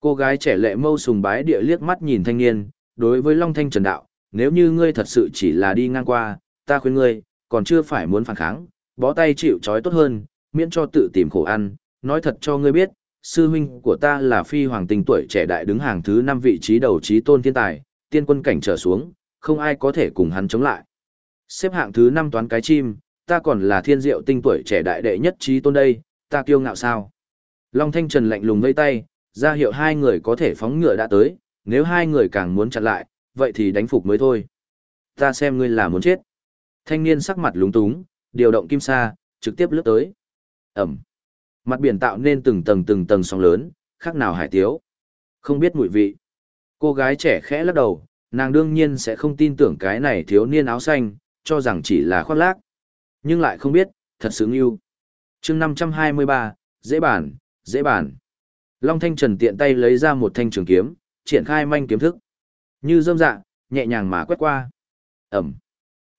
Cô gái trẻ lệ mâu sùng bái địa liếc mắt nhìn thanh niên, đối với Long Thanh Trần đạo, nếu như ngươi thật sự chỉ là đi ngang qua, ta khuyên ngươi, còn chưa phải muốn phản kháng, bó tay chịu trói tốt hơn, miễn cho tự tìm khổ ăn, nói thật cho ngươi biết, sư huynh của ta là phi hoàng tinh tuổi trẻ đại đứng hàng thứ 5 vị trí đầu trí tôn thiên tài, tiên quân cảnh trở xuống, không ai có thể cùng hắn chống lại. Xếp hạng thứ 5 toán cái chim, ta còn là thiên diệu tinh tuổi trẻ đại đệ nhất trí tôn đây, ta kiêu ngạo sao? Long Thanh Trần lạnh lùng vây tay, ra hiệu hai người có thể phóng ngựa đã tới, nếu hai người càng muốn chặn lại, vậy thì đánh phục mới thôi. Ta xem ngươi là muốn chết. Thanh niên sắc mặt lúng túng, điều động kim sa, trực tiếp lướt tới. Ẩm. Mặt biển tạo nên từng tầng từng tầng sóng lớn, khác nào hải tiếu. Không biết mùi vị. Cô gái trẻ khẽ lắc đầu, nàng đương nhiên sẽ không tin tưởng cái này thiếu niên áo xanh, cho rằng chỉ là khoác lác. Nhưng lại không biết, thật sướng yêu. chương 523, dễ bản, dễ bản. Long Thanh Trần tiện tay lấy ra một thanh trường kiếm, triển khai manh kiếm thức. Như dâm dạ, nhẹ nhàng mà quét qua. Ẩm.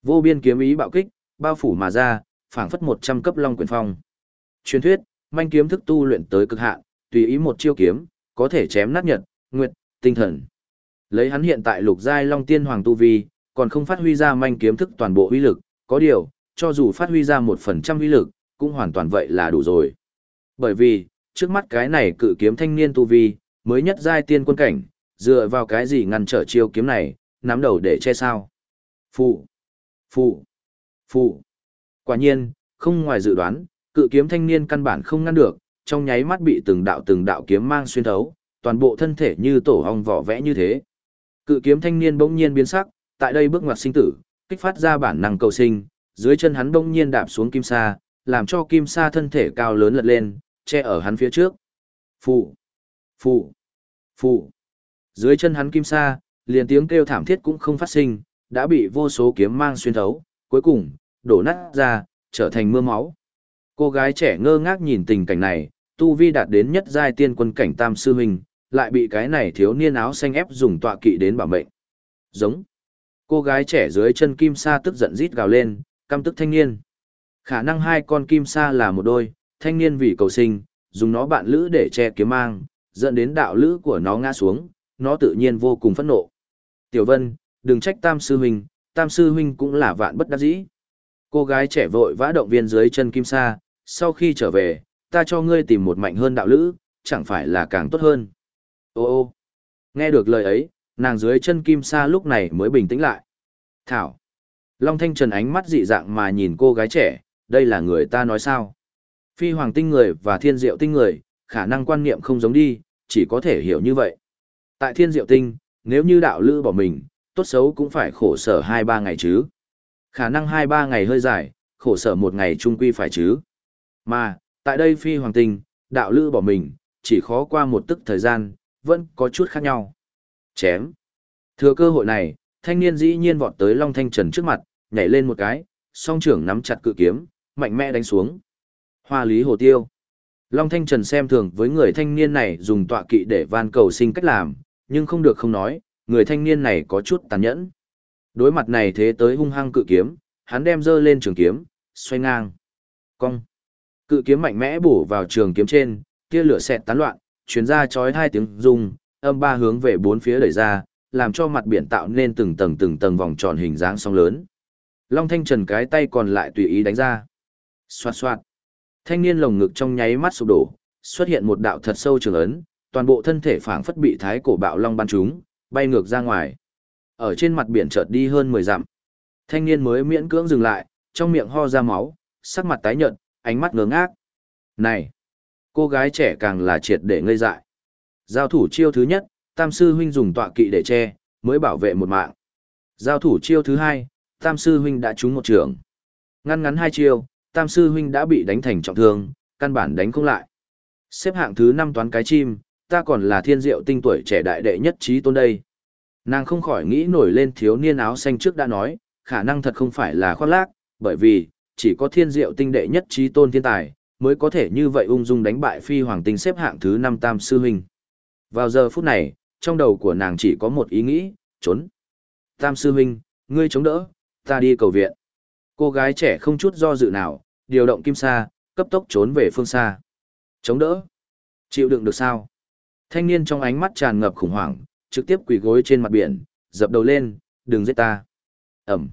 Vô biên kiếm ý bạo kích, bao phủ mà ra, phảng phất 100 cấp long quyền phong. Truyền thuyết, manh kiếm thức tu luyện tới cực hạn, tùy ý một chiêu kiếm, có thể chém nát nhật, nguyệt, tinh thần. Lấy hắn hiện tại lục giai long tiên hoàng tu vi, còn không phát huy ra manh kiếm thức toàn bộ uy lực, có điều, cho dù phát huy ra một phần trăm uy lực, cũng hoàn toàn vậy là đủ rồi. Bởi vì, trước mắt cái này cự kiếm thanh niên tu vi, mới nhất giai tiên quân cảnh, dựa vào cái gì ngăn trở chiêu kiếm này, nắm đầu để che sao. Phụ, phụ, phụ. Quả nhiên, không ngoài dự đoán, cự kiếm thanh niên căn bản không ngăn được, trong nháy mắt bị từng đạo từng đạo kiếm mang xuyên thấu, toàn bộ thân thể như tổ ong vỏ vẽ như thế. Cự kiếm thanh niên bỗng nhiên biến sắc, tại đây bước ngoặt sinh tử, kích phát ra bản năng cầu sinh, dưới chân hắn bỗng nhiên đạp xuống kim sa, làm cho kim sa thân thể cao lớn lật lên, che ở hắn phía trước. Phụ, phụ, phụ. Dưới chân hắn kim sa, liền tiếng kêu thảm thiết cũng không phát sinh, đã bị vô số kiếm mang xuyên thấu, cuối cùng, đổ nát ra, trở thành mưa máu. Cô gái trẻ ngơ ngác nhìn tình cảnh này, tu vi đạt đến nhất giai tiên quân cảnh tam sư huynh, lại bị cái này thiếu niên áo xanh ép dùng tọa kỵ đến bảo mệnh. Giống. Cô gái trẻ dưới chân kim sa tức giận rít gào lên, căm tức thanh niên. Khả năng hai con kim sa là một đôi, thanh niên vì cầu sinh, dùng nó bạn lữ để che kiếm mang, dẫn đến đạo lữ của nó ngã xuống, nó tự nhiên vô cùng phẫn nộ. Tiểu Vân, đừng trách Tam sư huynh, Tam sư huynh cũng là vạn bất đắc dĩ. Cô gái trẻ vội vã động viên dưới chân kim sa, sau khi trở về, ta cho ngươi tìm một mạnh hơn đạo lữ, chẳng phải là càng tốt hơn. Ô ô, nghe được lời ấy, nàng dưới chân kim sa lúc này mới bình tĩnh lại. Thảo, Long Thanh Trần ánh mắt dị dạng mà nhìn cô gái trẻ, đây là người ta nói sao? Phi hoàng tinh người và thiên diệu tinh người, khả năng quan niệm không giống đi, chỉ có thể hiểu như vậy. Tại thiên diệu tinh, nếu như đạo lữ bỏ mình, tốt xấu cũng phải khổ sở 2-3 ngày chứ. Khả năng 2-3 ngày hơi dài, khổ sở một ngày trung quy phải chứ. Mà, tại đây phi hoàng tinh, đạo lữ bỏ mình, chỉ khó qua một tức thời gian, vẫn có chút khác nhau. Chém. Thừa cơ hội này, thanh niên dĩ nhiên vọt tới Long Thanh Trần trước mặt, nhảy lên một cái, song trưởng nắm chặt cự kiếm, mạnh mẽ đánh xuống. Hoa lý hồ tiêu. Long Thanh Trần xem thường với người thanh niên này dùng tọa kỵ để van cầu sinh cách làm, nhưng không được không nói, người thanh niên này có chút tàn nhẫn. Đối mặt này thế tới hung hăng cự kiếm, hắn đem dơ lên trường kiếm, xoay ngang. Cong. Cự kiếm mạnh mẽ bổ vào trường kiếm trên, tia lửa xẹt tán loạn, chuyển ra chói hai tiếng rung, âm ba hướng về bốn phía đẩy ra, làm cho mặt biển tạo nên từng tầng từng tầng vòng tròn hình dáng sóng lớn. Long Thanh Trần cái tay còn lại tùy ý đánh ra. Xoạt xoạt. Thanh niên lồng ngực trong nháy mắt sụp đổ, xuất hiện một đạo thật sâu trường ấn, toàn bộ thân thể phảng phất bị thái cổ bạo long bắn trúng, bay ngược ra ngoài. Ở trên mặt biển chợt đi hơn 10 dặm. Thanh niên mới miễn cưỡng dừng lại, trong miệng ho ra máu, sắc mặt tái nhợt, ánh mắt ngớ ngác. Này, cô gái trẻ càng là triệt để ngây dại. Giao thủ chiêu thứ nhất, Tam sư huynh dùng tọa kỵ để che, mới bảo vệ một mạng. Giao thủ chiêu thứ hai, Tam sư huynh đã trúng một trường. Ngăn ngắn hai chiêu, Tam sư huynh đã bị đánh thành trọng thương, căn bản đánh không lại. Xếp hạng thứ năm toán cái chim, ta còn là thiên diệu tinh tuổi trẻ đại đệ nhất trí tôn đây. Nàng không khỏi nghĩ nổi lên thiếu niên áo xanh trước đã nói, khả năng thật không phải là khoác lác, bởi vì, chỉ có thiên diệu tinh đệ nhất trí tôn thiên tài, mới có thể như vậy ung dung đánh bại phi hoàng tinh xếp hạng thứ năm tam sư huynh. Vào giờ phút này, trong đầu của nàng chỉ có một ý nghĩ, trốn. Tam sư huynh, ngươi chống đỡ, ta đi cầu viện. Cô gái trẻ không chút do dự nào, điều động kim sa, cấp tốc trốn về phương xa. Chống đỡ. Chịu đựng được sao? Thanh niên trong ánh mắt tràn ngập khủng hoảng, trực tiếp quỳ gối trên mặt biển, dập đầu lên, đừng giết ta. Ẩm.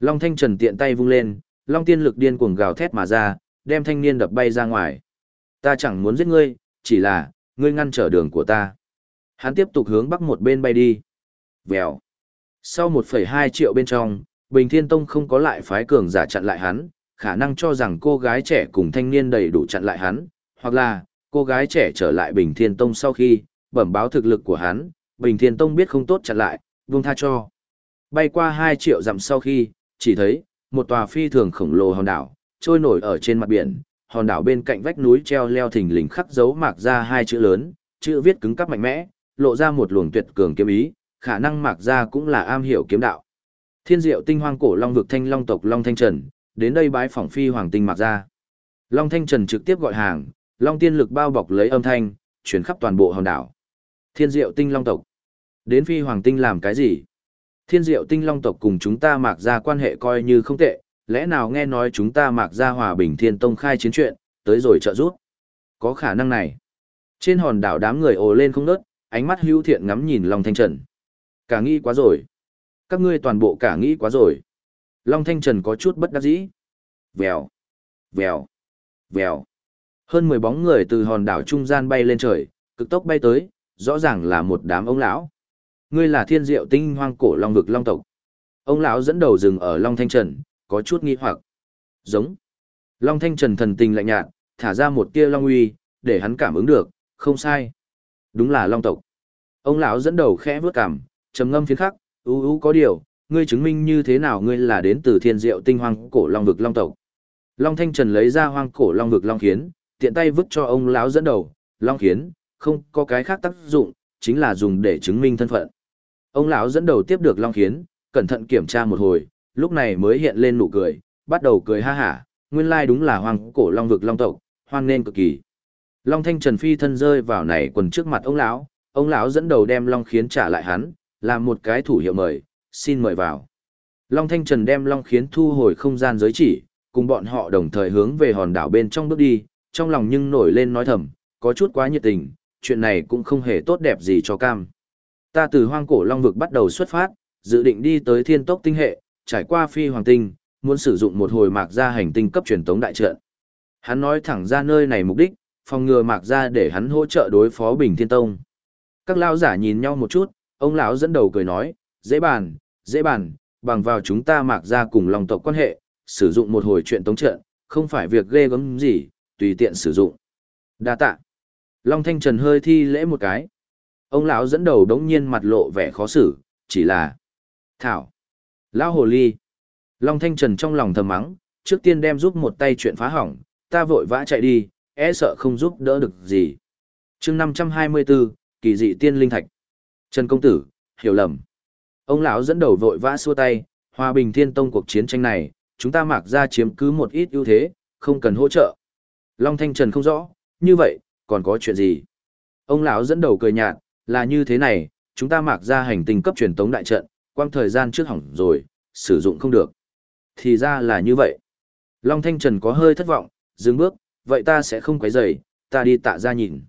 Long Thanh Trần tiện tay vung lên, Long tiên lực điên cuồng gào thét mà ra, đem thanh niên đập bay ra ngoài. Ta chẳng muốn giết ngươi, chỉ là, ngươi ngăn trở đường của ta. Hắn tiếp tục hướng bắc một bên bay đi. Vèo. Sau 1,2 triệu bên trong, Bình Thiên Tông không có lại phái cường giả chặn lại hắn, khả năng cho rằng cô gái trẻ cùng thanh niên đầy đủ chặn lại hắn, hoặc là, cô gái trẻ trở lại Bình Thiên Tông sau khi, bẩm báo thực lực của hắn, Bình Thiên Tông biết không tốt chặn lại, buông tha cho. Bay qua 2 triệu dặm sau khi, chỉ thấy, một tòa phi thường khổng lồ hòn đảo, trôi nổi ở trên mặt biển, hòn đảo bên cạnh vách núi treo leo thình lình khắc dấu mạc ra hai chữ lớn, chữ viết cứng cáp mạnh mẽ, lộ ra một luồng tuyệt cường kiếm ý, khả năng mạc ra cũng là am hiểu kiếm đạo. Thiên diệu tinh hoang cổ long vực thanh long tộc Long Thanh Trần, đến đây bái phỏng phi hoàng tinh mạc ra. Long Thanh Trần trực tiếp gọi hàng, Long tiên lực bao bọc lấy âm thanh, chuyển khắp toàn bộ hòn đảo. Thiên diệu tinh long tộc. Đến phi hoàng tinh làm cái gì? Thiên diệu tinh long tộc cùng chúng ta mạc ra quan hệ coi như không tệ, lẽ nào nghe nói chúng ta mạc ra hòa bình thiên tông khai chiến chuyện, tới rồi trợ giúp. Có khả năng này. Trên hòn đảo đám người ồ lên không nớt, ánh mắt hữu thiện ngắm nhìn Long Thanh Trần. Cả nghi quá rồi. Các ngươi toàn bộ cả nghĩ quá rồi. Long Thanh Trần có chút bất đắc dĩ. Vèo, vèo, vèo. Hơn 10 bóng người từ hòn đảo trung gian bay lên trời, cực tốc bay tới, rõ ràng là một đám ông lão. Ngươi là thiên diệu tinh hoang cổ long vực long tộc. Ông lão dẫn đầu dừng ở Long Thanh Trần, có chút nghi hoặc. Giống. Long Thanh Trần thần tình lạnh nhạt, thả ra một tia long uy, để hắn cảm ứng được, không sai. Đúng là long tộc. Ông lão dẫn đầu khẽ vướt cằm, trầm ngâm phiến khắc, ú ú có điều, ngươi chứng minh như thế nào ngươi là đến từ thiên diệu tinh hoang cổ long vực long tộc. Long Thanh Trần lấy ra hoang cổ long vực long khiến, tiện tay vứt cho ông lão dẫn đầu, long khiến, không có cái khác tác dụng, chính là dùng để chứng minh thân phận. Ông lão dẫn đầu tiếp được long khiến, cẩn thận kiểm tra một hồi, lúc này mới hiện lên nụ cười, bắt đầu cười ha hả, nguyên lai đúng là hoang cổ long vực long tộc, hoang nên cực kỳ. Long Thanh Trần phi thân rơi vào này quần trước mặt ông lão, ông lão dẫn đầu đem long khiến trả lại hắn, làm một cái thủ hiệu mời, xin mời vào. Long Thanh Trần đem long khiến thu hồi không gian giới chỉ, cùng bọn họ đồng thời hướng về hòn đảo bên trong bước đi, trong lòng nhưng nổi lên nói thầm, có chút quá nhiệt tình, chuyện này cũng không hề tốt đẹp gì cho cam. Ta từ hoang cổ long vực bắt đầu xuất phát, dự định đi tới thiên tốc tinh hệ, trải qua phi hoàng tinh, muốn sử dụng một hồi mạc ra hành tinh cấp truyền tống đại trận. Hắn nói thẳng ra nơi này mục đích, phòng ngừa mạc ra để hắn hỗ trợ đối phó Bình Thiên Tông. Các lao giả nhìn nhau một chút, ông lão dẫn đầu cười nói, dễ bàn, dễ bàn, bằng vào chúng ta mạc ra cùng lòng tộc quan hệ, sử dụng một hồi chuyện tống trận, không phải việc ghê gớm gì, tùy tiện sử dụng. Đa tạ. Long Thanh Trần hơi thi lễ một cái. Ông lão dẫn đầu đống nhiên mặt lộ vẻ khó xử, chỉ là Thảo. Lão hồ ly. Long Thanh Trần trong lòng thầm mắng, trước tiên đem giúp một tay chuyện phá hỏng, ta vội vã chạy đi, e sợ không giúp đỡ được gì. chương 524, kỳ dị tiên linh thạch. Trần Công Tử, hiểu lầm. Ông lão dẫn đầu vội vã xua tay, hòa bình thiên tông cuộc chiến tranh này, chúng ta mặc ra chiếm cứ một ít ưu thế, không cần hỗ trợ. Long Thanh Trần không rõ, như vậy, còn có chuyện gì? Ông lão dẫn đầu cười nhạt, là như thế này, chúng ta mặc ra hành tinh cấp truyền tống đại trận, quang thời gian trước hỏng rồi, sử dụng không được. Thì ra là như vậy. Long Thanh Trần có hơi thất vọng, dừng bước, vậy ta sẽ không quấy rầy, ta đi tạ ra nhìn.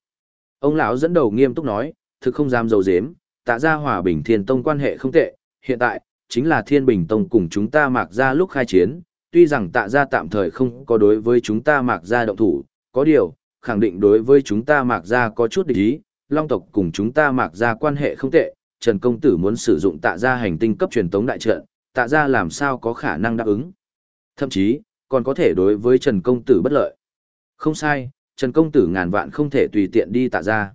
Ông lão dẫn đầu nghiêm túc nói, thực không dám dầu dếm, tạ ra hòa bình thiên tông quan hệ không tệ, hiện tại, chính là thiên bình tông cùng chúng ta mạc ra lúc khai chiến, tuy rằng tạ ra tạm thời không có đối với chúng ta mạc ra động thủ, có điều, khẳng định đối với chúng ta mạc ra có chút địch ý, long tộc cùng chúng ta mạc ra quan hệ không tệ, Trần Công Tử muốn sử dụng tạ ra hành tinh cấp truyền tống đại trận, tạ ra làm sao có khả năng đáp ứng. Thậm chí, còn có thể đối với Trần Công Tử bất lợi. Không sai, Trần Công Tử ngàn vạn không thể tùy tiện đi tạ ra.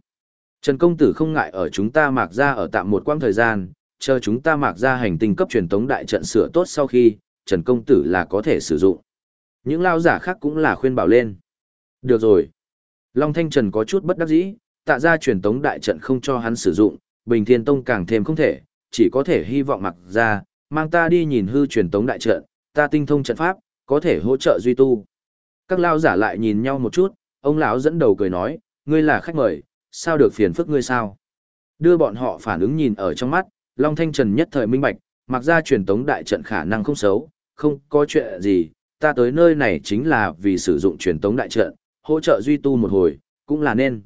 Trần Công Tử không ngại ở chúng ta mạc ra ở tạm một quãng thời gian, chờ chúng ta mạc ra hành tinh cấp truyền tống đại trận sửa tốt sau khi, Trần Công Tử là có thể sử dụng. Những lao giả khác cũng là khuyên bảo lên. Được rồi. Long Thanh Trần có chút bất đắc dĩ, tạ ra truyền tống đại trận không cho hắn sử dụng, Bình Thiên Tông càng thêm không thể, chỉ có thể hy vọng mặc ra, mang ta đi nhìn hư truyền tống đại trận, ta tinh thông trận pháp, có thể hỗ trợ duy tu. Các lao giả lại nhìn nhau một chút, ông lão dẫn đầu cười nói, ngươi là khách mời, sao được phiền phức ngươi sao? Đưa bọn họ phản ứng nhìn ở trong mắt, Long Thanh Trần nhất thời minh bạch, mặc ra truyền tống đại trận khả năng không xấu, không có chuyện gì, ta tới nơi này chính là vì sử dụng truyền tống đại trận, hỗ trợ duy tu một hồi, cũng là nên.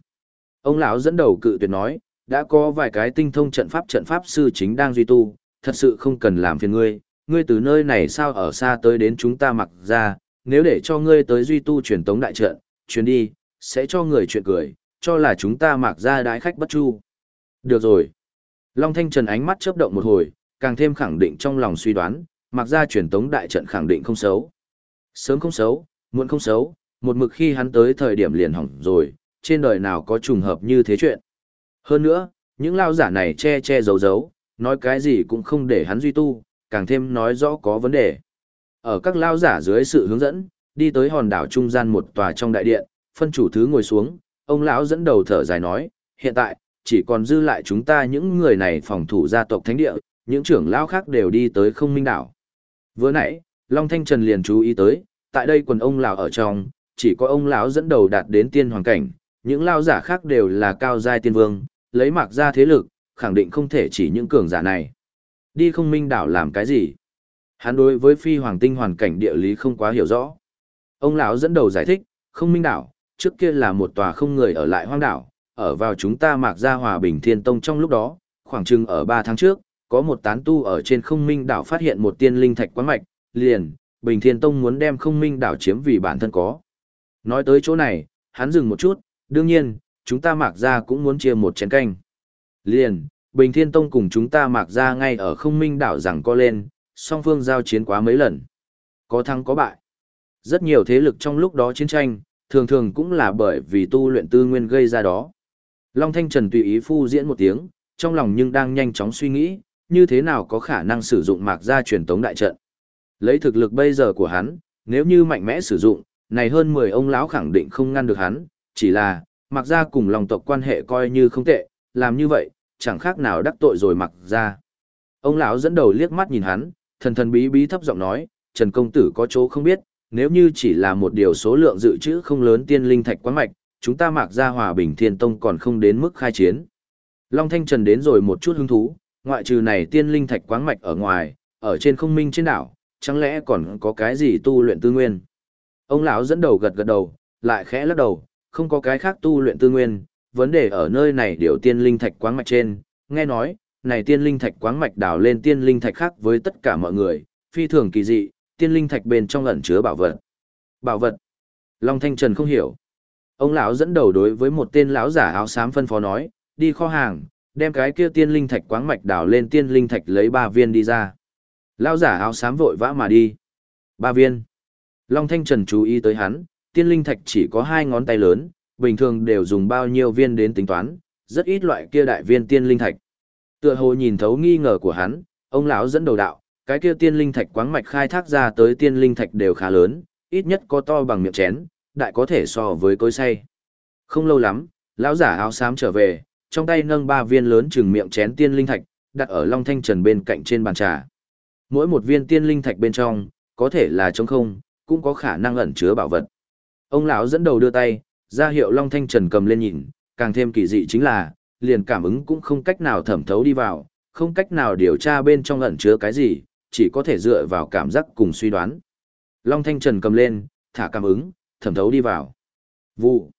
Ông lão dẫn đầu cự tuyệt nói, đã có vài cái tinh thông trận pháp trận pháp sư chính đang duy tu, thật sự không cần làm phiền ngươi, ngươi từ nơi này sao ở xa tới đến chúng ta mặc ra, nếu để cho ngươi tới duy tu truyền tống đại trận, chuyến đi, sẽ cho người chuyện cười, cho là chúng ta mặc ra đái khách bất chu. Được rồi. Long Thanh Trần ánh mắt chớp động một hồi, càng thêm khẳng định trong lòng suy đoán, mặc ra truyền tống đại trận khẳng định không xấu. Sớm không xấu, muộn không xấu, một mực khi hắn tới thời điểm liền hỏng rồi, trên đời nào có trùng hợp như thế chuyện. Hơn nữa, những lao giả này che che giấu giấu, nói cái gì cũng không để hắn duy tu, càng thêm nói rõ có vấn đề. Ở các lao giả dưới sự hướng dẫn, đi tới hòn đảo trung gian một tòa trong đại điện, phân chủ thứ ngồi xuống, ông lão dẫn đầu thở dài nói, hiện tại, chỉ còn dư lại chúng ta những người này phòng thủ gia tộc thánh địa, những trưởng lão khác đều đi tới không minh đảo. Vừa nãy, Long Thanh Trần liền chú ý tới, tại đây quần ông lão ở trong, chỉ có ông lão dẫn đầu đạt đến tiên hoàng cảnh, những lão giả khác đều là cao giai tiên vương, lấy mặc ra thế lực, khẳng định không thể chỉ những cường giả này. Đi không minh đảo làm cái gì? Hắn đối với phi hoàng tinh hoàn cảnh địa lý không quá hiểu rõ. Ông lão dẫn đầu giải thích, không minh đảo, trước kia là một tòa không người ở lại hoang đảo, ở vào chúng ta mạc ra hòa bình thiên tông trong lúc đó, khoảng chừng ở 3 tháng trước, có một tán tu ở trên không minh đảo phát hiện một tiên linh thạch quán mạch, liền, bình thiên tông muốn đem không minh đảo chiếm vì bản thân có. Nói tới chỗ này, hắn dừng một chút, đương nhiên, chúng ta mạc ra cũng muốn chia một chén canh. Liền, Bình Thiên Tông cùng chúng ta mạc ra ngay ở không minh đảo rằng co lên, song phương giao chiến quá mấy lần. Có thắng có bại. Rất nhiều thế lực trong lúc đó chiến tranh, thường thường cũng là bởi vì tu luyện tư nguyên gây ra đó. Long Thanh Trần tùy ý phu diễn một tiếng, trong lòng nhưng đang nhanh chóng suy nghĩ, như thế nào có khả năng sử dụng mạc gia truyền tống đại trận. Lấy thực lực bây giờ của hắn, nếu như mạnh mẽ sử dụng, này hơn 10 ông lão khẳng định không ngăn được hắn, chỉ là, mạc gia cùng lòng tộc quan hệ coi như không tệ, làm như vậy, chẳng khác nào đắc tội rồi mạc gia. Ông lão dẫn đầu liếc mắt nhìn hắn, thần thần bí bí thấp giọng nói, Trần công tử có chỗ không biết, nếu như chỉ là một điều số lượng dự trữ không lớn tiên linh thạch quán mạch, chúng ta mạc ra hòa bình thiên tông còn không đến mức khai chiến. Long Thanh Trần đến rồi một chút hứng thú, ngoại trừ này tiên linh thạch quáng mạch ở ngoài, ở trên không minh trên đảo, chẳng lẽ còn có cái gì tu luyện tư nguyên. Ông lão dẫn đầu gật gật đầu, lại khẽ lắc đầu, không có cái khác tu luyện tư nguyên, vấn đề ở nơi này điều tiên linh thạch quáng mạch trên, nghe nói, này tiên linh thạch quáng mạch đào lên tiên linh thạch khác với tất cả mọi người, phi thường kỳ dị, tiên linh thạch bên trong ẩn chứa bảo vật. Bảo vật? Long Thanh Trần không hiểu. Ông lão dẫn đầu đối với một tên lão giả áo xám phân phó nói, đi kho hàng, đem cái kia tiên linh thạch quáng mạch đào lên tiên linh thạch lấy ba viên đi ra. Lão giả áo xám vội vã mà đi. Ba viên. Long Thanh Trần chú ý tới hắn, tiên linh thạch chỉ có hai ngón tay lớn, bình thường đều dùng bao nhiêu viên đến tính toán, rất ít loại kia đại viên tiên linh thạch. Tựa hồ nhìn thấu nghi ngờ của hắn, ông lão dẫn đầu đạo, cái kia tiên linh thạch quáng mạch khai thác ra tới tiên linh thạch đều khá lớn, ít nhất có to bằng miệng chén, đại có thể so với cối xay. Không lâu lắm, lão giả áo xám trở về, trong tay nâng ba viên lớn chừng miệng chén tiên linh thạch, đặt ở Long Thanh Trần bên cạnh trên bàn trà. Mỗi một viên tiên linh thạch bên trong, có thể là trống không, cũng có khả năng ẩn chứa bảo vật. Ông lão dẫn đầu đưa tay, ra hiệu Long Thanh Trần cầm lên nhìn, càng thêm kỳ dị chính là, liền cảm ứng cũng không cách nào thẩm thấu đi vào, không cách nào điều tra bên trong ẩn chứa cái gì, chỉ có thể dựa vào cảm giác cùng suy đoán. Long Thanh Trần cầm lên, thả cảm ứng, thẩm thấu đi vào. Vụ.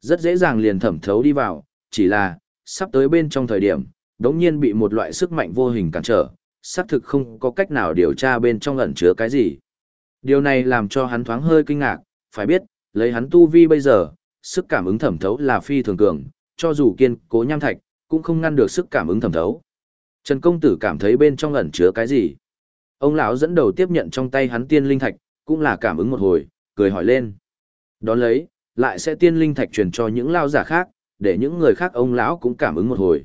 Rất dễ dàng liền thẩm thấu đi vào, chỉ là, sắp tới bên trong thời điểm, đống nhiên bị một loại sức mạnh vô hình cản trở, xác thực không có cách nào điều tra bên trong ẩn chứa cái gì. Điều này làm cho hắn thoáng hơi kinh ngạc, phải biết, lấy hắn tu vi bây giờ, sức cảm ứng thẩm thấu là phi thường cường, cho dù kiên cố nham thạch, cũng không ngăn được sức cảm ứng thẩm thấu. Trần công tử cảm thấy bên trong ẩn chứa cái gì? Ông lão dẫn đầu tiếp nhận trong tay hắn tiên linh thạch, cũng là cảm ứng một hồi, cười hỏi lên. Đón lấy, lại sẽ tiên linh thạch truyền cho những lao giả khác, để những người khác ông lão cũng cảm ứng một hồi.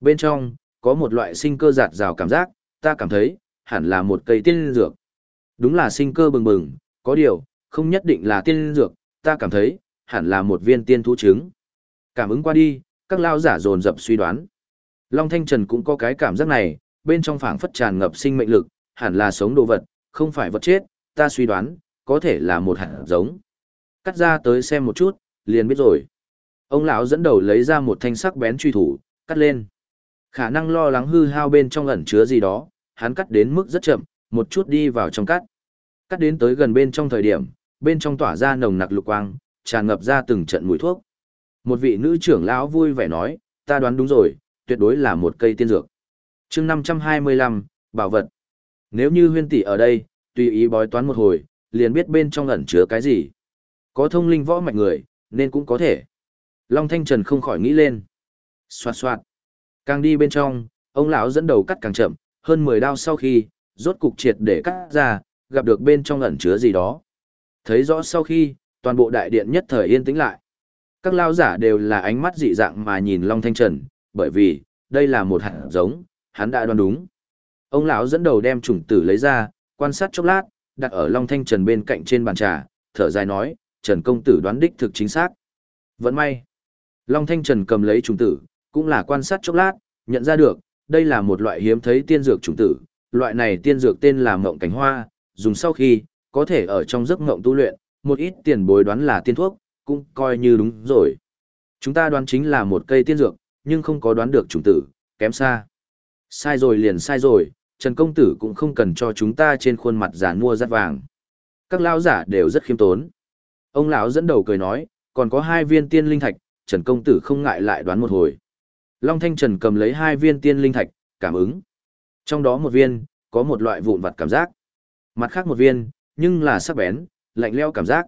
Bên trong, có một loại sinh cơ giạt rào cảm giác, ta cảm thấy, hẳn là một cây tiên linh dược. Đúng là sinh cơ bừng bừng, có điều, không nhất định là tiên linh dược, ta cảm thấy, hẳn là một viên tiên thú trứng. Cảm ứng qua đi, các lao giả dồn dập suy đoán. Long Thanh Trần cũng có cái cảm giác này, bên trong phảng phất tràn ngập sinh mệnh lực, hẳn là sống đồ vật, không phải vật chết, ta suy đoán, có thể là một hạt giống. Cắt ra tới xem một chút, liền biết rồi. Ông lão dẫn đầu lấy ra một thanh sắc bén truy thủ, cắt lên. Khả năng lo lắng hư hao bên trong ẩn chứa gì đó, hắn cắt đến mức rất chậm, một chút đi vào trong cắt. Cắt đến tới gần bên trong thời điểm, bên trong tỏa ra nồng nặc lục quang, tràn ngập ra từng trận mùi thuốc. Một vị nữ trưởng lão vui vẻ nói, ta đoán đúng rồi, tuyệt đối là một cây tiên dược. chương 525, bảo vật. Nếu như huyên tỷ ở đây, tùy ý bói toán một hồi, liền biết bên trong ẩn chứa cái gì. Có thông linh võ mạch người, nên cũng có thể. Long Thanh Trần không khỏi nghĩ lên. Xoạt xoạt. Càng đi bên trong, ông lão dẫn đầu cắt càng chậm, hơn 10 đao sau khi, rốt cục triệt để cắt ra, gặp được bên trong ẩn chứa gì đó. Thấy rõ sau khi, toàn bộ đại điện nhất thời yên tĩnh lại. Các lao giả đều là ánh mắt dị dạng mà nhìn Long Thanh Trần, bởi vì, đây là một hạt giống, hắn đã đoán đúng. Ông lão dẫn đầu đem chủng tử lấy ra, quan sát chốc lát, đặt ở Long Thanh Trần bên cạnh trên bàn trà, thở dài nói, Trần công tử đoán đích thực chính xác. Vẫn may. Long Thanh Trần cầm lấy chủng tử, cũng là quan sát chốc lát, nhận ra được, đây là một loại hiếm thấy tiên dược chủng tử, loại này tiên dược tên là mộng cánh hoa, dùng sau khi, có thể ở trong giấc mộng tu luyện, một ít tiền bối đoán là tiên thuốc, cũng coi như đúng rồi. Chúng ta đoán chính là một cây tiên dược, nhưng không có đoán được chủng tử, kém xa. Sai rồi liền sai rồi, Trần Công Tử cũng không cần cho chúng ta trên khuôn mặt giả mua rắt vàng. Các lão giả đều rất khiêm tốn. Ông lão dẫn đầu cười nói, còn có hai viên tiên linh thạch, Trần Công Tử không ngại lại đoán một hồi. Long Thanh Trần cầm lấy hai viên tiên linh thạch, cảm ứng. Trong đó một viên, có một loại vụn vặt cảm giác. Mặt khác một viên, nhưng là sắc bén, lạnh leo cảm giác.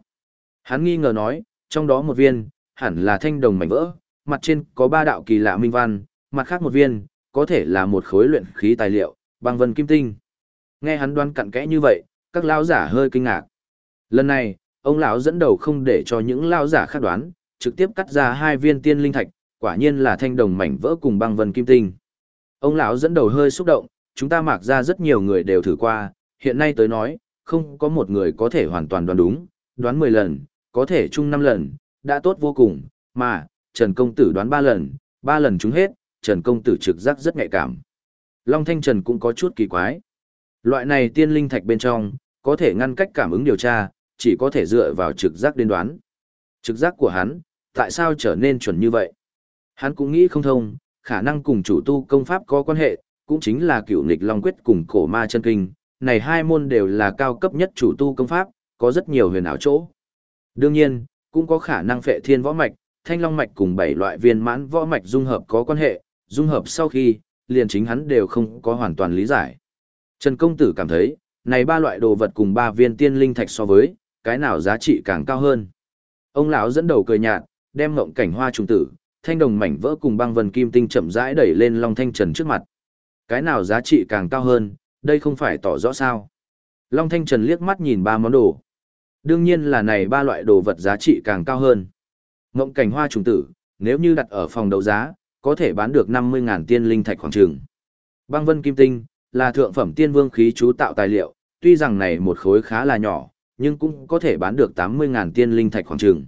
Hắn nghi ngờ nói, trong đó một viên, hẳn là thanh đồng mảnh vỡ, mặt trên có ba đạo kỳ lạ minh văn, mặt khác một viên, có thể là một khối luyện khí tài liệu, Băng vân kim tinh. Nghe hắn đoán cặn kẽ như vậy, các lão giả hơi kinh ngạc. Lần này, ông lão dẫn đầu không để cho những lão giả khác đoán, trực tiếp cắt ra hai viên tiên linh thạch, quả nhiên là thanh đồng mảnh vỡ cùng băng vân kim tinh. Ông lão dẫn đầu hơi xúc động, chúng ta mặc ra rất nhiều người đều thử qua, hiện nay tới nói, không có một người có thể hoàn toàn đoán đúng, đoán 10 lần, có thể chung 5 lần, đã tốt vô cùng, mà, Trần Công Tử đoán 3 lần, 3 lần chúng hết, Trần Công Tử trực giác rất nhạy cảm. Long Thanh Trần cũng có chút kỳ quái. Loại này tiên linh thạch bên trong, có thể ngăn cách cảm ứng điều tra, chỉ có thể dựa vào trực giác đến đoán. Trực giác của hắn, tại sao trở nên chuẩn như vậy? Hắn cũng nghĩ không thông, khả năng cùng chủ tu công pháp có quan hệ, cũng chính là cựu nghịch Long Quyết cùng cổ ma chân kinh. Này hai môn đều là cao cấp nhất chủ tu công pháp, có rất nhiều huyền ảo chỗ. Đương nhiên, cũng có khả năng phệ thiên võ mạch, thanh long mạch cùng bảy loại viên mãn võ mạch dung hợp có quan hệ, dung hợp sau khi, liền chính hắn đều không có hoàn toàn lý giải. Trần Công Tử cảm thấy, này ba loại đồ vật cùng ba viên tiên linh thạch so với, cái nào giá trị càng cao hơn. Ông lão dẫn đầu cười nhạt, đem ngộng cảnh hoa trùng tử, thanh đồng mảnh vỡ cùng băng vân kim tinh chậm rãi đẩy lên Long Thanh Trần trước mặt. Cái nào giá trị càng cao hơn, đây không phải tỏ rõ sao. Long Thanh Trần liếc mắt nhìn ba món đồ. Đương nhiên là này ba loại đồ vật giá trị càng cao hơn. Ngộng cảnh hoa trùng tử, nếu như đặt ở phòng đấu giá, có thể bán được 50.000 tiên linh thạch khoảng trường. Băng vân kim tinh, là thượng phẩm tiên vương khí chú tạo tài liệu, tuy rằng này một khối khá là nhỏ, nhưng cũng có thể bán được 80.000 tiên linh thạch khoảng trường.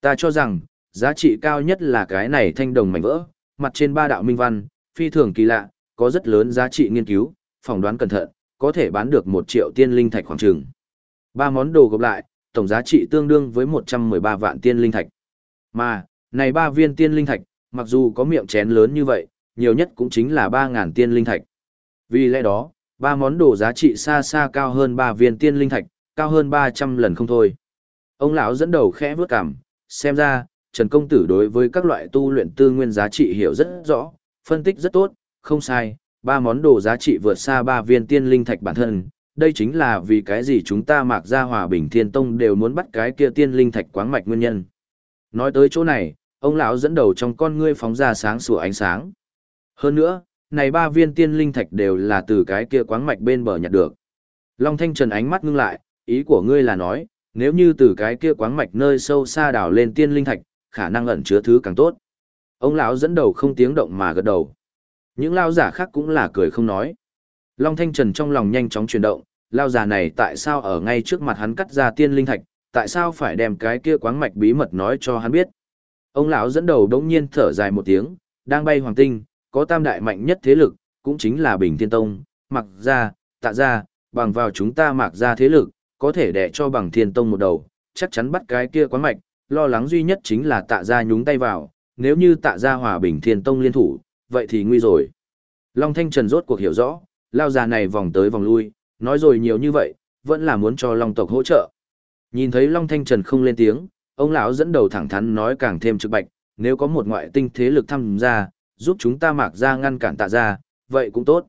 Ta cho rằng, giá trị cao nhất là cái này thanh đồng mảnh vỡ, mặt trên ba đạo minh văn, phi thường kỳ lạ, có rất lớn giá trị nghiên cứu, phỏng đoán cẩn thận, có thể bán được 1 triệu tiên linh thạch khoảng trường. Ba món đồ gộp lại, tổng giá trị tương đương với 113 vạn tiên linh thạch. Mà, này ba viên tiên linh thạch, mặc dù có miệng chén lớn như vậy, nhiều nhất cũng chính là 3.000 tiên linh thạch. Vì lẽ đó, ba món đồ giá trị xa xa cao hơn ba viên tiên linh thạch, cao hơn 300 lần không thôi. Ông lão dẫn đầu khẽ vướt cằm, xem ra, Trần Công Tử đối với các loại tu luyện tư nguyên giá trị hiểu rất rõ, phân tích rất tốt, không sai, ba món đồ giá trị vượt xa ba viên tiên linh thạch bản thân, đây chính là vì cái gì chúng ta mạc ra hòa bình thiên tông đều muốn bắt cái kia tiên linh thạch quáng mạch nguyên nhân. Nói tới chỗ này, ông lão dẫn đầu trong con ngươi phóng ra sáng sủa ánh sáng. Hơn nữa, này ba viên tiên linh thạch đều là từ cái kia quáng mạch bên bờ nhặt được. Long Thanh Trần ánh mắt ngưng lại, ý của ngươi là nói, nếu như từ cái kia quáng mạch nơi sâu xa đào lên tiên linh thạch, khả năng ẩn chứa thứ càng tốt. Ông lão dẫn đầu không tiếng động mà gật đầu. Những lao giả khác cũng là cười không nói. Long Thanh Trần trong lòng nhanh chóng chuyển động, lao giả này tại sao ở ngay trước mặt hắn cắt ra tiên linh thạch, tại sao phải đem cái kia quáng mạch bí mật nói cho hắn biết. Ông lão dẫn đầu đống nhiên thở dài một tiếng, đang bay hoàng tinh, có tam đại mạnh nhất thế lực, cũng chính là Bình Thiên Tông, mặc ra, tạ ra, bằng vào chúng ta mặc ra thế lực, có thể đẻ cho bằng Thiên Tông một đầu, chắc chắn bắt cái kia quán mạch, lo lắng duy nhất chính là tạ ra nhúng tay vào, nếu như tạ ra hòa Bình Thiên Tông liên thủ, vậy thì nguy rồi. Long Thanh Trần rốt cuộc hiểu rõ, lao già này vòng tới vòng lui, nói rồi nhiều như vậy, vẫn là muốn cho Long tộc hỗ trợ. Nhìn thấy Long Thanh Trần không lên tiếng, ông lão dẫn đầu thẳng thắn nói càng thêm trực bạch, nếu có một ngoại tinh thế lực tham gia, giúp chúng ta mạc ra ngăn cản tạ ra, vậy cũng tốt.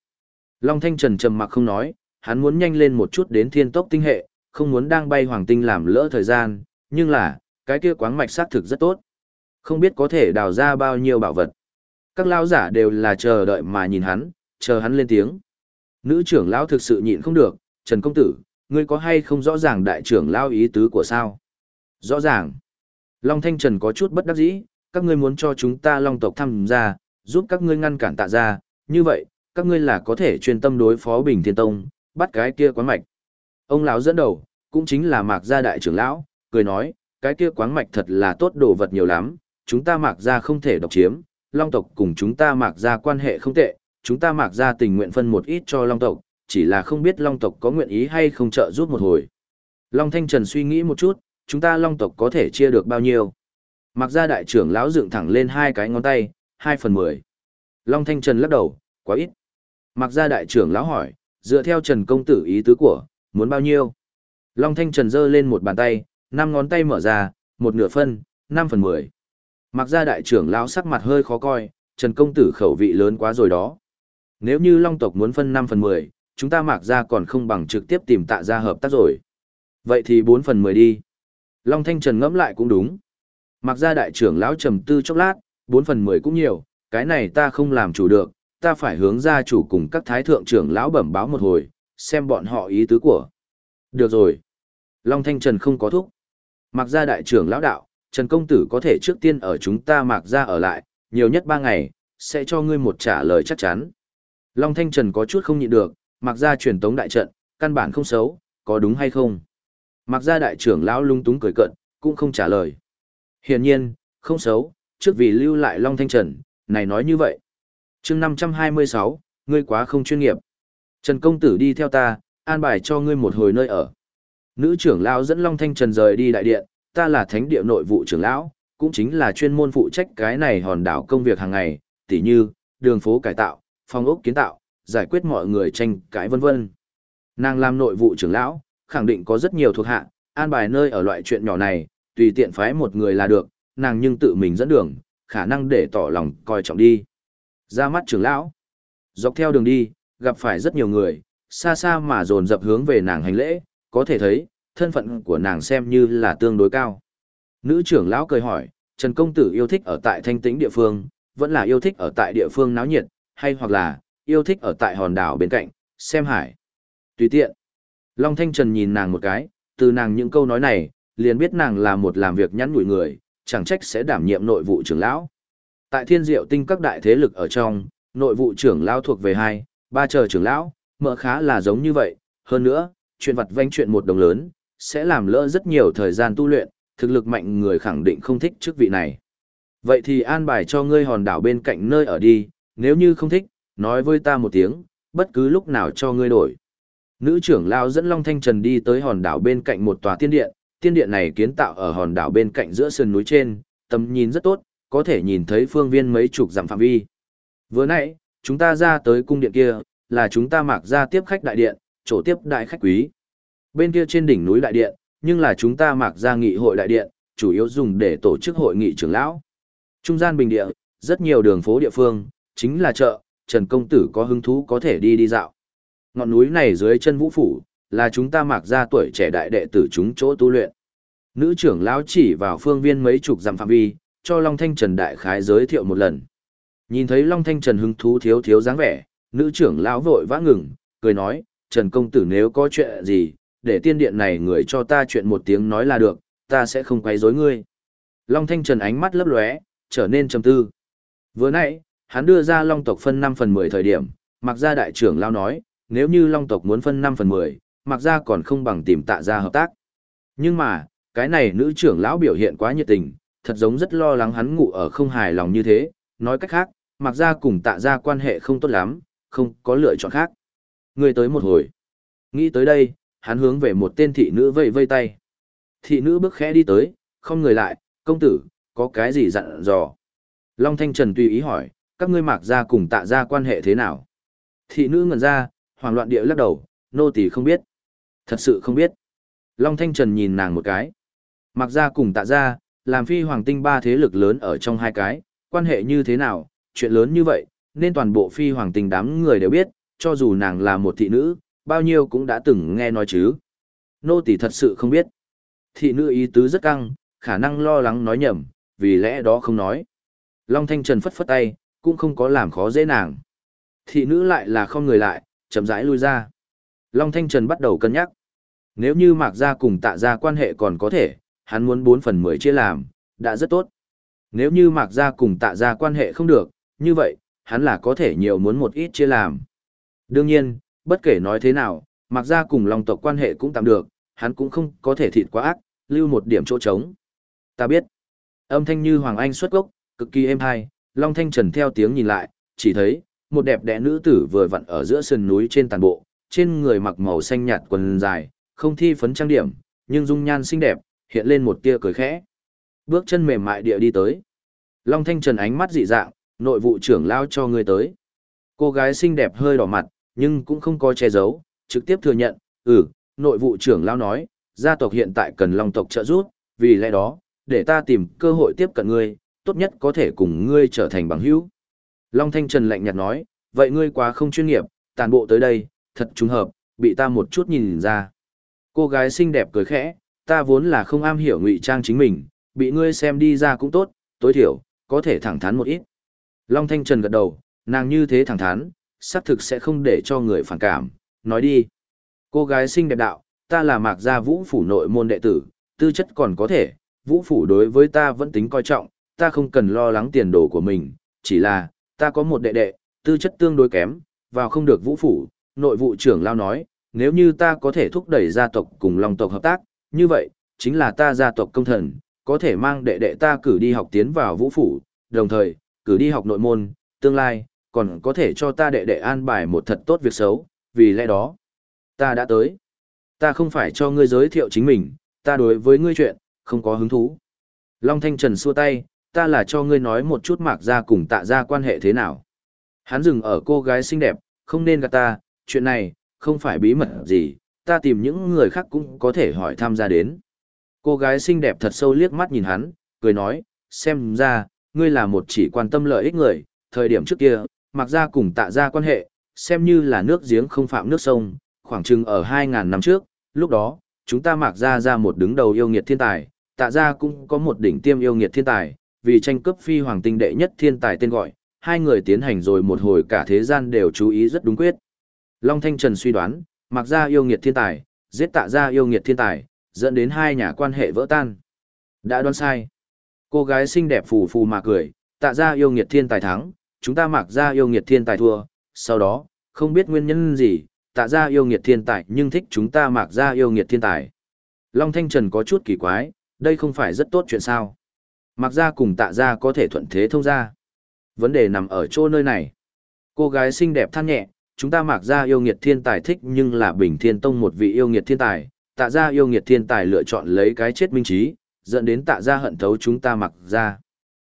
Long Thanh Trần trầm mặc không nói, hắn muốn nhanh lên một chút đến thiên tốc tinh hệ, không muốn đang bay hoàng tinh làm lỡ thời gian, nhưng là, cái kia quáng mạch xác thực rất tốt. Không biết có thể đào ra bao nhiêu bảo vật. Các lão giả đều là chờ đợi mà nhìn hắn, chờ hắn lên tiếng. Nữ trưởng lão thực sự nhịn không được, Trần Công Tử, ngươi có hay không rõ ràng đại trưởng lão ý tứ của sao? Rõ ràng. Long Thanh Trần có chút bất đắc dĩ, các ngươi muốn cho chúng ta Long tộc tham gia, giúp các ngươi ngăn cản tạ ra, như vậy, các ngươi là có thể chuyên tâm đối phó Bình Thiên Tông, bắt cái kia quán mạch. Ông lão dẫn đầu, cũng chính là Mạc gia đại trưởng lão, cười nói, cái kia quáng mạch thật là tốt đồ vật nhiều lắm, chúng ta Mạc gia không thể độc chiếm, Long tộc cùng chúng ta Mạc gia quan hệ không tệ, chúng ta Mạc gia tình nguyện phân một ít cho Long tộc, chỉ là không biết Long tộc có nguyện ý hay không trợ giúp một hồi. Long Thanh Trần suy nghĩ một chút, chúng ta Long tộc có thể chia được bao nhiêu? Mặc ra đại trưởng lão dựng thẳng lên hai cái ngón tay, hai phần mười. Long Thanh Trần lắc đầu, quá ít. Mặc ra đại trưởng lão hỏi, dựa theo Trần công tử ý tứ của, muốn bao nhiêu? Long Thanh Trần giơ lên một bàn tay, năm ngón tay mở ra, một nửa phân, năm phần mười. Mặc ra đại trưởng lão sắc mặt hơi khó coi, Trần công tử khẩu vị lớn quá rồi đó. Nếu như Long tộc muốn phân năm phần mười, chúng ta mặc ra còn không bằng trực tiếp tìm tạ ra hợp tác rồi. Vậy thì bốn phần mười đi. Long Thanh Trần ngẫm lại cũng đúng. Mặc ra đại trưởng lão trầm tư chốc lát, bốn phần mười cũng nhiều, cái này ta không làm chủ được, ta phải hướng ra chủ cùng các thái thượng trưởng lão bẩm báo một hồi, xem bọn họ ý tứ của. Được rồi. Long Thanh Trần không có thúc. Mặc ra đại trưởng lão đạo, Trần Công Tử có thể trước tiên ở chúng ta mặc ra ở lại, nhiều nhất ba ngày, sẽ cho ngươi một trả lời chắc chắn. Long Thanh Trần có chút không nhịn được, mặc ra truyền tống đại trận, căn bản không xấu, có đúng hay không? Mặc ra đại trưởng lão lung túng cười cận, cũng không trả lời. Hiển nhiên, không xấu, trước vì lưu lại Long Thanh Trần, này nói như vậy. chương 526, ngươi quá không chuyên nghiệp. Trần Công Tử đi theo ta, an bài cho ngươi một hồi nơi ở. Nữ trưởng lão dẫn Long Thanh Trần rời đi đại điện, ta là thánh địa nội vụ trưởng lão, cũng chính là chuyên môn phụ trách cái này hòn đảo công việc hàng ngày, tỉ như đường phố cải tạo, phòng ốc kiến tạo, giải quyết mọi người tranh cãi vân vân. Nàng làm nội vụ trưởng lão, khẳng định có rất nhiều thuộc hạ, an bài nơi ở loại chuyện nhỏ này, tùy tiện phái một người là được, nàng nhưng tự mình dẫn đường, khả năng để tỏ lòng coi trọng đi. Ra mắt trưởng lão, dọc theo đường đi, gặp phải rất nhiều người, xa xa mà dồn dập hướng về nàng hành lễ, có thể thấy, thân phận của nàng xem như là tương đối cao. Nữ trưởng lão cười hỏi, Trần Công Tử yêu thích ở tại thanh tĩnh địa phương, vẫn là yêu thích ở tại địa phương náo nhiệt, hay hoặc là yêu thích ở tại hòn đảo bên cạnh, xem hải. Tùy tiện. Long Thanh Trần nhìn nàng một cái, từ nàng những câu nói này, liền biết nàng là một làm việc nhắn nhủi người, chẳng trách sẽ đảm nhiệm nội vụ trưởng lão. Tại thiên diệu tinh các đại thế lực ở trong, nội vụ trưởng lão thuộc về hai, ba chờ trưởng lão, mỡ khá là giống như vậy, hơn nữa, chuyện vặt vanh chuyện một đồng lớn, sẽ làm lỡ rất nhiều thời gian tu luyện, thực lực mạnh người khẳng định không thích chức vị này. Vậy thì an bài cho ngươi hòn đảo bên cạnh nơi ở đi, nếu như không thích, nói với ta một tiếng, bất cứ lúc nào cho ngươi đổi. Nữ trưởng lao dẫn Long Thanh Trần đi tới hòn đảo bên cạnh một tòa tiên điện, tiên điện này kiến tạo ở hòn đảo bên cạnh giữa sườn núi trên, tầm nhìn rất tốt, có thể nhìn thấy phương viên mấy chục dặm phạm vi. Vừa nãy, chúng ta ra tới cung điện kia, là chúng ta mặc ra tiếp khách đại điện, chỗ tiếp đại khách quý. Bên kia trên đỉnh núi đại điện, nhưng là chúng ta mặc ra nghị hội đại điện, chủ yếu dùng để tổ chức hội nghị trưởng lão. Trung gian bình địa, rất nhiều đường phố địa phương, chính là chợ, Trần Công Tử có hứng thú có thể đi đi dạo. Ngọn núi này dưới chân vũ phủ, là chúng ta mặc ra tuổi trẻ đại đệ tử chúng chỗ tu luyện. Nữ trưởng lão chỉ vào phương viên mấy chục dặm phạm vi, cho Long Thanh Trần đại khái giới thiệu một lần. Nhìn thấy Long Thanh Trần hứng thú thiếu thiếu dáng vẻ, nữ trưởng lão vội vã ngừng, cười nói, Trần Công Tử nếu có chuyện gì, để tiên điện này người cho ta chuyện một tiếng nói là được, ta sẽ không quấy rối ngươi. Long Thanh Trần ánh mắt lấp lóe, trở nên trầm tư. Vừa nãy, hắn đưa ra Long tộc phân 5 phần 10 thời điểm, mặc ra đại trưởng lao nói, nếu như Long tộc muốn phân 5 phần 10, mặc ra còn không bằng tìm tạ ra hợp tác. Nhưng mà, cái này nữ trưởng lão biểu hiện quá nhiệt tình, thật giống rất lo lắng hắn ngủ ở không hài lòng như thế, nói cách khác, mặc ra cùng tạ ra quan hệ không tốt lắm, không có lựa chọn khác. Người tới một hồi. Nghĩ tới đây, hắn hướng về một tên thị nữ vây vây tay. Thị nữ bước khẽ đi tới, không người lại, công tử, có cái gì dặn dò. Long Thanh Trần tùy ý hỏi, các ngươi mạc ra cùng tạ ra quan hệ thế nào? Thị nữ ngẩn ra, hoảng loạn địa lắc đầu, nô tỳ không biết. Thật sự không biết. Long Thanh Trần nhìn nàng một cái. mặc ra cùng tạ ra, làm phi hoàng tinh ba thế lực lớn ở trong hai cái, quan hệ như thế nào, chuyện lớn như vậy, nên toàn bộ phi hoàng tinh đám người đều biết, cho dù nàng là một thị nữ, bao nhiêu cũng đã từng nghe nói chứ. Nô tỳ thật sự không biết. Thị nữ ý tứ rất căng, khả năng lo lắng nói nhầm, vì lẽ đó không nói. Long Thanh Trần phất phất tay, cũng không có làm khó dễ nàng. Thị nữ lại là không người lại, chậm rãi lui ra. Long Thanh Trần bắt đầu cân nhắc. Nếu như Mạc Gia cùng tạ gia quan hệ còn có thể, hắn muốn 4 phần 10 chia làm, đã rất tốt. Nếu như Mạc Gia cùng tạ gia quan hệ không được, như vậy, hắn là có thể nhiều muốn một ít chia làm. Đương nhiên, bất kể nói thế nào, Mạc Gia cùng Long tộc quan hệ cũng tạm được, hắn cũng không có thể thịt quá ác, lưu một điểm chỗ trống. Ta biết. Âm thanh như Hoàng Anh xuất gốc, cực kỳ êm hay, Long Thanh Trần theo tiếng nhìn lại, chỉ thấy, một đẹp đẽ nữ tử vừa vặn ở giữa sườn núi trên tàn bộ, trên người mặc màu xanh nhạt quần dài, không thi phấn trang điểm, nhưng dung nhan xinh đẹp, hiện lên một tia cười khẽ. Bước chân mềm mại địa đi tới. Long Thanh Trần ánh mắt dị dạng, nội vụ trưởng lao cho người tới. Cô gái xinh đẹp hơi đỏ mặt, nhưng cũng không có che giấu, trực tiếp thừa nhận, ừ, nội vụ trưởng lao nói, gia tộc hiện tại cần Long tộc trợ giúp, vì lẽ đó, để ta tìm cơ hội tiếp cận ngươi, tốt nhất có thể cùng ngươi trở thành bằng hữu. Long Thanh Trần lạnh nhạt nói, vậy ngươi quá không chuyên nghiệp, tàn bộ tới đây, thật trùng hợp, bị ta một chút nhìn ra. Cô gái xinh đẹp cười khẽ, ta vốn là không am hiểu ngụy trang chính mình, bị ngươi xem đi ra cũng tốt, tối thiểu, có thể thẳng thắn một ít. Long Thanh Trần gật đầu, nàng như thế thẳng thắn, xác thực sẽ không để cho người phản cảm, nói đi. Cô gái xinh đẹp đạo, ta là mạc gia vũ phủ nội môn đệ tử, tư chất còn có thể, vũ phủ đối với ta vẫn tính coi trọng, ta không cần lo lắng tiền đồ của mình, chỉ là, ta có một đệ đệ, tư chất tương đối kém, vào không được vũ phủ, nội vụ trưởng lao nói, nếu như ta có thể thúc đẩy gia tộc cùng long tộc hợp tác, như vậy, chính là ta gia tộc công thần, có thể mang đệ đệ ta cử đi học tiến vào vũ phủ, đồng thời, cử đi học nội môn, tương lai, còn có thể cho ta đệ đệ an bài một thật tốt việc xấu, vì lẽ đó, ta đã tới. Ta không phải cho ngươi giới thiệu chính mình, ta đối với ngươi chuyện, không có hứng thú. Long Thanh Trần xua tay, ta là cho ngươi nói một chút mạc ra cùng tạ ra quan hệ thế nào. Hắn dừng ở cô gái xinh đẹp, không nên gạt ta, chuyện này, không phải bí mật gì, ta tìm những người khác cũng có thể hỏi tham gia đến. Cô gái xinh đẹp thật sâu liếc mắt nhìn hắn, cười nói, xem ra, ngươi là một chỉ quan tâm lợi ích người, thời điểm trước kia, mặc ra cùng tạ ra quan hệ, xem như là nước giếng không phạm nước sông, khoảng chừng ở 2.000 năm trước, lúc đó, chúng ta mặc ra ra một đứng đầu yêu nghiệt thiên tài, tạ ra cũng có một đỉnh tiêm yêu nghiệt thiên tài, vì tranh cướp phi hoàng tinh đệ nhất thiên tài tên gọi, hai người tiến hành rồi một hồi cả thế gian đều chú ý rất đúng quyết. Long Thanh Trần suy đoán, mặc ra yêu nghiệt thiên tài, giết tạ ra yêu nghiệt thiên tài, dẫn đến hai nhà quan hệ vỡ tan. Đã đoán sai. Cô gái xinh đẹp phù phù mà cười, tạ ra yêu nghiệt thiên tài thắng, chúng ta mặc ra yêu nghiệt thiên tài thua, sau đó, không biết nguyên nhân gì, tạ ra yêu nghiệt thiên tài nhưng thích chúng ta mặc ra yêu nghiệt thiên tài. Long Thanh Trần có chút kỳ quái, đây không phải rất tốt chuyện sao. Mặc ra cùng tạ ra có thể thuận thế thông ra. Vấn đề nằm ở chỗ nơi này. Cô gái xinh đẹp than nhẹ, chúng ta mặc ra yêu nghiệt thiên tài thích nhưng là bình thiên tông một vị yêu nghiệt thiên tài, tạ ra yêu nghiệt thiên tài lựa chọn lấy cái chết minh trí, dẫn đến tạ ra hận thấu chúng ta mặc ra.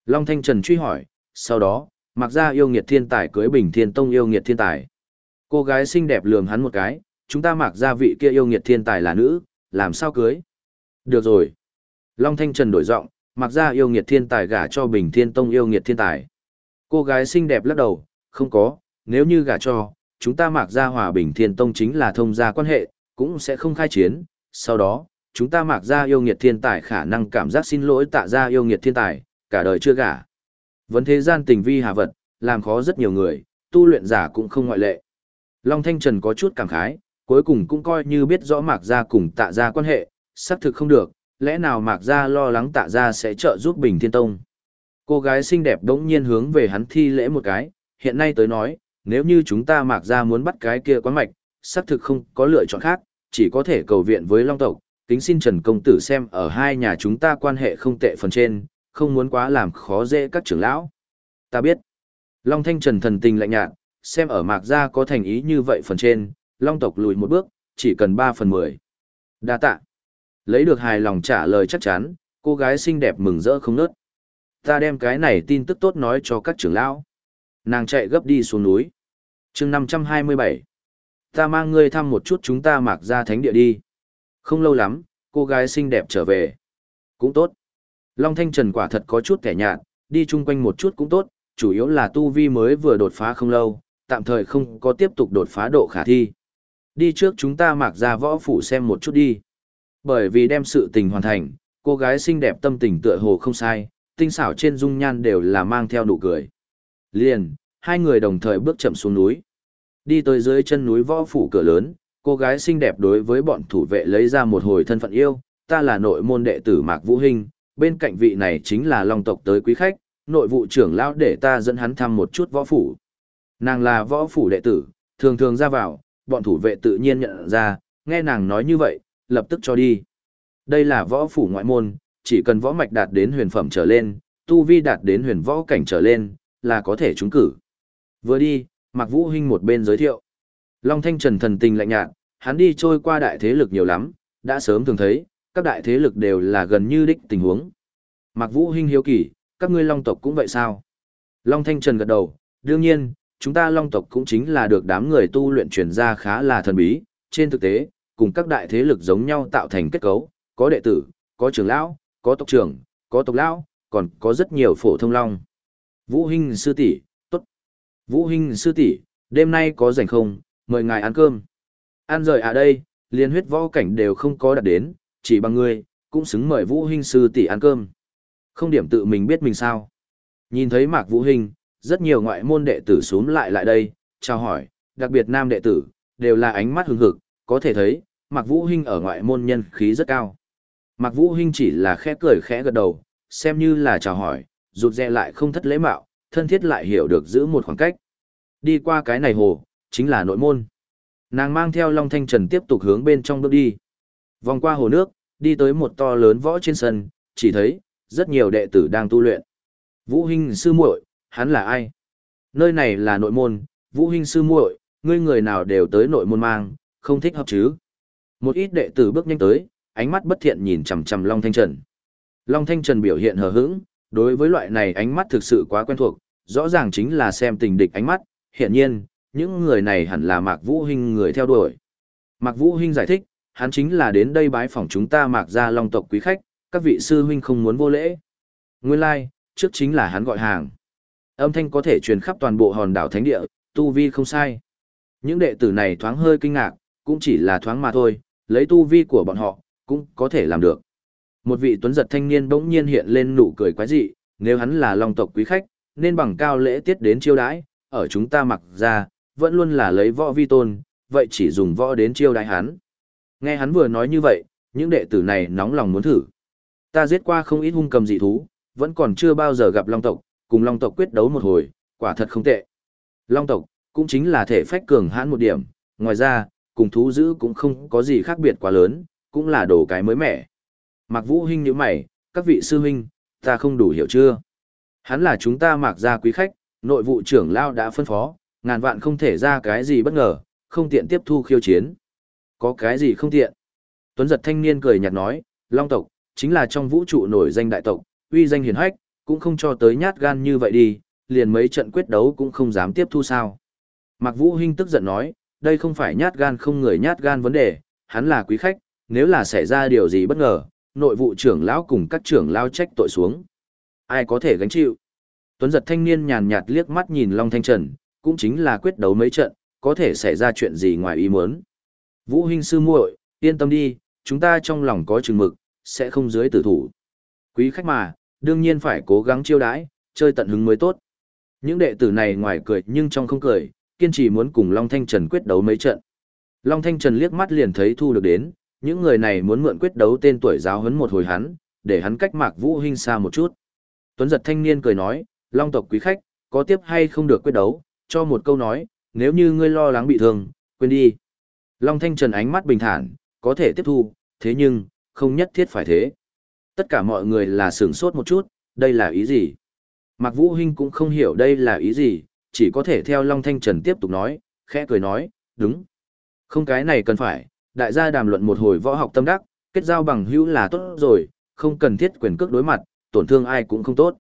Long Thanh Trần truy hỏi, sau đó, mặc ra yêu nghiệt thiên tài cưới bình thiên tông yêu nghiệt thiên tài. Cô gái xinh đẹp lường hắn một cái, chúng ta mặc ra vị kia yêu nghiệt thiên tài là nữ, làm sao cưới? Được rồi. Long Thanh Trần đổi giọng, mặc ra yêu nghiệt thiên tài gả cho bình thiên tông yêu nghiệt thiên tài. Cô gái xinh đẹp lắc đầu, không có, nếu như gả cho, chúng ta mặc ra hòa bình thiên tông chính là thông gia quan hệ, cũng sẽ không khai chiến. Sau đó, chúng ta mặc ra yêu nghiệt thiên tài khả năng cảm giác xin lỗi tạ ra yêu nghiệt thiên tài, cả đời chưa gả. Vấn thế gian tình vi hà vật, làm khó rất nhiều người, tu luyện giả cũng không ngoại lệ. Long Thanh Trần có chút cảm khái, cuối cùng cũng coi như biết rõ mạc gia cùng tạ gia quan hệ, xác thực không được, lẽ nào mạc gia lo lắng tạ gia sẽ trợ giúp Bình Thiên Tông. Cô gái xinh đẹp đống nhiên hướng về hắn thi lễ một cái, hiện nay tới nói, nếu như chúng ta mạc gia muốn bắt cái kia quán mạch, xác thực không có lựa chọn khác, chỉ có thể cầu viện với Long Tộc, kính xin Trần Công Tử xem ở hai nhà chúng ta quan hệ không tệ phần trên, không muốn quá làm khó dễ các trưởng lão. Ta biết. Long Thanh Trần thần tình lạnh nhạt, xem ở mạc gia có thành ý như vậy phần trên, Long tộc lùi một bước, chỉ cần 3 phần 10. Đa tạ. Lấy được hài lòng trả lời chắc chắn, cô gái xinh đẹp mừng rỡ không nớt. Ta đem cái này tin tức tốt nói cho các trưởng lão. Nàng chạy gấp đi xuống núi. chương 527. Ta mang ngươi thăm một chút chúng ta mạc ra thánh địa đi. Không lâu lắm, cô gái xinh đẹp trở về. Cũng tốt. Long Thanh Trần quả thật có chút kẻ nhạt, đi chung quanh một chút cũng tốt, chủ yếu là tu vi mới vừa đột phá không lâu, tạm thời không có tiếp tục đột phá độ khả thi. Đi trước chúng ta mặc ra võ phủ xem một chút đi. Bởi vì đem sự tình hoàn thành, cô gái xinh đẹp tâm tình tựa hồ không sai, tinh xảo trên dung nhan đều là mang theo nụ cười. Liền, hai người đồng thời bước chậm xuống núi. Đi tới dưới chân núi võ phủ cửa lớn, cô gái xinh đẹp đối với bọn thủ vệ lấy ra một hồi thân phận yêu, ta là nội môn đệ tử Mạc Vũ Hinh, bên cạnh vị này chính là Long tộc tới quý khách, nội vụ trưởng lão để ta dẫn hắn thăm một chút võ phủ. Nàng là võ phủ đệ tử, thường thường ra vào, bọn thủ vệ tự nhiên nhận ra, nghe nàng nói như vậy, lập tức cho đi. Đây là võ phủ ngoại môn, chỉ cần võ mạch đạt đến huyền phẩm trở lên, tu vi đạt đến huyền võ cảnh trở lên, là có thể trúng cử. Vừa đi, Mạc Vũ Hinh một bên giới thiệu. Long Thanh Trần thần tình lạnh nhạt, hắn đi trôi qua đại thế lực nhiều lắm, đã sớm thường thấy, các đại thế lực đều là gần như đích tình huống. Mạc Vũ Hinh hiếu kỳ, các ngươi Long tộc cũng vậy sao? Long Thanh Trần gật đầu, đương nhiên, chúng ta Long tộc cũng chính là được đám người tu luyện truyền ra khá là thần bí, trên thực tế, cùng các đại thế lực giống nhau tạo thành kết cấu, có đệ tử, có trưởng lão, có tộc trưởng, có tộc lão, còn có rất nhiều phổ thông long. Vũ Hinh sư tỷ, tốt. Vũ Hinh sư tỷ, đêm nay có rảnh không, mời ngài ăn cơm. Ăn rời à đây, liên huyết võ cảnh đều không có đạt đến, chỉ bằng ngươi, cũng xứng mời Vũ Hinh sư tỷ ăn cơm. Không điểm tự mình biết mình sao. Nhìn thấy Mạc Vũ Hinh, rất nhiều ngoại môn đệ tử xuống lại lại đây, chào hỏi, đặc biệt nam đệ tử, đều là ánh mắt hứng hực, có thể thấy, Mạc Vũ Hinh ở ngoại môn nhân khí rất cao. Mạc Vũ Hinh chỉ là khẽ cười khẽ gật đầu, xem như là chào hỏi, rụt rè lại không thất lễ mạo, thân thiết lại hiểu được giữ một khoảng cách. Đi qua cái này hồ, chính là nội môn. Nàng mang theo Long Thanh Trần tiếp tục hướng bên trong bước đi. Vòng qua hồ nước, đi tới một to lớn võ trên sân, chỉ thấy, rất nhiều đệ tử đang tu luyện. Vũ Hinh sư muội, hắn là ai? Nơi này là nội môn, Vũ Hinh sư muội, ngươi người nào đều tới nội môn mang, không thích hợp chứ? Một ít đệ tử bước nhanh tới, ánh mắt bất thiện nhìn chằm chằm Long Thanh Trần. Long Thanh Trần biểu hiện hờ hững, đối với loại này ánh mắt thực sự quá quen thuộc, rõ ràng chính là xem tình địch ánh mắt, hiện nhiên, những người này hẳn là Mạc Vũ Hinh người theo đuổi. Mạc Vũ Hinh giải thích, hắn chính là đến đây bái phỏng chúng ta Mạc gia Long tộc quý khách, các vị sư huynh không muốn vô lễ. Nguyên lai, like, trước chính là hắn gọi hàng. Âm thanh có thể truyền khắp toàn bộ hòn đảo thánh địa, tu vi không sai. Những đệ tử này thoáng hơi kinh ngạc, cũng chỉ là thoáng mà thôi, lấy tu vi của bọn họ, cũng có thể làm được. Một vị tuấn giật thanh niên bỗng nhiên hiện lên nụ cười quái dị, nếu hắn là long tộc quý khách, nên bằng cao lễ tiết đến chiêu đãi, ở chúng ta mặc ra, vẫn luôn là lấy võ vi tôn, vậy chỉ dùng võ đến chiêu đãi hắn. Nghe hắn vừa nói như vậy, những đệ tử này nóng lòng muốn thử. Ta giết qua không ít hung cầm dị thú, vẫn còn chưa bao giờ gặp long tộc, cùng long tộc quyết đấu một hồi, quả thật không tệ. Long tộc, cũng chính là thể phách cường hãn một điểm, ngoài ra, cùng thú dữ cũng không có gì khác biệt quá lớn, cũng là đồ cái mới mẻ. Mạc Vũ Hinh nhíu mày, các vị sư huynh, ta không đủ hiểu chưa? Hắn là chúng ta mạc gia quý khách, nội vụ trưởng lao đã phân phó, ngàn vạn không thể ra cái gì bất ngờ, không tiện tiếp thu khiêu chiến. Có cái gì không tiện? Tuấn giật thanh niên cười nhạt nói, Long tộc, chính là trong vũ trụ nổi danh đại tộc, uy danh hiển hách, cũng không cho tới nhát gan như vậy đi, liền mấy trận quyết đấu cũng không dám tiếp thu sao. Mạc Vũ Hinh tức giận nói, đây không phải nhát gan không người nhát gan vấn đề, hắn là quý khách, nếu là xảy ra điều gì bất ngờ, nội vụ trưởng lão cùng các trưởng lao trách tội xuống. Ai có thể gánh chịu? Tuấn giật thanh niên nhàn nhạt liếc mắt nhìn Long Thanh Trần, cũng chính là quyết đấu mấy trận, có thể xảy ra chuyện gì ngoài ý muốn. Vũ Hinh sư muội, yên tâm đi, chúng ta trong lòng có chừng mực, sẽ không dưới tử thủ. Quý khách mà, đương nhiên phải cố gắng chiêu đãi, chơi tận hứng mới tốt. Những đệ tử này ngoài cười nhưng trong không cười, kiên trì muốn cùng Long Thanh Trần quyết đấu mấy trận. Long Thanh Trần liếc mắt liền thấy thu được đến, những người này muốn mượn quyết đấu tên tuổi giáo huấn một hồi hắn, để hắn cách Mạc Vũ Hinh xa một chút. Tuấn giật thanh niên cười nói, Long tộc quý khách, có tiếp hay không được quyết đấu, cho một câu nói, nếu như ngươi lo lắng bị thương, quên đi. Long Thanh Trần ánh mắt bình thản, có thể tiếp thu, thế nhưng, không nhất thiết phải thế. Tất cả mọi người là sửng sốt một chút, đây là ý gì? Mạc Vũ Hinh cũng không hiểu đây là ý gì, chỉ có thể theo Long Thanh Trần tiếp tục nói, khẽ cười nói, đúng. Không cái này cần phải, đại gia đàm luận một hồi võ học tâm đắc, kết giao bằng hữu là tốt rồi, không cần thiết quyền cước đối mặt, tổn thương ai cũng không tốt.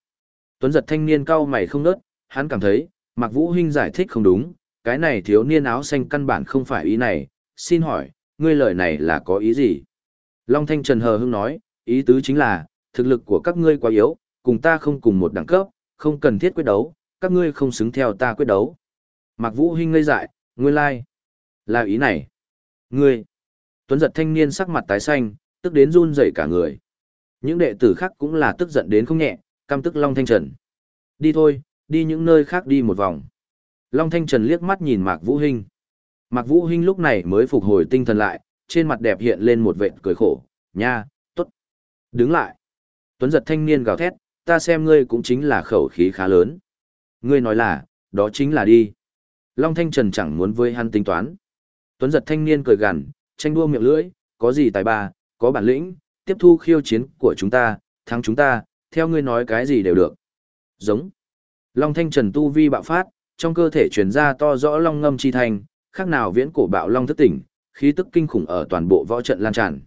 Tuấn giật thanh niên cao mày không nớt, hắn cảm thấy, Mạc Vũ Hinh giải thích không đúng, cái này thiếu niên áo xanh căn bản không phải ý này, xin hỏi, ngươi lời này là có ý gì? Long Thanh Trần hờ hững nói, ý tứ chính là, thực lực của các ngươi quá yếu, cùng ta không cùng một đẳng cấp, không cần thiết quyết đấu, các ngươi không xứng theo ta quyết đấu. Mạc Vũ Hinh ngây dại, nguyên lai, like. là ý này. Ngươi, Tuấn giật thanh niên sắc mặt tái xanh, tức đến run rẩy cả người. Những đệ tử khác cũng là tức giận đến không nhẹ, căm tức Long Thanh Trần. Đi thôi, đi những nơi khác đi một vòng. Long Thanh Trần liếc mắt nhìn Mạc Vũ Hinh. Mạc Vũ Hinh lúc này mới phục hồi tinh thần lại, trên mặt đẹp hiện lên một vệt cười khổ, nha, tốt. Đứng lại. Tuấn giật thanh niên gào thét, ta xem ngươi cũng chính là khẩu khí khá lớn. Ngươi nói là, đó chính là đi. Long Thanh Trần chẳng muốn với hắn tính toán. Tuấn giật thanh niên cười gằn, tranh đua miệng lưỡi, có gì tài ba, có bản lĩnh, tiếp thu khiêu chiến của chúng ta, thắng chúng ta, theo ngươi nói cái gì đều được. Giống. Long Thanh Trần tu vi bạo phát, trong cơ thể truyền ra to rõ long ngâm chi thành, khác nào viễn cổ bạo long thức tỉnh, khí tức kinh khủng ở toàn bộ võ trận lan tràn.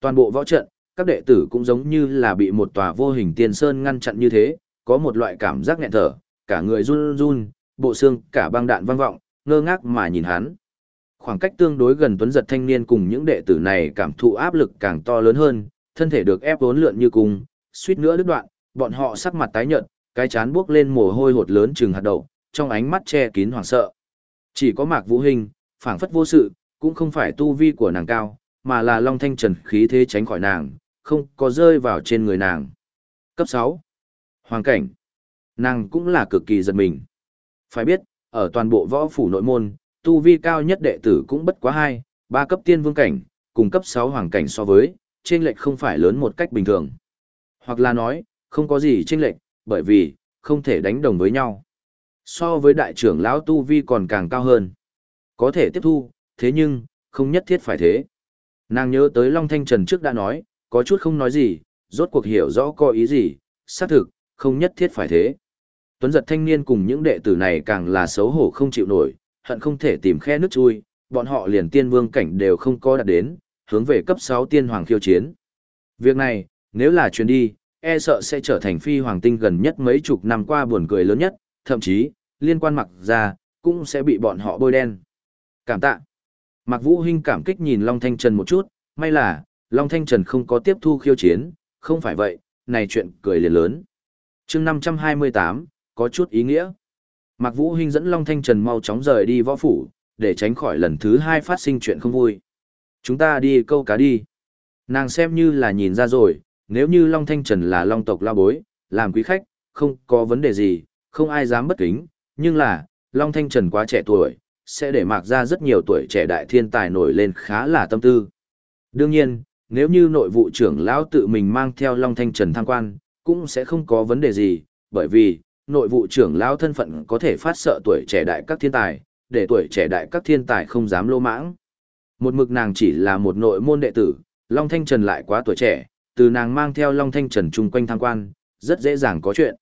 Toàn bộ võ trận, các đệ tử cũng giống như là bị một tòa vô hình tiên sơn ngăn chặn như thế, có một loại cảm giác nghẹn thở, cả người run run, bộ xương, cả băng đạn vang vọng, ngơ ngác mà nhìn hắn. Khoảng cách tương đối gần tuấn giật thanh niên cùng những đệ tử này cảm thụ áp lực càng to lớn hơn, thân thể được ép vốn lượn như cùng, suýt nữa đứt đoạn, bọn họ sắc mặt tái nhợt, cái chán buốc lên mồ hôi hột lớn trừng hạt đậu, trong ánh mắt che kín hoảng sợ. Chỉ có Mạc Vũ Hình, phảng phất vô sự, cũng không phải tu vi của nàng cao, mà là Long Thanh Trần khí thế tránh khỏi nàng, không có rơi vào trên người nàng. Cấp 6. Hoàng cảnh. Nàng cũng là cực kỳ giật mình. Phải biết, ở toàn bộ võ phủ nội môn, tu vi cao nhất đệ tử cũng bất quá 2, 3 cấp tiên vương cảnh, cùng cấp 6 hoàng cảnh so với, trên lệch không phải lớn một cách bình thường. Hoặc là nói, không có gì trên lệch, bởi vì, không thể đánh đồng với nhau. So với đại trưởng lão tu vi còn càng cao hơn. Có thể tiếp thu, thế nhưng, không nhất thiết phải thế. Nàng nhớ tới Long Thanh Trần trước đã nói, có chút không nói gì, rốt cuộc hiểu rõ có ý gì, xác thực, không nhất thiết phải thế. Tuấn giật thanh niên cùng những đệ tử này càng là xấu hổ không chịu nổi, hận không thể tìm khe nước chui, bọn họ liền tiên vương cảnh đều không có đạt đến, hướng về cấp 6 tiên hoàng khiêu chiến. Việc này, nếu là chuyến đi, e sợ sẽ trở thành phi hoàng tinh gần nhất mấy chục năm qua buồn cười lớn nhất, thậm chí, liên quan mặc ra, cũng sẽ bị bọn họ bôi đen. Cảm tạ. Mạc Vũ Hinh cảm kích nhìn Long Thanh Trần một chút, may là, Long Thanh Trần không có tiếp thu khiêu chiến, không phải vậy, này chuyện cười liền lớn. chương 528, có chút ý nghĩa. Mạc Vũ Hinh dẫn Long Thanh Trần mau chóng rời đi võ phủ, để tránh khỏi lần thứ hai phát sinh chuyện không vui. Chúng ta đi câu cá đi. Nàng xem như là nhìn ra rồi, nếu như Long Thanh Trần là Long tộc lao bối, làm quý khách, không có vấn đề gì, không ai dám bất kính, nhưng là, Long Thanh Trần quá trẻ tuổi, sẽ để mạc ra rất nhiều tuổi trẻ đại thiên tài nổi lên khá là tâm tư. Đương nhiên, nếu như nội vụ trưởng lão tự mình mang theo Long Thanh Trần tham quan, cũng sẽ không có vấn đề gì, bởi vì, nội vụ trưởng lão thân phận có thể phát sợ tuổi trẻ đại các thiên tài, để tuổi trẻ đại các thiên tài không dám lô mãng. Một mực nàng chỉ là một nội môn đệ tử, Long Thanh Trần lại quá tuổi trẻ, từ nàng mang theo Long Thanh Trần chung quanh tham quan, rất dễ dàng có chuyện.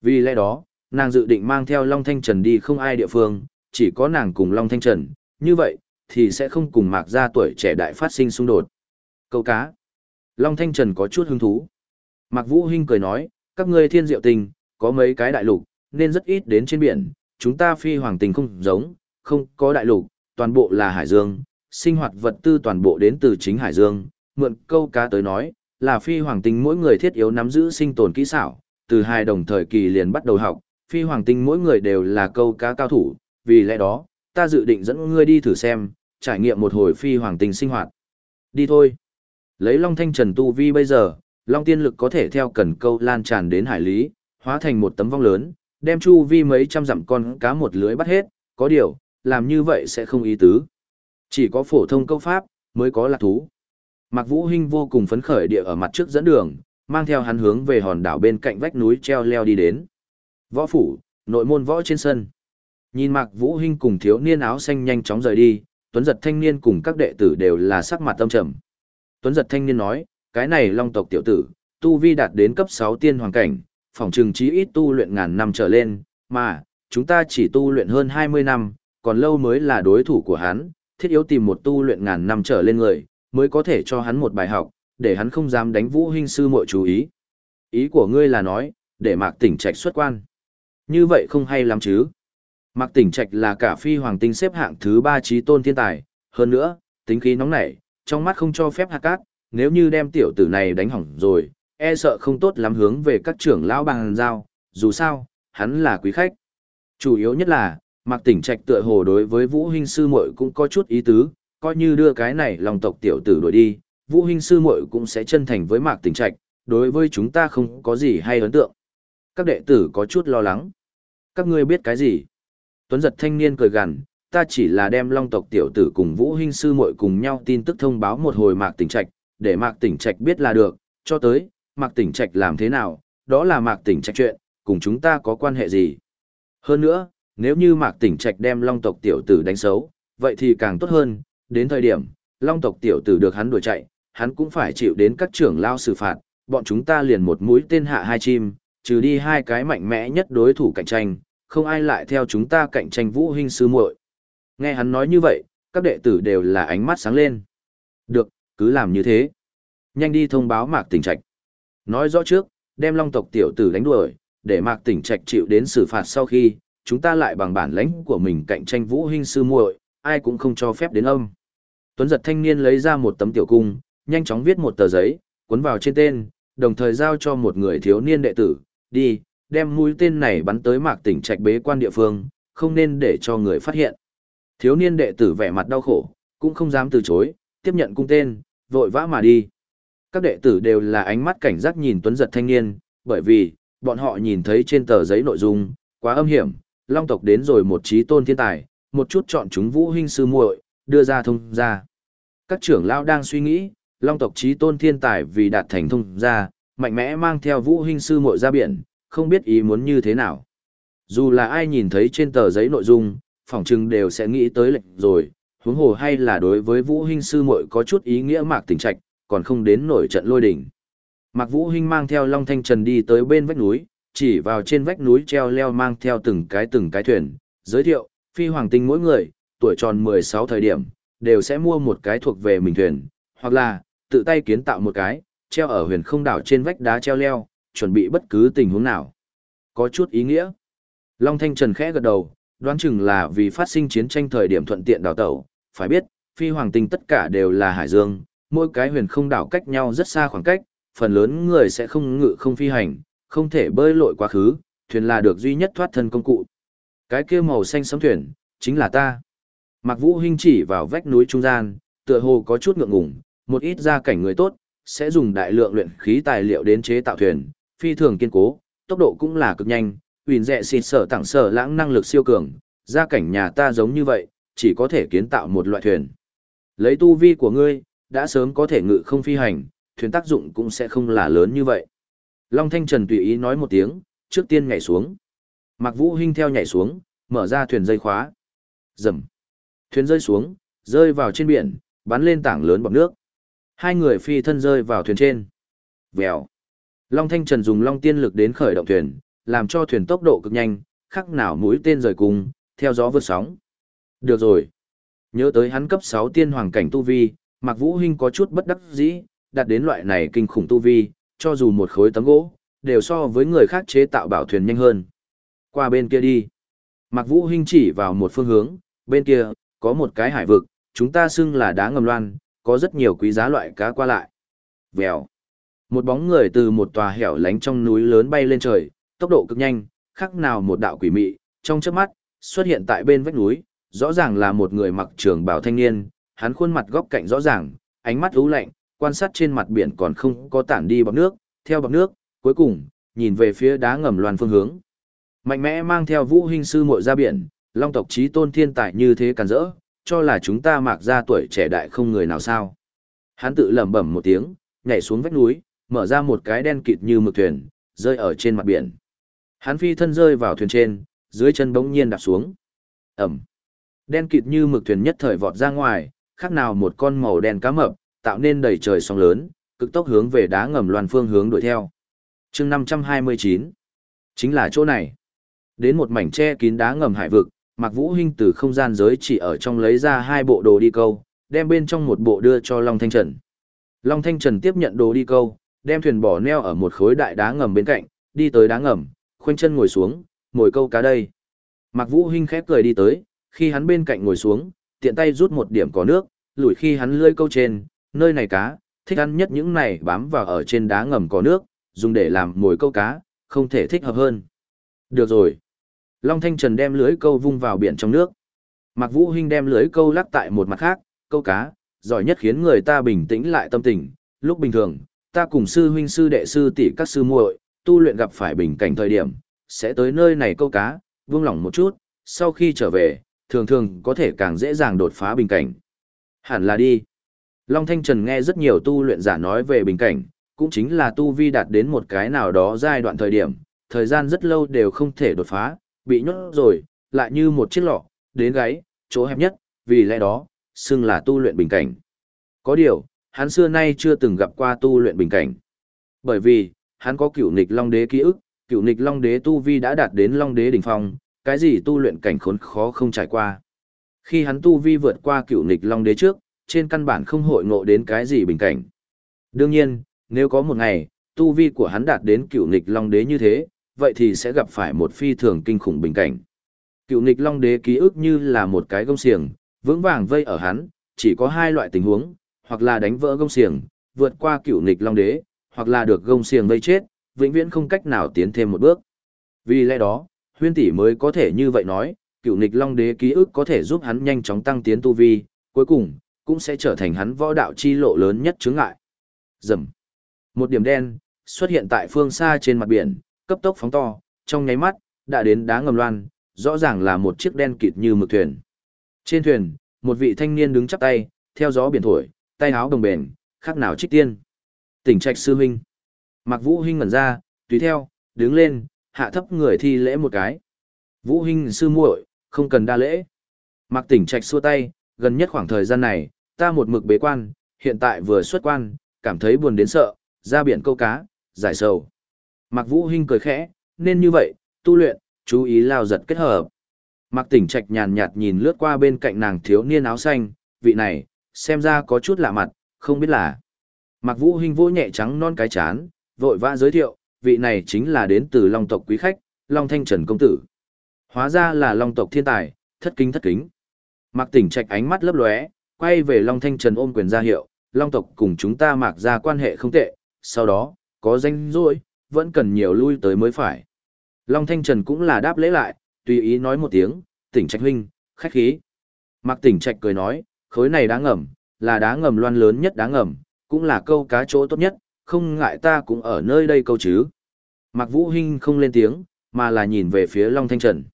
Vì lẽ đó, nàng dự định mang theo Long Thanh Trần đi không ai địa phương, chỉ có nàng cùng Long Thanh Trần, như vậy, thì sẽ không cùng mạc ra tuổi trẻ đại phát sinh xung đột. Câu cá. Long Thanh Trần có chút hứng thú. Mạc Vũ Hinh cười nói, các ngươi thiên diệu tình, có mấy cái đại lục, nên rất ít đến trên biển, chúng ta phi hoàng tình không giống, không có đại lục, toàn bộ là hải dương, sinh hoạt vật tư toàn bộ đến từ chính hải dương, mượn câu cá tới nói, là phi hoàng tinh mỗi người thiết yếu nắm giữ sinh tồn kỹ xảo, từ hai đồng thời kỳ liền bắt đầu học, phi hoàng tinh mỗi người đều là câu cá cao thủ, vì lẽ đó, ta dự định dẫn ngươi đi thử xem, trải nghiệm một hồi phi hoàng tinh sinh hoạt. Đi thôi. Lấy Long Thanh Trần Tu Vi bây giờ, Long Tiên Lực có thể theo cần câu lan tràn đến hải lý, hóa thành một tấm vong lớn, đem chu vi mấy trăm dặm con cá một lưới bắt hết, có điều, làm như vậy sẽ không ý tứ. Chỉ có phổ thông câu pháp, mới có lạc thú. Mạc Vũ Hinh vô cùng phấn khởi địa ở mặt trước dẫn đường, mang theo hắn hướng về hòn đảo bên cạnh vách núi treo leo đi đến. Võ phủ, nội môn võ trên sân. Nhìn Mạc Vũ Hinh cùng thiếu niên áo xanh nhanh chóng rời đi, Tuấn Giật thanh niên cùng các đệ tử đều là sắc mặt tâm trầm. Tuấn Giật thanh niên nói, cái này long tộc tiểu tử, tu vi đạt đến cấp 6 tiên hoàng cảnh, phòng trừng chí ít tu luyện ngàn năm trở lên, mà, chúng ta chỉ tu luyện hơn 20 năm, còn lâu mới là đối thủ của hắn, thiết yếu tìm một tu luyện ngàn năm trở lên người, mới có thể cho hắn một bài học, để hắn không dám đánh vũ huynh sư muội chú ý. Ý của ngươi là nói, để mạc tỉnh trạch xuất quan. Như vậy không hay lắm chứ. Mạc tỉnh trạch là cả phi hoàng tinh xếp hạng thứ ba trí tôn thiên tài, hơn nữa, tính khí nóng nảy, trong mắt không cho phép hạt cát, nếu như đem tiểu tử này đánh hỏng rồi, e sợ không tốt lắm hướng về các trưởng lão bằng giao, dù sao, hắn là quý khách. Chủ yếu nhất là, Mạc Tỉnh Trạch tựa hồ đối với Vũ Hinh sư muội cũng có chút ý tứ, coi như đưa cái này lòng tộc tiểu tử đuổi đi, Vũ Hinh sư muội cũng sẽ chân thành với Mạc Tỉnh Trạch, đối với chúng ta không có gì hay ấn tượng. Các đệ tử có chút lo lắng. Các ngươi biết cái gì? Tuấn giật thanh niên cười gằn, ta chỉ là đem long tộc tiểu tử cùng Vũ Hinh sư muội cùng nhau tin tức thông báo một hồi Mạc Tỉnh Trạch, để Mạc Tỉnh Trạch biết là được, cho tới, Mạc Tỉnh Trạch làm thế nào, đó là Mạc Tỉnh Trạch chuyện, cùng chúng ta có quan hệ gì. Hơn nữa, nếu như Mạc Tỉnh Trạch đem long tộc tiểu tử đánh xấu, vậy thì càng tốt hơn, đến thời điểm, long tộc tiểu tử được hắn đuổi chạy, hắn cũng phải chịu đến các trưởng lao xử phạt, bọn chúng ta liền một mũi tên hạ hai chim, trừ đi hai cái mạnh mẽ nhất đối thủ cạnh tranh, không ai lại theo chúng ta cạnh tranh vũ hình sư muội. Nghe hắn nói như vậy, các đệ tử đều là ánh mắt sáng lên. Được, cứ làm như thế. Nhanh đi thông báo Mạc Tỉnh Trạch. Nói rõ trước, đem long tộc tiểu tử đánh đuổi, để Mạc Tỉnh Trạch chịu đến xử phạt sau khi, chúng ta lại bằng bản lãnh của mình cạnh tranh vũ hình sư muội, ai cũng không cho phép đến âm. Tuấn giật thanh niên lấy ra một tấm tiểu cung, nhanh chóng viết một tờ giấy, cuốn vào trên tên, đồng thời giao cho một người thiếu niên đệ tử, đi, đem mũi tên này bắn tới mạc tỉnh trạch bế quan địa phương, không nên để cho người phát hiện. Thiếu niên đệ tử vẻ mặt đau khổ, cũng không dám từ chối, tiếp nhận cung tên, vội vã mà đi. Các đệ tử đều là ánh mắt cảnh giác nhìn tuấn giật thanh niên, bởi vì, bọn họ nhìn thấy trên tờ giấy nội dung, quá âm hiểm, long tộc đến rồi một trí tôn thiên tài, một chút chọn chúng vũ huynh sư muội, đưa ra thông ra. Các trưởng lão đang suy nghĩ, long tộc trí tôn thiên tài vì đạt thành thông ra, mạnh mẽ mang theo vũ huynh sư muội ra biển, không biết ý muốn như thế nào. Dù là ai nhìn thấy trên tờ giấy nội dung, phỏng chừng đều sẽ nghĩ tới lệnh rồi, huống hồ hay là đối với vũ huynh sư muội có chút ý nghĩa mạc tình trạch, còn không đến nổi trận lôi đỉnh. Mạc Vũ Hinh mang theo Long Thanh Trần đi tới bên vách núi, chỉ vào trên vách núi treo leo mang theo từng cái từng cái thuyền, giới thiệu, phi hoàng tinh mỗi người, tuổi tròn 16 thời điểm, đều sẽ mua một cái thuộc về mình thuyền, hoặc là, tự tay kiến tạo một cái, treo ở huyền không đảo trên vách đá treo leo, chuẩn bị bất cứ tình huống nào. Có chút ý nghĩa. Long Thanh Trần khẽ gật đầu, đoán chừng là vì phát sinh chiến tranh thời điểm thuận tiện đào tẩu, phải biết, phi hoàng tinh tất cả đều là hải dương, mỗi cái huyền không đảo cách nhau rất xa khoảng cách, phần lớn người sẽ không ngự không phi hành, không thể bơi lội quá khứ, thuyền là được duy nhất thoát thân công cụ. Cái kia màu xanh sấm thuyền, chính là ta. Mạc Vũ Hinh chỉ vào vách núi trung gian, tựa hồ có chút ngượng ngùng, một ít gia cảnh người tốt, sẽ dùng đại lượng luyện khí tài liệu đến chế tạo thuyền, phi thường kiên cố, tốc độ cũng là cực nhanh, huyền dẹ xịt sở tặng sở lãng năng lực siêu cường, gia cảnh nhà ta giống như vậy, chỉ có thể kiến tạo một loại thuyền. Lấy tu vi của ngươi, đã sớm có thể ngự không phi hành, thuyền tác dụng cũng sẽ không là lớn như vậy. Long Thanh Trần tùy ý nói một tiếng, trước tiên nhảy xuống. Mạc Vũ Hinh theo nhảy xuống, mở ra thuyền dây khóa. Rầm. Thuyền rơi xuống, rơi vào trên biển, bắn lên tảng lớn bọt nước. Hai người phi thân rơi vào thuyền trên. Vèo. Long Thanh Trần dùng long tiên lực đến khởi động thuyền, làm cho thuyền tốc độ cực nhanh, khắc nào mũi tên rời cùng, theo gió vượt sóng. Được rồi. Nhớ tới hắn cấp 6 tiên hoàng cảnh tu vi, Mạc Vũ Hinh có chút bất đắc dĩ, đạt đến loại này kinh khủng tu vi, cho dù một khối tấm gỗ, đều so với người khác chế tạo bảo thuyền nhanh hơn. Qua bên kia đi. Mạc Vũ Hinh chỉ vào một phương hướng, bên kia, có một cái hải vực, chúng ta xưng là đá ngầm loan, có rất nhiều quý giá loại cá qua lại. Vèo. Một bóng người từ một tòa hẻo lánh trong núi lớn bay lên trời, tốc độ cực nhanh, khác nào một đạo quỷ mị, trong chớp mắt, xuất hiện tại bên vách núi, rõ ràng là một người mặc trường bào thanh niên, hắn khuôn mặt góc cạnh rõ ràng, ánh mắt u lạnh, quan sát trên mặt biển còn không có tản đi bọt nước, theo bọt nước, cuối cùng, nhìn về phía đá ngầm loan phương hướng. Mạnh mẽ mang theo vũ hình sư muội ra biển, long tộc trí tôn thiên tài như thế càn rỡ, cho là chúng ta mạc ra tuổi trẻ đại không người nào sao. Hắn tự lẩm bẩm một tiếng, nhảy xuống vách núi, mở ra một cái đen kịt như mực thuyền, rơi ở trên mặt biển. Hắn phi thân rơi vào thuyền trên, dưới chân bỗng nhiên đạp xuống. Ẩm. Đen kịt như mực thuyền nhất thời vọt ra ngoài, khác nào một con màu đen cá mập, tạo nên đầy trời sóng lớn, cực tốc hướng về đá ngầm loan phương hướng đuổi theo. chương 529. Chính là chỗ này. Đến một mảnh che kín đá ngầm hải vực, Mạc Vũ Hinh từ không gian giới chỉ ở trong lấy ra hai bộ đồ đi câu, đem bên trong một bộ đưa cho Long Thanh Trần. Long Thanh Trần tiếp nhận đồ đi câu, đem thuyền bỏ neo ở một khối đại đá ngầm bên cạnh, đi tới đá ngầm, khoanh chân ngồi xuống, ngồi câu cá đây. Mạc Vũ Hinh khép cười đi tới, khi hắn bên cạnh ngồi xuống, tiện tay rút một điểm có nước, lủi khi hắn lươi câu trên, nơi này cá, thích ăn nhất những này bám vào ở trên đá ngầm có nước, dùng để làm mồi câu cá, không thể thích hợp hơn. Được rồi. Long Thanh Trần đem lưới câu vung vào biển trong nước. Mạc Vũ Hinh đem lưới câu lắc tại một mặt khác, câu cá, giỏi nhất khiến người ta bình tĩnh lại tâm tình. Lúc bình thường, ta cùng sư huynh sư đệ sư tỷ các sư muội, tu luyện gặp phải bình cảnh thời điểm, sẽ tới nơi này câu cá, vương lòng một chút, sau khi trở về, thường thường có thể càng dễ dàng đột phá bình cảnh. Hẳn là đi. Long Thanh Trần nghe rất nhiều tu luyện giả nói về bình cảnh, cũng chính là tu vi đạt đến một cái nào đó giai đoạn thời điểm, thời gian rất lâu đều không thể đột phá, bị nhốt rồi, lại như một chiếc lọ, đến gáy, chỗ hẹp nhất, vì lẽ đó, xưng là tu luyện bình cảnh. Có điều, hắn xưa nay chưa từng gặp qua tu luyện bình cảnh. Bởi vì, hắn có cửu nịch long đế ký ức, cửu nịch long đế tu vi đã đạt đến long đế đỉnh phong, cái gì tu luyện cảnh khốn khó không trải qua. Khi hắn tu vi vượt qua cựu nịch long đế trước, trên căn bản không hội ngộ đến cái gì bình cảnh. Đương nhiên, nếu có một ngày, tu vi của hắn đạt đến cựu nịch long đế như thế, vậy thì sẽ gặp phải một phi thường kinh khủng bình cảnh. Cựu nịch long đế ký ức như là một cái gông xiềng, vững vàng vây ở hắn, chỉ có hai loại tình huống, hoặc là đánh vỡ gông xiềng, vượt qua cựu nịch long đế, hoặc là được gông xiềng vây chết, vĩnh viễn không cách nào tiến thêm một bước. Vì lẽ đó, huyên tỷ mới có thể như vậy nói, cựu nịch long đế ký ức có thể giúp hắn nhanh chóng tăng tiến tu vi, cuối cùng, cũng sẽ trở thành hắn võ đạo chi lộ lớn nhất chướng ngại. Dầm. Một điểm đen, xuất hiện tại phương xa trên mặt biển, cấp tốc phóng to, trong nháy mắt, đã đến đá ngầm loan, rõ ràng là một chiếc đen kịt như mực thuyền. Trên thuyền, một vị thanh niên đứng chắp tay, theo gió biển thổi, tay áo đồng bền, khác nào trích tiên. Tỉnh trạch sư huynh. Mặc vũ huynh ngẩn ra, tùy theo, đứng lên, hạ thấp người thi lễ một cái. Vũ Hinh sư muội, không cần đa lễ. Mặc tỉnh trạch xua tay, gần nhất khoảng thời gian này, ta một mực bế quan, hiện tại vừa xuất quan, cảm thấy buồn đến sợ, ra biển câu cá, giải sầu. Mặc vũ Hinh cười khẽ, nên như vậy, tu luyện, chú ý lao giật kết hợp. Mặc tỉnh trạch nhàn nhạt nhìn lướt qua bên cạnh nàng thiếu niên áo xanh, vị này, xem ra có chút lạ mặt, không biết là. Mặc vũ Hinh vô nhẹ trắng non cái chán, vội vã giới thiệu, vị này chính là đến từ Long tộc quý khách, Long Thanh Trần Công Tử. Hóa ra là Long tộc thiên tài, thất kính thất kính. Mặc tỉnh trạch ánh mắt lấp lóe, quay về Long Thanh Trần ôm quyền ra hiệu, Long tộc cùng chúng ta mạc ra quan hệ không tệ, sau đó, có danh rỗi, vẫn cần nhiều lui tới mới phải. Long Thanh Trần cũng là đáp lễ lại, tùy ý nói một tiếng, tỉnh trạch huynh, khách khí. Mặc tỉnh trạch cười nói, khối này đá ngầm, là đá ngầm loan lớn nhất đá ngầm, cũng là câu cá chỗ tốt nhất, không ngại ta cũng ở nơi đây câu chứ. Mặc Vũ Hinh không lên tiếng, mà là nhìn về phía Long Thanh Trần.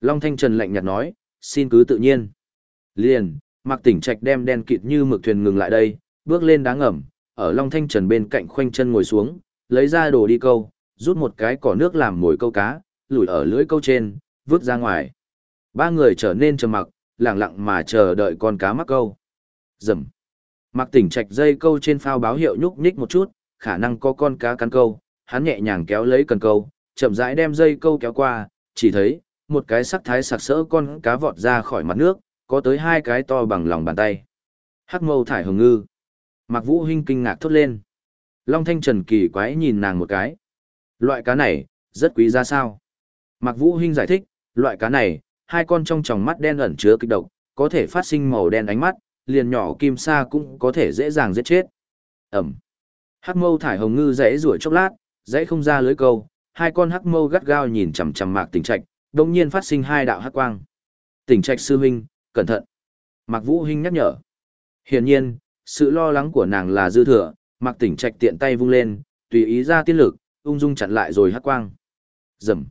Long Thanh Trần lạnh nhạt nói, xin cứ tự nhiên. Liền, Mặc tỉnh trạch đem đen kịt như mực thuyền ngừng lại đây, bước lên đá ngầm, ở Long Thanh Trần bên cạnh khoanh chân ngồi xuống, lấy ra đồ đi câu, rút một cái cỏ nước làm mồi câu cá, lùi ở lưỡi câu trên, vứt ra ngoài. Ba người trở nên trầm mặc, lặng lặng mà chờ đợi con cá mắc câu. Dầm. Mặc tỉnh trạch dây câu trên phao báo hiệu nhúc nhích một chút, khả năng có con cá cắn câu, hắn nhẹ nhàng kéo lấy cần câu, chậm rãi đem dây câu kéo qua, chỉ thấy, một cái sắc thái sặc sỡ con cá vọt ra khỏi mặt nước, có tới hai cái to bằng lòng bàn tay. Hắc mâu thải hồng ngư. Mạc Vũ Hinh kinh ngạc thốt lên. Long Thanh Trần kỳ quái nhìn nàng một cái. Loại cá này, rất quý giá sao? Mạc Vũ Hinh giải thích, loại cá này, hai con trong tròng mắt đen ẩn chứa kịch độc, có thể phát sinh màu đen ánh mắt, liền nhỏ kim sa cũng có thể dễ dàng giết chết. Ẩm. Hắc mâu thải hồng ngư dãy rủi chốc lát, dãy không ra lưới câu, hai con hắc mâu gắt gao nhìn chằm chằm Mạc Tỉnh Trạch, đột nhiên phát sinh hai đạo hắc quang. Tỉnh Trạch sư huynh, cẩn thận. Mạc Vũ Hinh nhắc nhở. Hiển nhiên, sự lo lắng của nàng là dư thừa, Mạc Tỉnh Trạch tiện tay vung lên, tùy ý ra tiên lực, ung dung chặn lại rồi hắc quang. Rầm.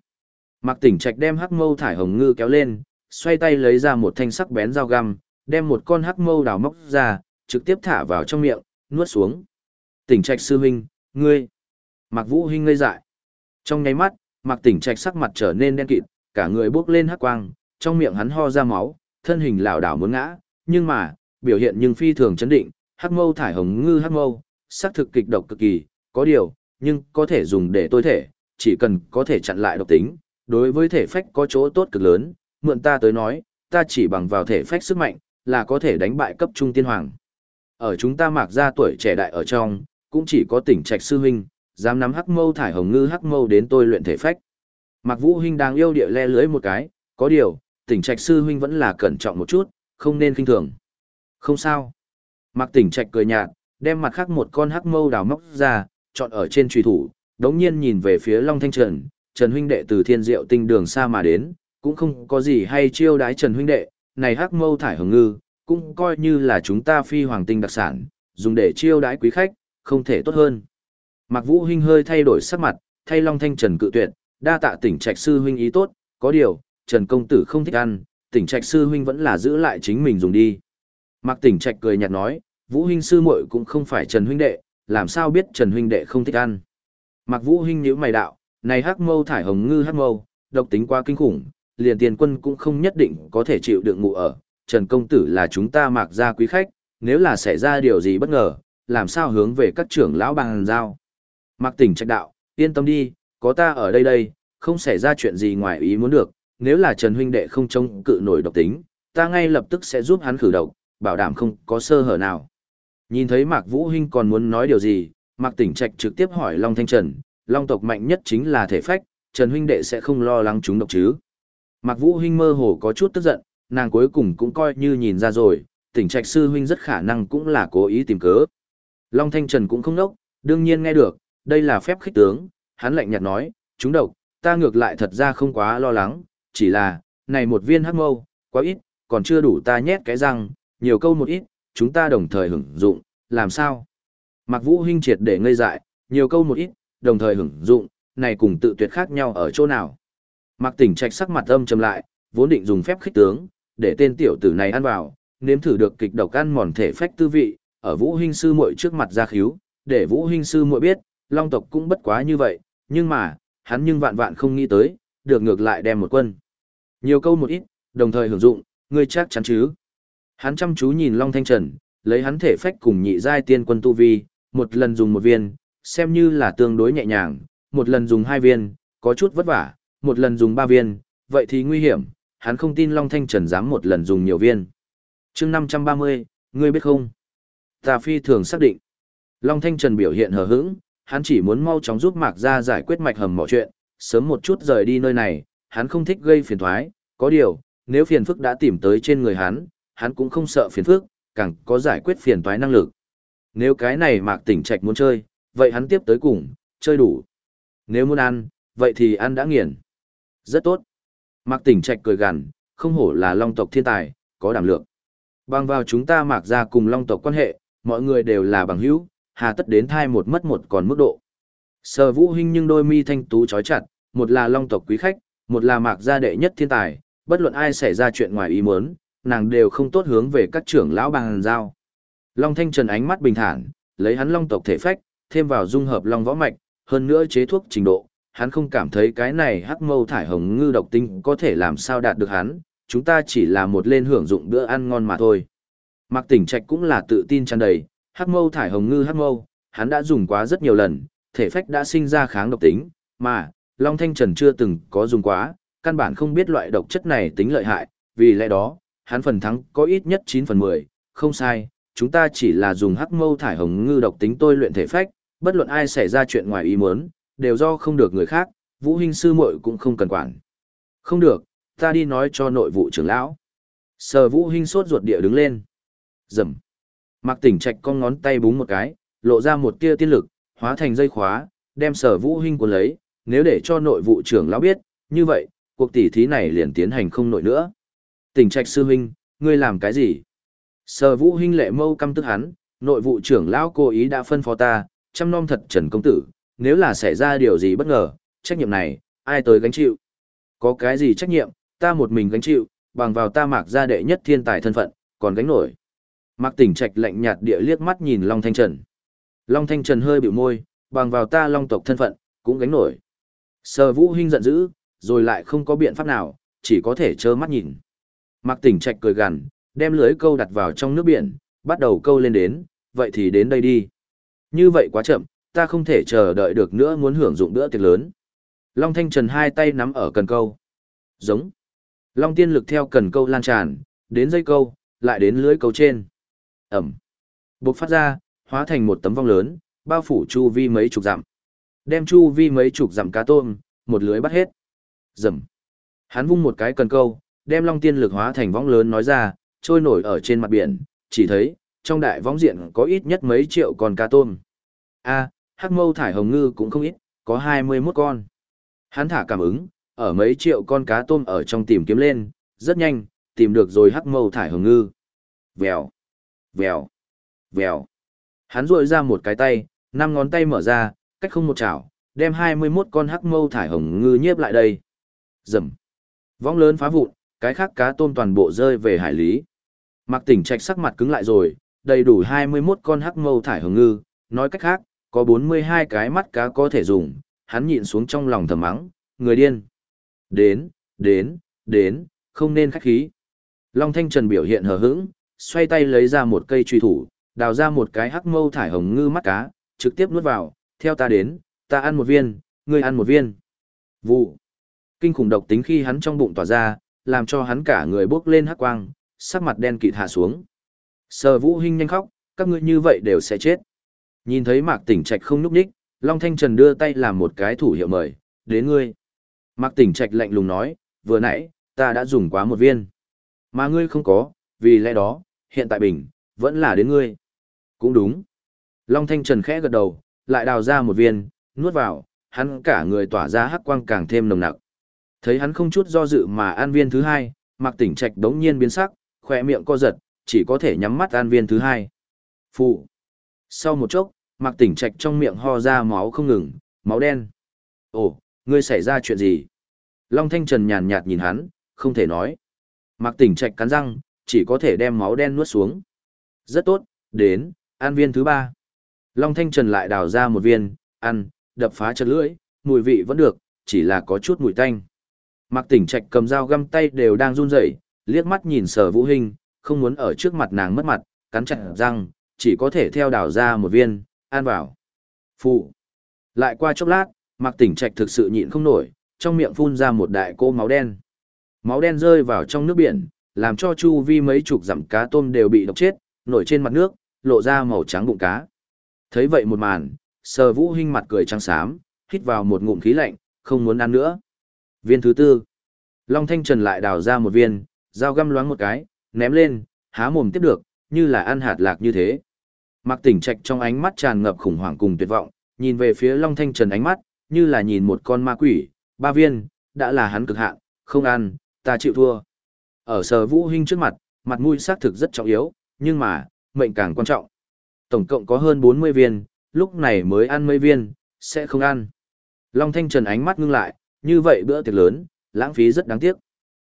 Mạc Tỉnh Trạch đem hắc mâu thải hồng ngư kéo lên, xoay tay lấy ra một thanh sắc bén dao găm, đem một con hắc mâu đào móc ra, trực tiếp thả vào trong miệng, nuốt xuống. Tỉnh Trạch sư huynh, ngươi. Mạc Vũ Hinh ngây dại. Trong nháy mắt, Mạc Tỉnh Trạch sắc mặt trở nên đen kịt, cả người bốc lên hắc quang, trong miệng hắn ho ra máu, thân hình lảo đảo muốn ngã, nhưng mà, biểu hiện nhưng phi thường chấn định, hắc mâu thải hồng ngư hắc mâu, sắc thực kịch độc cực kỳ, có điều, nhưng có thể dùng để tôi thể, chỉ cần có thể chặn lại độc tính, đối với thể phách có chỗ tốt cực lớn, mượn ta tới nói, ta chỉ bằng vào thể phách sức mạnh, là có thể đánh bại cấp trung tiên hoàng. Ở chúng ta mạc ra tuổi trẻ đại ở trong, cũng chỉ có tỉnh trạch sư huynh, dám nắm hắc mâu thải hồng ngư hắc mâu đến tôi luyện thể phách. Mạc Vũ huynh đang yêu địa le lưới một cái, có điều, tỉnh trạch sư huynh vẫn là cẩn trọng một chút, không nên kinh thường. Không sao. Mạc tỉnh trạch cười nhạt, đem mặt khác một con hắc mâu đào móc ra, chọn ở trên trùy thủ, đống nhiên nhìn về phía Long Thanh Trần, Trần huynh đệ từ thiên diệu tinh đường xa mà đến, cũng không có gì hay chiêu đái Trần huynh đệ, này hắc mâu thải hồng ngư, cũng coi như là chúng ta phi hoàng tinh đặc sản, dùng để chiêu đái quý khách, không thể tốt hơn. Mạc Vũ huynh hơi thay đổi sắc mặt, thay Long Thanh Trần cự tuyệt, đa tạ tỉnh trạch sư huynh ý tốt, có điều, Trần công tử không thích ăn, tỉnh trạch sư huynh vẫn là giữ lại chính mình dùng đi. Mạc tỉnh trạch cười nhạt nói, Vũ huynh sư muội cũng không phải Trần huynh đệ, làm sao biết Trần huynh đệ không thích ăn. Mạc Vũ huynh nhíu mày đạo, này hắc mâu thải hồng ngư hắc mâu, độc tính quá kinh khủng, liền tiền quân cũng không nhất định có thể chịu đựng ngủ ở. Trần công tử là chúng ta mạc ra quý khách, nếu là xảy ra điều gì bất ngờ, làm sao hướng về các trưởng lão bàn giao. Mạc tỉnh trạch đạo, yên tâm đi, có ta ở đây đây, không xảy ra chuyện gì ngoài ý muốn được, nếu là Trần huynh đệ không chống cự nổi độc tính, ta ngay lập tức sẽ giúp hắn khử độc, bảo đảm không có sơ hở nào. Nhìn thấy Mạc Vũ Hinh còn muốn nói điều gì, Mạc Tỉnh Trạch trực tiếp hỏi Long Thanh Trần, Long tộc mạnh nhất chính là thể phách, Trần huynh đệ sẽ không lo lắng chúng độc chứ. Mạc Vũ Hinh mơ hồ có chút tức giận, nàng cuối cùng cũng coi như nhìn ra rồi, Tỉnh Trạch sư huynh rất khả năng cũng là cố ý tìm cớ. Long Thanh Trần cũng không nốc, đương nhiên nghe được, đây là phép khích tướng, hắn lạnh nhạt nói, chúng độc, ta ngược lại thật ra không quá lo lắng, chỉ là, này một viên hắc mâu, quá ít, còn chưa đủ ta nhét cái răng, nhiều câu một ít, chúng ta đồng thời hưởng dụng, làm sao? Mạc Vũ Hinh triệt để ngây dại, nhiều câu một ít, đồng thời hưởng dụng, này cùng tự tuyệt khác nhau ở chỗ nào? Mạc Tỉnh Trạch sắc mặt âm trầm lại, vốn định dùng phép khích tướng, để tên tiểu tử này ăn vào, nếm thử được kịch độc ăn mòn thể phách tư vị, ở Vũ Hinh sư muội trước mặt ra khíu, để Vũ Hinh sư muội biết, Long tộc cũng bất quá như vậy, nhưng mà, hắn nhưng vạn vạn không nghĩ tới, được ngược lại đem một quân. Nhiều câu một ít, đồng thời hưởng dụng, ngươi chắc chắn chứ? Hắn chăm chú nhìn Long Thanh Trần, lấy hắn thể phách cùng nhị giai tiên quân tu vi, một lần dùng một viên, xem như là tương đối nhẹ nhàng, một lần dùng hai viên, có chút vất vả, một lần dùng ba viên, vậy thì nguy hiểm, hắn không tin Long Thanh Trần dám một lần dùng nhiều viên. chương 530, ngươi biết không? Ta phi thường xác định. Long Thanh Trần biểu hiện hờ hững, hắn chỉ muốn mau chóng giúp Mạc Gia giải quyết mạch hầm mọi chuyện, sớm một chút rời đi nơi này, hắn không thích gây phiền thoái, có điều, nếu phiền phức đã tìm tới trên người hắn, hắn cũng không sợ phiền phức, càng có giải quyết phiền toái năng lực. Nếu cái này Mạc Tỉnh Trạch muốn chơi, vậy hắn tiếp tới cùng, chơi đủ. Nếu muốn ăn, vậy thì ăn đã nghiền. Rất tốt. Mạc Tỉnh Trạch cười gằn, không hổ là Long tộc thiên tài, có đảm lượng. Bằng vào chúng ta Mạc gia cùng Long tộc quan hệ, mọi người đều là bằng hữu, hà tất đến thai một mất một còn mức độ. Sở Vũ Hinh nhưng đôi mi thanh tú chói chặt, một là Long tộc quý khách, một là Mạc gia đệ nhất thiên tài, bất luận ai xảy ra chuyện ngoài ý muốn, nàng đều không tốt hướng về các trưởng lão bằng giao. Long Thanh Trần ánh mắt bình thản, lấy hắn long tộc thể phách, thêm vào dung hợp long võ mạch, hơn nữa chế thuốc trình độ, hắn không cảm thấy cái này hắc mâu thải hồng ngư độc tinh có thể làm sao đạt được hắn, chúng ta chỉ là một lên hưởng dụng bữa ăn ngon mà thôi. Mạc Tỉnh Trạch cũng là tự tin tràn đầy, hắc mâu thải hồng ngư hắc mâu, hắn đã dùng quá rất nhiều lần, thể phách đã sinh ra kháng độc tính, mà Long Thanh Trần chưa từng có dùng quá, căn bản không biết loại độc chất này tính lợi hại, vì lẽ đó, hắn phần thắng có ít nhất 9 phần 10, không sai, chúng ta chỉ là dùng hắc mâu thải hồng ngư độc tính tôi luyện thể phách, bất luận ai xảy ra chuyện ngoài ý muốn, đều do không được người khác, vũ Hinh sư muội cũng không cần quản. Không được, ta đi nói cho nội vụ trưởng lão. Sở vũ Hinh sốt ruột địa đứng lên. Dầm. Mặc tỉnh trạch con ngón tay búng một cái, lộ ra một tia tiên lực, hóa thành dây khóa, đem sở vũ hinh cuốn lấy, nếu để cho nội vụ trưởng lão biết, như vậy, cuộc tỷ thí này liền tiến hành không nổi nữa. Tỉnh trạch sư huynh, ngươi làm cái gì? Sở vũ huynh lệ mâu căm tức hắn, nội vụ trưởng lão cố ý đã phân phó ta, chăm nom thật trần công tử, nếu là xảy ra điều gì bất ngờ, trách nhiệm này, ai tới gánh chịu? Có cái gì trách nhiệm, ta một mình gánh chịu, bằng vào ta mạc gia đệ nhất thiên tài thân phận, còn gánh nổi. Mạc tỉnh trạch lạnh nhạt địa liếc mắt nhìn Long Thanh Trần. Long Thanh Trần hơi bĩu môi, bằng vào ta long tộc thân phận, cũng gánh nổi. Sở vũ hinh giận dữ, rồi lại không có biện pháp nào, chỉ có thể trơ mắt nhìn. Mạc Tỉnh Trạch cười gằn, đem lưới câu đặt vào trong nước biển, bắt đầu câu lên đến, vậy thì đến đây đi. Như vậy quá chậm, ta không thể chờ đợi được nữa muốn hưởng dụng bữa tiệc lớn. Long Thanh Trần hai tay nắm ở cần câu. Giống. Long tiên lực theo cần câu lan tràn, đến dây câu, lại đến lưới câu trên. Ẩm. buộc phát ra, hóa thành một tấm vong lớn, bao phủ chu vi mấy chục dặm. Đem chu vi mấy chục dặm cá tôm, một lưới bắt hết. Dầm. Hắn vung một cái cần câu, đem long tiên lực hóa thành vong lớn nói ra, trôi nổi ở trên mặt biển, chỉ thấy, trong đại võng diện có ít nhất mấy triệu con cá tôm. A, hắc mâu thải hồng ngư cũng không ít, có 21 con. Hắn thả cảm ứng, ở mấy triệu con cá tôm ở trong tìm kiếm lên, rất nhanh, tìm được rồi hắc mâu thải hồng ngư. Vèo, vèo, vèo. Hắn rội ra một cái tay, năm ngón tay mở ra, cách không một chảo, đem 21 con hắc mâu thải hồng ngư nhiếp lại đây. Rầm. Vong lớn phá vụn, cái khác cá tôm toàn bộ rơi về hải lý. Mặc tỉnh trạch sắc mặt cứng lại rồi, đầy đủ 21 con hắc mâu thải hồng ngư, nói cách khác, có 42 cái mắt cá có thể dùng, hắn nhịn xuống trong lòng thầm mắng, người điên. Đến, đến, đến, không nên khách khí. Long Thanh Trần biểu hiện hờ hững, xoay tay lấy ra một cây truy thủ, đào ra một cái hắc mâu thải hồng ngư mắt cá, trực tiếp nuốt vào, theo ta đến, ta ăn một viên, ngươi ăn một viên. Vụ. Kinh khủng độc tính khi hắn trong bụng tỏa ra, làm cho hắn cả người bốc lên hắc quang, sắc mặt đen kịt hạ xuống. Sở Vũ Hinh nhanh khóc, các ngươi như vậy đều sẽ chết. Nhìn thấy Mạc Tỉnh Trạch không núp đích, Long Thanh Trần đưa tay làm một cái thủ hiệu mời, đến ngươi. Mạc Tỉnh Trạch lạnh lùng nói, vừa nãy, ta đã dùng quá một viên. Mà ngươi không có, vì lẽ đó, hiện tại bình, vẫn là đến ngươi. Cũng đúng. Long Thanh Trần khẽ gật đầu, lại đào ra một viên, nuốt vào, hắn cả người tỏa ra hắc quang càng thêm nồng nặc. Thấy hắn không chút do dự mà an viên thứ hai, Mạc Tỉnh Trạch đống nhiên biến sắc, khỏe miệng co giật, chỉ có thể nhắm mắt an viên thứ hai. Phụ. Sau một chốc, Mạc Tỉnh Trạch trong miệng ho ra máu không ngừng, máu đen. Ồ, ngươi xảy ra chuyện gì? Long Thanh Trần nhàn nhạt nhìn hắn, không thể nói. Mạc Tỉnh Trạch cắn răng, chỉ có thể đem máu đen nuốt xuống. Rất tốt, đến, ăn viên thứ ba. Long Thanh Trần lại đào ra một viên, ăn, đập phá chật lưỡi, mùi vị vẫn được, chỉ là có chút mùi tanh. Mạc Tỉnh Trạch cầm dao găm tay đều đang run rẩy, liếc mắt nhìn Sở Vũ Hinh, không muốn ở trước mặt nàng mất mặt, cắn chặt răng, chỉ có thể theo đào ra một viên, ăn vào. Phụ. Lại qua chốc lát, Mạc Tỉnh Trạch thực sự nhịn không nổi, trong miệng phun ra một đại cô máu đen. Máu đen rơi vào trong nước biển, làm cho chu vi mấy chục dặm cá tôm đều bị độc chết, nổi trên mặt nước, lộ ra màu trắng bụng cá. Thấy vậy một màn, Sở Vũ Hinh mặt cười trắng xám, hít vào một ngụm khí lạnh, không muốn ăn nữa. Viên thứ tư. Long Thanh Trần lại đào ra một viên, dao găm loáng một cái, ném lên, há mồm tiếp được, như là ăn hạt lạc như thế. Mạc Tỉnh Trạch trong ánh mắt tràn ngập khủng hoảng cùng tuyệt vọng, nhìn về phía Long Thanh Trần ánh mắt, như là nhìn một con ma quỷ, ba viên, đã là hắn cực hạn, không ăn, ta chịu thua. Ở sở vũ hình trước mặt, mặt mũi xác thực rất trọng yếu, nhưng mà, mệnh càng quan trọng. Tổng cộng có hơn 40 viên, lúc này mới ăn mấy viên, sẽ không ăn. Long Thanh Trần ánh mắt ngưng lại, như vậy bữa tiệc lớn, lãng phí rất đáng tiếc.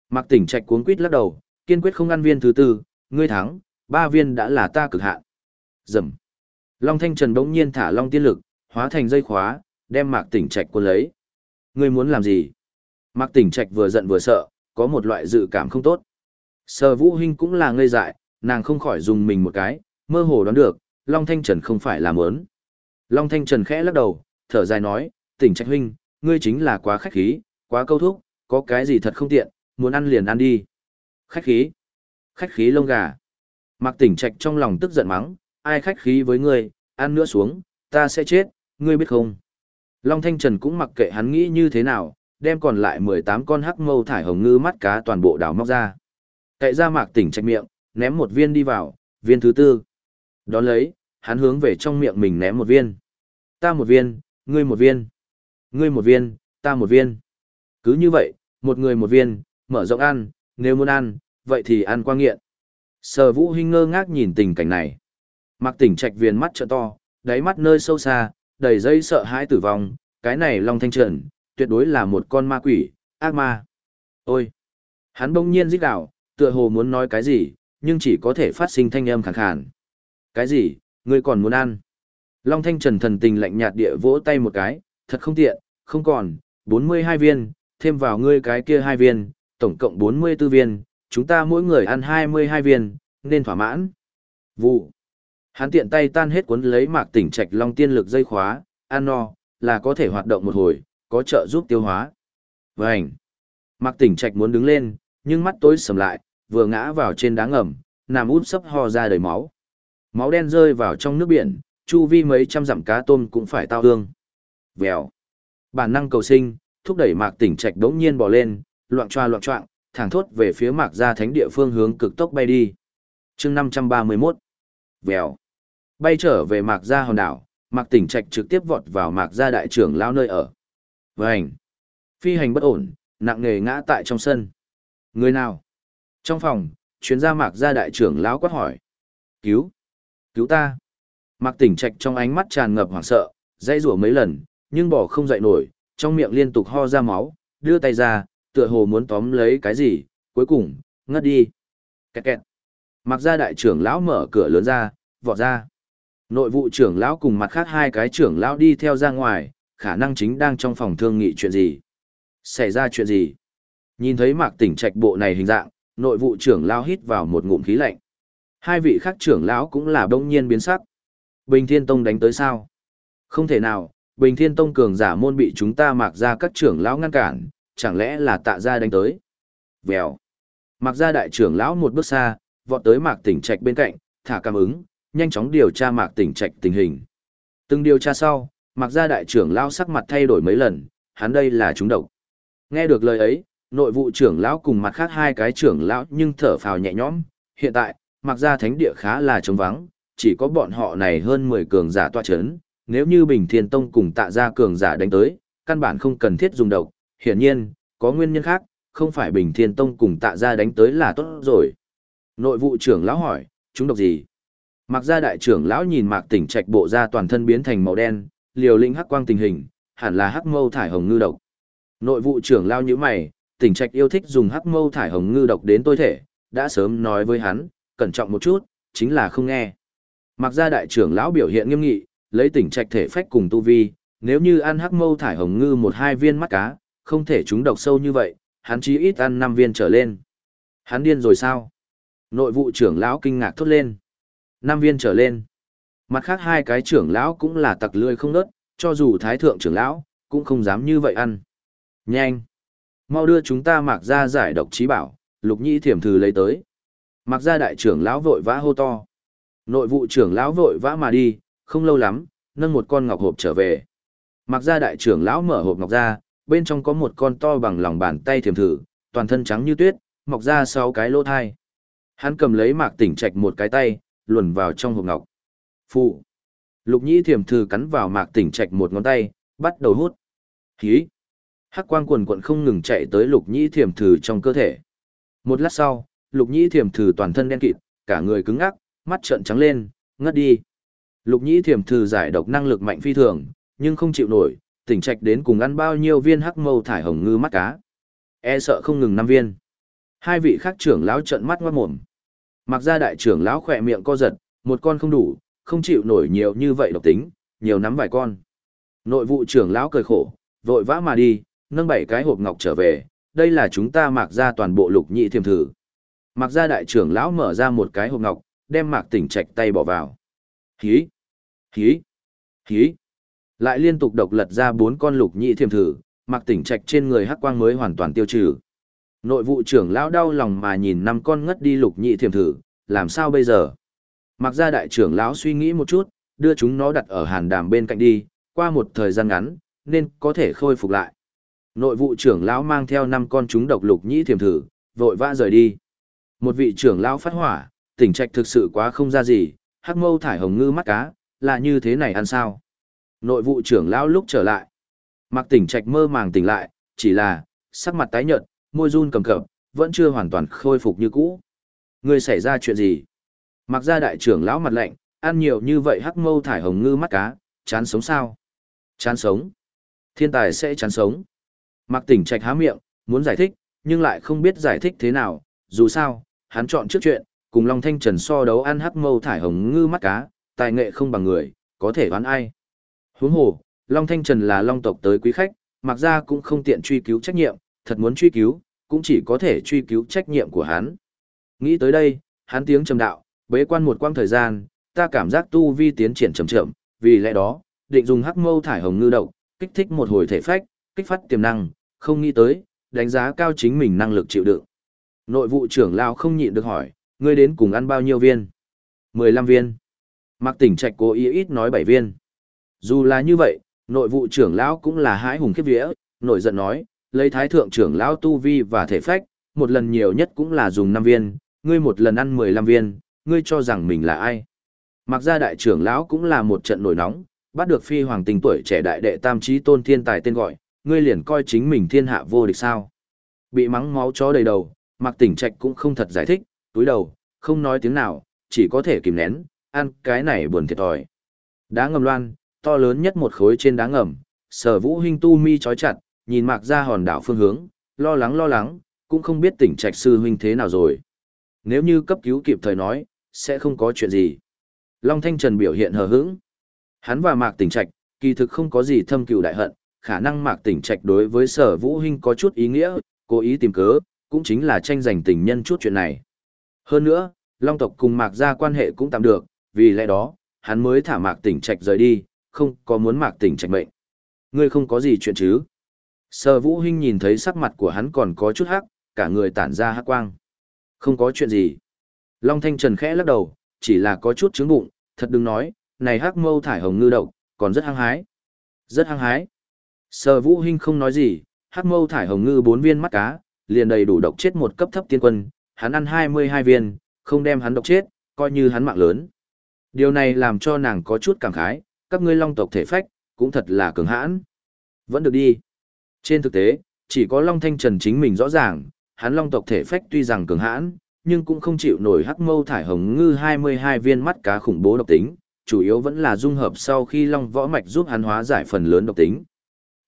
Mạc Tỉnh Trạch cuống quýt lắc đầu, kiên quyết không ăn viên thứ tư, ngươi thắng, ba viên đã là ta cực hạn. Rầm. Long Thanh Trần bỗng nhiên thả long tiên lực, hóa thành dây khóa, đem Mạc Tỉnh Trạch cuốn lấy. Ngươi muốn làm gì? Mạc Tỉnh Trạch vừa giận vừa sợ, có một loại dự cảm không tốt. Sở Vũ Hinh cũng là ngây dại, nàng không khỏi dùng mình một cái, mơ hồ đoán được, Long Thanh Trần không phải là mớn. Long Thanh Trần khẽ lắc đầu, thở dài nói, Tỉnh Trạch huynh, ngươi chính là quá khách khí, quá câu thúc, có cái gì thật không tiện, muốn ăn liền ăn đi. Khách khí. Khách khí lông gà. Mạc Tỉnh Trạch trong lòng tức giận mắng, ai khách khí với ngươi, ăn nữa xuống, ta sẽ chết, ngươi biết không? Long Thanh Trần cũng mặc kệ hắn nghĩ như thế nào, đem còn lại 18 con hắc mâu thải hồng ngư mắt cá toàn bộ đào móc ra. Cậy ra Mạc Tỉnh Trạch miệng, ném một viên đi vào, viên thứ tư. Đón lấy, hắn hướng về trong miệng mình ném một viên. Ta một viên, ngươi một viên. Ngươi một viên, ta một viên. Cứ như vậy, một người một viên, mở rộng ăn, nếu muốn ăn, vậy thì ăn qua nghiện. Sở vũ hình ngơ ngác nhìn tình cảnh này. mạc tỉnh trạch viên mắt trợ to, đáy mắt nơi sâu xa, đầy dây sợ hãi tử vong, cái này Long Thanh Trần, tuyệt đối là một con ma quỷ, ác ma. Ôi! Hắn bỗng nhiên rít đảo, tựa hồ muốn nói cái gì, nhưng chỉ có thể phát sinh thanh âm khàn khàn. Cái gì, ngươi còn muốn ăn? Long Thanh Trần thần tình lạnh nhạt địa vỗ tay một cái, thật không tiện, không còn, 42 viên, thêm vào ngươi cái kia hai viên, tổng cộng 44 viên, chúng ta mỗi người ăn 22 viên, nên thỏa mãn. Vụ. Hắn tiện tay tan hết cuốn lấy mạc tỉnh trạch long tiên lực dây khóa, ăn no, là có thể hoạt động một hồi, có trợ giúp tiêu hóa. Vânh. Mạc tỉnh trạch muốn đứng lên, nhưng mắt tối sầm lại, vừa ngã vào trên đá ngầm, nằm út sấp ho ra đầy máu. Máu đen rơi vào trong nước biển, chu vi mấy trăm dặm cá tôm cũng phải tao hương. Vèo. Bản năng cầu sinh, thúc đẩy Mạc Tỉnh Trạch đống nhiên bò lên, loạn choa loạn choạng, thẳng thốt về phía Mạc gia thánh địa phương hướng cực tốc bay đi. Chương 531. Vèo. Bay trở về mạc gia hòn đảo, mạc tỉnh trạch trực tiếp vọt vào mạc gia đại trưởng lao nơi ở. Vành. Phi hành bất ổn, nặng nề ngã tại trong sân. Người nào? Trong phòng, chuyến gia mạc gia đại trưởng lão quát hỏi. Cứu! Cứu ta! Mạc tỉnh trạch trong ánh mắt tràn ngập hoảng sợ, dây rủa mấy lần, nhưng bỏ không dậy nổi, trong miệng liên tục ho ra máu, đưa tay ra, tựa hồ muốn tóm lấy cái gì, cuối cùng, ngất đi. Kẹt kẹt. Mạc gia đại trưởng lão mở cửa lớn ra, vọt ra. Nội vụ trưởng lão cùng mặt khác hai cái trưởng lão đi theo ra ngoài, khả năng chính đang trong phòng thương nghị chuyện gì. Xảy ra chuyện gì? Nhìn thấy mạc tỉnh trạch bộ này hình dạng, nội vụ trưởng lao hít vào một ngụm khí lạnh. Hai vị khác trưởng lão cũng là đông nhiên biến sắc. Bình Thiên Tông đánh tới sao? Không thể nào, Bình Thiên Tông cường giả môn bị chúng ta mạc ra các trưởng lão ngăn cản, chẳng lẽ là tạ ra đánh tới? Vèo. Mạc ra đại trưởng lão một bước xa, vọt tới mạc tỉnh trạch bên cạnh, thả cảm ứng, nhanh chóng điều tra mạc tỉnh trạch tình hình. Từng điều tra sau, mặc ra đại trưởng lão sắc mặt thay đổi mấy lần, hắn đây là chúng độc. Nghe được lời ấy, nội vụ trưởng lão cùng mặt khác hai cái trưởng lão nhưng thở phào nhẹ nhõm, hiện tại, mặc ra thánh địa khá là trống vắng, chỉ có bọn họ này hơn 10 cường giả tọa chấn, nếu như Bình Thiên Tông cùng tạ ra cường giả đánh tới, căn bản không cần thiết dùng độc, hiển nhiên, có nguyên nhân khác, không phải Bình Thiên Tông cùng tạ ra đánh tới là tốt rồi. Nội vụ trưởng lão hỏi, chúng độc gì? Mặc ra đại trưởng lão nhìn mạc tỉnh trạch bộ ra toàn thân biến thành màu đen, liều lĩnh hắc quang tình hình, hẳn là hắc mâu thải hồng ngư độc. Nội vụ trưởng lao như mày, tỉnh trạch yêu thích dùng hắc mâu thải hồng ngư độc đến tôi thể, đã sớm nói với hắn, cẩn trọng một chút, chính là không nghe. Mặc ra đại trưởng lão biểu hiện nghiêm nghị, lấy tỉnh trạch thể phách cùng tu vi, nếu như ăn hắc mâu thải hồng ngư một hai viên mắt cá, không thể chúng độc sâu như vậy, hắn chí ít ăn năm viên trở lên. Hắn điên rồi sao? Nội vụ trưởng lão kinh ngạc thốt lên. Năm viên trở lên. Mặt khác hai cái trưởng lão cũng là tặc lươi không nớt, cho dù thái thượng trưởng lão, cũng không dám như vậy ăn. Nhanh! Mau đưa chúng ta mặc ra giải độc trí bảo, lục nhĩ thiểm thử lấy tới. Mặc ra đại trưởng lão vội vã hô to. Nội vụ trưởng lão vội vã mà đi, không lâu lắm, nâng một con ngọc hộp trở về. Mặc ra đại trưởng lão mở hộp ngọc ra, bên trong có một con to bằng lòng bàn tay thiểm thử, toàn thân trắng như tuyết, mọc ra sáu cái lỗ thai. Hắn cầm lấy mạc tỉnh trạch một cái tay, luồn vào trong hộp ngọc. Phụ. Lục nhĩ thiềm thư cắn vào mạc tỉnh trạch một ngón tay, bắt đầu hút. Hí. Hắc quang quần quận không ngừng chạy tới lục nhĩ thiềm thư trong cơ thể. Một lát sau, lục nhĩ thiềm thư toàn thân đen kịt, cả người cứng ngắc, mắt trợn trắng lên, ngất đi. Lục nhĩ thiềm thư giải độc năng lực mạnh phi thường, nhưng không chịu nổi, tỉnh trạch đến cùng ăn bao nhiêu viên hắc mâu thải hồng ngư mắt cá. E sợ không ngừng năm viên. Hai vị khác trưởng lão trợn mắt ngoát mồm. Mặc ra đại trưởng lão khỏe miệng co giật, một con không đủ, không chịu nổi nhiều như vậy độc tính, nhiều nắm vài con. Nội vụ trưởng lão cười khổ, vội vã mà đi, nâng bảy cái hộp ngọc trở về, đây là chúng ta mặc ra toàn bộ lục nhị thiềm thử. Mặc ra đại trưởng lão mở ra một cái hộp ngọc, đem mạc tỉnh trạch tay bỏ vào. Hí! Hí! Hí! Lại liên tục độc lật ra bốn con lục nhị thiềm thử, mạc tỉnh trạch trên người hắc quang mới hoàn toàn tiêu trừ. Nội vụ trưởng lão đau lòng mà nhìn năm con ngất đi lục nhị thiềm thử, làm sao bây giờ? Mặc ra đại trưởng lão suy nghĩ một chút, đưa chúng nó đặt ở hàn đàm bên cạnh đi, qua một thời gian ngắn, nên có thể khôi phục lại. Nội vụ trưởng lão mang theo năm con chúng độc lục nhĩ thiềm thử, vội vã rời đi. Một vị trưởng lão phát hỏa, tỉnh trạch thực sự quá không ra gì, hắc mâu thải hồng ngư mắt cá, là như thế này ăn sao? Nội vụ trưởng lão lúc trở lại. Mặc tỉnh trạch mơ màng tỉnh lại, chỉ là, sắc mặt tái nhợt, môi run cầm cập, vẫn chưa hoàn toàn khôi phục như cũ. Người xảy ra chuyện gì? Mặc ra đại trưởng lão mặt lạnh, ăn nhiều như vậy hắc mâu thải hồng ngư mắt cá, chán sống sao? Chán sống. Thiên tài sẽ chán sống. mặc Tỉnh Trạch há miệng, muốn giải thích, nhưng lại không biết giải thích thế nào, dù sao, hắn chọn trước chuyện, cùng Long Thanh Trần so đấu ăn hắc mâu thải hồng ngư mắt cá, tài nghệ không bằng người, có thể đoán ai. Huống hồ, Long Thanh Trần là Long tộc tới quý khách, mặc ra cũng không tiện truy cứu trách nhiệm, thật muốn truy cứu, cũng chỉ có thể truy cứu trách nhiệm của hắn. Nghĩ tới đây, hắn tiếng trầm đạo, bế quan một quãng thời gian, ta cảm giác tu vi tiến triển chậm chậm, vì lẽ đó, định dùng hắc mâu thải hồng ngư độc, kích thích một hồi thể phách, kích phát tiềm năng, không nghĩ tới, đánh giá cao chính mình năng lực chịu đựng. Nội vụ trưởng lão không nhịn được hỏi, ngươi đến cùng ăn bao nhiêu viên? 15 viên. Mạc Tỉnh Trạch cố ý ít nói 7 viên. Dù là như vậy, nội vụ trưởng lão cũng là hãi hùng khiếp vía, nổi giận nói, lấy thái thượng trưởng lão tu vi và thể phách, một lần nhiều nhất cũng là dùng 5 viên, ngươi một lần ăn 15 viên, ngươi cho rằng mình là ai? Mặc ra đại trưởng lão cũng là một trận nổi nóng, bắt được phi hoàng tình tuổi trẻ đại đệ tam trí tôn thiên tài tên gọi, ngươi liền coi chính mình thiên hạ vô địch sao. Bị mắng máu chó đầy đầu, mặc tỉnh trạch cũng không thật giải thích, túi đầu, không nói tiếng nào, chỉ có thể kìm nén, ăn cái này buồn thiệt thòi. Đá ngầm loan, to lớn nhất một khối trên đá ngầm, sở vũ hình tu mi chói chặt, nhìn mạc ra hòn đảo phương hướng, lo lắng lo lắng, cũng không biết tỉnh trạch sư huynh thế nào rồi. Nếu như cấp cứu kịp thời nói, sẽ không có chuyện gì. Long Thanh Trần biểu hiện hờ hững. Hắn và Mạc Tỉnh Trạch, kỳ thực không có gì thâm cừu đại hận, khả năng Mạc Tỉnh Trạch đối với Sở Vũ Hinh có chút ý nghĩa, cố ý tìm cớ, cũng chính là tranh giành tình nhân chút chuyện này. Hơn nữa, Long tộc cùng Mạc gia quan hệ cũng tạm được, vì lẽ đó, hắn mới thả Mạc Tỉnh Trạch rời đi, không có muốn Mạc Tỉnh Trạch mệnh. Ngươi không có gì chuyện chứ? Sở Vũ Hinh nhìn thấy sắc mặt của hắn còn có chút hắc, cả người tản ra hắc quang. Không có chuyện gì. Long Thanh Trần khẽ lắc đầu, chỉ là có chút chứng bụng, thật đừng nói, này hắc mâu thải hồng ngư độc, còn rất hăng hái. Rất hăng hái. Sở Vũ Hinh không nói gì, hắc mâu thải hồng ngư bốn viên mắt cá, liền đầy đủ độc chết một cấp thấp tiên quân, hắn ăn 22 viên, không đem hắn độc chết, coi như hắn mạng lớn. Điều này làm cho nàng có chút cảm khái, các ngươi long tộc thể phách, cũng thật là cường hãn. Vẫn được đi. Trên thực tế, chỉ có Long Thanh Trần chính mình rõ ràng, hắn long tộc thể phách tuy rằng cường hãn, nhưng cũng không chịu nổi hắc mâu thải hồng ngư 22 viên mắt cá khủng bố độc tính, chủ yếu vẫn là dung hợp sau khi long võ mạch giúp hắn hóa giải phần lớn độc tính.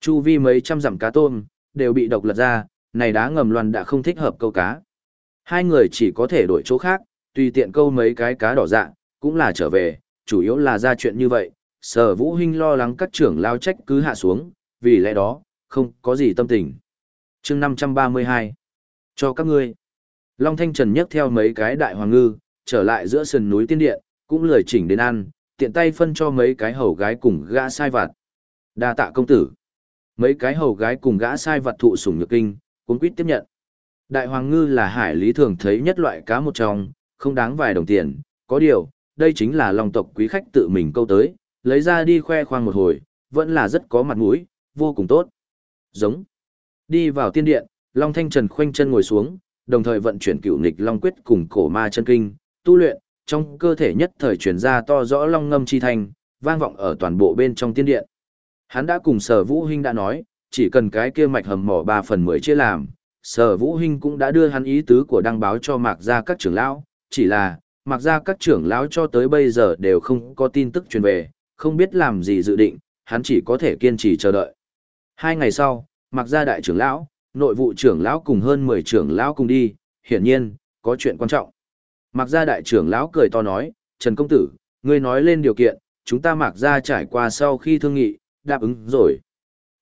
Chu vi mấy trăm dặm cá tôm, đều bị độc lật ra, này đá ngầm loan đã không thích hợp câu cá. Hai người chỉ có thể đổi chỗ khác, tùy tiện câu mấy cái cá đỏ dạ, cũng là trở về, chủ yếu là ra chuyện như vậy, sở vũ huynh lo lắng các trưởng lao trách cứ hạ xuống, vì lẽ đó, không có gì tâm tình. chương 532, cho các ngươi. Long Thanh Trần nhấc theo mấy cái đại hoàng ngư, trở lại giữa sườn núi tiên điện, cũng lười chỉnh đến ăn, tiện tay phân cho mấy cái hầu gái cùng gã sai vặt. đa tạ công tử. Mấy cái hầu gái cùng gã sai vặt thụ sủng nhược kinh, cuốn quýt tiếp nhận. Đại hoàng ngư là hải lý thường thấy nhất loại cá một trong, không đáng vài đồng tiền, có điều, đây chính là long tộc quý khách tự mình câu tới, lấy ra đi khoe khoang một hồi, vẫn là rất có mặt mũi, vô cùng tốt. Giống. Đi vào tiên điện, Long Thanh Trần khoanh chân ngồi xuống, đồng thời vận chuyển cựu nịch Long Quyết cùng cổ ma chân kinh, tu luyện, trong cơ thể nhất thời truyền ra to rõ long ngâm chi thành, vang vọng ở toàn bộ bên trong tiên điện. Hắn đã cùng sở vũ huynh đã nói, chỉ cần cái kia mạch hầm mỏ 3 phần 10 chia làm, sở vũ huynh cũng đã đưa hắn ý tứ của đăng báo cho mạc gia các trưởng lão, chỉ là, mạc gia các trưởng lão cho tới bây giờ đều không có tin tức truyền về, không biết làm gì dự định, hắn chỉ có thể kiên trì chờ đợi. Hai ngày sau, mạc gia đại trưởng lão, nội vụ trưởng lão cùng hơn 10 trưởng lão cùng đi, hiển nhiên, có chuyện quan trọng. Mạc gia đại trưởng lão cười to nói, Trần Công Tử, ngươi nói lên điều kiện, chúng ta mạc gia trải qua sau khi thương nghị, đáp ứng rồi.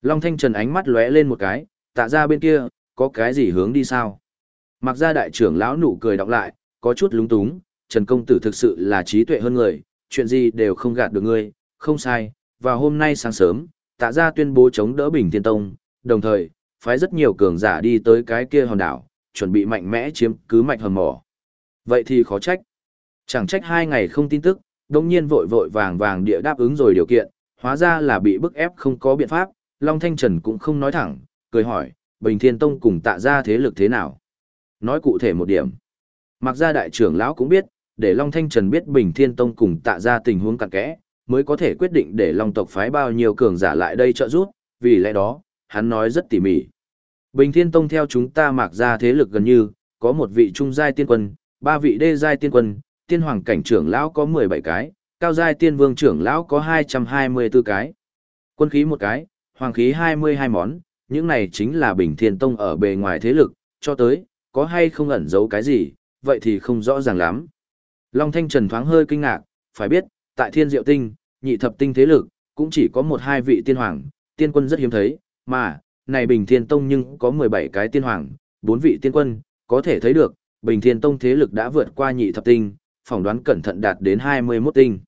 Long Thanh Trần ánh mắt lóe lên một cái, tạ ra bên kia, có cái gì hướng đi sao? Mạc gia đại trưởng lão nụ cười đọc lại, có chút lúng túng, Trần Công Tử thực sự là trí tuệ hơn người, chuyện gì đều không gạt được ngươi, không sai, và hôm nay sáng sớm, tạ ra tuyên bố chống đỡ Bình Thiên Tông, đồng thời, phái rất nhiều cường giả đi tới cái kia hòn đảo, chuẩn bị mạnh mẽ chiếm cứ mạch hầm mỏ. Vậy thì khó trách. Chẳng trách hai ngày không tin tức, đồng nhiên vội vội vàng vàng địa đáp ứng rồi điều kiện, hóa ra là bị bức ép không có biện pháp, Long Thanh Trần cũng không nói thẳng, cười hỏi, Bình Thiên Tông cùng tạ ra thế lực thế nào? Nói cụ thể một điểm. Mặc ra đại trưởng lão cũng biết, để Long Thanh Trần biết Bình Thiên Tông cùng tạ ra tình huống cặn kẽ, mới có thể quyết định để Long tộc phái bao nhiêu cường giả lại đây trợ giúp, vì lẽ đó, hắn nói rất tỉ mỉ. Bình Thiên Tông theo chúng ta mạc ra thế lực gần như, có một vị trung giai tiên quân, ba vị đê giai tiên quân, tiên hoàng cảnh trưởng lão có 17 cái, cao giai tiên vương trưởng lão có 224 cái. Quân khí một cái, hoàng khí 22 món, những này chính là Bình Thiên Tông ở bề ngoài thế lực, cho tới, có hay không ẩn giấu cái gì, vậy thì không rõ ràng lắm. Long Thanh Trần thoáng hơi kinh ngạc, phải biết, tại Thiên Diệu Tinh, nhị thập tinh thế lực, cũng chỉ có một hai vị tiên hoàng, tiên quân rất hiếm thấy, mà, này Bình Thiên Tông nhưng có 17 cái tiên hoàng, 4 vị tiên quân, có thể thấy được, Bình Thiên Tông thế lực đã vượt qua nhị thập tinh, phỏng đoán cẩn thận đạt đến 21 tinh.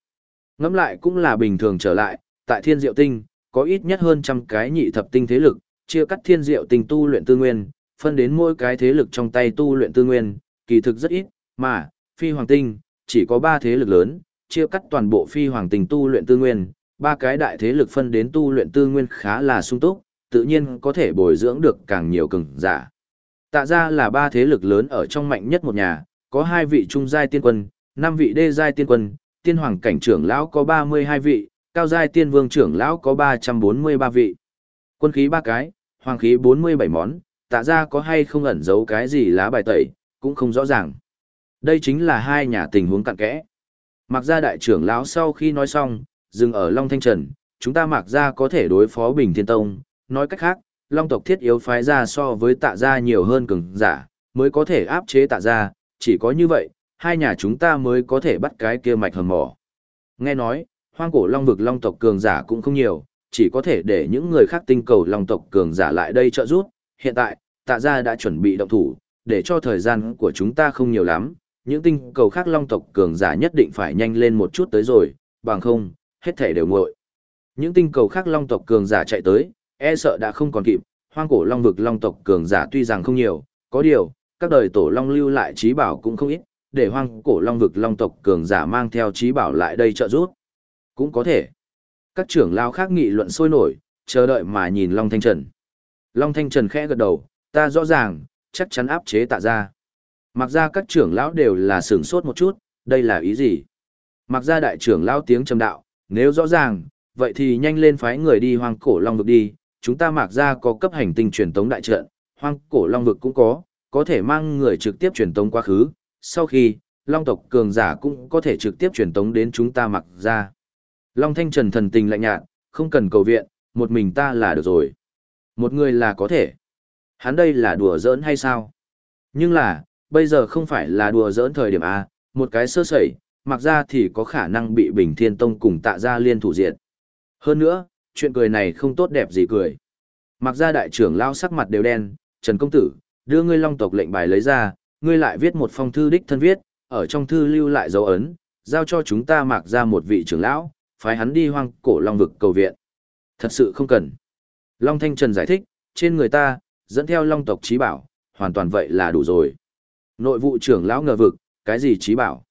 Ngẫm lại cũng là bình thường trở lại, tại Thiên Diệu Tinh, có ít nhất hơn trăm cái nhị thập tinh thế lực, chia cắt Thiên Diệu Tinh tu luyện tư nguyên, phân đến mỗi cái thế lực trong tay tu luyện tư nguyên, kỳ thực rất ít, mà, Phi Hoàng Tinh, chỉ có 3 thế lực lớn, chia cắt toàn bộ Phi Hoàng Tinh tu luyện tư nguyên, ba cái đại thế lực phân đến tu luyện tư nguyên khá là sung túc, tự nhiên có thể bồi dưỡng được càng nhiều cường giả. Tạ ra là ba thế lực lớn ở trong mạnh nhất một nhà, có hai vị trung giai tiên quân, năm vị đê giai tiên quân, tiên hoàng cảnh trưởng lão có 32 vị, cao giai tiên vương trưởng lão có 343 vị. Quân khí ba cái, hoàng khí 47 món, tạ ra có hay không ẩn giấu cái gì lá bài tẩy, cũng không rõ ràng. Đây chính là hai nhà tình huống cặn kẽ. Mặc ra đại trưởng lão sau khi nói xong, dừng ở Long Thanh Trần, chúng ta mặc ra có thể đối phó Bình Thiên Tông, nói cách khác, Long tộc thiết yếu phái ra so với tạ gia nhiều hơn cường giả, mới có thể áp chế tạ gia, chỉ có như vậy, hai nhà chúng ta mới có thể bắt cái kia mạch hầm mỏ. Nghe nói, hoang cổ long vực long tộc cường giả cũng không nhiều, chỉ có thể để những người khác tinh cầu long tộc cường giả lại đây trợ giúp. Hiện tại, tạ gia đã chuẩn bị động thủ, để cho thời gian của chúng ta không nhiều lắm, những tinh cầu khác long tộc cường giả nhất định phải nhanh lên một chút tới rồi, bằng không, hết thể đều nguội. Những tinh cầu khác long tộc cường giả chạy tới, e sợ đã không còn kịp, hoang cổ long vực long tộc cường giả tuy rằng không nhiều, có điều, các đời tổ long lưu lại trí bảo cũng không ít, để hoang cổ long vực long tộc cường giả mang theo trí bảo lại đây trợ giúp. Cũng có thể. Các trưởng lao khác nghị luận sôi nổi, chờ đợi mà nhìn Long Thanh Trần. Long Thanh Trần khẽ gật đầu, ta rõ ràng, chắc chắn áp chế tạ ra. Mặc ra các trưởng lão đều là sửng sốt một chút, đây là ý gì? Mặc ra đại trưởng lão tiếng trầm đạo, nếu rõ ràng, vậy thì nhanh lên phái người đi hoang cổ long vực đi, chúng ta mạc ra có cấp hành tinh truyền tống đại trận, hoang cổ long vực cũng có, có thể mang người trực tiếp truyền tống quá khứ, sau khi, long tộc cường giả cũng có thể trực tiếp truyền tống đến chúng ta mạc ra. Long Thanh Trần thần tình lạnh nhạt, không cần cầu viện, một mình ta là được rồi. Một người là có thể. Hắn đây là đùa giỡn hay sao? Nhưng là, bây giờ không phải là đùa giỡn thời điểm A, một cái sơ sẩy, mặc ra thì có khả năng bị Bình Thiên Tông cùng tạ ra liên thủ diện. Hơn nữa, chuyện cười này không tốt đẹp gì cười. Mặc ra đại trưởng lao sắc mặt đều đen, Trần Công Tử, đưa ngươi long tộc lệnh bài lấy ra, ngươi lại viết một phong thư đích thân viết, ở trong thư lưu lại dấu ấn, giao cho chúng ta mặc ra một vị trưởng lão, phái hắn đi hoang cổ long vực cầu viện. Thật sự không cần. Long Thanh Trần giải thích, trên người ta, dẫn theo long tộc trí bảo, hoàn toàn vậy là đủ rồi. Nội vụ trưởng lão ngờ vực, cái gì trí bảo?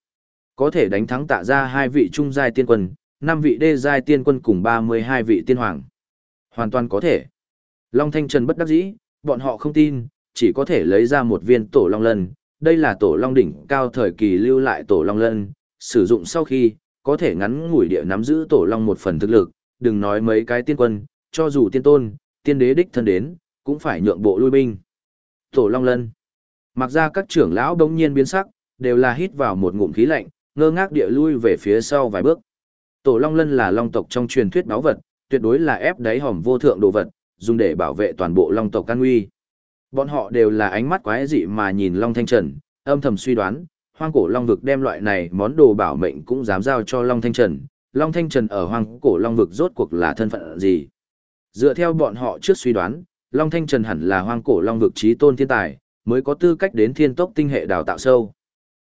Có thể đánh thắng tạ ra hai vị trung giai tiên quân, năm vị đê giai tiên quân cùng 32 vị tiên hoàng. Hoàn toàn có thể. Long Thanh Trần bất đắc dĩ, bọn họ không tin, chỉ có thể lấy ra một viên tổ long lân. Đây là tổ long đỉnh cao thời kỳ lưu lại tổ long lân, sử dụng sau khi, có thể ngắn ngủi địa nắm giữ tổ long một phần thực lực, đừng nói mấy cái tiên quân, cho dù tiên tôn, tiên đế đích thân đến, cũng phải nhượng bộ lui binh. Tổ long lân. Mặc ra các trưởng lão đống nhiên biến sắc, đều là hít vào một ngụm khí lạnh, ngơ ngác địa lui về phía sau vài bước. Tổ long lân là long tộc trong truyền thuyết báu vật, tuyệt đối là ép đáy hòm vô thượng đồ vật, dùng để bảo vệ toàn bộ long tộc can nguy. Bọn họ đều là ánh mắt quái dị mà nhìn Long Thanh Trần, âm thầm suy đoán, hoang cổ long vực đem loại này món đồ bảo mệnh cũng dám giao cho Long Thanh Trần. Long Thanh Trần ở hoang cổ long vực rốt cuộc là thân phận gì? Dựa theo bọn họ trước suy đoán, Long Thanh Trần hẳn là hoang cổ long vực trí tôn thiên tài, mới có tư cách đến thiên tốc tinh hệ đào tạo sâu.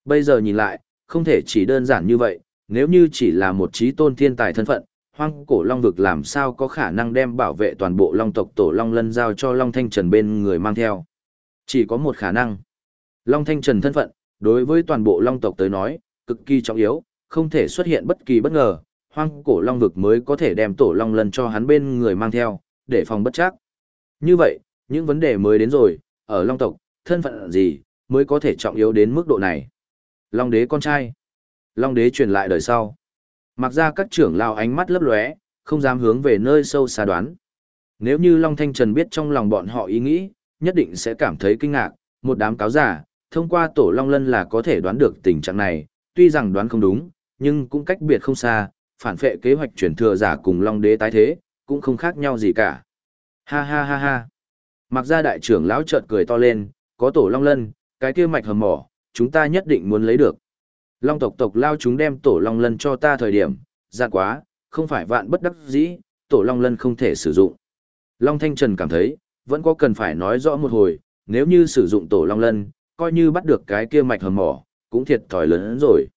Bây giờ nhìn lại, không thể chỉ đơn giản như vậy, nếu như chỉ là một trí tôn thiên tài thân phận, hoang cổ long vực làm sao có khả năng đem bảo vệ toàn bộ long tộc tổ long lân giao cho Long Thanh Trần bên người mang theo. Chỉ có một khả năng. Long Thanh Trần thân phận, đối với toàn bộ long tộc tới nói, cực kỳ trọng yếu, không thể xuất hiện bất kỳ bất ngờ, hoang cổ long vực mới có thể đem tổ long lân cho hắn bên người mang theo, để phòng bất chắc. Như vậy, những vấn đề mới đến rồi, ở long tộc, thân phận gì, mới có thể trọng yếu đến mức độ này. Long đế con trai. Long đế truyền lại đời sau. Mặc ra các trưởng lao ánh mắt lấp lóe, không dám hướng về nơi sâu xa đoán. Nếu như Long Thanh Trần biết trong lòng bọn họ ý nghĩ, nhất định sẽ cảm thấy kinh ngạc, một đám cáo giả, thông qua tổ Long Lân là có thể đoán được tình trạng này, tuy rằng đoán không đúng, nhưng cũng cách biệt không xa, phản phệ kế hoạch chuyển thừa giả cùng Long Đế tái thế, cũng không khác nhau gì cả. Ha ha ha ha. Mặc ra đại trưởng lão chợt cười to lên, có tổ Long Lân, cái kia mạch hầm mỏ, chúng ta nhất định muốn lấy được. Long tộc tộc lao chúng đem tổ long lân cho ta thời điểm, gian quá, không phải vạn bất đắc dĩ, tổ long lân không thể sử dụng. Long Thanh Trần cảm thấy, vẫn có cần phải nói rõ một hồi, nếu như sử dụng tổ long lân, coi như bắt được cái kia mạch hầm mỏ, cũng thiệt thòi lớn hơn rồi.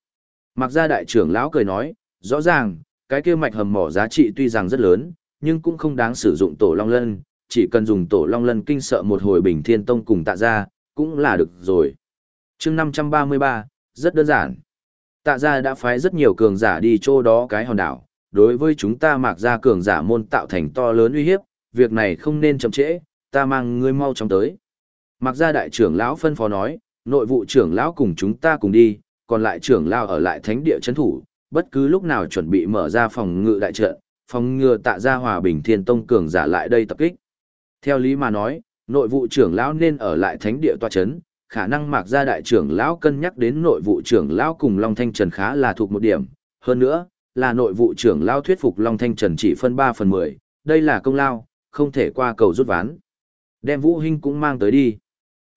Mặc ra đại trưởng lão cười nói, rõ ràng, cái kia mạch hầm mỏ giá trị tuy rằng rất lớn, nhưng cũng không đáng sử dụng tổ long lân, chỉ cần dùng tổ long lân kinh sợ một hồi bình thiên tông cùng tạ ra, cũng là được rồi. chương 533, rất đơn giản. Tạ gia đã phái rất nhiều cường giả đi chỗ đó cái hòn đảo, đối với chúng ta mạc ra cường giả môn tạo thành to lớn uy hiếp, việc này không nên chậm trễ, ta mang ngươi mau chóng tới. Mạc gia đại trưởng lão phân phó nói, nội vụ trưởng lão cùng chúng ta cùng đi, còn lại trưởng lão ở lại thánh địa chấn thủ, bất cứ lúc nào chuẩn bị mở ra phòng ngự đại trận, phòng ngừa tạ gia hòa bình thiên tông cường giả lại đây tập kích. Theo lý mà nói, nội vụ trưởng lão nên ở lại thánh địa tòa chấn, khả năng mạc gia đại trưởng lão cân nhắc đến nội vụ trưởng lão cùng Long Thanh Trần khá là thuộc một điểm, hơn nữa, là nội vụ trưởng lão thuyết phục Long Thanh Trần chỉ phân 3 phần 10, đây là công lao, không thể qua cầu rút ván. Đem Vũ Hinh cũng mang tới đi.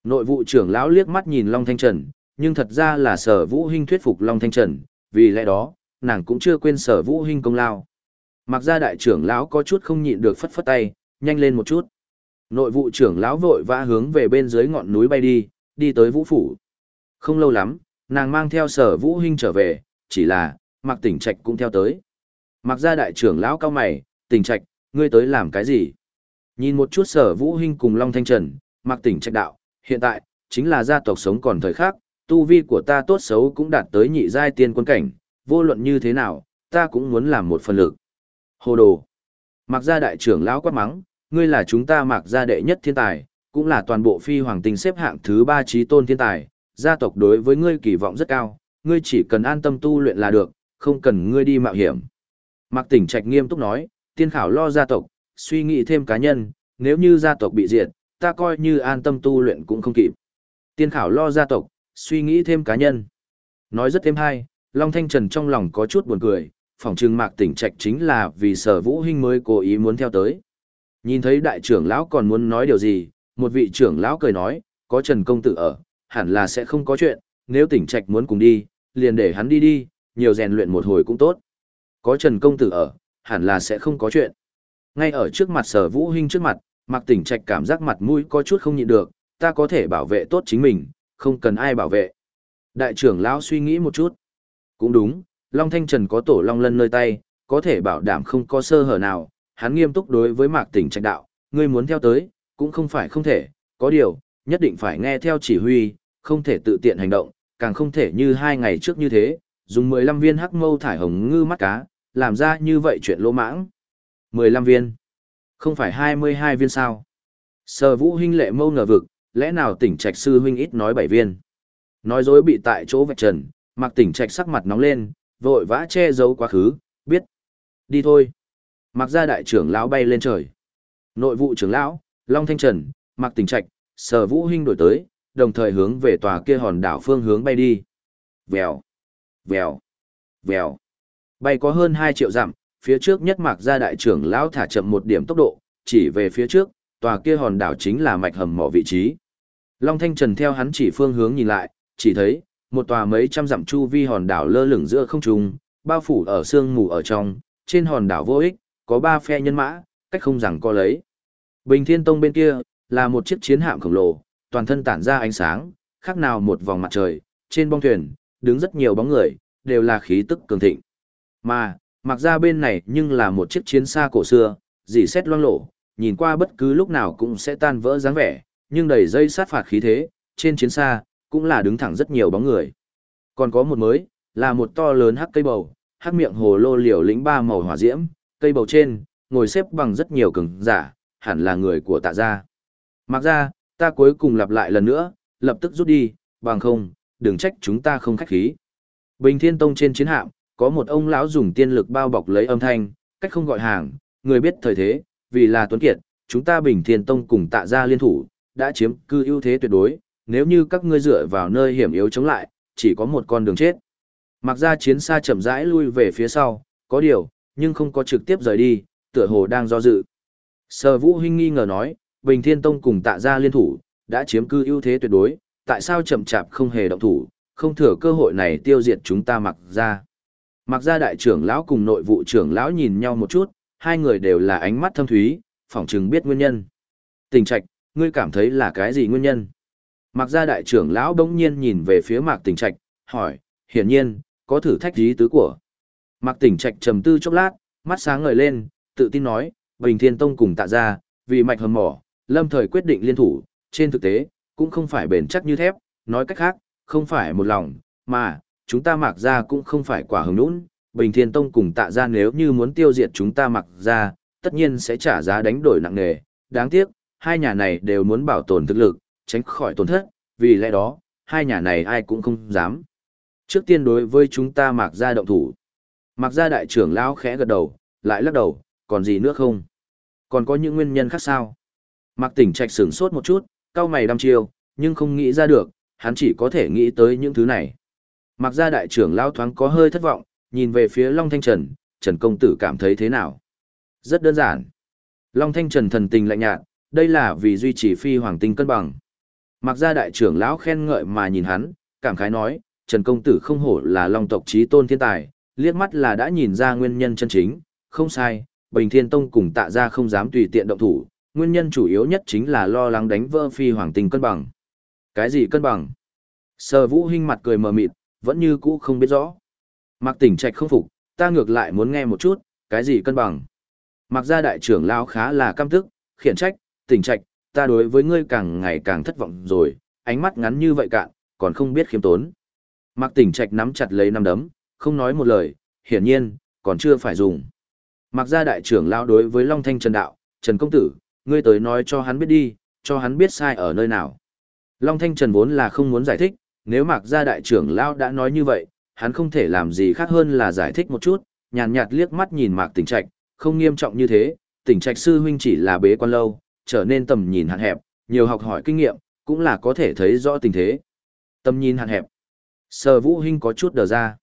Nội vụ trưởng lão liếc mắt nhìn Long Thanh Trần, nhưng thật ra là sở Vũ Hinh thuyết phục Long Thanh Trần, vì lẽ đó, nàng cũng chưa quên sở Vũ Hinh công lao. Mặc ra đại trưởng lão có chút không nhịn được phất phất tay, nhanh lên một chút. Nội vụ trưởng lão vội vã hướng về bên dưới ngọn núi bay đi, đi tới vũ phủ. Không lâu lắm, nàng mang theo sở Vũ huynh trở về, chỉ là, mặc tỉnh trạch cũng theo tới. Mặc ra đại trưởng lão cao mày, tỉnh trạch, ngươi tới làm cái gì? Nhìn một chút sở Vũ huynh cùng Long Thanh Trần, mặc tỉnh trạch đạo, hiện tại, chính là gia tộc sống còn thời khắc, tu vi của ta tốt xấu cũng đạt tới nhị giai tiên quân cảnh, vô luận như thế nào, ta cũng muốn làm một phần lực. Hồ đồ. Mặc gia đại trưởng lão quát mắng, ngươi là chúng ta mặc gia đệ nhất thiên tài, cũng là toàn bộ phi hoàng tinh xếp hạng thứ ba trí tôn thiên tài, gia tộc đối với ngươi kỳ vọng rất cao, ngươi chỉ cần an tâm tu luyện là được, không cần ngươi đi mạo hiểm. Mạc Tỉnh Trạch nghiêm túc nói, tiên khảo lo gia tộc, suy nghĩ thêm cá nhân, nếu như gia tộc bị diệt, ta coi như an tâm tu luyện cũng không kịp. Tiên khảo lo gia tộc, suy nghĩ thêm cá nhân. Nói rất thêm hay, Long Thanh Trần trong lòng có chút buồn cười, phỏng trừng Mạc Tỉnh Trạch chính là vì sở Vũ Hinh mới cố ý muốn theo tới. Nhìn thấy đại trưởng lão còn muốn nói điều gì, một vị trưởng lão cười nói, có Trần Công Tử ở, hẳn là sẽ không có chuyện, nếu Tỉnh Trạch muốn cùng đi, liền để hắn đi đi, nhiều rèn luyện một hồi cũng tốt. Có Trần Công Tử ở, hẳn là sẽ không có chuyện. Ngay ở trước mặt sở Vũ Hinh trước mặt, Mặc Tỉnh Trạch cảm giác mặt mũi có chút không nhịn được, ta có thể bảo vệ tốt chính mình, không cần ai bảo vệ. Đại trưởng lão suy nghĩ một chút. Cũng đúng, Long Thanh Trần có tổ Long Lân nơi tay, có thể bảo đảm không có sơ hở nào, hắn nghiêm túc đối với Mạc Tỉnh Trạch đạo, ngươi muốn theo tới, cũng không phải không thể, có điều, nhất định phải nghe theo chỉ huy, không thể tự tiện hành động, càng không thể như hai ngày trước như thế, dùng 15 viên hắc mâu thải hồng ngư mắt cá, làm ra như vậy chuyện lỗ mãng. 15 viên. Không phải 22 viên sao? Sở vũ huynh lệ mâu ngờ vực, lẽ nào tỉnh trạch sư huynh ít nói 7 viên. Nói dối bị tại chỗ vạch trần, mặc tỉnh trạch sắc mặt nóng lên, vội vã che giấu quá khứ, biết. Đi thôi. Mặc ra đại trưởng lão bay lên trời. Nội vụ trưởng lão, Long Thanh Trần, mặc tình trạch, sở vũ hinh đổi tới, đồng thời hướng về tòa kia hòn đảo phương hướng bay đi. Vèo, vèo, vèo. Bay có hơn 2 triệu dặm, phía trước nhất mạc ra đại trưởng lão thả chậm một điểm tốc độ, chỉ về phía trước, tòa kia hòn đảo chính là mạch hầm mỏ vị trí. Long Thanh Trần theo hắn chỉ phương hướng nhìn lại, chỉ thấy, một tòa mấy trăm dặm chu vi hòn đảo lơ lửng giữa không trung, bao phủ ở sương mù ở trong, trên hòn đảo vô ích, có ba phe nhân mã, cách không rằng co lấy. Bình Thiên Tông bên kia, là một chiếc chiến hạm khổng lồ, toàn thân tản ra ánh sáng, khác nào một vòng mặt trời, trên bong thuyền, đứng rất nhiều bóng người, đều là khí tức cường thịnh. Mà, mặc ra bên này nhưng là một chiếc chiến xa cổ xưa, dì xét loang lổ, nhìn qua bất cứ lúc nào cũng sẽ tan vỡ dáng vẻ, nhưng đầy dây sát phạt khí thế, trên chiến xa, cũng là đứng thẳng rất nhiều bóng người. Còn có một mới, là một to lớn hắc cây bầu, hắc miệng hồ lô liều lĩnh ba màu hỏa diễm, cây bầu trên, ngồi xếp bằng rất nhiều cường giả, hẳn là người của tạ gia. Mặc ra, ta cuối cùng lặp lại lần nữa, lập tức rút đi, bằng không, đừng trách chúng ta không khách khí. Bình Thiên Tông trên chiến hạm, có một ông lão dùng tiên lực bao bọc lấy âm thanh, cách không gọi hàng, người biết thời thế, vì là tuấn kiệt, chúng ta Bình Thiên Tông cùng tạ gia liên thủ, đã chiếm cư ưu thế tuyệt đối, nếu như các ngươi dựa vào nơi hiểm yếu chống lại, chỉ có một con đường chết. Mặc ra chiến xa chậm rãi lui về phía sau, có điều, nhưng không có trực tiếp rời đi, tựa hồ đang do dự. Sở Vũ Hinh nghi ngờ nói, Bình Thiên Tông cùng tạ gia liên thủ, đã chiếm cư ưu thế tuyệt đối, tại sao chậm chạp không hề động thủ, không thừa cơ hội này tiêu diệt chúng ta mặc ra. Mặc ra đại trưởng lão cùng nội vụ trưởng lão nhìn nhau một chút, hai người đều là ánh mắt thâm thúy, phỏng chừng biết nguyên nhân. Tình trạch, ngươi cảm thấy là cái gì nguyên nhân? Mặc ra đại trưởng lão đống nhiên nhìn về phía mạc tình trạch, hỏi, hiển nhiên, có thử thách ý tứ của. Mạc tình trạch trầm tư chốc lát, mắt sáng ngời lên, tự tin nói, Bình Thiên Tông cùng tạ ra, vì mạch hầm mỏ, lâm thời quyết định liên thủ, trên thực tế, cũng không phải bền chắc như thép, nói cách khác, không phải một lòng, mà, chúng ta mặc ra cũng không phải quả hứng nũng, Bình Thiên Tông cùng tạ ra nếu như muốn tiêu diệt chúng ta mặc ra, tất nhiên sẽ trả giá đánh đổi nặng nề, đáng tiếc, hai nhà này đều muốn bảo tồn thực lực, tránh khỏi tổn thất, vì lẽ đó, hai nhà này ai cũng không dám. Trước tiên đối với chúng ta mặc ra động thủ. Mặc ra đại trưởng lão khẽ gật đầu, lại lắc đầu, còn gì nữa không? Còn có những nguyên nhân khác sao? Mặc tỉnh trạch sửng sốt một chút, cao mày đăm chiêu, nhưng không nghĩ ra được, hắn chỉ có thể nghĩ tới những thứ này. Mặc gia đại trưởng lão thoáng có hơi thất vọng, nhìn về phía Long Thanh Trần, Trần Công Tử cảm thấy thế nào? Rất đơn giản. Long Thanh Trần thần tình lạnh nhạt, đây là vì duy trì phi hoàng tinh cân bằng. Mặc gia đại trưởng lão khen ngợi mà nhìn hắn, cảm khái nói, Trần Công Tử không hổ là Long tộc trí tôn thiên tài, liếc mắt là đã nhìn ra nguyên nhân chân chính, không sai, Bình Thiên Tông cùng tạ ra không dám tùy tiện động thủ, nguyên nhân chủ yếu nhất chính là lo lắng đánh vỡ phi hoàng tinh cân bằng. Cái gì cân bằng? Sở vũ hinh mặt cười mờ mịt, vẫn như cũ không biết rõ. Mặc tỉnh trạch không phục, ta ngược lại muốn nghe một chút, cái gì cân bằng? Mặc gia đại trưởng lão khá là căm tức, khiển trách, tỉnh trạch, ta đối với ngươi càng ngày càng thất vọng rồi, ánh mắt ngắn như vậy cạn, còn không biết khiêm tốn. Mặc tỉnh trạch nắm chặt lấy năm đấm, không nói một lời, hiển nhiên, còn chưa phải dùng. Mặc ra đại trưởng lão đối với Long Thanh Trần Đạo, Trần Công Tử, ngươi tới nói cho hắn biết đi, cho hắn biết sai ở nơi nào. Long Thanh Trần vốn là không muốn giải thích, nếu mặc ra đại trưởng lão đã nói như vậy, hắn không thể làm gì khác hơn là giải thích một chút, nhàn nhạt, liếc mắt nhìn Mạc Tỉnh Trạch, không nghiêm trọng như thế, Tỉnh Trạch sư huynh chỉ là bế quan lâu, trở nên tầm nhìn hạn hẹp, nhiều học hỏi kinh nghiệm, cũng là có thể thấy rõ tình thế. Tầm nhìn hạn hẹp. Sở Vũ Hinh có chút đờ ra.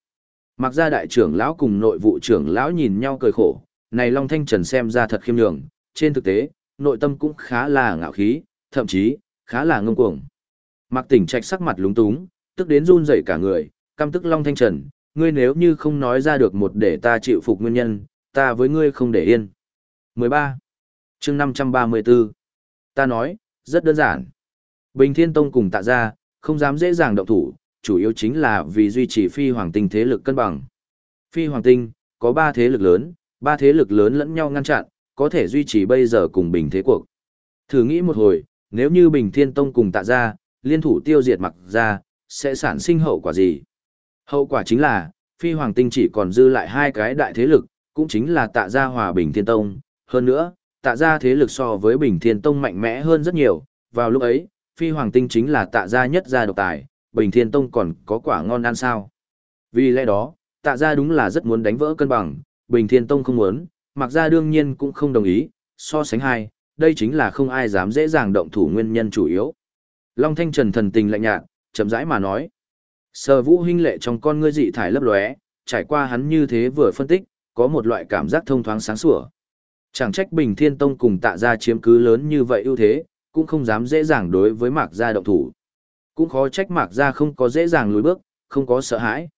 Mặc ra đại trưởng lão cùng nội vụ trưởng lão nhìn nhau cười khổ, này Long Thanh Trần xem ra thật khiêm nhường, trên thực tế, nội tâm cũng khá là ngạo khí, thậm chí, khá là ngông cuồng. Mặc tỉnh trạch sắc mặt lúng túng, tức đến run rẩy cả người, căm tức Long Thanh Trần, ngươi nếu như không nói ra được một để ta chịu phục nguyên nhân, ta với ngươi không để yên. 13. chương 534. Ta nói, rất đơn giản. Bình Thiên Tông cùng tạ ra, không dám dễ dàng động thủ, chủ yếu chính là vì duy trì phi hoàng tinh thế lực cân bằng. Phi hoàng tinh, có ba thế lực lớn, ba thế lực lớn lẫn nhau ngăn chặn, có thể duy trì bây giờ cùng bình thế cuộc. Thử nghĩ một hồi, nếu như bình thiên tông cùng tạ ra, liên thủ tiêu diệt mặc ra, sẽ sản sinh hậu quả gì? Hậu quả chính là, phi hoàng tinh chỉ còn dư lại hai cái đại thế lực, cũng chính là tạ gia hòa bình thiên tông. Hơn nữa, tạ gia thế lực so với bình thiên tông mạnh mẽ hơn rất nhiều, vào lúc ấy, phi hoàng tinh chính là tạ gia nhất gia độc tài, bình thiên tông còn có quả ngon ăn sao. Vì lẽ đó, tạ gia đúng là rất muốn đánh vỡ cân bằng, bình thiên tông không muốn, mặc gia đương nhiên cũng không đồng ý, so sánh hai, đây chính là không ai dám dễ dàng động thủ nguyên nhân chủ yếu. Long Thanh Trần thần tình lạnh nhạt, chậm rãi mà nói. Sở vũ huynh lệ trong con ngươi dị thải lấp lóe, trải qua hắn như thế vừa phân tích, có một loại cảm giác thông thoáng sáng sủa. Chẳng trách Bình Thiên Tông cùng tạ gia chiếm cứ lớn như vậy ưu thế, cũng không dám dễ dàng đối với mạc gia động thủ. Cũng khó trách mạc gia không có dễ dàng lùi bước, không có sợ hãi.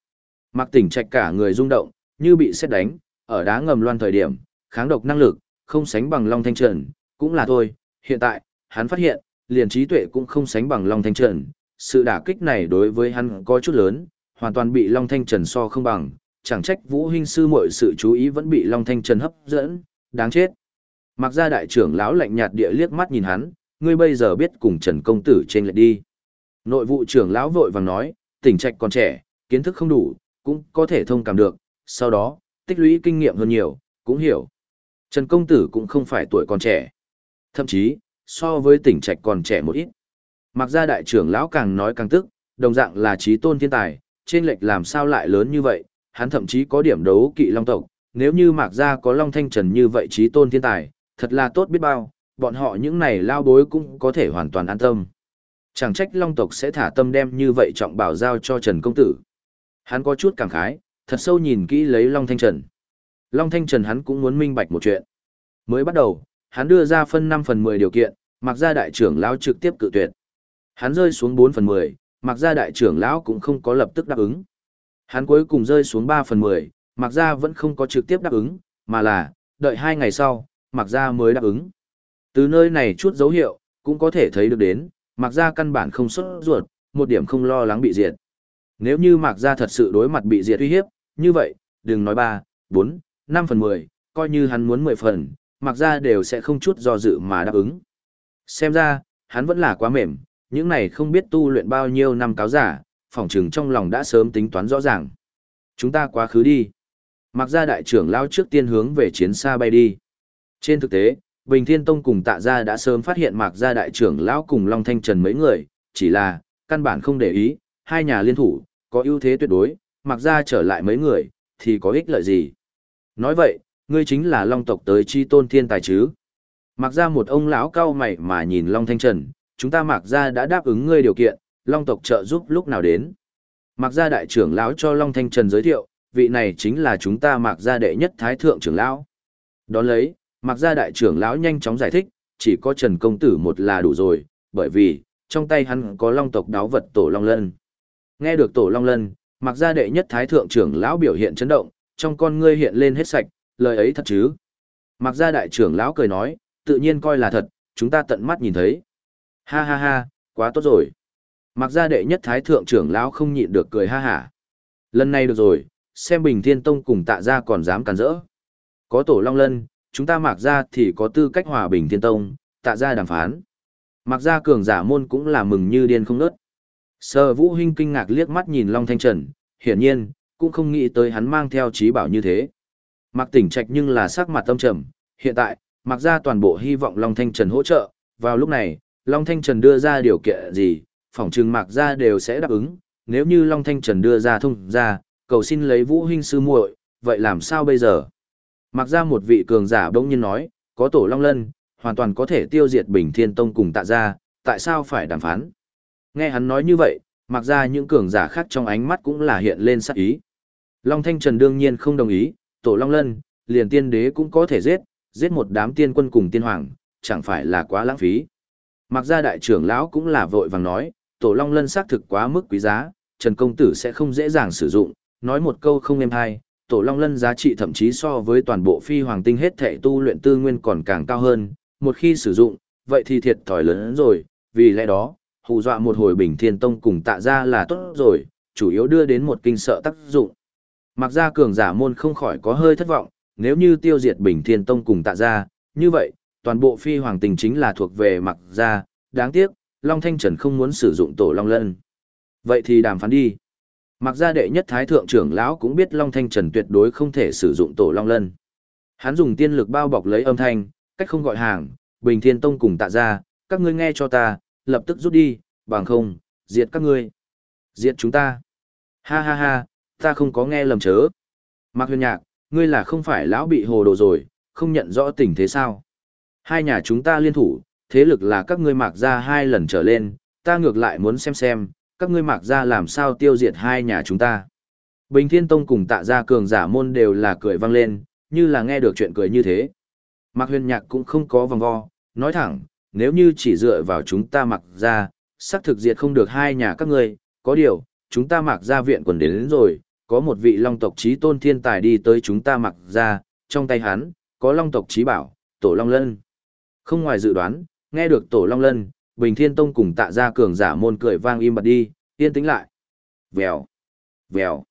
Mạc tỉnh trạch cả người rung động, như bị sét đánh, ở đá ngầm loan thời điểm, kháng độc năng lực, không sánh bằng Long Thanh Trần, cũng là thôi. Hiện tại, hắn phát hiện, liền trí tuệ cũng không sánh bằng Long Thanh Trần. Sự đả kích này đối với hắn có chút lớn, hoàn toàn bị Long Thanh Trần so không bằng, chẳng trách Vũ Hinh sư mọi sự chú ý vẫn bị Long Thanh Trần hấp dẫn, đáng chết. Mặc ra đại trưởng lão lạnh nhạt địa liếc mắt nhìn hắn, ngươi bây giờ biết cùng Trần công tử trên lệ đi. Nội vụ trưởng lão vội vàng nói, tỉnh trạch còn trẻ, kiến thức không đủ, cũng có thể thông cảm được, sau đó, tích lũy kinh nghiệm hơn nhiều, cũng hiểu. Trần công tử cũng không phải tuổi còn trẻ. Thậm chí, so với tỉnh trạch còn trẻ một ít. Mặc ra đại trưởng lão càng nói càng tức, đồng dạng là trí tôn thiên tài, trên lệch làm sao lại lớn như vậy, hắn thậm chí có điểm đấu kỵ long tộc, nếu như mạc gia có long thanh trần như vậy trí tôn thiên tài, thật là tốt biết bao, bọn họ những này lao bối cũng có thể hoàn toàn an tâm. Chẳng trách long tộc sẽ thả tâm đem như vậy trọng bảo giao cho Trần Công Tử. Hắn có chút cảm khái, thật sâu nhìn kỹ lấy Long Thanh Trần. Long Thanh Trần hắn cũng muốn minh bạch một chuyện. Mới bắt đầu, hắn đưa ra phân 5 phần 10 điều kiện, mặc ra đại trưởng lão trực tiếp cự tuyệt. Hắn rơi xuống 4 phần 10, mặc ra đại trưởng lão cũng không có lập tức đáp ứng. Hắn cuối cùng rơi xuống 3 phần 10, mặc ra vẫn không có trực tiếp đáp ứng, mà là, đợi 2 ngày sau, mặc ra mới đáp ứng. Từ nơi này chút dấu hiệu, cũng có thể thấy được đến, mặc ra căn bản không xuất ruột, một điểm không lo lắng bị diệt. Nếu như mặc ra thật sự đối mặt bị diệt uy hiếp, như vậy, đừng nói 3, 4, 5 phần 10, coi như hắn muốn 10 phần, mặc ra đều sẽ không chút do dự mà đáp ứng. Xem ra, hắn vẫn là quá mềm, những này không biết tu luyện bao nhiêu năm cáo giả, phỏng trừng trong lòng đã sớm tính toán rõ ràng. Chúng ta quá khứ đi. Mặc ra đại trưởng lao trước tiên hướng về chiến xa bay đi. Trên thực tế, Bình Thiên Tông cùng tạ gia đã sớm phát hiện Mạc gia đại trưởng lão cùng Long Thanh Trần mấy người, chỉ là, căn bản không để ý, hai nhà liên thủ, có ưu thế tuyệt đối, mặc ra trở lại mấy người, thì có ích lợi gì? Nói vậy, ngươi chính là long tộc tới chi tôn thiên tài chứ? Mặc ra một ông lão cao mày mà nhìn Long Thanh Trần, chúng ta mặc ra đã đáp ứng ngươi điều kiện, long tộc trợ giúp lúc nào đến. Mặc ra đại trưởng lão cho Long Thanh Trần giới thiệu, vị này chính là chúng ta mặc ra đệ nhất thái thượng trưởng lão. Đón lấy, mặc ra đại trưởng lão nhanh chóng giải thích, chỉ có Trần Công Tử một là đủ rồi, bởi vì, trong tay hắn có long tộc đáo vật tổ long lân. Nghe được tổ long lân, mặc gia đệ nhất thái thượng trưởng lão biểu hiện chấn động, trong con ngươi hiện lên hết sạch, lời ấy thật chứ. Mặc gia đại trưởng lão cười nói, tự nhiên coi là thật, chúng ta tận mắt nhìn thấy. Ha ha ha, quá tốt rồi. Mặc gia đệ nhất thái thượng trưởng lão không nhịn được cười ha hả. Lần này được rồi, xem Bình Thiên Tông cùng tạ gia còn dám cản rỡ. Có tổ long lân, chúng ta mặc gia thì có tư cách hòa Bình Thiên Tông, tạ gia đàm phán. Mặc gia cường giả môn cũng là mừng như điên không nớt. Sơ Vũ Hinh kinh ngạc liếc mắt nhìn Long Thanh Trần, hiển nhiên, cũng không nghĩ tới hắn mang theo trí bảo như thế. Mặc tỉnh trạch nhưng là sắc mặt tâm trầm, hiện tại, mặc ra toàn bộ hy vọng Long Thanh Trần hỗ trợ, vào lúc này, Long Thanh Trần đưa ra điều kiện gì, phỏng trừng mặc ra đều sẽ đáp ứng, nếu như Long Thanh Trần đưa ra thông ra, cầu xin lấy Vũ Hinh sư muội, vậy làm sao bây giờ? Mặc ra một vị cường giả bỗng nhiên nói, có tổ Long Lân, hoàn toàn có thể tiêu diệt Bình Thiên Tông cùng tạ ra, tại sao phải đàm phán? Nghe hắn nói như vậy, mặc ra những cường giả khác trong ánh mắt cũng là hiện lên sắc ý. Long Thanh Trần đương nhiên không đồng ý, tổ Long Lân, liền tiên đế cũng có thể giết, giết một đám tiên quân cùng tiên hoàng, chẳng phải là quá lãng phí. Mặc ra đại trưởng lão cũng là vội vàng nói, tổ long lân xác thực quá mức quý giá, Trần Công Tử sẽ không dễ dàng sử dụng, nói một câu không êm hay, tổ long lân giá trị thậm chí so với toàn bộ phi hoàng tinh hết thể tu luyện tư nguyên còn càng cao hơn, một khi sử dụng, vậy thì thiệt thòi lớn rồi, vì lẽ đó, hù dọa một hồi bình thiên tông cùng tạ ra là tốt rồi, chủ yếu đưa đến một kinh sợ tác dụng. Mặc ra cường giả môn không khỏi có hơi thất vọng, nếu như tiêu diệt bình thiên tông cùng tạ ra, như vậy, toàn bộ phi hoàng tình chính là thuộc về mặc ra, đáng tiếc, Long Thanh Trần không muốn sử dụng tổ Long Lân. Vậy thì đàm phán đi. Mặc ra đệ nhất thái thượng trưởng lão cũng biết Long Thanh Trần tuyệt đối không thể sử dụng tổ Long Lân. Hắn dùng tiên lực bao bọc lấy âm thanh, cách không gọi hàng, Bình Thiên Tông cùng tạ ra, các ngươi nghe cho ta, lập tức rút đi, bằng không, diệt các ngươi. Diệt chúng ta. Ha ha ha, ta không có nghe lầm chớ. Mạc huyền nhạc, ngươi là không phải lão bị hồ đồ rồi, không nhận rõ tình thế sao. Hai nhà chúng ta liên thủ, thế lực là các ngươi mạc ra hai lần trở lên, ta ngược lại muốn xem xem, các ngươi mạc ra làm sao tiêu diệt hai nhà chúng ta. Bình Thiên Tông cùng tạ gia cường giả môn đều là cười vang lên, như là nghe được chuyện cười như thế. Mạc huyền nhạc cũng không có vòng vo, nói thẳng, nếu như chỉ dựa vào chúng ta mặc ra, xác thực diệt không được hai nhà các ngươi, có điều, chúng ta mặc ra viện quần đến, đến rồi, có một vị long tộc trí tôn thiên tài đi tới chúng ta mặc ra, trong tay hắn, có long tộc trí bảo, tổ long lân. Không ngoài dự đoán, nghe được tổ long lân, Bình Thiên Tông cùng tạ ra cường giả môn cười vang im bặt đi, yên tĩnh lại. Vèo, vèo.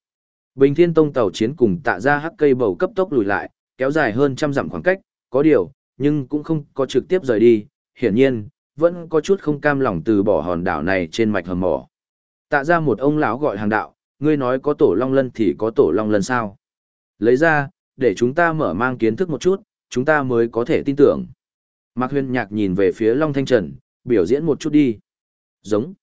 Bình Thiên Tông tàu chiến cùng tạ ra hắc cây bầu cấp tốc lùi lại, kéo dài hơn trăm dặm khoảng cách, có điều, nhưng cũng không có trực tiếp rời đi, hiển nhiên, vẫn có chút không cam lòng từ bỏ hòn đảo này trên mạch hầm mỏ. Tạ ra một ông lão gọi hàng đạo, ngươi nói có tổ long lân thì có tổ long lân sao? Lấy ra, để chúng ta mở mang kiến thức một chút, chúng ta mới có thể tin tưởng. Mạc huyền nhạc nhìn về phía Long Thanh Trần, biểu diễn một chút đi. Giống.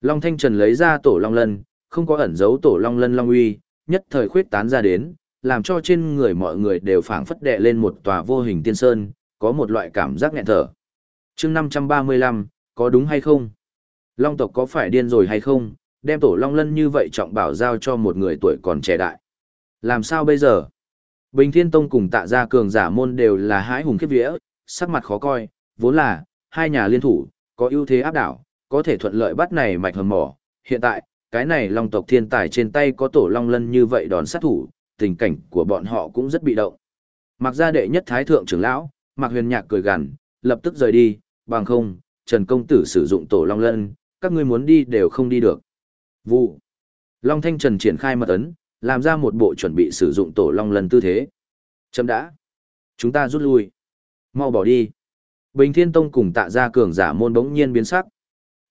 Long Thanh Trần lấy ra tổ Long Lân, không có ẩn giấu tổ Long Lân Long uy, nhất thời khuyết tán ra đến, làm cho trên người mọi người đều phảng phất đệ lên một tòa vô hình tiên sơn, có một loại cảm giác nghẹn thở chương 535, có đúng hay không? Long tộc có phải điên rồi hay không? Đem tổ Long Lân như vậy trọng bảo giao cho một người tuổi còn trẻ đại. Làm sao bây giờ? Bình Thiên Tông cùng tạ gia cường giả môn đều là hái hùng kiếp vía, sắc mặt khó coi, vốn là, hai nhà liên thủ, có ưu thế áp đảo, có thể thuận lợi bắt này mạch hầm mỏ. Hiện tại, cái này long tộc thiên tài trên tay có tổ long lân như vậy đòn sát thủ, tình cảnh của bọn họ cũng rất bị động. Mặc gia đệ nhất thái thượng trưởng lão, Mặc Huyền Nhạc cười gằn, lập tức rời đi, bằng không, Trần công tử sử dụng tổ long lân, các ngươi muốn đi đều không đi được. Vụ. Long Thanh Trần triển khai mật ấn, làm ra một bộ chuẩn bị sử dụng tổ long lân tư thế. Chấm đã. Chúng ta rút lui. Mau bỏ đi. Bình Thiên Tông cùng tạ gia cường giả môn bỗng nhiên biến sắc.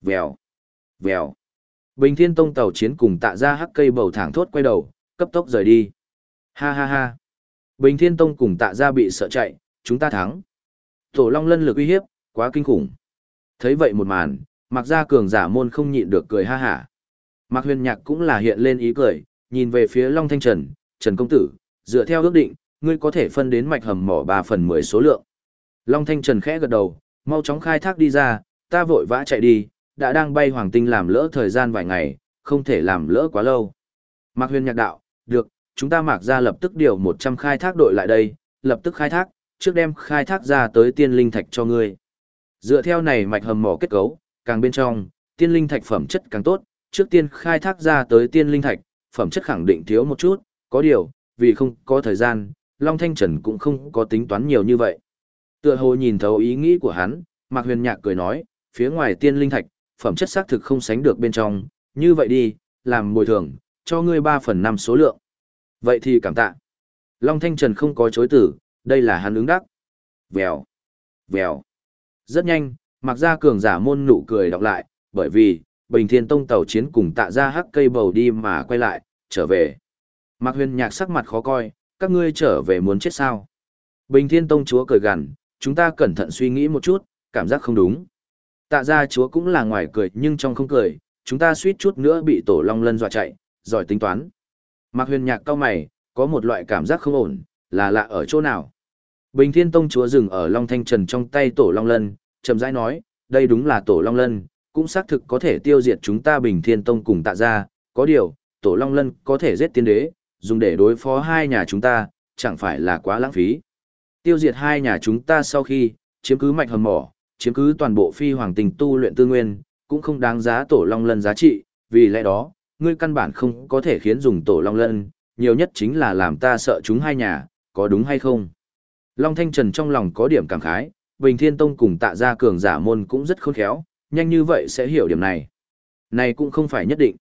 Vèo. Vèo. Bình Thiên Tông tàu chiến cùng tạ gia hắc cây bầu thẳng thốt quay đầu, cấp tốc rời đi. Ha ha ha. Bình Thiên Tông cùng tạ gia bị sợ chạy, chúng ta thắng. Tổ Long lân lực uy hiếp, quá kinh khủng. Thấy vậy một màn, mặc ra cường giả môn không nhịn được cười ha hả. Mạc huyền nhạc cũng là hiện lên ý cười, nhìn về phía Long Thanh Trần, Trần Công Tử, dựa theo ước định, ngươi có thể phân đến mạch hầm mỏ 3 phần 10 số lượng. Long Thanh Trần khẽ gật đầu, mau chóng khai thác đi ra, ta vội vã chạy đi, đã đang bay hoàng tinh làm lỡ thời gian vài ngày, không thể làm lỡ quá lâu. Mạc huyền nhạc đạo, được, chúng ta mạc ra lập tức điều 100 khai thác đội lại đây, lập tức khai thác, trước đem khai thác ra tới tiên linh thạch cho ngươi. Dựa theo này mạch hầm mỏ kết cấu, càng bên trong, tiên linh thạch phẩm chất càng tốt, trước tiên khai thác ra tới tiên linh thạch, phẩm chất khẳng định thiếu một chút, có điều, vì không có thời gian, Long Thanh Trần cũng không có tính toán nhiều như vậy. Tựa hồ nhìn thấu ý nghĩ của hắn, Mạc Huyền Nhạc cười nói, phía ngoài tiên linh thạch, phẩm chất xác thực không sánh được bên trong, như vậy đi, làm bồi thường, cho ngươi 3 phần 5 số lượng. Vậy thì cảm tạ. Long Thanh Trần không có chối tử, đây là hắn ứng đắc. Vèo, vèo. Rất nhanh, mặc ra cường giả môn nụ cười đọc lại, bởi vì, Bình Thiên Tông tàu chiến cùng tạ ra hắc cây bầu đi mà quay lại, trở về. Mạc huyền nhạc sắc mặt khó coi, các ngươi trở về muốn chết sao. Bình Thiên Tông chúa cười gằn, chúng ta cẩn thận suy nghĩ một chút, cảm giác không đúng. Tạ ra chúa cũng là ngoài cười nhưng trong không cười, chúng ta suýt chút nữa bị tổ long lân dọa chạy, giỏi tính toán. Mạc huyền nhạc cao mày, có một loại cảm giác không ổn, là lạ ở chỗ nào. Bình Thiên Tông chúa dừng ở Long Thanh Trần trong tay tổ long lân, chậm rãi nói, đây đúng là tổ long lân, cũng xác thực có thể tiêu diệt chúng ta Bình Thiên Tông cùng tạ ra, có điều, tổ long lân có thể giết tiên đế, dùng để đối phó hai nhà chúng ta, chẳng phải là quá lãng phí. Tiêu diệt hai nhà chúng ta sau khi, chiếm cứ mạch hầm mỏ, chiếm cứ toàn bộ phi hoàng tình tu luyện tư nguyên, cũng không đáng giá tổ long lân giá trị, vì lẽ đó, ngươi căn bản không có thể khiến dùng tổ long lân, nhiều nhất chính là làm ta sợ chúng hai nhà, có đúng hay không? Long Thanh Trần trong lòng có điểm cảm khái, Bình Thiên Tông cùng tạ gia cường giả môn cũng rất khôn khéo, nhanh như vậy sẽ hiểu điểm này. Này cũng không phải nhất định.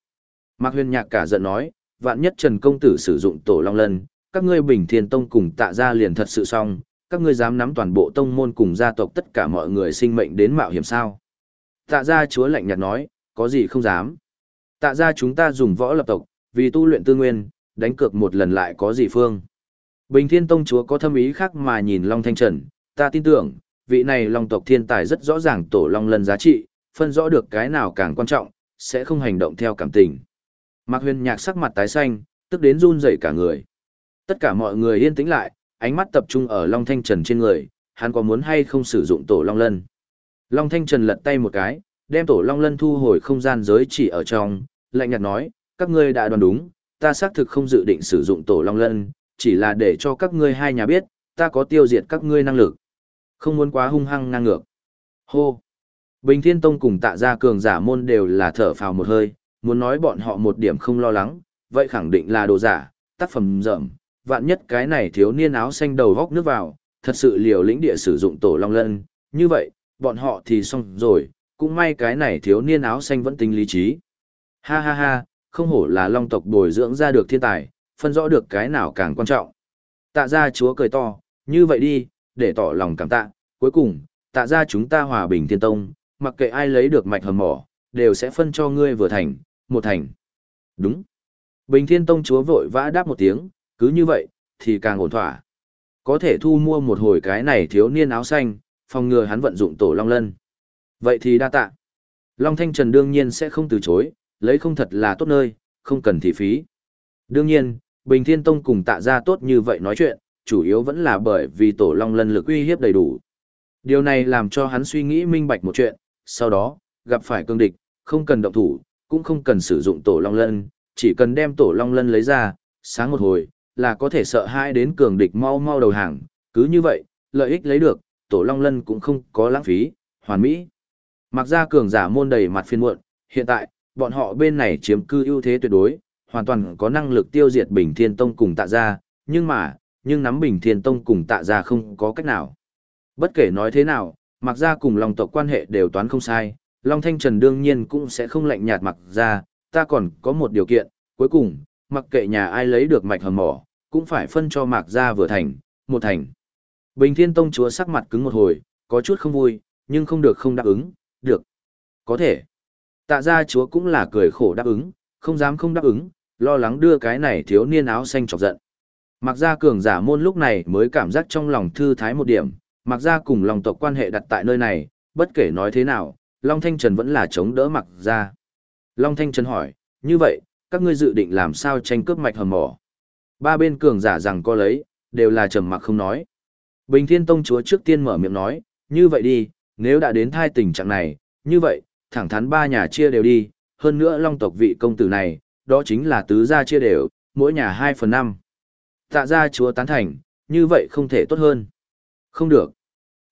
Mạc huyền nhạc cả giận nói, vạn nhất Trần Công Tử sử dụng tổ long lân, các ngươi Bình Thiên Tông cùng tạ gia liền thật sự xong, các ngươi dám nắm toàn bộ tông môn cùng gia tộc tất cả mọi người sinh mệnh đến mạo hiểm sao. Tạ gia chúa lạnh nhạt nói, có gì không dám. Tạ gia chúng ta dùng võ lập tộc, vì tu luyện tư nguyên, đánh cược một lần lại có gì phương. Bình Thiên Tông chúa có thâm ý khác mà nhìn Long Thanh Trần, ta tin tưởng, vị này Long tộc thiên tài rất rõ ràng tổ Long lân giá trị, phân rõ được cái nào càng quan trọng, sẽ không hành động theo cảm tình. Mạc huyền nhạc sắc mặt tái xanh, tức đến run rẩy cả người. Tất cả mọi người yên tĩnh lại, ánh mắt tập trung ở Long Thanh Trần trên người, hắn có muốn hay không sử dụng tổ Long lân. Long Thanh Trần lật tay một cái, đem tổ Long lân thu hồi không gian giới chỉ ở trong, lạnh nhạt nói, các ngươi đã đoán đúng, ta xác thực không dự định sử dụng tổ Long lân, chỉ là để cho các ngươi hai nhà biết, ta có tiêu diệt các ngươi năng lực. Không muốn quá hung hăng ngang ngược. Hô! Bình Thiên Tông cùng tạ gia cường giả môn đều là thở phào một hơi, muốn nói bọn họ một điểm không lo lắng, vậy khẳng định là đồ giả, tác phẩm rợm, vạn nhất cái này thiếu niên áo xanh đầu góc nước vào, thật sự liều lĩnh địa sử dụng tổ long lân, như vậy, bọn họ thì xong rồi, cũng may cái này thiếu niên áo xanh vẫn tính lý trí. Ha ha ha, không hổ là long tộc bồi dưỡng ra được thiên tài, phân rõ được cái nào càng quan trọng. Tạ gia chúa cười to, như vậy đi, để tỏ lòng cảm tạ, cuối cùng, tạ gia chúng ta hòa bình thiên tông, mặc kệ ai lấy được mạch hầm mỏ, đều sẽ phân cho ngươi vừa thành, một thành. Đúng. Bình thiên tông chúa vội vã đáp một tiếng, cứ như vậy, thì càng ổn thỏa. Có thể thu mua một hồi cái này thiếu niên áo xanh, phòng ngừa hắn vận dụng tổ long lân. Vậy thì đa tạ. Long Thanh Trần đương nhiên sẽ không từ chối, lấy không thật là tốt nơi, không cần thị phí. Đương nhiên, Bình Thiên Tông cùng tạ ra tốt như vậy nói chuyện, chủ yếu vẫn là bởi vì tổ long lân lực uy hiếp đầy đủ. Điều này làm cho hắn suy nghĩ minh bạch một chuyện, sau đó, gặp phải cương địch, không cần động thủ, cũng không cần sử dụng tổ long lân, chỉ cần đem tổ long lân lấy ra, sáng một hồi, là có thể sợ hai đến cường địch mau mau đầu hàng, cứ như vậy, lợi ích lấy được, tổ long lân cũng không có lãng phí, hoàn mỹ. Mặc ra cường giả môn đầy mặt phiên muộn, hiện tại, bọn họ bên này chiếm cư ưu thế tuyệt đối, hoàn toàn có năng lực tiêu diệt Bình Thiên Tông cùng tạ ra, nhưng mà, nhưng nắm Bình Thiên Tông cùng tạ ra không có cách nào. Bất kể nói thế nào, mặc ra cùng lòng tộc quan hệ đều toán không sai, Long Thanh Trần đương nhiên cũng sẽ không lạnh nhạt mặc ra, ta còn có một điều kiện, cuối cùng, mặc kệ nhà ai lấy được mạch hầm mỏ, cũng phải phân cho mạc ra vừa thành, một thành. Bình Thiên Tông chúa sắc mặt cứng một hồi, có chút không vui, nhưng không được không đáp ứng, được. Có thể. Tạ ra chúa cũng là cười khổ đáp ứng, không dám không đáp ứng, lo lắng đưa cái này thiếu niên áo xanh chọc giận. Mặc ra cường giả môn lúc này mới cảm giác trong lòng thư thái một điểm, mặc ra cùng lòng tộc quan hệ đặt tại nơi này, bất kể nói thế nào, Long Thanh Trần vẫn là chống đỡ mặc ra. Long Thanh Trần hỏi, như vậy, các ngươi dự định làm sao tranh cướp mạch hầm mỏ? Ba bên cường giả rằng có lấy, đều là trầm mặc không nói. Bình Thiên Tông chúa trước tiên mở miệng nói, như vậy đi, nếu đã đến thai tình trạng này, như vậy, thẳng thắn ba nhà chia đều đi, hơn nữa long tộc vị công tử này, đó chính là tứ gia chia đều, mỗi nhà 2 phần 5. Tạ gia chúa tán thành, như vậy không thể tốt hơn. Không được.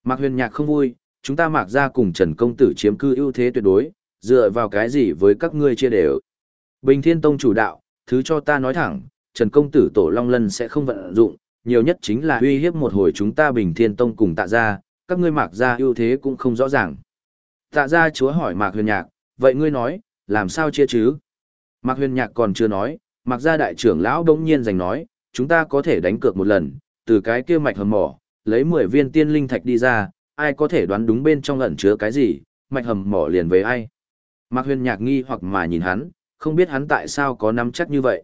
Mạc huyền nhạc không vui, chúng ta mạc gia cùng Trần Công Tử chiếm cư ưu thế tuyệt đối, dựa vào cái gì với các ngươi chia đều. Bình Thiên Tông chủ đạo, thứ cho ta nói thẳng, Trần Công Tử Tổ Long Lân sẽ không vận dụng, nhiều nhất chính là uy hiếp một hồi chúng ta Bình Thiên Tông cùng tạ gia, các ngươi mạc gia ưu thế cũng không rõ ràng. Tạ gia chúa hỏi mạc huyền nhạc, vậy ngươi nói, làm sao chia chứ? Mạc huyền nhạc còn chưa nói, mạc Gia đại trưởng lão đông nhiên giành nói, chúng ta có thể đánh cược một lần, từ cái kia mạch hầm mỏ, lấy 10 viên tiên linh thạch đi ra, ai có thể đoán đúng bên trong ẩn chứa cái gì, mạch hầm mỏ liền với ai. Mạc huyền nhạc nghi hoặc mà nhìn hắn, không biết hắn tại sao có nắm chắc như vậy.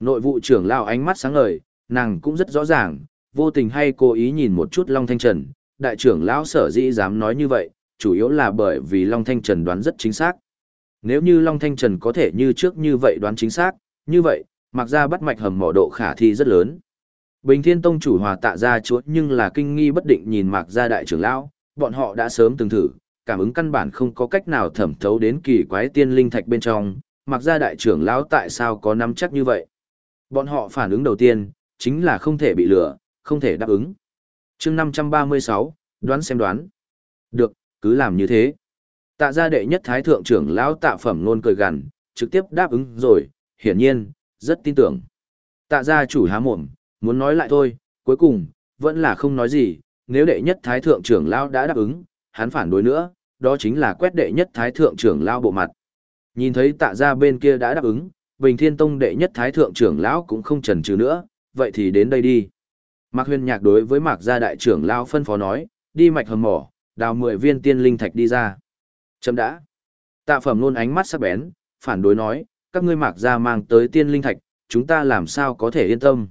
Nội vụ trưởng lão ánh mắt sáng ngời, nàng cũng rất rõ ràng, vô tình hay cố ý nhìn một chút Long Thanh Trần, đại trưởng lão sở dĩ dám nói như vậy, chủ yếu là bởi vì Long Thanh Trần đoán rất chính xác. Nếu như Long Thanh Trần có thể như trước như vậy đoán chính xác, như vậy, mặc ra bắt mạch hầm mỏ độ khả thi rất lớn. Bình Thiên Tông chủ hòa tạ ra chúa nhưng là kinh nghi bất định nhìn mặc ra đại trưởng lão, bọn họ đã sớm từng thử, cảm ứng căn bản không có cách nào thẩm thấu đến kỳ quái tiên linh thạch bên trong, mặc ra đại trưởng lão tại sao có nắm chắc như vậy. Bọn họ phản ứng đầu tiên, chính là không thể bị lừa, không thể đáp ứng. chương 536, đoán xem đoán. Được, cứ làm như thế. Tạ gia đệ nhất thái thượng trưởng lão tạ phẩm nôn cười gằn, trực tiếp đáp ứng rồi, hiển nhiên, rất tin tưởng. Tạ gia chủ há mồm, muốn nói lại thôi, cuối cùng, vẫn là không nói gì, nếu đệ nhất thái thượng trưởng lão đã đáp ứng, hắn phản đối nữa, đó chính là quét đệ nhất thái thượng trưởng lão bộ mặt. Nhìn thấy tạ gia bên kia đã đáp ứng, Bình Thiên Tông đệ nhất thái thượng trưởng lão cũng không chần chừ nữa, vậy thì đến đây đi. Mạc Huyền Nhạc đối với Mạc gia đại trưởng lão phân phó nói, đi mạch hầm mỏ, đào 10 viên tiên linh thạch đi ra. Chấm đã. Tạ phẩm luôn ánh mắt sắc bén, phản đối nói, các ngươi Mạc gia mang tới tiên linh thạch, chúng ta làm sao có thể yên tâm.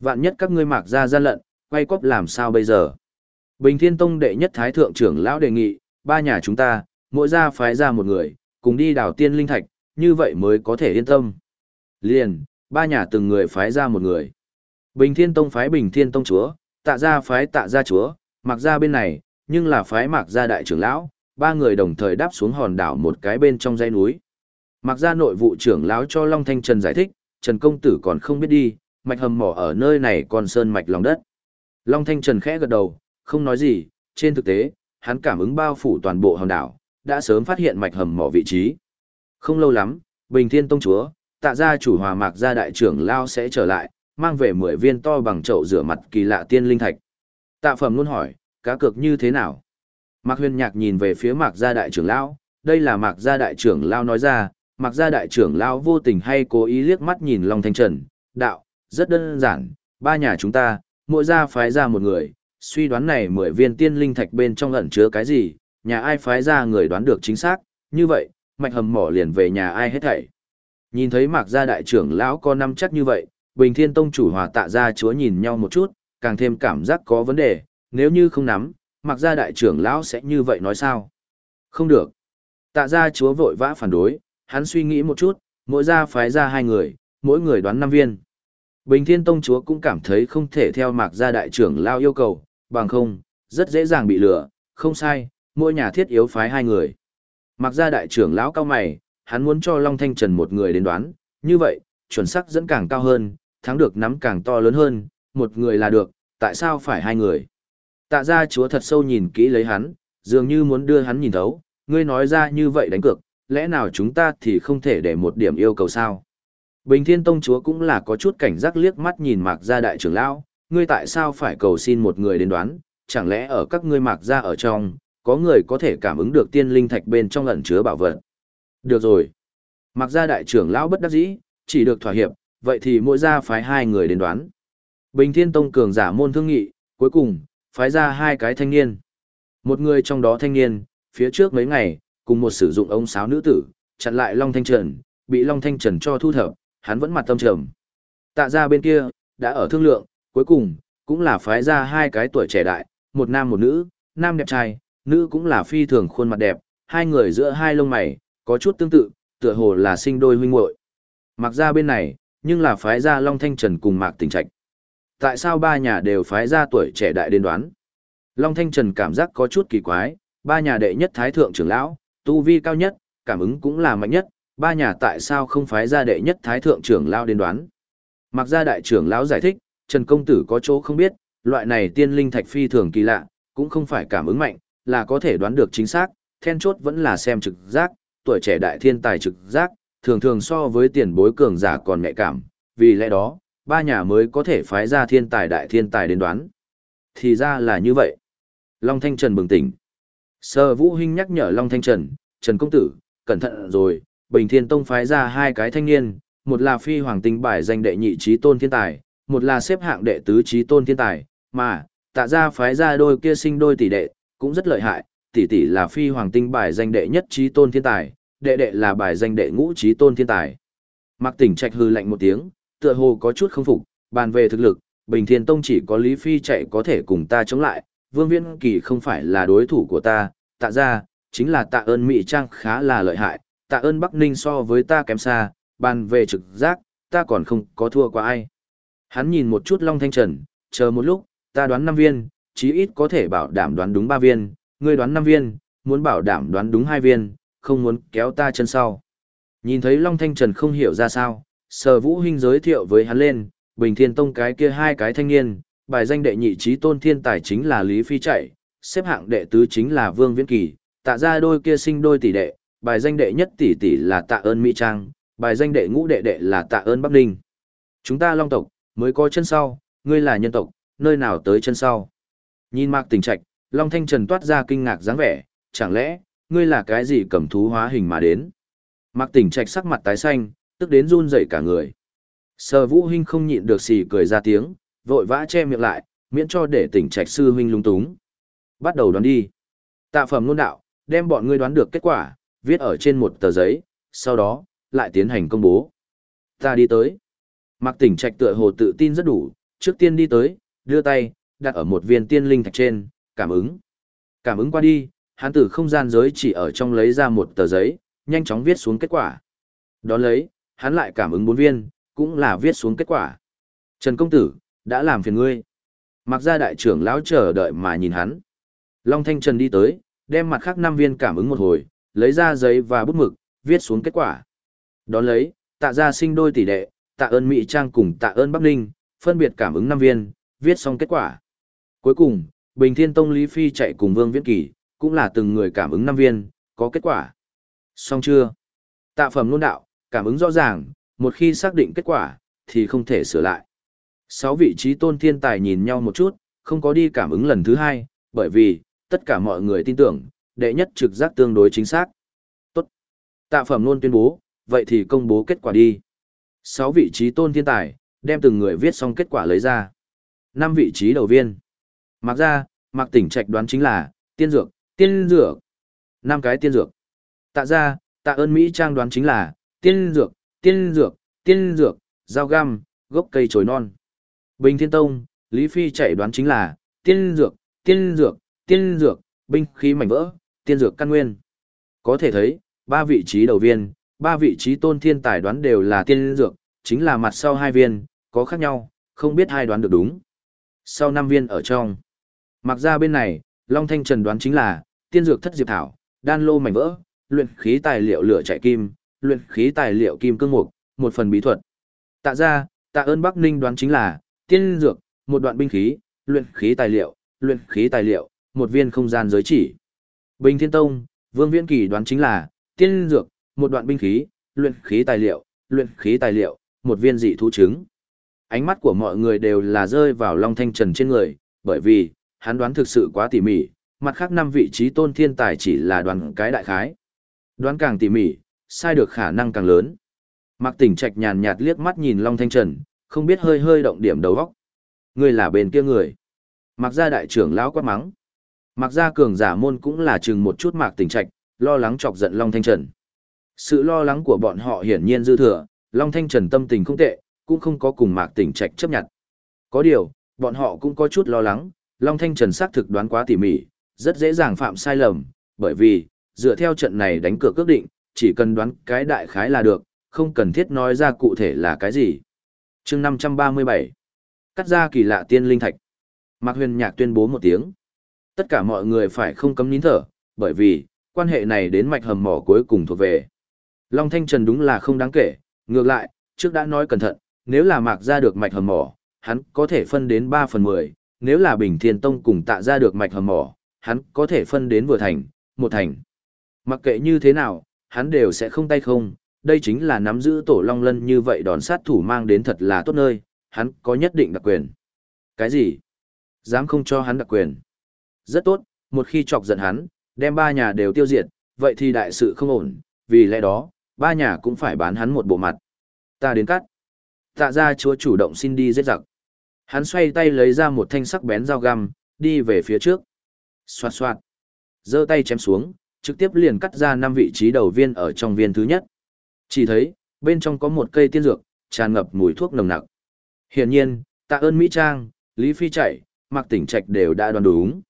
Vạn nhất các ngươi Mạc gia gian lận, quay quắp làm sao bây giờ. Bình Thiên Tông đệ nhất thái thượng trưởng lão đề nghị, ba nhà chúng ta, mỗi gia phái ra một người, cùng đi đào tiên linh thạch, như vậy mới có thể yên tâm. Liền, ba nhà từng người phái ra một người. Bình Thiên Tông phái Bình Thiên Tông chúa, tạ gia phái tạ gia chúa, mặc ra bên này, nhưng là phái mặc gia đại trưởng lão, ba người đồng thời đáp xuống hòn đảo một cái bên trong dãy núi. Mặc ra nội vụ trưởng lão cho Long Thanh Trần giải thích, Trần Công Tử còn không biết đi, mạch hầm mỏ ở nơi này còn sơn mạch lòng đất. Long Thanh Trần khẽ gật đầu, không nói gì, trên thực tế, hắn cảm ứng bao phủ toàn bộ hòn đảo, đã sớm phát hiện mạch hầm mỏ vị trí. Không lâu lắm, Bình Thiên Tông Chúa, tạ gia chủ hòa mạc gia đại trưởng Lao sẽ trở lại, mang về 10 viên to bằng chậu rửa mặt kỳ lạ tiên linh thạch. Tạ phẩm luôn hỏi, cá cược như thế nào? Mạc huyền nhạc nhìn về phía mạc gia đại trưởng lão, đây là mạc gia đại trưởng lão nói ra, mạc gia đại trưởng lão vô tình hay cố ý liếc mắt nhìn Long Thanh Trần, đạo, rất đơn giản, ba nhà chúng ta, mỗi gia phái ra một người, suy đoán này 10 viên tiên linh thạch bên trong ẩn chứa cái gì, nhà ai phái ra người đoán được chính xác, như vậy, mạch hầm mỏ liền về nhà ai hết thảy. Nhìn thấy mạc gia đại trưởng lão có năm chắc như vậy, Bình Thiên Tông chủ hòa tạ gia chúa nhìn nhau một chút, càng thêm cảm giác có vấn đề, nếu như không nắm, mặc ra đại trưởng lão sẽ như vậy nói sao? Không được. Tạ gia chúa vội vã phản đối, hắn suy nghĩ một chút, mỗi gia phái ra hai người, mỗi người đoán năm viên. Bình Thiên Tông chúa cũng cảm thấy không thể theo mạc gia đại trưởng lão yêu cầu, bằng không, rất dễ dàng bị lừa, không sai, mỗi nhà thiết yếu phái hai người. Mặc ra đại trưởng lão cao mày, hắn muốn cho Long Thanh Trần một người đến đoán, như vậy, chuẩn xác dẫn càng cao hơn, thắng được nắm càng to lớn hơn, một người là được, tại sao phải hai người? Tạ gia chúa thật sâu nhìn kỹ lấy hắn, dường như muốn đưa hắn nhìn thấu, ngươi nói ra như vậy đánh cược, lẽ nào chúng ta thì không thể để một điểm yêu cầu sao? Bình Thiên Tông chúa cũng là có chút cảnh giác liếc mắt nhìn Mạc gia đại trưởng lão, ngươi tại sao phải cầu xin một người đến đoán, chẳng lẽ ở các ngươi Mạc gia ở trong, có người có thể cảm ứng được tiên linh thạch bên trong ẩn chứa bảo vật. Được rồi. Mặc Gia đại trưởng lão bất đắc dĩ, chỉ được thỏa hiệp, vậy thì mỗi gia phái hai người đến đoán. Bình Thiên Tông cường giả môn thương nghị, cuối cùng, phái ra hai cái thanh niên. Một người trong đó thanh niên, phía trước mấy ngày, cùng một sử dụng ống sáo nữ tử, chặn lại Long Thanh Trần, bị Long Thanh Trần cho thu thập, hắn vẫn mặt tâm trầm. Tạ ra bên kia, đã ở thương lượng, cuối cùng, cũng là phái ra hai cái tuổi trẻ đại, một nam một nữ, nam đẹp trai, nữ cũng là phi thường khuôn mặt đẹp, hai người giữa hai lông mày, có chút tương tự, tựa hồ là sinh đôi huynh muội. Mặc ra bên này, nhưng là phái ra Long Thanh Trần cùng Mạc tình Trạch. Tại sao ba nhà đều phái ra tuổi trẻ đại đến đoán? Long Thanh Trần cảm giác có chút kỳ quái, ba nhà đệ nhất thái thượng trưởng lão, tu vi cao nhất, cảm ứng cũng là mạnh nhất, ba nhà tại sao không phái ra đệ nhất thái thượng trưởng lão đến đoán? Mặc ra đại trưởng lão giải thích, Trần công tử có chỗ không biết, loại này tiên linh thạch phi thường kỳ lạ, cũng không phải cảm ứng mạnh, là có thể đoán được chính xác, then chốt vẫn là xem trực giác, tuổi trẻ đại thiên tài trực giác, thường thường so với tiền bối cường giả còn nhạy cảm, vì lẽ đó, ba nhà mới có thể phái ra thiên tài đại thiên tài đến đoán. Thì ra là như vậy. Long Thanh Trần bừng tỉnh. Sơ Vũ Hinh nhắc nhở Long Thanh Trần, Trần Công Tử, cẩn thận rồi, Bình Thiên Tông phái ra hai cái thanh niên, một là phi hoàng tinh bài danh đệ nhị trí tôn thiên tài, một là xếp hạng đệ tứ trí tôn thiên tài, mà, tạ ra phái ra đôi kia sinh đôi tỷ đệ, cũng rất lợi hại, tỷ tỷ là phi hoàng tinh bài danh đệ nhất trí tôn thiên tài, đệ đệ là bài danh đệ ngũ trí tôn thiên tài. Mặc tỉnh trạch hư lạnh một tiếng, tựa hồ có chút không phục, bàn về thực lực, Bình Thiên Tông chỉ có Lý Phi chạy có thể cùng ta chống lại, Vương Viễn Kỳ không phải là đối thủ của ta, tạ ra, chính là tạ ơn Mỹ Trang khá là lợi hại, tạ ơn Bắc Ninh so với ta kém xa, bàn về trực giác, ta còn không có thua qua ai. Hắn nhìn một chút Long Thanh Trần, chờ một lúc, ta đoán 5 viên, chí ít có thể bảo đảm đoán đúng 3 viên, ngươi đoán 5 viên, muốn bảo đảm đoán đúng 2 viên, không muốn kéo ta chân sau. Nhìn thấy Long Thanh Trần không hiểu ra sao, Sở Vũ Hinh giới thiệu với hắn lên, Bình Thiên Tông cái kia hai cái thanh niên, bài danh đệ nhị trí tôn thiên tài chính là Lý Phi chạy, xếp hạng đệ tứ chính là Vương Viễn Kỳ, tạ ra đôi kia sinh đôi tỷ đệ, bài danh đệ nhất tỷ tỷ là tạ ơn Mỹ Trang, bài danh đệ ngũ đệ đệ là tạ ơn Bắc Ninh. Chúng ta long tộc, mới có chân sau, ngươi là nhân tộc, nơi nào tới chân sau. Nhìn Mạc Tình Trạch, Long Thanh Trần toát ra kinh ngạc dáng vẻ, chẳng lẽ, ngươi là cái gì cầm thú hóa hình mà đến? Mạc Tỉnh Trạch sắc mặt tái xanh, tức đến run rẩy cả người. Sở Vũ Hinh không nhịn được xì cười ra tiếng, vội vã che miệng lại, miễn cho để tỉnh Trạch sư huynh lung túng. Bắt đầu đoán đi. Tạ phẩm luân đạo, đem bọn ngươi đoán được kết quả, viết ở trên một tờ giấy, sau đó, lại tiến hành công bố. Ta đi tới. mặc Tỉnh Trạch tựa hồ tự tin rất đủ, trước tiên đi tới, đưa tay, đặt ở một viên tiên linh thạch trên, cảm ứng. Cảm ứng qua đi, hắn từ không gian giới chỉ ở trong lấy ra một tờ giấy, nhanh chóng viết xuống kết quả. Đón lấy, hắn lại cảm ứng bốn viên, cũng là viết xuống kết quả. Trần công tử, đã làm phiền ngươi. Mặc ra đại trưởng lão chờ đợi mà nhìn hắn. Long Thanh Trần đi tới, đem mặt khác năm viên cảm ứng một hồi, lấy ra giấy và bút mực, viết xuống kết quả. Đón lấy, tạ ra sinh đôi tỷ đệ, tạ ơn Mỹ Trang cùng tạ ơn Bắc Ninh, phân biệt cảm ứng năm viên, viết xong kết quả. Cuối cùng, Bình Thiên Tông Lý Phi chạy cùng Vương Viễn Kỳ, cũng là từng người cảm ứng năm viên, có kết quả. Xong chưa? Tạ phẩm luân đạo, cảm ứng rõ ràng, một khi xác định kết quả, thì không thể sửa lại. Sáu vị trí tôn thiên tài nhìn nhau một chút, không có đi cảm ứng lần thứ hai, bởi vì, tất cả mọi người tin tưởng, đệ nhất trực giác tương đối chính xác. Tốt. Tạ phẩm luôn tuyên bố, vậy thì công bố kết quả đi. Sáu vị trí tôn thiên tài, đem từng người viết xong kết quả lấy ra. Năm vị trí đầu viên. Mặc ra, mặc tỉnh trạch đoán chính là, tiên dược, tiên dược. Năm cái tiên dược. Tạ ra, tạ ơn Mỹ Trang đoán chính là, tiên dược, tiên dược, tiên dược, dao găm, gốc cây trồi non. Bình Thiên Tông, Lý Phi chạy đoán chính là, tiên dược, tiên dược, tiên dược, binh khí mảnh vỡ, tiên dược căn nguyên. Có thể thấy, ba vị trí đầu viên, ba vị trí tôn thiên tài đoán đều là tiên dược, chính là mặt sau hai viên, có khác nhau, không biết hai đoán được đúng. Sau năm viên ở trong. Mặc ra bên này, Long Thanh Trần đoán chính là, tiên dược thất diệp thảo, đan lô mảnh vỡ, luyện khí tài liệu lửa chạy kim, luyện khí tài liệu kim cương mục, một phần bí thuật. Tạ ra, tạ ơn Bắc Ninh đoán chính là, tiên dược, một đoạn binh khí, luyện khí tài liệu, luyện khí tài liệu, một viên không gian giới chỉ. Bình Thiên Tông, Vương Viễn Kỳ đoán chính là, tiên dược, một đoạn binh khí, luyện khí tài liệu, luyện khí tài liệu, một viên dị thú trứng. Ánh mắt của mọi người đều là rơi vào Long Thanh Trần trên người, bởi vì, hắn đoán thực sự quá tỉ mỉ, mặt khác năm vị trí tôn thiên tài chỉ là đoán cái đại khái. Đoán càng tỉ mỉ, sai được khả năng càng lớn. Mạc Tỉnh Trạch nhàn nhạt liếc mắt nhìn Long Thanh Trần, không biết hơi hơi động điểm đầu óc. Ngươi là bên kia người. Mạc gia đại trưởng lão quát mắng. Mạc gia cường giả môn cũng là chừng một chút Mạc Tỉnh Trạch, lo lắng chọc giận Long Thanh Trần. Sự lo lắng của bọn họ hiển nhiên dư thừa, Long Thanh Trần tâm tình không tệ, cũng không có cùng Mạc Tỉnh Trạch chấp nhận. Có điều, bọn họ cũng có chút lo lắng, Long Thanh Trần xác thực đoán quá tỉ mỉ, rất dễ dàng phạm sai lầm, bởi vì, dựa theo trận này đánh cược ước định, chỉ cần đoán cái đại khái là được, không cần thiết nói ra cụ thể là cái gì. chương 537. Cắt ra kỳ lạ tiên linh thạch. Mạc huyền nhạc tuyên bố một tiếng. Tất cả mọi người phải không cấm nín thở, bởi vì, quan hệ này đến mạch hầm mỏ cuối cùng thuộc về. Long Thanh Trần đúng là không đáng kể, ngược lại, trước đã nói cẩn thận, nếu là mạc ra được mạch hầm mỏ, hắn có thể phân đến 3 phần 10, nếu là Bình Thiên Tông cùng tạ ra được mạch hầm mỏ, hắn có thể phân đến vừa thành, một thành. Mặc kệ như thế nào, hắn đều sẽ không tay không, đây chính là nắm giữ tổ long lân như vậy đòn sát thủ mang đến thật là tốt nơi, hắn có nhất định đặc quyền. Cái gì? Dám không cho hắn đặc quyền. Rất tốt, một khi chọc giận hắn, đem ba nhà đều tiêu diệt, vậy thì đại sự không ổn, vì lẽ đó, ba nhà cũng phải bán hắn một bộ mặt. Ta đến cắt. Tạ ra chúa chủ động xin đi giết giặc. Hắn xoay tay lấy ra một thanh sắc bén dao găm, đi về phía trước. Xoạt xoạt. giơ tay chém xuống, trực tiếp liền cắt ra năm vị trí đầu viên ở trong viên thứ nhất. Chỉ thấy, bên trong có một cây tiên dược, tràn ngập mùi thuốc nồng nặc. Hiển nhiên, tạ ơn Mỹ Trang, Lý Phi chạy, Mạc Tỉnh Trạch đều đã đoán đúng.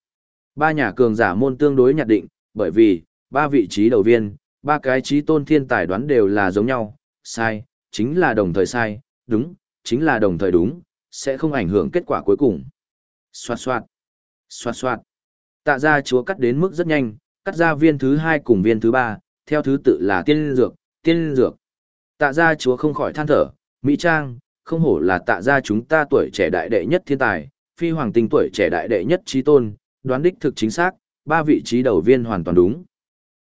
Ba nhà cường giả môn tương đối nhạt định, bởi vì, ba vị trí đầu viên, ba cái trí tôn thiên tài đoán đều là giống nhau, sai, chính là đồng thời sai, đúng, chính là đồng thời đúng, sẽ không ảnh hưởng kết quả cuối cùng. Xoạt xoạt, xoạt xoạt. Tạ ra chúa cắt đến mức rất nhanh, cắt ra viên thứ hai cùng viên thứ ba, theo thứ tự là tiên dược, tiên dược. Tạ gia chúa không khỏi than thở, Mỹ Trang, không hổ là tạ gia chúng ta tuổi trẻ đại đệ nhất thiên tài, phi hoàng tinh tuổi trẻ đại đệ nhất trí tôn, đoán đích thực chính xác, ba vị trí đầu viên hoàn toàn đúng.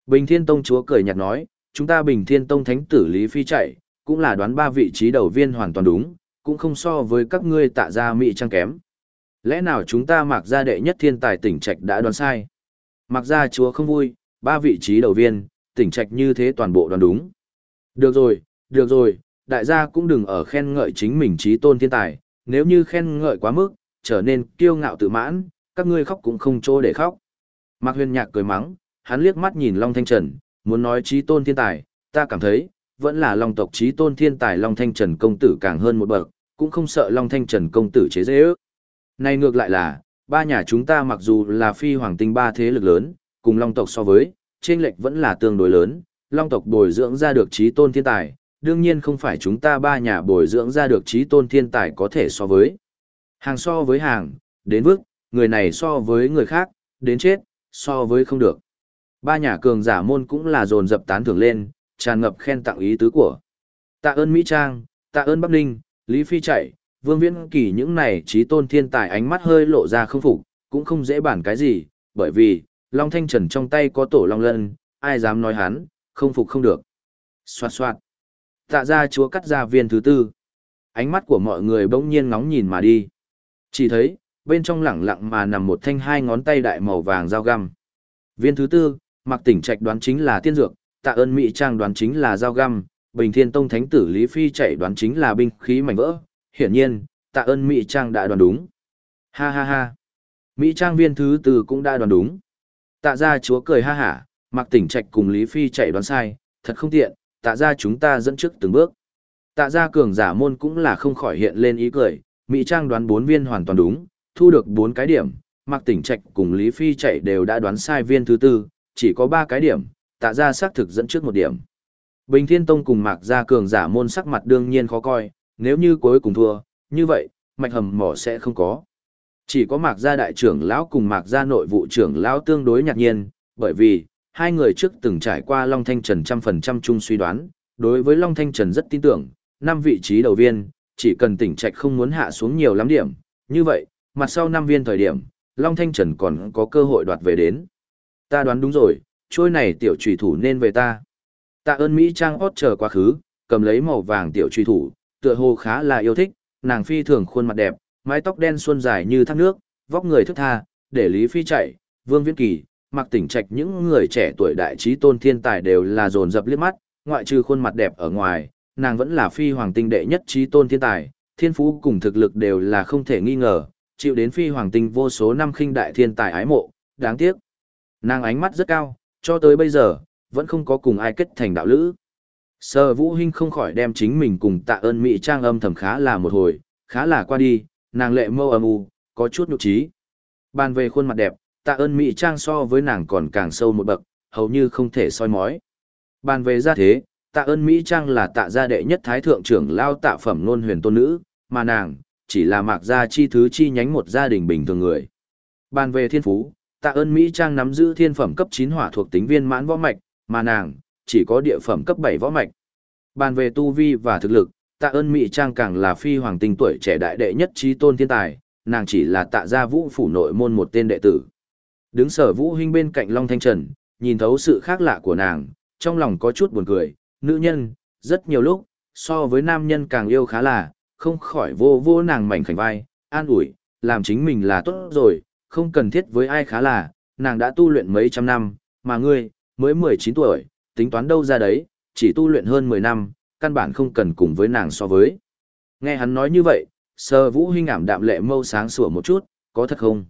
Bình Thiên Tông chúa cười nhạt nói, chúng ta Bình Thiên Tông thánh tử Lý Phi chạy, cũng là đoán ba vị trí đầu viên hoàn toàn đúng, cũng không so với các ngươi tạ gia Mỹ Trang kém. Lẽ nào chúng ta mặc ra đệ nhất thiên tài tỉnh trạch đã đoán sai? Mặc ra chúa không vui, ba vị trí đầu viên, tỉnh trạch như thế toàn bộ đoàn đúng. Được rồi, được rồi, đại gia cũng đừng ở khen ngợi chính mình trí tôn thiên tài, nếu như khen ngợi quá mức, trở nên kiêu ngạo tự mãn, các ngươi khóc cũng không chỗ để khóc. Mạc huyền nhạc cười mắng, hắn liếc mắt nhìn Long Thanh Trần, muốn nói trí tôn thiên tài, ta cảm thấy, vẫn là Long tộc trí tôn thiên tài Long Thanh Trần công tử càng hơn một bậc, cũng không sợ Long Thanh Trần công tử chế dễ ước. Này ngược lại là, ba nhà chúng ta mặc dù là phi hoàng tinh ba thế lực lớn, cùng Long tộc so với, trên lệch vẫn là tương đối lớn, Long tộc bồi dưỡng ra được trí tôn thiên tài, đương nhiên không phải chúng ta ba nhà bồi dưỡng ra được trí tôn thiên tài có thể so với. Hàng so với hàng, đến vức, người này so với người khác, đến chết, so với không được. Ba nhà cường giả môn cũng là dồn dập tán thưởng lên, tràn ngập khen tặng ý tứ của. Tạ ơn Mỹ Trang, tạ ơn Bắc Ninh, Lý Phi chạy, Vương Viễn Kỳ những này trí tôn thiên tài ánh mắt hơi lộ ra không phục, cũng không dễ bản cái gì, bởi vì, Long Thanh Trần trong tay có tổ Long Lân, ai dám nói hắn, không phục không được. Xoạt xoạt. Tạ ra chúa cắt ra viên thứ tư. Ánh mắt của mọi người bỗng nhiên ngóng nhìn mà đi. Chỉ thấy, bên trong lẳng lặng mà nằm một thanh hai ngón tay đại màu vàng dao găm. Viên thứ tư, mặc tỉnh trạch đoán chính là tiên dược, tạ ơn Mỹ Trang đoán chính là dao găm, Bình Thiên Tông Thánh tử Lý Phi chạy đoán chính là binh khí mảnh vỡ. Hiển nhiên, tạ ơn Mỹ Trang đã đoán đúng. Ha ha ha. Mỹ Trang viên thứ tư cũng đã đoán đúng. Tạ ra chúa cười ha hả, mặc tỉnh trạch cùng Lý Phi chạy đoán sai, thật không tiện, tạ ra chúng ta dẫn trước từng bước. Tạ ra cường giả môn cũng là không khỏi hiện lên ý cười, Mỹ Trang đoán bốn viên hoàn toàn đúng, thu được bốn cái điểm, mặc tỉnh trạch cùng Lý Phi chạy đều đã đoán sai viên thứ tư, chỉ có ba cái điểm, tạ ra xác thực dẫn trước một điểm. Bình Thiên Tông cùng Mạc Gia cường giả môn sắc mặt đương nhiên khó coi, nếu như cuối cùng thua, như vậy, mạch hầm mỏ sẽ không có. Chỉ có Mạc Gia đại trưởng lão cùng Mạc Gia nội vụ trưởng lão tương đối nhạt nhiên, bởi vì, hai người trước từng trải qua Long Thanh Trần trăm phần trăm chung suy đoán, đối với Long Thanh Trần rất tin tưởng, năm vị trí đầu viên, chỉ cần tỉnh trạch không muốn hạ xuống nhiều lắm điểm, như vậy, mặt sau năm viên thời điểm, Long Thanh Trần còn có cơ hội đoạt về đến. Ta đoán đúng rồi, trôi này tiểu trùy thủ nên về ta. Tạ ơn Mỹ Trang hót chờ quá khứ, cầm lấy màu vàng tiểu trùy thủ, tựa hồ khá là yêu thích, nàng phi thường khuôn mặt đẹp, mái tóc đen xuân dài như thác nước, vóc người thức tha, để Lý Phi chạy, Vương Viễn Kỳ, mặc tỉnh trạch những người trẻ tuổi đại trí tôn thiên tài đều là dồn dập liếc mắt, ngoại trừ khuôn mặt đẹp ở ngoài, nàng vẫn là phi hoàng tinh đệ nhất trí tôn thiên tài, thiên phú cùng thực lực đều là không thể nghi ngờ, chịu đến phi hoàng tinh vô số năm khinh đại thiên tài ái mộ, đáng tiếc. Nàng ánh mắt rất cao, cho tới bây giờ, vẫn không có cùng ai kết thành đạo lữ. Sở Vũ Hinh không khỏi đem chính mình cùng tạ ơn Mỹ Trang âm thầm khá là một hồi, khá là qua đi, nàng lệ mâu âm u, có chút nhục trí. Bàn về khuôn mặt đẹp, tạ ơn Mỹ Trang so với nàng còn càng sâu một bậc, hầu như không thể soi mói. Bàn về gia thế, tạ ơn Mỹ Trang là tạ gia đệ nhất thái thượng trưởng lao tạ phẩm nôn huyền tôn nữ, mà nàng, chỉ là mạc gia chi thứ chi nhánh một gia đình bình thường người. Bàn về thiên phú, tạ ơn Mỹ Trang nắm giữ thiên phẩm cấp 9 hỏa thuộc tính viên mãn võ mạch, mà nàng, chỉ có địa phẩm cấp 7 võ mạch. Bàn về tu vi và thực lực, tạ ơn Mỹ Trang càng là phi hoàng tinh tuổi trẻ đại đệ nhất trí tôn thiên tài, nàng chỉ là tạ gia vũ phủ nội môn một tên đệ tử. Đứng sở vũ huynh bên cạnh Long Thanh Trần, nhìn thấu sự khác lạ của nàng, trong lòng có chút buồn cười, nữ nhân, rất nhiều lúc, so với nam nhân càng yêu khá là, không khỏi vô vô nàng mảnh khảnh vai, an ủi, làm chính mình là tốt rồi, không cần thiết với ai khá là, nàng đã tu luyện mấy trăm năm, mà ngươi, mới 19 tuổi, tính toán đâu ra đấy, chỉ tu luyện hơn 10 năm, căn bản không cần cùng với nàng so với. Nghe hắn nói như vậy, sơ vũ huynh ảm đạm lệ mâu sáng sủa một chút, có thật không?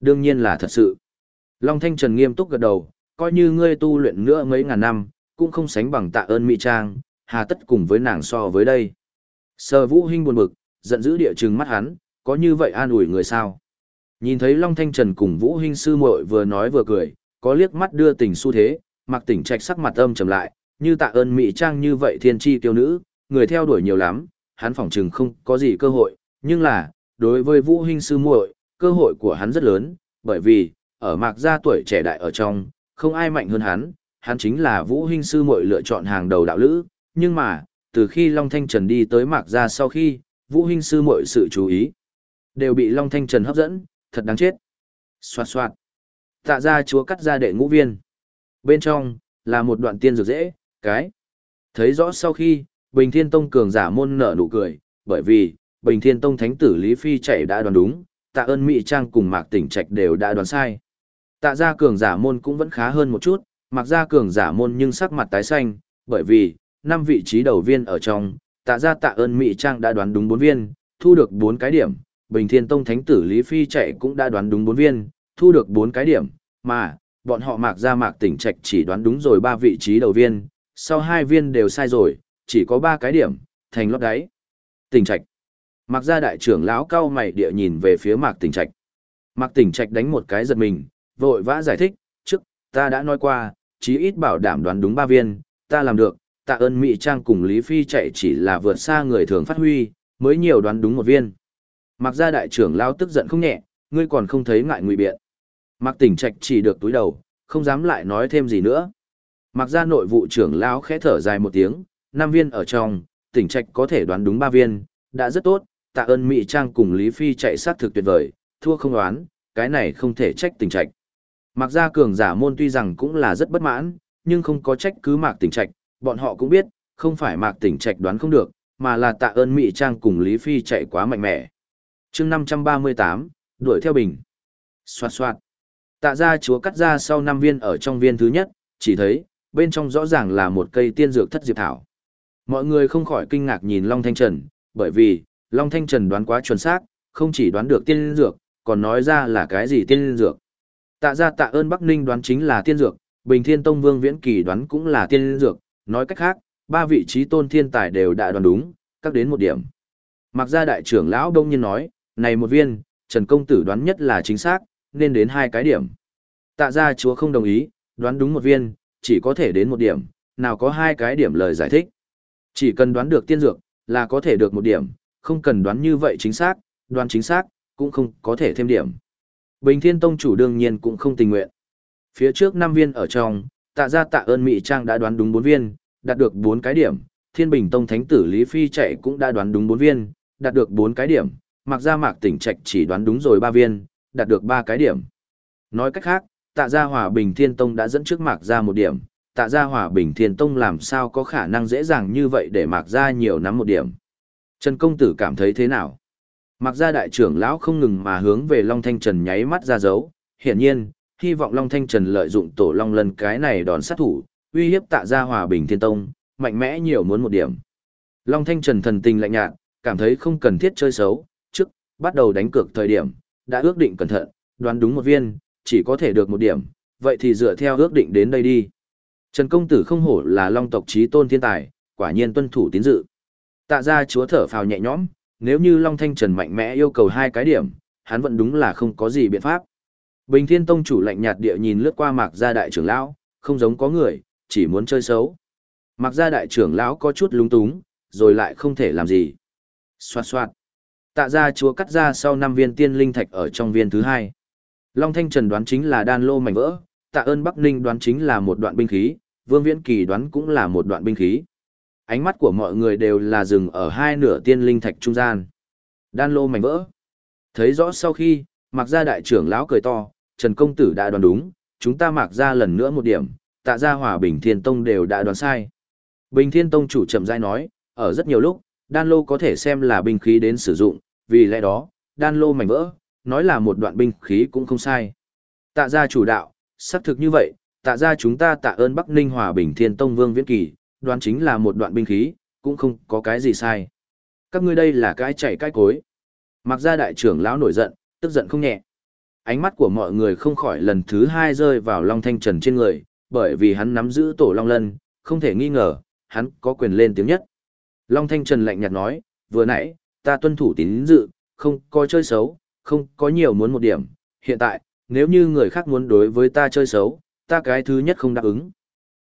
Đương nhiên là thật sự. Long Thanh Trần nghiêm túc gật đầu, coi như ngươi tu luyện nữa mấy ngàn năm, cũng không sánh bằng tạ ơn Mỹ Trang, hà tất cùng với nàng so với đây. Sơ vũ huynh buồn bực, giận dữ địa trừng mắt hắn, có như vậy an ủi người sao? Nhìn thấy Long Thanh Trần cùng vũ hinh sư muội vừa nói vừa cười, có liếc mắt đưa tình xu thế, mặc tỉnh trạch sắc mặt âm trầm lại, như tạ ơn Mỹ Trang như vậy thiên tri tiêu nữ, người theo đuổi nhiều lắm, hắn phỏng chừng không có gì cơ hội, nhưng là, đối với vũ huynh sư muội, cơ hội của hắn rất lớn, bởi vì, ở mạc gia tuổi trẻ đại ở trong, không ai mạnh hơn hắn, hắn chính là vũ huynh sư muội lựa chọn hàng đầu đạo lữ, nhưng mà, từ khi Long Thanh Trần đi tới mạc gia sau khi, vũ huynh sư muội sự chú ý, đều bị Long Thanh Trần hấp dẫn, thật đáng chết. Xoạt xoạt. Tạ ra chúa cắt ra đệ ngũ viên. Bên trong, là một đoạn tiên dược dễ, cái. Thấy rõ sau khi, Bình Thiên Tông cường giả môn nở nụ cười, bởi vì, Bình Thiên Tông thánh tử Lý Phi chạy đã đoán đúng, tạ ơn Mỹ Trang cùng Mạc Tỉnh Trạch đều đã đoán sai. Tạ gia cường giả môn cũng vẫn khá hơn một chút, Mạc gia cường giả môn nhưng sắc mặt tái xanh, bởi vì, năm vị trí đầu viên ở trong, tạ gia tạ ơn Mỹ Trang đã đoán đúng bốn viên, thu được bốn cái điểm, Bình Thiên Tông thánh tử Lý Phi chạy cũng đã đoán đúng bốn viên, thu được bốn cái điểm, mà, bọn họ Mạc gia Mạc Tỉnh Trạch chỉ đoán đúng rồi ba vị trí đầu viên, sau hai viên đều sai rồi, chỉ có ba cái điểm, thành lót đáy. Tỉnh Trạch. Mạc gia đại trưởng lão cao mày địa nhìn về phía Mạc Tỉnh Trạch. Mạc Tỉnh Trạch đánh một cái giật mình, vội vã giải thích, trước, ta đã nói qua, chí ít bảo đảm đoán đúng ba viên, ta làm được, tạ ơn Mỹ Trang cùng Lý Phi chạy chỉ là vượt xa người thường phát huy, mới nhiều đoán đúng một viên. Mạc gia đại trưởng lão tức giận không nhẹ, ngươi còn không thấy ngại ngụy biện. Mạc Tỉnh Trạch chỉ được túi đầu, không dám lại nói thêm gì nữa. Mạc gia nội vụ trưởng lão khẽ thở dài một tiếng, năm viên ở trong, Tỉnh Trạch có thể đoán đúng ba viên, đã rất tốt, tạ ơn Mỹ Trang cùng Lý Phi chạy sát thực tuyệt vời, thua không đoán, cái này không thể trách Tỉnh Trạch. Mạc gia cường giả môn tuy rằng cũng là rất bất mãn, nhưng không có trách cứ Mạc Tỉnh Trạch, bọn họ cũng biết, không phải Mạc Tỉnh Trạch đoán không được, mà là tạ ơn Mỹ Trang cùng Lý Phi chạy quá mạnh mẽ. chương 538, đuổi theo bình. Xoạt xoạt. Tạ ra chúa cắt ra sau năm viên ở trong viên thứ nhất, chỉ thấy, bên trong rõ ràng là một cây tiên dược thất diệp thảo. Mọi người không khỏi kinh ngạc nhìn Long Thanh Trần, bởi vì, Long Thanh Trần đoán quá chuẩn xác, không chỉ đoán được tiên dược, còn nói ra là cái gì tiên dược. Tạ ra tạ ơn Bắc Ninh đoán chính là tiên dược, Bình Thiên Tông Vương Viễn Kỳ đoán cũng là tiên dược, nói cách khác, ba vị trí tôn thiên tài đều đã đoán đúng, các đến một điểm. Mặc ra đại trưởng lão đông nhiên nói, này một viên, Trần Công Tử đoán nhất là chính xác, nên đến hai cái điểm. Tạ ra chúa không đồng ý, đoán đúng một viên, chỉ có thể đến một điểm, nào có hai cái điểm lời giải thích. Chỉ cần đoán được tiên dược, là có thể được một điểm, không cần đoán như vậy chính xác, đoán chính xác, cũng không có thể thêm điểm. Bình Thiên Tông chủ đương nhiên cũng không tình nguyện. Phía trước 5 viên ở trong, tạ ra tạ ơn Mỹ Trang đã đoán đúng 4 viên, đạt được 4 cái điểm. Thiên Bình Tông Thánh tử Lý Phi chạy cũng đã đoán đúng 4 viên, đạt được 4 cái điểm. Mặc ra mạc tỉnh trạch chỉ đoán đúng rồi 3 viên, đạt được 3 cái điểm. Nói cách khác, tạ gia hòa bình thiên tông đã dẫn trước mạc ra một điểm, tạ gia hòa bình thiên tông làm sao có khả năng dễ dàng như vậy để mạc ra nhiều nắm một điểm. Trần công tử cảm thấy thế nào? Mạc gia đại trưởng lão không ngừng mà hướng về Long Thanh Trần nháy mắt ra dấu, hiển nhiên, hy vọng Long Thanh Trần lợi dụng tổ Long lần cái này đòn sát thủ, uy hiếp tạ gia hòa bình thiên tông, mạnh mẽ nhiều muốn một điểm. Long Thanh Trần thần tình lạnh nhạt, cảm thấy không cần thiết chơi xấu, trước, bắt đầu đánh cược thời điểm, đã ước định cẩn thận, đoán đúng một viên, chỉ có thể được một điểm, vậy thì dựa theo ước định đến đây đi. Trần công tử không hổ là long tộc trí tôn thiên tài, quả nhiên tuân thủ tín dự. Tạ ra chúa thở phào nhẹ nhõm, nếu như Long Thanh Trần mạnh mẽ yêu cầu hai cái điểm, hắn vẫn đúng là không có gì biện pháp. Bình Thiên Tông chủ lạnh nhạt địa nhìn lướt qua Mạc Gia đại trưởng lão, không giống có người, chỉ muốn chơi xấu. Mạc Gia đại trưởng lão có chút lúng túng, rồi lại không thể làm gì. Xoạt xoạt, Tạ gia chúa cắt ra sau năm viên tiên linh thạch ở trong viên thứ hai. Long Thanh Trần đoán chính là đan lô mảnh vỡ, tạ ơn Bắc Ninh đoán chính là một đoạn binh khí, Vương Viễn Kỳ đoán cũng là một đoạn binh khí. Ánh mắt của mọi người đều là dừng ở hai nửa tiên linh thạch trung gian. Đan lô mảnh vỡ. Thấy rõ sau khi, mặc ra đại trưởng lão cười to, Trần Công Tử đã đoán đúng, chúng ta mặc ra lần nữa một điểm, tạ gia hòa Bình Thiên Tông đều đã đoán sai. Bình Thiên Tông chủ chậm rãi nói, ở rất nhiều lúc, đan lô có thể xem là binh khí đến sử dụng, vì lẽ đó, đan lô mảnh vỡ, nói là một đoạn binh khí cũng không sai. Tạ gia chủ đạo, xác thực như vậy, tạ gia chúng ta tạ ơn Bắc Ninh Hòa Bình Thiên Tông Vương Viễn Kỳ, đoán chính là một đoạn binh khí, cũng không có cái gì sai. Các ngươi đây là cái chạy cái cối. Mặc ra đại trưởng lão nổi giận, tức giận không nhẹ. Ánh mắt của mọi người không khỏi lần thứ hai rơi vào Long Thanh Trần trên người, bởi vì hắn nắm giữ tổ Long Lân, không thể nghi ngờ, hắn có quyền lên tiếng nhất. Long Thanh Trần lạnh nhạt nói, vừa nãy, ta tuân thủ tín dự, không có chơi xấu, không có nhiều muốn một điểm. Hiện tại, nếu như người khác muốn đối với ta chơi xấu, ta cái thứ nhất không đáp ứng.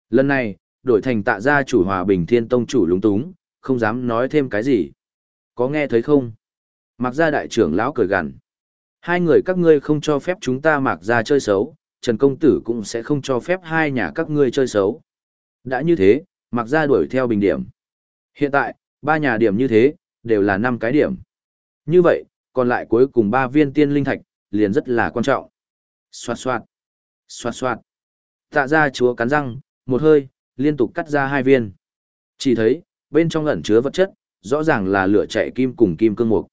Lần này, đổi thành tạ gia chủ hòa bình thiên tông chủ lúng túng, không dám nói thêm cái gì. Có nghe thấy không? Mặc gia đại trưởng lão cười gằn. Hai người các ngươi không cho phép chúng ta mặc gia chơi xấu, Trần Công Tử cũng sẽ không cho phép hai nhà các ngươi chơi xấu. Đã như thế, mặc gia đuổi theo bình điểm. Hiện tại, ba nhà điểm như thế, đều là năm cái điểm. Như vậy, còn lại cuối cùng ba viên tiên linh thạch, liền rất là quan trọng. Xoạt xoạt, xoạt xoạt. Tạ ra chúa cắn răng, một hơi, liên tục cắt ra hai viên. Chỉ thấy, bên trong ẩn chứa vật chất, rõ ràng là lửa chạy kim cùng kim cương mục.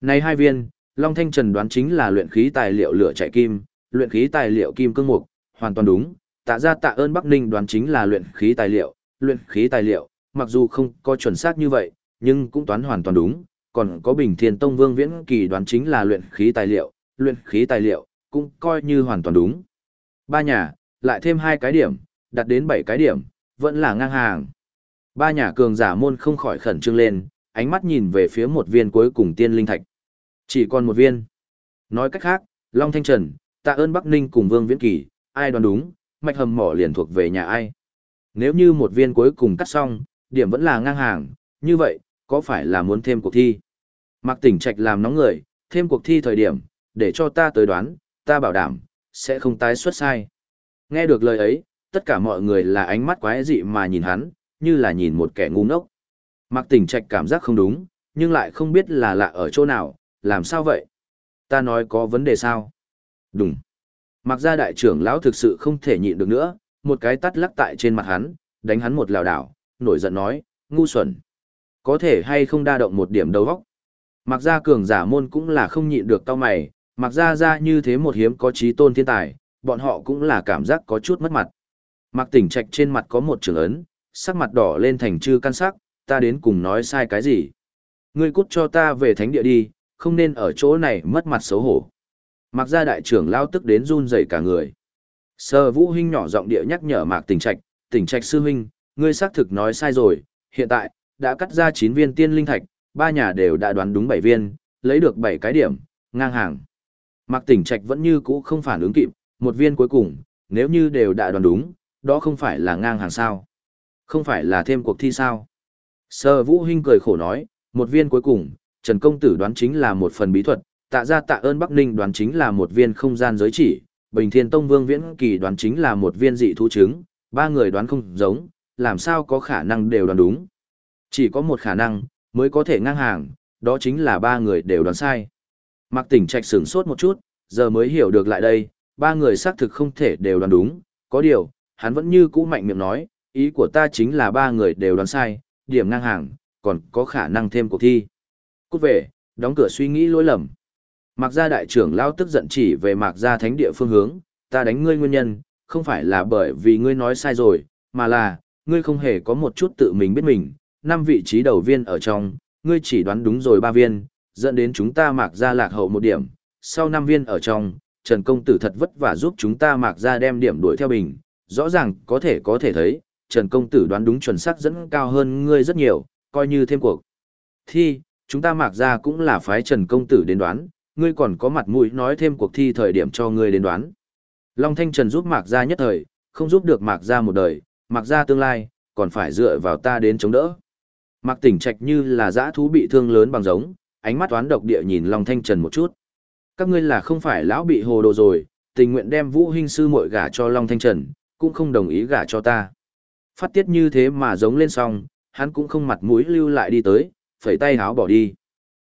Này hai viên, Long Thanh Trần đoán chính là luyện khí tài liệu lửa chạy kim, luyện khí tài liệu kim cương mục, hoàn toàn đúng. Tạ ra tạ ơn Bắc Ninh đoán chính là luyện khí tài liệu, luyện khí tài liệu, mặc dù không có chuẩn xác như vậy, nhưng cũng toán hoàn toàn đúng. Còn có Bình Thiên Tông Vương Viễn Kỳ đoán chính là luyện khí tài liệu, luyện khí tài liệu, cũng coi như hoàn toàn đúng. Ba nhà, lại thêm hai cái điểm, đặt đến bảy cái điểm, vẫn là ngang hàng. Ba nhà cường giả môn không khỏi khẩn trương lên, ánh mắt nhìn về phía một viên cuối cùng tiên linh thạch. Chỉ còn một viên. Nói cách khác, Long Thanh Trần, tạ ơn Bắc Ninh cùng Vương Viễn Kỳ, ai đoán đúng, mạch hầm mỏ liền thuộc về nhà ai. Nếu như một viên cuối cùng cắt xong, điểm vẫn là ngang hàng, như vậy, có phải là muốn thêm cuộc thi? Mạc Tỉnh Trạch làm nóng người, thêm cuộc thi thời điểm, để cho ta tới đoán, ta bảo đảm, sẽ không tái xuất sai. Nghe được lời ấy, tất cả mọi người là ánh mắt quái dị mà nhìn hắn, như là nhìn một kẻ ngu ngốc. Mạc Tỉnh Trạch cảm giác không đúng, nhưng lại không biết là lạ ở chỗ nào, làm sao vậy? Ta nói có vấn đề sao? Đúng. Mạc gia đại trưởng lão thực sự không thể nhịn được nữa, một cái tắt lắc tại trên mặt hắn, đánh hắn một lào đảo, nổi giận nói, ngu xuẩn. Có thể hay không đa động một điểm đầu góc. Mạc gia cường giả môn cũng là không nhịn được tao mày, Mạc gia ra như thế một hiếm có trí tôn thiên tài, bọn họ cũng là cảm giác có chút mất mặt. Mạc tỉnh trạch trên mặt có một trường ấn, sắc mặt đỏ lên thành chư căn sắc, ta đến cùng nói sai cái gì. Ngươi cút cho ta về thánh địa đi, không nên ở chỗ này mất mặt xấu hổ. Mạc gia đại trưởng lao tức đến run rẩy cả người. Sơ Vũ Hinh nhỏ giọng địa nhắc nhở Mạc Tỉnh Trạch, "Tỉnh Trạch sư huynh, ngươi xác thực nói sai rồi, hiện tại đã cắt ra 9 viên tiên linh thạch, ba nhà đều đã đoán đúng 7 viên, lấy được 7 cái điểm, ngang hàng." Mạc Tỉnh Trạch vẫn như cũ không phản ứng kịp, một viên cuối cùng, nếu như đều đã đoán đúng, đó không phải là ngang hàng sao? Không phải là thêm cuộc thi sao? Sơ Vũ Hinh cười khổ nói, một viên cuối cùng, Trần Công Tử đoán chính là một phần bí thuật, tạ ra tạ ơn Bắc Ninh đoán chính là một viên không gian giới chỉ, Bình Thiên Tông Vương Viễn Kỳ đoán chính là một viên dị thú trứng, ba người đoán không giống, làm sao có khả năng đều đoán đúng. Chỉ có một khả năng, mới có thể ngang hàng, đó chính là ba người đều đoán sai. Mạc Tỉnh Trạch sửng sốt một chút, giờ mới hiểu được lại đây, ba người xác thực không thể đều đoán đúng, có điều, hắn vẫn như cũ mạnh miệng nói, ý của ta chính là ba người đều đoán sai, điểm ngang hàng, còn có khả năng thêm cuộc thi. Cút về, đóng cửa suy nghĩ lỗi lầm. Mạc gia đại trưởng lao tức giận chỉ về mạc gia thánh địa phương hướng, ta đánh ngươi nguyên nhân, không phải là bởi vì ngươi nói sai rồi, mà là, ngươi không hề có một chút tự mình biết mình, năm vị trí đầu viên ở trong, ngươi chỉ đoán đúng rồi ba viên, dẫn đến chúng ta mạc ra lạc hậu một điểm, sau năm viên ở trong, Trần Công Tử thật vất vả giúp chúng ta mạc ra đem điểm đuổi theo bình, rõ ràng có thể có thể thấy, Trần Công Tử đoán đúng chuẩn xác dẫn cao hơn ngươi rất nhiều, coi như thêm cuộc. Thi, chúng ta mạc ra cũng là phái Trần Công Tử đến đoán, ngươi còn có mặt mũi nói thêm cuộc thi thời điểm cho ngươi đến đoán. Long Thanh Trần giúp mạc ra nhất thời, không giúp được mạc ra một đời, Mặc ra tương lai, còn phải dựa vào ta đến chống đỡ. Mặc tỉnh trạch như là dã thú bị thương lớn bằng giống, ánh mắt toán độc địa nhìn Long Thanh Trần một chút. Các ngươi là không phải lão bị hồ đồ rồi, tình nguyện đem Vũ Hinh sư muội gả cho Long Thanh Trần, cũng không đồng ý gả cho ta. Phát tiết như thế mà giống lên xong, hắn cũng không mặt mũi lưu lại đi tới, phẩy tay háo bỏ đi.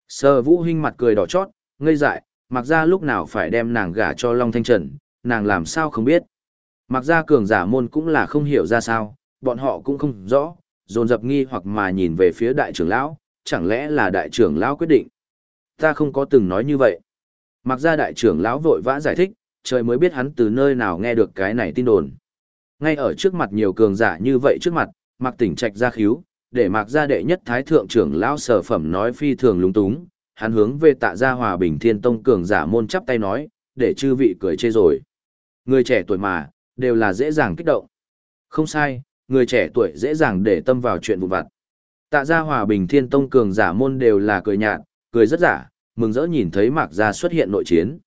Sơ Vũ Hinh mặt cười đỏ chót, ngây dại, mặc ra lúc nào phải đem nàng gả cho Long Thanh Trần, nàng làm sao không biết. Mặc ra cường giả môn cũng là không hiểu ra sao, bọn họ cũng không rõ, dồn dập nghi hoặc mà nhìn về phía đại trưởng lão, chẳng lẽ là đại trưởng lão quyết định. Ta không có từng nói như vậy. Mặc ra đại trưởng lão vội vã giải thích, trời mới biết hắn từ nơi nào nghe được cái này tin đồn. Ngay ở trước mặt nhiều cường giả như vậy trước mặt, mặc tỉnh trạch ra khíu, để mặc ra đệ nhất thái thượng trưởng lão sở phẩm nói phi thường lúng túng, hắn hướng về tạ gia hòa bình thiên tông cường giả môn chắp tay nói, để chư vị cười chê rồi. Người trẻ tuổi mà, đều là dễ dàng kích động. Không sai, người trẻ tuổi dễ dàng để tâm vào chuyện vụn vặt. Tạ gia hòa bình thiên tông cường giả môn đều là cười nhạt, cười rất giả, mừng rỡ nhìn thấy mạc gia xuất hiện nội chiến.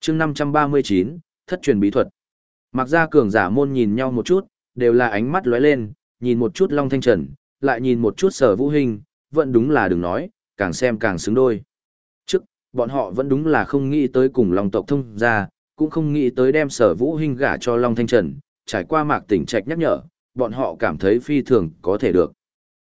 chương 539, thất truyền bí thuật. Mạc gia cường giả môn nhìn nhau một chút, đều là ánh mắt lóe lên, nhìn một chút Long Thanh Trần, lại nhìn một chút sở vũ hình, vẫn đúng là đừng nói, càng xem càng xứng đôi. Trước, bọn họ vẫn đúng là không nghĩ tới cùng Long tộc thông ra, cũng không nghĩ tới đem sở vũ hình gả cho Long Thanh Trần, trải qua mạc tỉnh trạch nhắc nhở, bọn họ cảm thấy phi thường có thể được.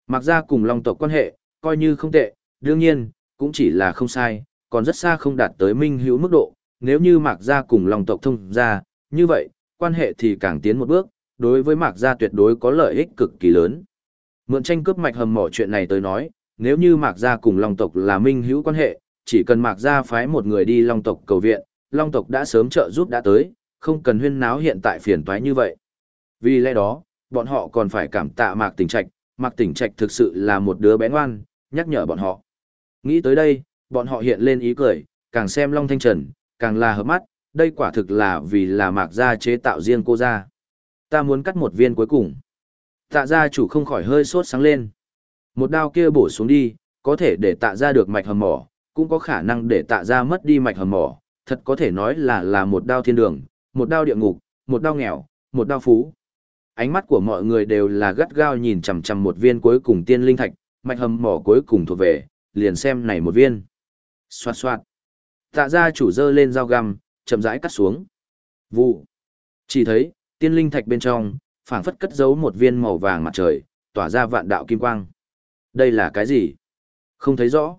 Mạc gia cùng Long tộc quan hệ, coi như không tệ, đương nhiên, cũng chỉ là không sai, còn rất xa không đạt tới minh hữu mức độ, nếu như Mạc gia cùng Long tộc thông ra, như vậy, quan hệ thì càng tiến một bước, đối với Mạc gia tuyệt đối có lợi ích cực kỳ lớn. Mượn tranh cướp mạch hầm mỏ chuyện này tới nói, nếu như Mạc gia cùng Long tộc là minh hữu quan hệ, chỉ cần Mạc gia phái một người đi Long tộc cầu viện, Long tộc đã sớm trợ giúp đã tới, không cần huyên náo hiện tại phiền toái như vậy. Vì lẽ đó, bọn họ còn phải cảm tạ Mạc Tỉnh Trạch, Mạc Tỉnh Trạch thực sự là một đứa bé ngoan, nhắc nhở bọn họ. Nghĩ tới đây, bọn họ hiện lên ý cười, càng xem Long Thanh Trần, càng là hợp mắt, đây quả thực là vì là Mạc gia chế tạo riêng cô gia. Ta muốn cắt một viên cuối cùng. Tạ gia chủ không khỏi hơi sốt sáng lên. Một đao kia bổ xuống đi, có thể để tạ ra được mạch hầm mỏ, cũng có khả năng để tạ ra mất đi mạch hầm mỏ, thật có thể nói là là một đao thiên đường, một đao địa ngục, một đao nghèo, một đao phú ánh mắt của mọi người đều là gắt gao nhìn chằm chằm một viên cuối cùng tiên linh thạch, mạch hầm mỏ cuối cùng thuộc về, liền xem này một viên. Xoạt xoạt. Tạ gia chủ dơ lên dao găm, chậm rãi cắt xuống. Vụ. Chỉ thấy, tiên linh thạch bên trong, phảng phất cất giấu một viên màu vàng mặt trời, tỏa ra vạn đạo kim quang. Đây là cái gì? Không thấy rõ.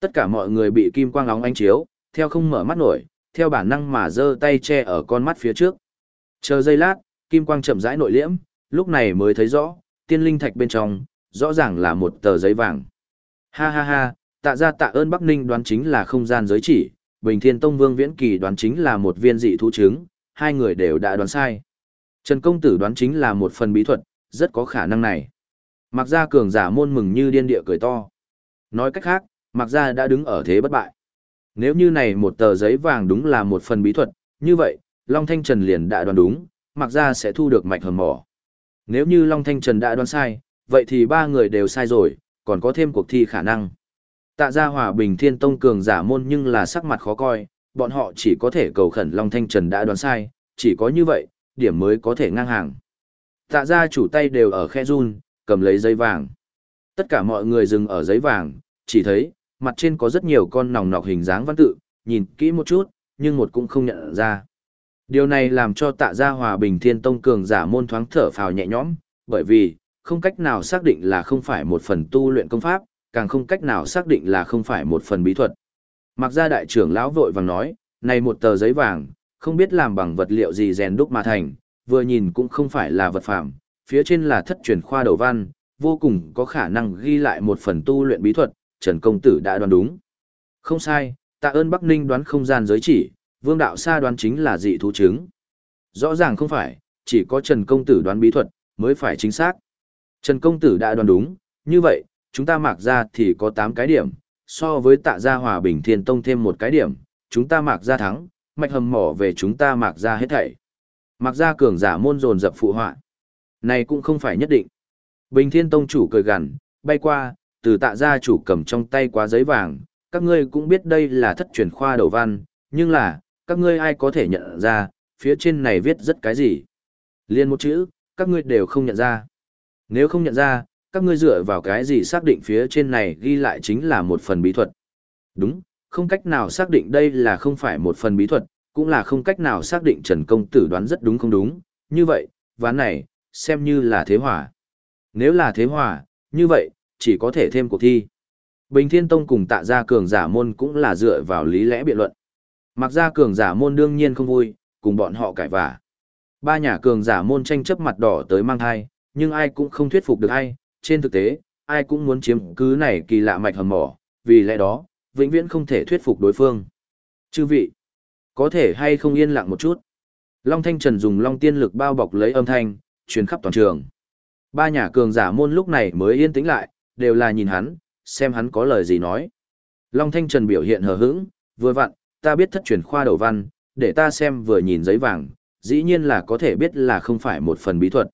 Tất cả mọi người bị kim quang óng ánh chiếu, theo không mở mắt nổi, theo bản năng mà giơ tay che ở con mắt phía trước. Chờ giây lát, kim quang chậm rãi nội liễm, lúc này mới thấy rõ, tiên linh thạch bên trong, rõ ràng là một tờ giấy vàng. Ha ha ha, tạ ra tạ ơn Bắc Ninh đoán chính là không gian giới chỉ, Bình Thiên Tông Vương Viễn Kỳ đoán chính là một viên dị thú trứng, hai người đều đã đoán sai. Trần Công Tử đoán chính là một phần bí thuật, rất có khả năng này. Mặc ra cường giả môn mừng như điên địa cười to. Nói cách khác, Mặc ra đã đứng ở thế bất bại. Nếu như này một tờ giấy vàng đúng là một phần bí thuật, như vậy, Long Thanh Trần liền đã đoán đúng, mặc ra sẽ thu được mạch hầm mỏ. Nếu như Long Thanh Trần đã đoán sai, vậy thì ba người đều sai rồi, còn có thêm cuộc thi khả năng. Tạ gia hòa bình thiên tông cường giả môn nhưng là sắc mặt khó coi, bọn họ chỉ có thể cầu khẩn Long Thanh Trần đã đoán sai, chỉ có như vậy, điểm mới có thể ngang hàng. Tạ gia chủ tay đều ở khe run, cầm lấy giấy vàng. Tất cả mọi người dừng ở giấy vàng, chỉ thấy, mặt trên có rất nhiều con nòng nọc hình dáng văn tự, nhìn kỹ một chút, nhưng một cũng không nhận ra. Điều này làm cho tạ gia hòa bình thiên tông cường giả môn thoáng thở phào nhẹ nhõm, bởi vì, không cách nào xác định là không phải một phần tu luyện công pháp, càng không cách nào xác định là không phải một phần bí thuật. Mặc ra đại trưởng lão vội vàng nói, này một tờ giấy vàng, không biết làm bằng vật liệu gì rèn đúc mà thành, vừa nhìn cũng không phải là vật phẩm, phía trên là thất truyền khoa đầu văn, vô cùng có khả năng ghi lại một phần tu luyện bí thuật, Trần Công Tử đã đoán đúng. Không sai, tạ ơn Bắc Ninh đoán không gian giới chỉ, Vương đạo Sa đoán chính là dị thú chứng. Rõ ràng không phải, chỉ có Trần Công Tử đoán bí thuật, mới phải chính xác. Trần Công Tử đã đoán đúng, như vậy, chúng ta mạc ra thì có 8 cái điểm, so với tạ gia hòa bình thiên tông thêm một cái điểm, chúng ta mạc ra thắng, mạch hầm mỏ về chúng ta mạc ra hết thảy. Mạc ra cường giả môn dồn dập phụ họa. Này cũng không phải nhất định. Bình thiên tông chủ cười gằn, bay qua, từ tạ gia chủ cầm trong tay quá giấy vàng, các ngươi cũng biết đây là thất truyền khoa đầu văn, nhưng là, các ngươi ai có thể nhận ra, phía trên này viết rất cái gì. Liên một chữ, các ngươi đều không nhận ra. Nếu không nhận ra, các ngươi dựa vào cái gì xác định phía trên này ghi lại chính là một phần bí thuật. Đúng, không cách nào xác định đây là không phải một phần bí thuật, cũng là không cách nào xác định Trần Công Tử đoán rất đúng không đúng, như vậy, ván này, xem như là thế hòa. Nếu là thế hòa, như vậy, chỉ có thể thêm cuộc thi. Bình Thiên Tông cùng tạ gia cường giả môn cũng là dựa vào lý lẽ biện luận. Mặc ra cường giả môn đương nhiên không vui, cùng bọn họ cãi vả. Ba nhà cường giả môn tranh chấp mặt đỏ tới mang thai, nhưng ai cũng không thuyết phục được ai, trên thực tế, ai cũng muốn chiếm cứ này kỳ lạ mạch hầm mỏ, vì lẽ đó, vĩnh viễn không thể thuyết phục đối phương. Chư vị, có thể hay không yên lặng một chút. Long Thanh Trần dùng Long Tiên lực bao bọc lấy âm thanh, truyền khắp toàn trường. Ba nhà cường giả môn lúc này mới yên tĩnh lại, đều là nhìn hắn, xem hắn có lời gì nói. Long Thanh Trần biểu hiện hờ hững, vừa vặn, ta biết thất truyền khoa đầu văn, để ta xem vừa nhìn giấy vàng, dĩ nhiên là có thể biết là không phải một phần bí thuật.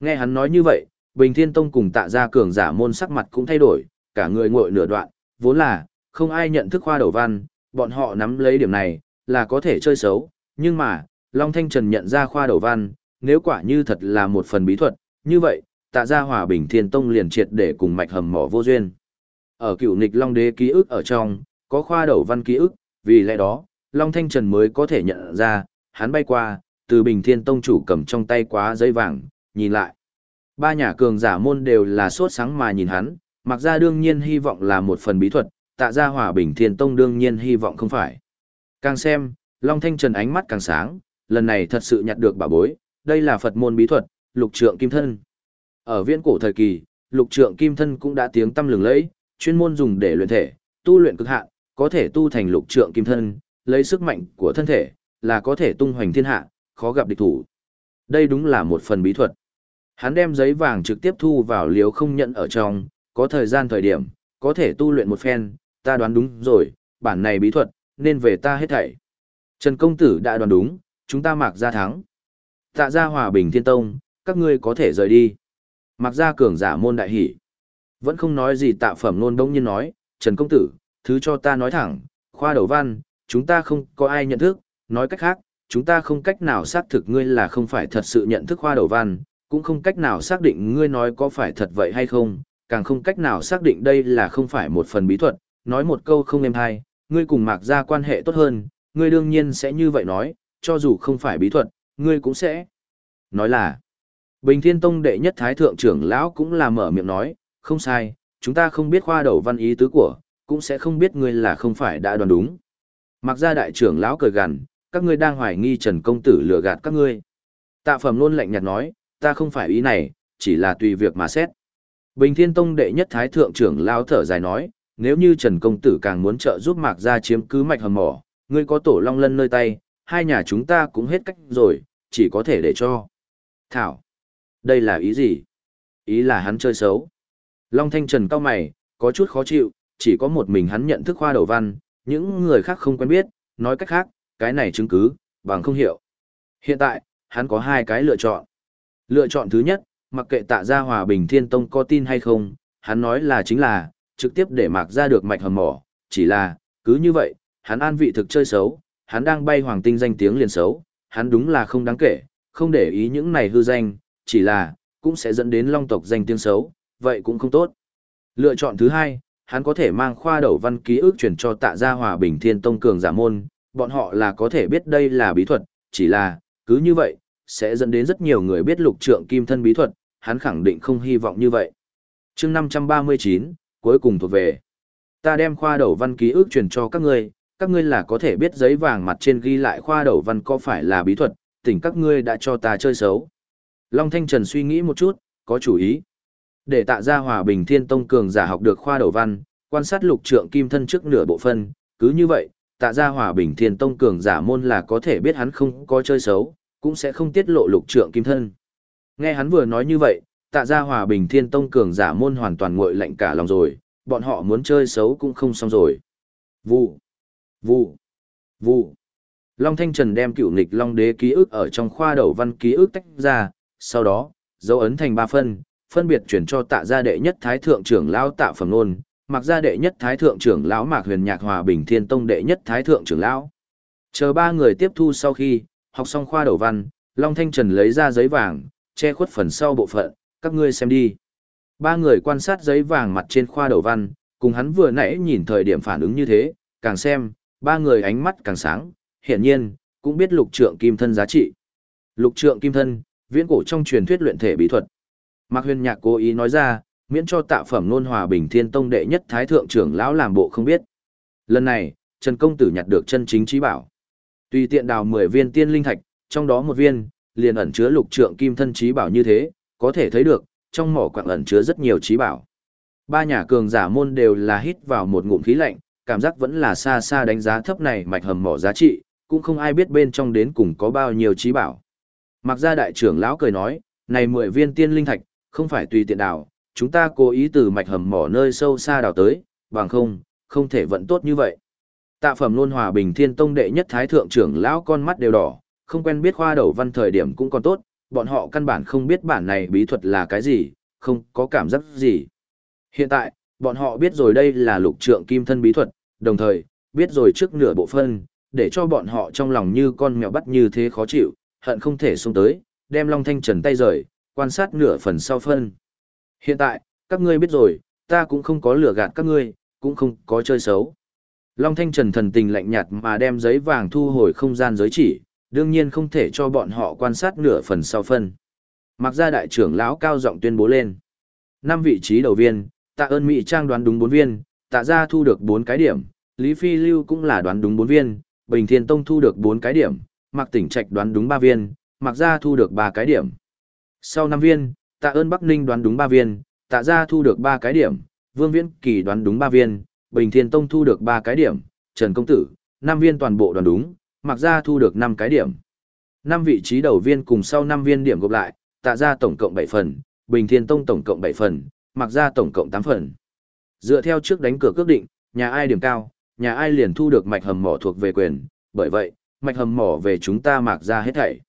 Nghe hắn nói như vậy, Bình Thiên Tông cùng tạ gia cường giả môn sắc mặt cũng thay đổi, cả người ngội nửa đoạn, vốn là, không ai nhận thức khoa đầu văn, bọn họ nắm lấy điểm này, là có thể chơi xấu, nhưng mà, Long Thanh Trần nhận ra khoa đầu văn, nếu quả như thật là một phần bí thuật, như vậy, tạ gia hòa bình thiên tông liền triệt để cùng mạch hầm mỏ vô duyên. Ở cựu nịch Long Đế ký ức ở trong, có khoa đầu văn ký ức, vì lẽ đó, Long Thanh Trần mới có thể nhận ra, hắn bay qua, từ bình thiên tông chủ cầm trong tay quá giấy vàng, nhìn lại. Ba nhà cường giả môn đều là sốt sáng mà nhìn hắn, mặc ra đương nhiên hy vọng là một phần bí thuật, tạ gia hòa bình thiên tông đương nhiên hy vọng không phải. Càng xem, Long Thanh Trần ánh mắt càng sáng, lần này thật sự nhặt được bảo bối, đây là Phật môn bí thuật, lục trượng kim thân. Ở viễn cổ thời kỳ, lục trượng kim thân cũng đã tiếng tâm lừng lẫy, chuyên môn dùng để luyện thể, tu luyện cực hạn, có thể tu thành lục trượng kim thân, lấy sức mạnh của thân thể, là có thể tung hoành thiên hạ, khó gặp địch thủ. Đây đúng là một phần bí thuật. Hắn đem giấy vàng trực tiếp thu vào liếu không nhận ở trong, có thời gian thời điểm, có thể tu luyện một phen, ta đoán đúng rồi, bản này bí thuật, nên về ta hết thảy. Trần Công Tử đã đoán đúng, chúng ta mạc ra thắng. Tạ ra hòa bình thiên tông, các ngươi có thể rời đi. Mặc ra cường giả môn đại hỷ. Vẫn không nói gì tạ phẩm nôn đông nhiên nói, Trần Công Tử, thứ cho ta nói thẳng, khoa đầu văn, chúng ta không có ai nhận thức, nói cách khác, chúng ta không cách nào xác thực ngươi là không phải thật sự nhận thức khoa đầu văn, cũng không cách nào xác định ngươi nói có phải thật vậy hay không, càng không cách nào xác định đây là không phải một phần bí thuật, nói một câu không êm hay, ngươi cùng mạc ra quan hệ tốt hơn, ngươi đương nhiên sẽ như vậy nói, cho dù không phải bí thuật, ngươi cũng sẽ. Nói là, Bình Thiên Tông đệ nhất thái thượng trưởng lão cũng là mở miệng nói, không sai, chúng ta không biết khoa đầu văn ý tứ của, cũng sẽ không biết ngươi là không phải đã đoán đúng. Mặc ra đại trưởng lão cười gằn, các ngươi đang hoài nghi Trần công tử lừa gạt các ngươi. Tạ Phẩm luôn lạnh nhạt nói, ta không phải ý này, chỉ là tùy việc mà xét. Bình Thiên Tông đệ nhất thái thượng trưởng lão thở dài nói, nếu như Trần công tử càng muốn trợ giúp Mạc gia chiếm cứ mạch hầm mỏ, ngươi có tổ long lân nơi tay, hai nhà chúng ta cũng hết cách rồi, chỉ có thể để cho. Thảo, đây là ý gì? Ý là hắn chơi xấu. Long Thanh Trần cao mày, có chút khó chịu, chỉ có một mình hắn nhận thức khoa đầu văn, những người khác không quen biết, nói cách khác, cái này chứng cứ, bằng không hiểu. Hiện tại, hắn có hai cái lựa chọn. Lựa chọn thứ nhất, mặc kệ tạ gia hòa bình thiên tông có tin hay không, hắn nói là chính là, trực tiếp để mạc ra được mạch hầm mỏ, chỉ là, cứ như vậy, hắn an vị thực chơi xấu, hắn đang bay hoàng tinh danh tiếng liền xấu, hắn đúng là không đáng kể, không để ý những này hư danh, chỉ là, cũng sẽ dẫn đến long tộc danh tiếng xấu, vậy cũng không tốt. Lựa chọn thứ hai, hắn có thể mang khoa đầu văn ký ức chuyển cho tạ gia hòa bình thiên tông cường giả môn, bọn họ là có thể biết đây là bí thuật, chỉ là, cứ như vậy, sẽ dẫn đến rất nhiều người biết lục trượng kim thân bí thuật, hắn khẳng định không hy vọng như vậy. chương 539, cuối cùng thuộc về. Ta đem khoa đầu văn ký ức truyền cho các ngươi, các ngươi là có thể biết giấy vàng mặt trên ghi lại khoa đầu văn có phải là bí thuật, tỉnh các ngươi đã cho ta chơi xấu. Long Thanh Trần suy nghĩ một chút, có chủ ý. Để tạ ra hòa bình thiên tông cường giả học được khoa đầu văn, quan sát lục trượng kim thân trước nửa bộ phân, cứ như vậy, tạ ra hòa bình thiên tông cường giả môn là có thể biết hắn không có chơi xấu, cũng sẽ không tiết lộ lục trượng kim thân. Nghe hắn vừa nói như vậy, tạ ra hòa bình thiên tông cường giả môn hoàn toàn nguội lạnh cả lòng rồi, bọn họ muốn chơi xấu cũng không xong rồi. Vụ, vụ, vụ. Long Thanh Trần đem cựu nghịch Long Đế ký ức ở trong khoa đầu văn ký ức tách ra, sau đó, dấu ấn thành ba phân, phân biệt chuyển cho tạ gia đệ nhất thái thượng trưởng lão tạ phẩm nôn, mặc gia đệ nhất thái thượng trưởng lão mạc huyền nhạc hòa bình thiên tông đệ nhất thái thượng trưởng lão. Chờ ba người tiếp thu sau khi, học xong khoa đầu văn, Long Thanh Trần lấy ra giấy vàng, che khuất phần sau bộ phận, các ngươi xem đi. Ba người quan sát giấy vàng mặt trên khoa đầu văn, Cùng hắn vừa nãy nhìn thời điểm phản ứng như thế, càng xem, ba người ánh mắt càng sáng, hiển nhiên, cũng biết lục trượng kim thân giá trị. Lục trượng kim thân, viễn cổ trong truyền thuyết luyện thể bí thuật. Mạc Huyền Nhạc cố ý nói ra, miễn cho tạ phẩm nôn hòa bình thiên tông đệ nhất thái thượng trưởng lão làm bộ không biết. Lần này, Trần Công Tử nhặt được chân chính trí bảo. Tùy tiện đào 10 viên tiên linh thạch, trong đó một viên, liền ẩn chứa lục trượng kim thân trí bảo như thế, có thể thấy được, trong mỏ quạng ẩn chứa rất nhiều trí bảo. Ba nhà cường giả môn đều là hít vào một ngụm khí lạnh, cảm giác vẫn là xa xa đánh giá thấp này mạch hầm mỏ giá trị, cũng không ai biết bên trong đến cùng có bao nhiêu trí bảo. Mặc ra đại trưởng lão cười nói, này 10 viên tiên linh thạch, không phải tùy tiện đào, chúng ta cố ý từ mạch hầm mỏ nơi sâu xa đào tới, bằng không, không thể vận tốt như vậy. Tạ phẩm luôn hòa bình thiên tông đệ nhất thái thượng trưởng lão con mắt đều đỏ, không quen biết khoa đầu văn thời điểm cũng còn tốt, bọn họ căn bản không biết bản này bí thuật là cái gì, không có cảm giác gì. Hiện tại, bọn họ biết rồi đây là lục trượng kim thân bí thuật, đồng thời, biết rồi trước nửa bộ phân, để cho bọn họ trong lòng như con mèo bắt như thế khó chịu, hận không thể xuống tới, đem Long Thanh Trần tay rời, quan sát nửa phần sau phân. Hiện tại, các ngươi biết rồi, ta cũng không có lừa gạt các ngươi, cũng không có chơi xấu. Long Thanh Trần thần tình lạnh nhạt mà đem giấy vàng thu hồi không gian giới chỉ, đương nhiên không thể cho bọn họ quan sát nửa phần sau phân. Mặc ra đại trưởng lão cao giọng tuyên bố lên. Năm vị trí đầu viên, tạ ơn Mỹ Trang đoán đúng 4 viên, tạ ra thu được 4 cái điểm, Lý Phi Lưu cũng là đoán đúng 4 viên, Bình Thiên Tông thu được 4 cái điểm, Mạc Tỉnh Trạch đoán đúng 3 viên, Mạc Gia thu được 3 cái điểm. Sau 5 viên, tạ ơn Bắc Ninh đoán đúng 3 viên, tạ Gia thu được 3 cái điểm, Vương Viễn Kỳ đoán đúng 3 viên, Bình Thiên Tông thu được 3 cái điểm, Trần Công Tử, 5 viên toàn bộ đoán đúng, Mạc Gia thu được 5 cái điểm. 5 vị trí đầu viên cùng sau 5 viên điểm gộp lại, tạ Gia tổng cộng 7 phần, Bình Thiên Tông tổng cộng 7 phần, Mạc Gia tổng cộng 8 phần. Dựa theo trước đánh cửa cước định, nhà ai điểm cao, nhà ai liền thu được mạch hầm mỏ thuộc về quyền, bởi vậy, mạch hầm mỏ về chúng ta Mạc ra hết thảy.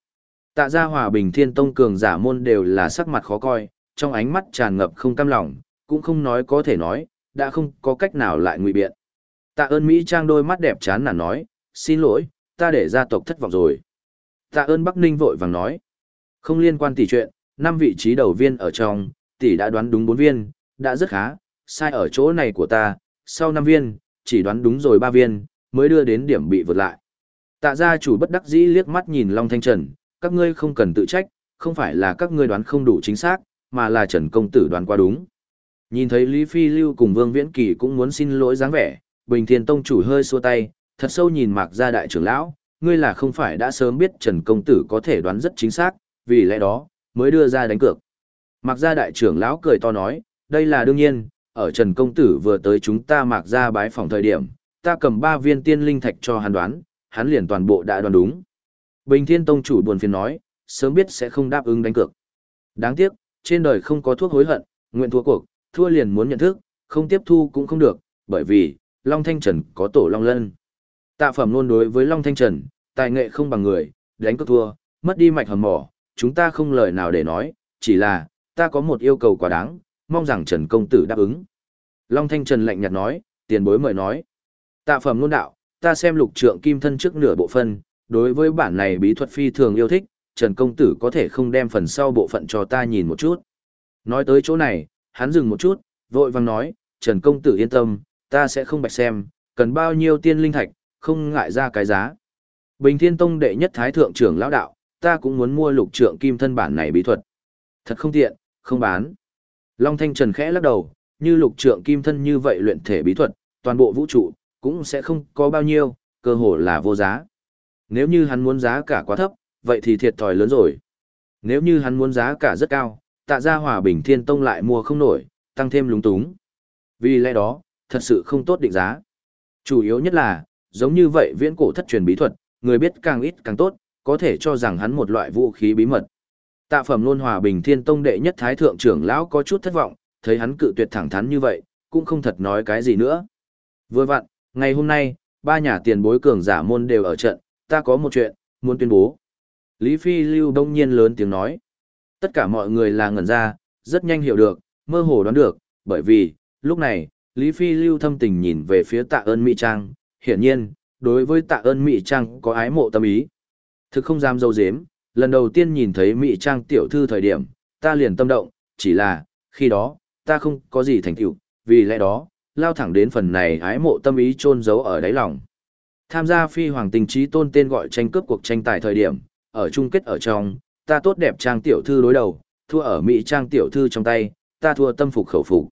Tạ Gia Hòa Bình Thiên Tông cường giả môn đều là sắc mặt khó coi, trong ánh mắt tràn ngập không cam lòng, cũng không nói có thể nói, đã không có cách nào lại ngụy biện. Tạ ơn Mỹ Trang đôi mắt đẹp chán nản nói, xin lỗi, ta để gia tộc thất vọng rồi. Tạ ơn Bắc Ninh vội vàng nói, không liên quan tỷ chuyện, năm vị trí đầu viên ở trong, tỷ đã đoán đúng bốn viên, đã rất khá, sai ở chỗ này của ta, sau năm viên, chỉ đoán đúng rồi ba viên, mới đưa đến điểm bị vượt lại. Tạ gia chủ bất đắc dĩ liếc mắt nhìn Long Thanh Trần, các ngươi không cần tự trách, không phải là các ngươi đoán không đủ chính xác, mà là Trần Công Tử đoán qua đúng. Nhìn thấy Lý Phi Lưu cùng Vương Viễn Kỳ cũng muốn xin lỗi dáng vẻ, Bình Thiên Tông chủ hơi xua tay, thật sâu nhìn Mạc gia đại trưởng lão, ngươi là không phải đã sớm biết Trần Công Tử có thể đoán rất chính xác, vì lẽ đó, mới đưa ra đánh cược. Mạc gia đại trưởng lão cười to nói, đây là đương nhiên, ở Trần Công Tử vừa tới chúng ta Mạc gia bái phòng thời điểm, ta cầm ba viên tiên linh thạch cho hắn đoán, hắn liền toàn bộ đã đoán đúng. Bình Thiên Tông chủ buồn phiền nói, sớm biết sẽ không đáp ứng đánh cược. Đáng tiếc, trên đời không có thuốc hối hận, nguyện thua cuộc, thua liền muốn nhận thức, không tiếp thu cũng không được, bởi vì, Long Thanh Trần có tổ Long Lân. Tạ phẩm luôn đối với Long Thanh Trần, tài nghệ không bằng người, đánh cược thua, mất đi mạch hầm mỏ, chúng ta không lời nào để nói, chỉ là, ta có một yêu cầu quá đáng, mong rằng Trần Công Tử đáp ứng. Long Thanh Trần lạnh nhạt nói, tiền bối mời nói. Tạ phẩm luôn đạo, ta xem lục trượng kim thân trước nửa bộ phân, đối với bản này bí thuật phi thường yêu thích, Trần Công Tử có thể không đem phần sau bộ phận cho ta nhìn một chút. Nói tới chỗ này, hắn dừng một chút, vội vàng nói, Trần Công Tử yên tâm, ta sẽ không bạch xem, cần bao nhiêu tiên linh thạch, không ngại ra cái giá. Bình Thiên Tông đệ nhất thái thượng trưởng lão đạo, ta cũng muốn mua lục trượng kim thân bản này bí thuật. Thật không tiện, không bán. Long Thanh Trần khẽ lắc đầu, như lục trượng kim thân như vậy luyện thể bí thuật, toàn bộ vũ trụ, cũng sẽ không có bao nhiêu, cơ hồ là vô giá. Nếu như hắn muốn giá cả quá thấp, vậy thì thiệt thòi lớn rồi. Nếu như hắn muốn giá cả rất cao, tạ ra hòa bình thiên tông lại mua không nổi, tăng thêm lúng túng. Vì lẽ đó, thật sự không tốt định giá. Chủ yếu nhất là, giống như vậy viễn cổ thất truyền bí thuật, người biết càng ít càng tốt, có thể cho rằng hắn một loại vũ khí bí mật. Tạ phẩm luôn hòa bình thiên tông đệ nhất thái thượng trưởng lão có chút thất vọng, thấy hắn cự tuyệt thẳng thắn như vậy, cũng không thật nói cái gì nữa. Vừa vặn, ngày hôm nay, ba nhà tiền bối cường giả môn đều ở trận, ta có một chuyện, muốn tuyên bố. Lý Phi Lưu đông nhiên lớn tiếng nói. Tất cả mọi người là ngẩn ra, rất nhanh hiểu được, mơ hồ đoán được, bởi vì, lúc này, Lý Phi Lưu thâm tình nhìn về phía tạ ơn Mỹ Trang, hiển nhiên, đối với tạ ơn Mỹ Trang có ái mộ tâm ý. Thực không dám dâu dếm, lần đầu tiên nhìn thấy Mỹ Trang tiểu thư thời điểm, ta liền tâm động, chỉ là, khi đó, ta không có gì thành tựu, vì lẽ đó, lao thẳng đến phần này ái mộ tâm ý chôn giấu ở đáy lòng. Tham gia phi hoàng tình trí tôn tên gọi tranh cướp cuộc tranh tài thời điểm, ở chung kết ở trong, ta tốt đẹp trang tiểu thư đối đầu, thua ở Mỹ trang tiểu thư trong tay, ta thua tâm phục khẩu phục.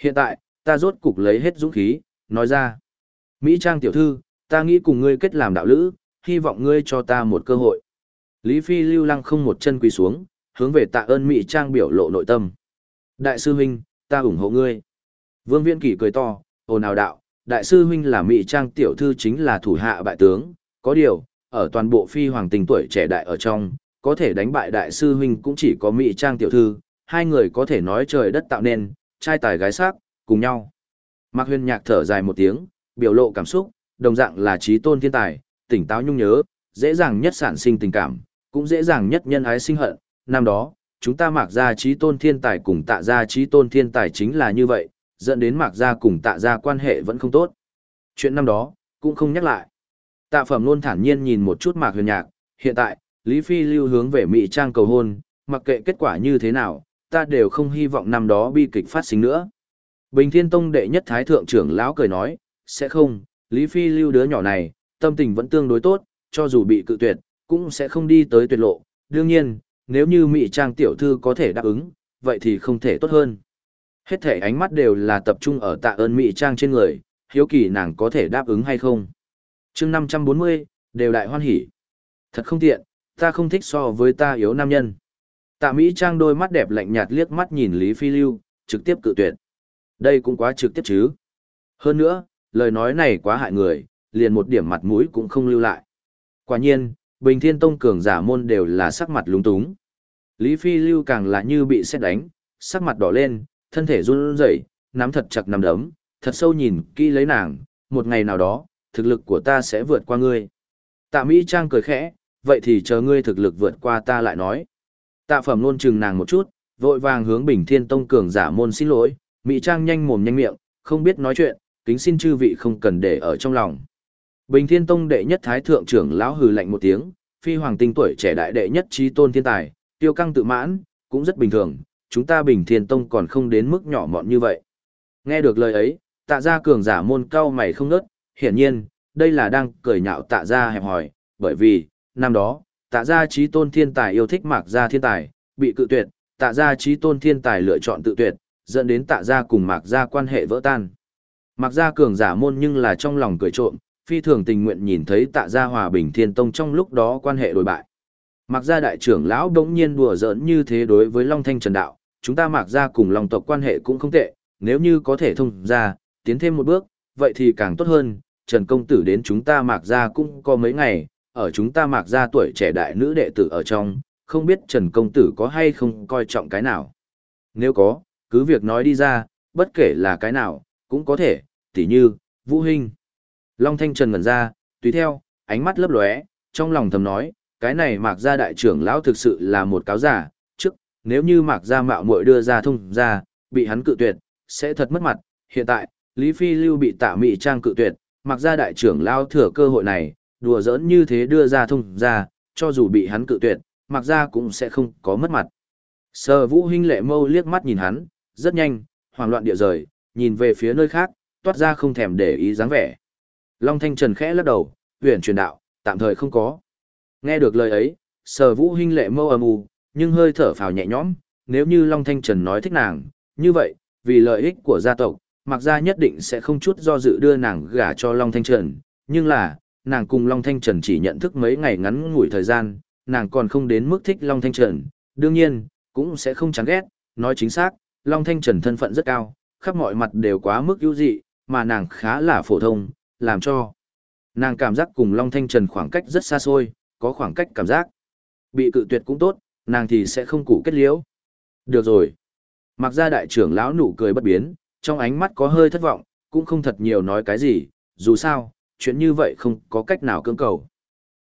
Hiện tại, ta rốt cục lấy hết dũng khí, nói ra. Mỹ trang tiểu thư, ta nghĩ cùng ngươi kết làm đạo lữ, hy vọng ngươi cho ta một cơ hội. Lý Phi lưu lăng không một chân quỳ xuống, hướng về tạ ơn Mỹ trang biểu lộ nội tâm. Đại sư huynh, ta ủng hộ ngươi. Vương Viễn Kỳ cười to, ồn ào đạo, đại sư huynh là Mỹ trang tiểu thư chính là thủ hạ bại tướng, có điều, ở toàn bộ phi hoàng tình tuổi trẻ đại ở trong, có thể đánh bại đại sư huynh cũng chỉ có Mỹ trang tiểu thư, hai người có thể nói trời đất tạo nên, trai tài gái sắc, cùng nhau. Mạc huyền nhạc thở dài một tiếng, biểu lộ cảm xúc, đồng dạng là trí tôn thiên tài, tỉnh táo nhung nhớ, dễ dàng nhất sản sinh tình cảm, cũng dễ dàng nhất nhân ái sinh hận. Năm đó, chúng ta mạc ra trí tôn thiên tài cùng tạ ra trí tôn thiên tài chính là như vậy, dẫn đến mạc Gia cùng tạ Gia quan hệ vẫn không tốt. Chuyện năm đó, cũng không nhắc lại. Tạ phẩm luôn thản nhiên nhìn một chút mạc huyền nhạc, hiện tại, Lý Phi lưu hướng về Mỹ Trang cầu hôn, mặc kệ kết quả như thế nào, ta đều không hy vọng năm đó bi kịch phát sinh nữa. Bình Thiên Tông đệ nhất thái thượng trưởng lão cười nói, sẽ không, Lý Phi lưu đứa nhỏ này, tâm tình vẫn tương đối tốt, cho dù bị cự tuyệt, cũng sẽ không đi tới tuyệt lộ. Đương nhiên, nếu như Mỹ Trang tiểu thư có thể đáp ứng, vậy thì không thể tốt hơn. Hết thể ánh mắt đều là tập trung ở tạ ơn Mỹ Trang trên người, hiếu kỳ nàng có thể đáp ứng hay không. chương 540, đều đại hoan hỉ. Thật không tiện, ta không thích so với ta yếu nam nhân. Tạ Mỹ Trang đôi mắt đẹp lạnh nhạt liếc mắt nhìn Lý Phi Lưu, trực tiếp cự tuyệt. Đây cũng quá trực tiếp chứ. Hơn nữa, lời nói này quá hại người, liền một điểm mặt mũi cũng không lưu lại. Quả nhiên, Bình Thiên Tông cường giả môn đều là sắc mặt lúng túng. Lý Phi Lưu càng là như bị xét đánh, sắc mặt đỏ lên, thân thể run rẩy, nắm thật chặt nắm đấm, thật sâu nhìn kỹ lấy nàng, một ngày nào đó, thực lực của ta sẽ vượt qua ngươi. Tạ Mỹ Trang cười khẽ, vậy thì chờ ngươi thực lực vượt qua ta lại nói. Tạ phẩm luôn chừng nàng một chút, vội vàng hướng Bình Thiên Tông cường giả môn xin lỗi, Mỹ Trang nhanh mồm nhanh miệng, không biết nói chuyện, kính xin chư vị không cần để ở trong lòng. Bình Thiên Tông đệ nhất thái thượng trưởng lão hừ lạnh một tiếng, phi hoàng tinh tuổi trẻ đại đệ nhất trí tôn thiên tài, tiêu căng tự mãn, cũng rất bình thường, chúng ta Bình Thiên Tông còn không đến mức nhỏ mọn như vậy. Nghe được lời ấy, tạ gia cường giả môn cao mày không nớt, hiển nhiên, đây là đang cười nhạo tạ gia hẹp hòi, bởi vì, năm đó, tạ gia trí tôn thiên tài yêu thích mạc gia thiên tài, bị cự tuyệt, tạ gia trí tôn thiên tài lựa chọn tự tuyệt, dẫn đến tạ gia cùng mạc gia quan hệ vỡ tan. Mạc gia cường giả môn nhưng là trong lòng cười trộm, phi thường tình nguyện nhìn thấy tạ gia hòa bình thiên tông trong lúc đó quan hệ đối bại. Mạc gia đại trưởng lão đống nhiên đùa giỡn như thế đối với Long Thanh Trần Đạo, chúng ta mạc gia cùng lòng tộc quan hệ cũng không tệ, nếu như có thể thông ra, tiến thêm một bước, vậy thì càng tốt hơn, Trần Công Tử đến chúng ta mạc gia cũng có mấy ngày, ở chúng ta mạc gia tuổi trẻ đại nữ đệ tử ở trong, không biết Trần Công Tử có hay không coi trọng cái nào. Nếu có, cứ việc nói đi ra, bất kể là cái nào, cũng có thể, tỉ như, Vũ Hinh. Long Thanh Trần ngẩn ra, tùy theo, ánh mắt lấp lóe, trong lòng thầm nói, cái này mạc gia đại trưởng lão thực sự là một cáo giả, nếu như mạc gia mạo muội đưa ra thông ra, bị hắn cự tuyệt, sẽ thật mất mặt, hiện tại, Lý Phi Lưu bị tạ mị trang cự tuyệt, mạc gia đại trưởng lão thừa cơ hội này, đùa giỡn như thế đưa ra thông ra, cho dù bị hắn cự tuyệt, mạc gia cũng sẽ không có mất mặt. Sơ Vũ Hinh lệ mâu liếc mắt nhìn hắn, rất nhanh, hoảng loạn địa rời, nhìn về phía nơi khác, toát ra không thèm để ý dáng vẻ. Long Thanh Trần khẽ lắc đầu, huyền truyền đạo, tạm thời không có. Nghe được lời ấy, sở vũ huynh lệ mâu âm u, nhưng hơi thở phào nhẹ nhõm, nếu như Long Thanh Trần nói thích nàng, như vậy, vì lợi ích của gia tộc, mặc gia nhất định sẽ không chút do dự đưa nàng gả cho Long Thanh Trần, nhưng là, nàng cùng Long Thanh Trần chỉ nhận thức mấy ngày ngắn ngủi thời gian, nàng còn không đến mức thích Long Thanh Trần, đương nhiên, cũng sẽ không chán ghét, nói chính xác, Long Thanh Trần thân phận rất cao, khắp mọi mặt đều quá mức ưu dị, mà nàng khá là phổ thông, làm cho nàng cảm giác cùng Long Thanh Trần khoảng cách rất xa xôi, có khoảng cách cảm giác. Bị cự tuyệt cũng tốt, nàng thì sẽ không cụ kết liễu. Được rồi. Mặc ra đại trưởng lão nụ cười bất biến, trong ánh mắt có hơi thất vọng, cũng không thật nhiều nói cái gì, dù sao, chuyện như vậy không có cách nào cưỡng cầu.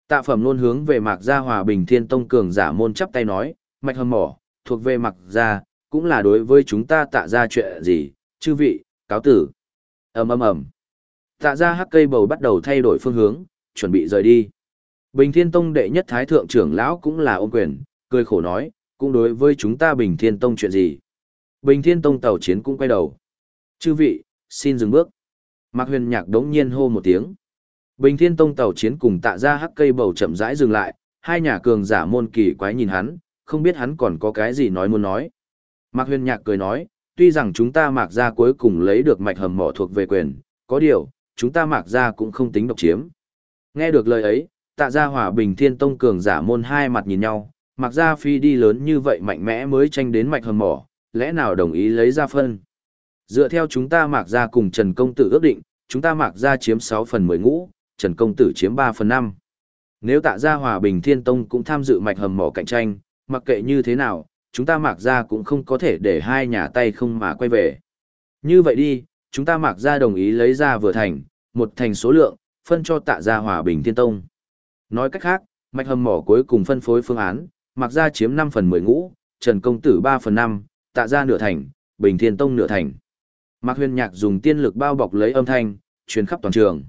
Tạ phẩm luôn hướng về Mạc Gia Hòa Bình Thiên Tông cường giả môn chắp tay nói, mạch hầm mỏ, thuộc về Mạc Gia, cũng là đối với chúng ta tạ ra chuyện gì, chư vị, cáo tử. ầm ầm ầm Tạ ra hắc cây bầu bắt đầu thay đổi phương hướng, chuẩn bị rời đi. Bình Thiên Tông đệ nhất thái thượng trưởng lão cũng là ôm quyền, cười khổ nói, cũng đối với chúng ta Bình Thiên Tông chuyện gì. Bình Thiên Tông tàu chiến cũng quay đầu. Chư vị, xin dừng bước. Mạc huyền nhạc đống nhiên hô một tiếng. Bình thiên tông tàu chiến cùng tạ ra hắc cây bầu chậm rãi dừng lại, hai nhà cường giả môn kỳ quái nhìn hắn, không biết hắn còn có cái gì nói muốn nói. Mạc huyền nhạc cười nói, tuy rằng chúng ta mạc ra cuối cùng lấy được mạch hầm mỏ thuộc về quyền, có điều, chúng ta mạc ra cũng không tính độc chiếm. Nghe được lời ấy, tạ ra hòa bình thiên tông cường giả môn hai mặt nhìn nhau, mặc ra phi đi lớn như vậy mạnh mẽ mới tranh đến mạch hầm mỏ, lẽ nào đồng ý lấy ra phân. Dựa theo chúng ta mặc ra cùng Trần Công Tử ước định, chúng ta mặc ra chiếm 6 phần 10 ngũ, Trần Công Tử chiếm 3 phần 5. Nếu tạ ra hòa bình thiên tông cũng tham dự mạch hầm mỏ cạnh tranh, mặc kệ như thế nào, chúng ta mặc ra cũng không có thể để hai nhà tay không mà quay về. Như vậy đi, chúng ta mặc ra đồng ý lấy ra vừa thành, một thành số lượng, phân cho tạ ra hòa bình thiên tông. Nói cách khác, mạch hầm mỏ cuối cùng phân phối phương án, mạc ra chiếm 5 phần 10 ngũ, Trần Công Tử 3 phần 5, tạ ra nửa thành, bình thiên tông nửa thành. Mạc huyền nhạc dùng tiên lực bao bọc lấy âm thanh, truyền khắp toàn trường.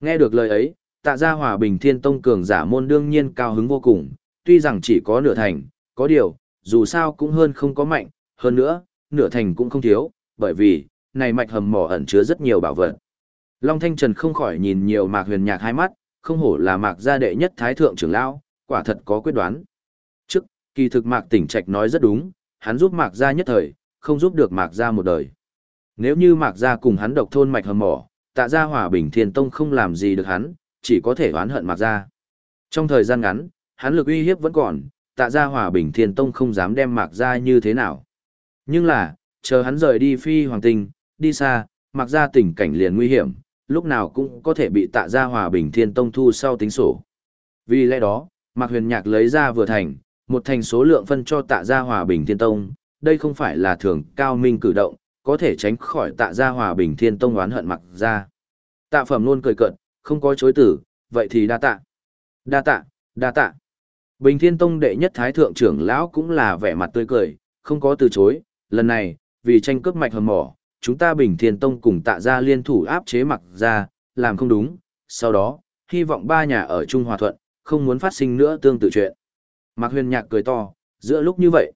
Nghe được lời ấy, tạ ra hòa bình thiên tông cường giả môn đương nhiên cao hứng vô cùng, tuy rằng chỉ có nửa thành, có điều, dù sao cũng hơn không có mạnh, hơn nữa, nửa thành cũng không thiếu, bởi vì, này mạch hầm mỏ ẩn chứa rất nhiều bảo vật. Long Thanh Trần không khỏi nhìn nhiều mạc huyền nhạc hai mắt, không hổ là mạc gia đệ nhất thái thượng trưởng lão, quả thật có quyết đoán. Kỳ thực mạc tỉnh trạch nói rất đúng, hắn giúp mạc gia nhất thời, không giúp được mạc gia một đời. Nếu như mạc gia cùng hắn độc thôn mạch hầm mỏ, tạ gia hòa bình thiên tông không làm gì được hắn, chỉ có thể oán hận mạc gia. Trong thời gian ngắn, hắn lực uy hiếp vẫn còn, tạ gia hòa bình thiên tông không dám đem mạc gia như thế nào. Nhưng là, chờ hắn rời đi phi hoàng tinh, đi xa, mạc gia tình cảnh liền nguy hiểm, lúc nào cũng có thể bị tạ gia hòa bình thiên tông thu sau tính sổ. Vì lẽ đó, mạc huyền nhạc lấy ra vừa thành, một thành số lượng phân cho tạ gia hòa bình thiên tông, đây không phải là thường cao minh cử động, có thể tránh khỏi tạ gia hòa bình thiên tông oán hận mặc ra. Tạ phẩm luôn cười cợt, không có chối tử, vậy thì đa tạ. Đa tạ, đa tạ. Bình thiên tông đệ nhất thái thượng trưởng lão cũng là vẻ mặt tươi cười, không có từ chối, lần này, vì tranh cướp mạch hầm mỏ, chúng ta bình thiên tông cùng tạ gia liên thủ áp chế mặc ra, làm không đúng, sau đó, hy vọng ba nhà ở Trung Hòa Thuận, không muốn phát sinh nữa tương tự chuyện. Mạc huyền nhạc cười to, giữa lúc như vậy,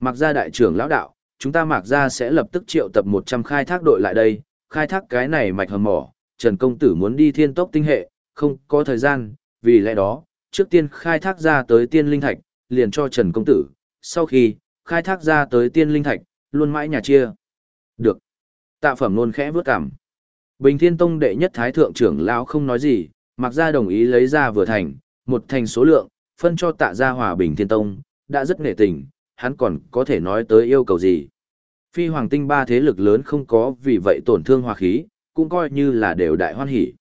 Mạc gia đại trưởng lão đạo, chúng ta Mạc gia sẽ lập tức triệu tập 100 khai thác đội lại đây, khai thác cái này mạch hầm mỏ, Trần Công Tử muốn đi thiên tốc tinh hệ, không có thời gian, vì lẽ đó, trước tiên khai thác ra tới tiên linh thạch, liền cho Trần Công Tử, sau khi, khai thác ra tới tiên linh thạch, luôn mãi nhà chia. Được. Tạ phẩm luôn khẽ vướt cảm. Bình Thiên Tông đệ nhất thái thượng trưởng lão không nói gì, mặc ra đồng ý lấy ra vừa thành, một thành số lượng, phân cho tạ gia hòa Bình Thiên Tông, đã rất nghệ tình, hắn còn có thể nói tới yêu cầu gì. Phi hoàng tinh ba thế lực lớn không có vì vậy tổn thương hòa khí, cũng coi như là đều đại hoan hỷ.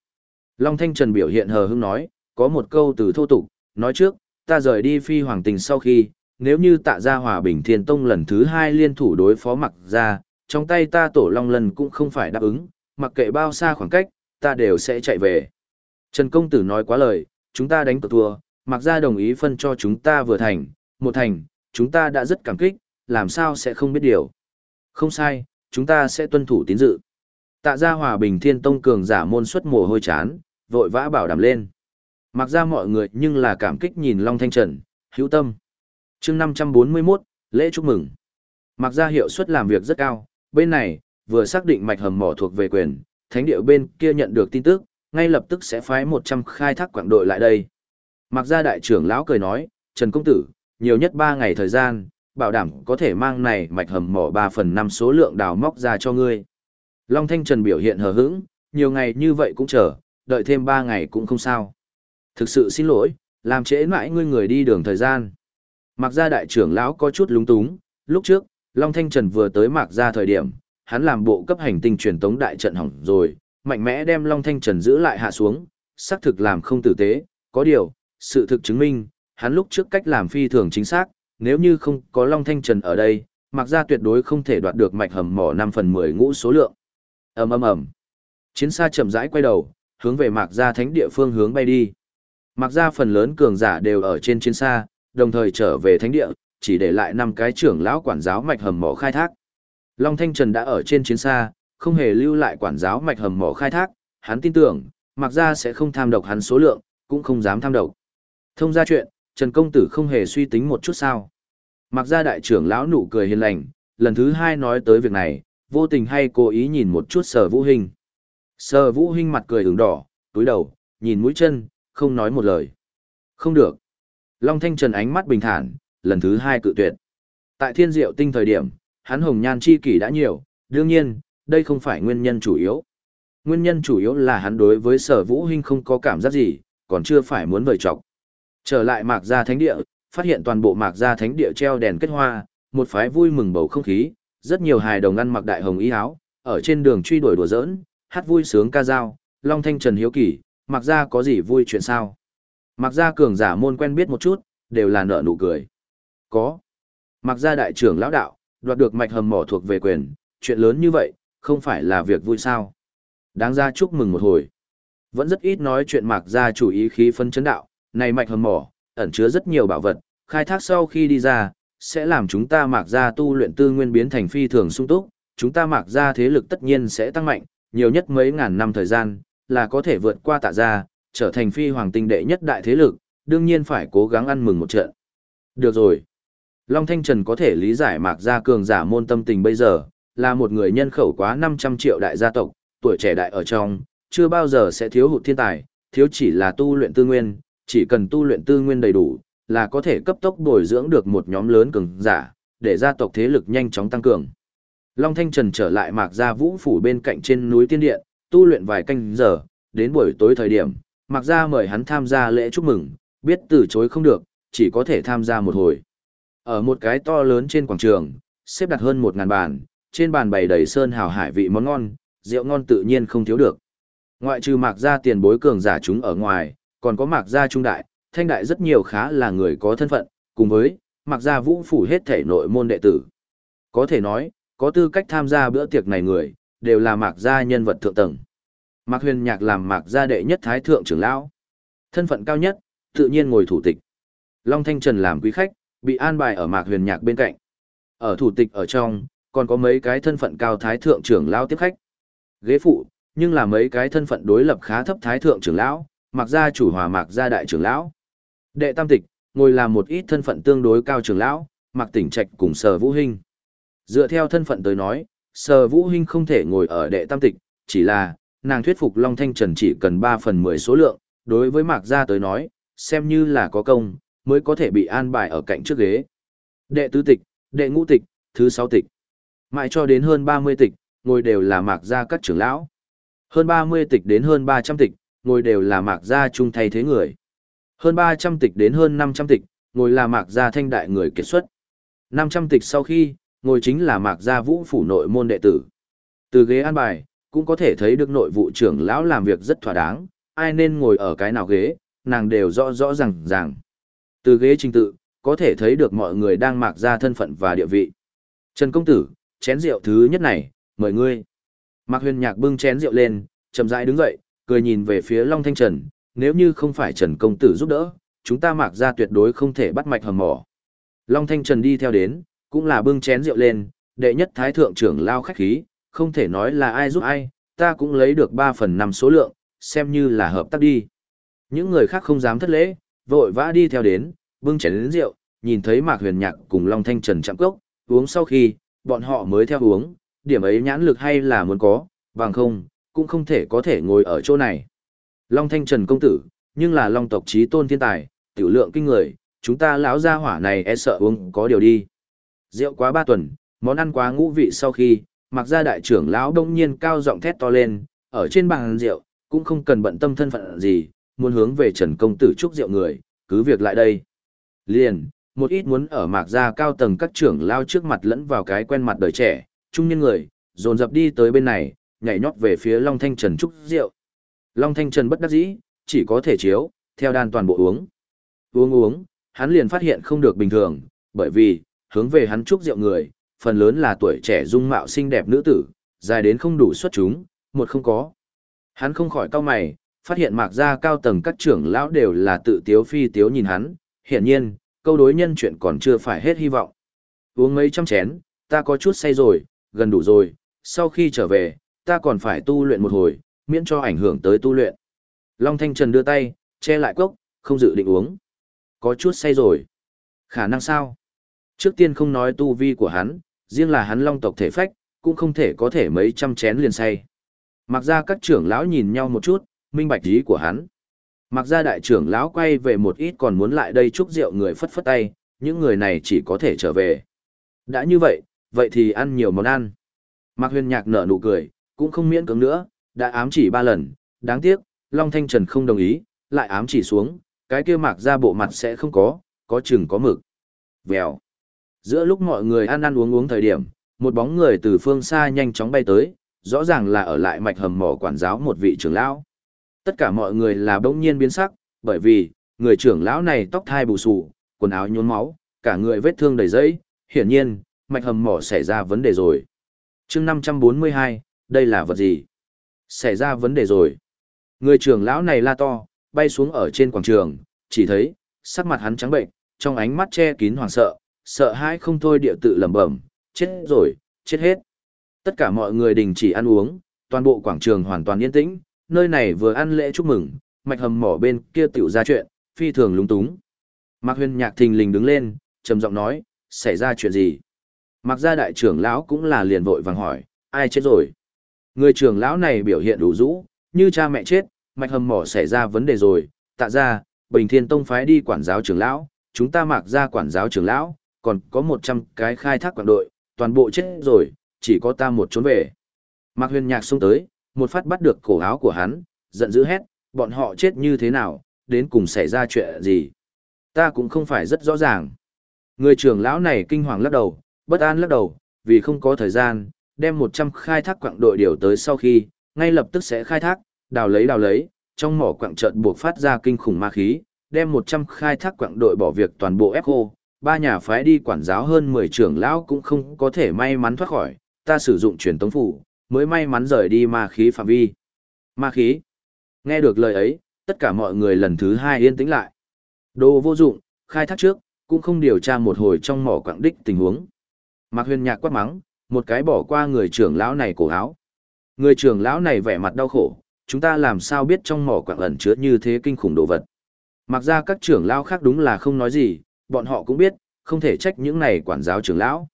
Long Thanh Trần biểu hiện hờ hững nói, có một câu từ thô tục, nói trước, ta rời đi phi hoàng tinh sau khi, nếu như tạ gia hòa bình thiên tông lần thứ hai liên thủ đối phó mặc ra, trong tay ta tổ long lần cũng không phải đáp ứng, mặc kệ bao xa khoảng cách, ta đều sẽ chạy về. Trần công tử nói quá lời, chúng ta đánh cược thua, mặc ra đồng ý phân cho chúng ta vừa thành, một thành, chúng ta đã rất cảm kích, làm sao sẽ không biết điều. Không sai, chúng ta sẽ tuân thủ tín dự. Tạ gia hòa bình thiên tông cường giả môn xuất mồ hôi chán, vội vã bảo đảm lên. Mặc ra mọi người nhưng là cảm kích nhìn Long Thanh Trần, hữu tâm. chương 541, lễ chúc mừng. Mặc ra hiệu suất làm việc rất cao, bên này, vừa xác định mạch hầm mỏ thuộc về quyền, thánh địa bên kia nhận được tin tức, ngay lập tức sẽ phái 100 khai thác quảng đội lại đây. Mặc ra đại trưởng lão cười nói, Trần Công Tử, nhiều nhất 3 ngày thời gian, bảo đảm có thể mang này mạch hầm mỏ 3 phần 5 số lượng đào móc ra cho ngươi. Long Thanh Trần biểu hiện hờ hững, nhiều ngày như vậy cũng chờ, đợi thêm 3 ngày cũng không sao. Thực sự xin lỗi, làm trễ mãi ngươi người đi đường thời gian. Mặc ra đại trưởng lão có chút lúng túng, lúc trước, Long Thanh Trần vừa tới Mạc ra thời điểm, hắn làm bộ cấp hành tinh truyền tống đại trận hỏng rồi, mạnh mẽ đem Long Thanh Trần giữ lại hạ xuống, xác thực làm không tử tế, có điều, sự thực chứng minh, hắn lúc trước cách làm phi thường chính xác, nếu như không có Long Thanh Trần ở đây, Mạc ra tuyệt đối không thể đoạt được mạch hầm mỏ 5 phần 10 ngũ số lượng. ầm ầm ầm Chiến xa chậm rãi quay đầu, hướng về Mạc Gia thánh địa phương hướng bay đi. Mạc Gia phần lớn cường giả đều ở trên chiến xa, đồng thời trở về thánh địa, chỉ để lại năm cái trưởng lão quản giáo mạch hầm mỏ khai thác. Long Thanh Trần đã ở trên chiến xa, không hề lưu lại quản giáo mạch hầm mỏ khai thác, hắn tin tưởng, mặc Gia sẽ không tham độc hắn số lượng, cũng không dám tham độc. Thông ra chuyện, Trần Công Tử không hề suy tính một chút sao. Mặc ra đại trưởng lão nụ cười hiền lành, lần thứ hai nói tới việc này, vô tình hay cố ý nhìn một chút sở vũ hình. Sở vũ hình mặt cười ửng đỏ, túi đầu, nhìn mũi chân, không nói một lời. Không được. Long Thanh Trần ánh mắt bình thản, lần thứ hai cự tuyệt. Tại thiên diệu tinh thời điểm, hắn hồng nhan chi kỷ đã nhiều, đương nhiên, đây không phải nguyên nhân chủ yếu. Nguyên nhân chủ yếu là hắn đối với sở vũ hình không có cảm giác gì, còn chưa phải muốn vời trọc. Trở lại mạc gia thánh địa, phát hiện toàn bộ mạc gia thánh địa treo đèn kết hoa, một phái vui mừng bầu không khí, rất nhiều hài đồng ăn mặc đại hồng y áo, ở trên đường truy đuổi đùa giỡn, hát vui sướng ca dao, Long Thanh Trần hiếu kỳ, mạc gia có gì vui chuyện sao? Mạc gia cường giả môn quen biết một chút, đều là nợ nụ cười. Có. Mạc gia đại trưởng lão đạo, đoạt được mạch hầm mỏ thuộc về quyền, chuyện lớn như vậy, không phải là việc vui sao? Đáng ra chúc mừng một hồi. Vẫn rất ít nói chuyện mạc gia chủ ý khí phân chấn đạo, này mạch hầm mỏ, ẩn chứa rất nhiều bảo vật, khai thác sau khi đi ra, sẽ làm chúng ta mạc gia tu luyện tư nguyên biến thành phi thường sung túc, chúng ta mạc gia thế lực tất nhiên sẽ tăng mạnh, nhiều nhất mấy ngàn năm thời gian, là có thể vượt qua tạ gia, trở thành phi hoàng tinh đệ nhất đại thế lực, đương nhiên phải cố gắng ăn mừng một trận. Được rồi. Long Thanh Trần có thể lý giải mạc gia cường giả môn tâm tình bây giờ, là một người nhân khẩu quá 500 triệu đại gia tộc, tuổi trẻ đại ở trong, chưa bao giờ sẽ thiếu hụt thiên tài, thiếu chỉ là tu luyện tư nguyên, chỉ cần tu luyện tư nguyên đầy đủ, là có thể cấp tốc bồi dưỡng được một nhóm lớn cường giả, để gia tộc thế lực nhanh chóng tăng cường. Long Thanh Trần trở lại Mạc Gia Vũ phủ bên cạnh trên núi Tiên Điện, tu luyện vài canh giờ, đến buổi tối thời điểm, Mạc Gia mời hắn tham gia lễ chúc mừng, biết từ chối không được, chỉ có thể tham gia một hồi. Ở một cái to lớn trên quảng trường, xếp đặt hơn 1000 bàn, trên bàn bày đầy sơn hào hải vị món ngon, rượu ngon tự nhiên không thiếu được. Ngoại trừ Mạc Gia tiền bối cường giả chúng ở ngoài, còn có Mạc Gia trung đại, thanh đại rất nhiều khá là người có thân phận, cùng với Mạc Gia Vũ phủ hết thể nội môn đệ tử. Có thể nói, có tư cách tham gia bữa tiệc này người, đều là Mạc Gia nhân vật thượng tầng. Mạc Huyền Nhạc làm Mạc Gia đệ nhất thái thượng trưởng lão, thân phận cao nhất, tự nhiên ngồi thủ tịch. Long Thanh Trần làm quý khách, bị an bài ở Mạc Huyền Nhạc bên cạnh. Ở thủ tịch ở trong, còn có mấy cái thân phận cao thái thượng trưởng lão tiếp khách. Ghế phụ, nhưng là mấy cái thân phận đối lập khá thấp thái thượng trưởng lão, mặc gia chủ hòa Mạc gia đại trưởng lão. Đệ tam tịch, ngồi làm một ít thân phận tương đối cao trưởng lão, mặc Tỉnh Trạch cùng Sở Vũ Hinh. Dựa theo thân phận tới nói, Sở Vũ Hinh không thể ngồi ở đệ tam tịch, chỉ là, nàng thuyết phục Long Thanh Trần chỉ cần 3 phần 10 số lượng, đối với Mạc Gia tới nói, xem như là có công, mới có thể bị an bài ở cạnh trước ghế. Đệ tứ tịch, đệ ngũ tịch, thứ sáu tịch. Mãi cho đến hơn 30 tịch, ngồi đều là Mạc Gia các trưởng lão. Hơn 30 tịch đến hơn 300 tịch, ngồi đều là Mạc Gia trung thay thế người. Hơn 300 tịch đến hơn 500 tịch, ngồi là Mạc Gia thanh đại người kết xuất. 500 tịch sau khi, ngồi chính là Mạc Gia vũ phủ nội môn đệ tử. Từ ghế an bài, cũng có thể thấy được nội vụ trưởng lão làm việc rất thỏa đáng, ai nên ngồi ở cái nào ghế, nàng đều rõ rõ ràng ràng. Từ ghế trình tự, có thể thấy được mọi người đang Mạc Gia thân phận và địa vị. Trần công tử, chén rượu thứ nhất này, mời ngươi. Mạc huyền nhạc bưng chén rượu lên, chậm rãi đứng dậy, cười nhìn về phía Long Thanh Trần, nếu như không phải Trần Công Tử giúp đỡ, chúng ta Mạc Gia tuyệt đối không thể bắt mạch hầm mỏ. Long Thanh Trần đi theo đến, cũng là bưng chén rượu lên, đệ nhất thái thượng trưởng lao khách khí, không thể nói là ai giúp ai, ta cũng lấy được 3 phần 5 số lượng, xem như là hợp tác đi. Những người khác không dám thất lễ, vội vã đi theo đến, bưng chén đến rượu, nhìn thấy Mạc Huyền Nhạc cùng Long Thanh Trần chạm cốc, uống sau khi, bọn họ mới theo uống, điểm ấy nhãn lực hay là muốn có, bằng không, cũng không thể có thể ngồi ở chỗ này. Long Thanh Trần công tử, nhưng là Long tộc trí tôn thiên tài, tiểu lượng kinh người, chúng ta lão gia hỏa này e sợ uống có điều đi. Rượu quá ba tuần, món ăn quá ngũ vị sau khi, mặc ra đại trưởng lão đông nhiên cao giọng thét to lên, ở trên bàn rượu, cũng không cần bận tâm thân phận gì, muốn hướng về Trần công tử chúc rượu người, cứ việc lại đây. Liền, một ít muốn ở mạc gia cao tầng các trưởng lao trước mặt lẫn vào cái quen mặt đời trẻ, trung niên người, dồn dập đi tới bên này, nhảy nhót về phía Long Thanh Trần chúc rượu. Long Thanh Trần bất đắc dĩ, chỉ có thể chiếu, theo đan toàn bộ uống. Uống uống, hắn liền phát hiện không được bình thường, bởi vì, hướng về hắn chúc rượu người, phần lớn là tuổi trẻ dung mạo xinh đẹp nữ tử, dài đến không đủ xuất chúng, một không có. Hắn không khỏi cau mày, phát hiện mạc gia cao tầng các trưởng lão đều là tự tiếu phi tiếu nhìn hắn, hiển nhiên, câu đối nhân chuyện còn chưa phải hết hy vọng. Uống mấy trăm chén, ta có chút say rồi, gần đủ rồi, sau khi trở về, ta còn phải tu luyện một hồi, miễn cho ảnh hưởng tới tu luyện. Long Thanh Trần đưa tay, che lại cốc, không dự định uống. Có chút say rồi. Khả năng sao? Trước tiên không nói tu vi của hắn, riêng là hắn long tộc thể phách, cũng không thể có thể mấy trăm chén liền say. Mặc ra các trưởng lão nhìn nhau một chút, minh bạch ý của hắn. Mặc ra đại trưởng lão quay về một ít còn muốn lại đây chúc rượu người phất phất tay, những người này chỉ có thể trở về. Đã như vậy, vậy thì ăn nhiều món ăn. Mạc huyền nhạc nở nụ cười, cũng không miễn cưỡng nữa, đã ám chỉ ba lần, đáng tiếc, Long Thanh Trần không đồng ý, lại ám chỉ xuống, cái kia mạc ra bộ mặt sẽ không có, có chừng có mực. Vèo. Giữa lúc mọi người ăn ăn uống uống thời điểm, một bóng người từ phương xa nhanh chóng bay tới, rõ ràng là ở lại mạch hầm mỏ quản giáo một vị trưởng lão. Tất cả mọi người là bỗng nhiên biến sắc, bởi vì, người trưởng lão này tóc thai bù xù, quần áo nhốn máu, cả người vết thương đầy dẫy, hiển nhiên, mạch hầm mỏ xảy ra vấn đề rồi. chương 542, đây là vật gì? Xảy ra vấn đề rồi. Người trưởng lão này la to, bay xuống ở trên quảng trường, chỉ thấy, sắc mặt hắn trắng bệnh, trong ánh mắt che kín hoảng sợ, sợ hãi không thôi địa tự lẩm bẩm, chết rồi, chết hết. Tất cả mọi người đình chỉ ăn uống, toàn bộ quảng trường hoàn toàn yên tĩnh, nơi này vừa ăn lễ chúc mừng, mạch hầm mỏ bên kia tiểu ra chuyện, phi thường lúng túng. Mạc huyền nhạc thình lình đứng lên, trầm giọng nói, xảy ra chuyện gì? Mạc gia đại trưởng lão cũng là liền vội vàng hỏi, ai chết rồi? Người trưởng lão này biểu hiện đủ rũ, như cha mẹ chết, mạch hầm mỏ xảy ra vấn đề rồi, tạ ra, bình thiên tông phái đi quản giáo trưởng lão, chúng ta mạc ra quản giáo trưởng lão, còn có 100 cái khai thác quản đội, toàn bộ chết rồi, chỉ có ta một trốn về. Mạc huyền nhạc xông tới, một phát bắt được cổ áo của hắn, giận dữ hét, bọn họ chết như thế nào, đến cùng xảy ra chuyện gì. Ta cũng không phải rất rõ ràng. Người trưởng lão này kinh hoàng lắc đầu, bất an lắc đầu, vì không có thời gian, đem 100 khai thác quặng đội điều tới sau khi, ngay lập tức sẽ khai thác, đào lấy đào lấy, trong mỏ quặng chợt buộc phát ra kinh khủng ma khí, đem 100 khai thác quặng đội bỏ việc toàn bộ ép khô, ba nhà phái đi quản giáo hơn 10 trưởng lão cũng không có thể may mắn thoát khỏi, ta sử dụng truyền tống phủ, mới may mắn rời đi ma khí phạm vi. Ma khí. Nghe được lời ấy, tất cả mọi người lần thứ hai yên tĩnh lại. Đồ vô dụng, khai thác trước, cũng không điều tra một hồi trong mỏ quặng đích tình huống. Mạc huyền nhạc quát mắng, một cái bỏ qua người trưởng lão này cổ áo. Người trưởng lão này vẻ mặt đau khổ, chúng ta làm sao biết trong mỏ quặng ẩn chứa như thế kinh khủng đồ vật. Mặc ra các trưởng lão khác đúng là không nói gì, bọn họ cũng biết, không thể trách những này quản giáo trưởng lão.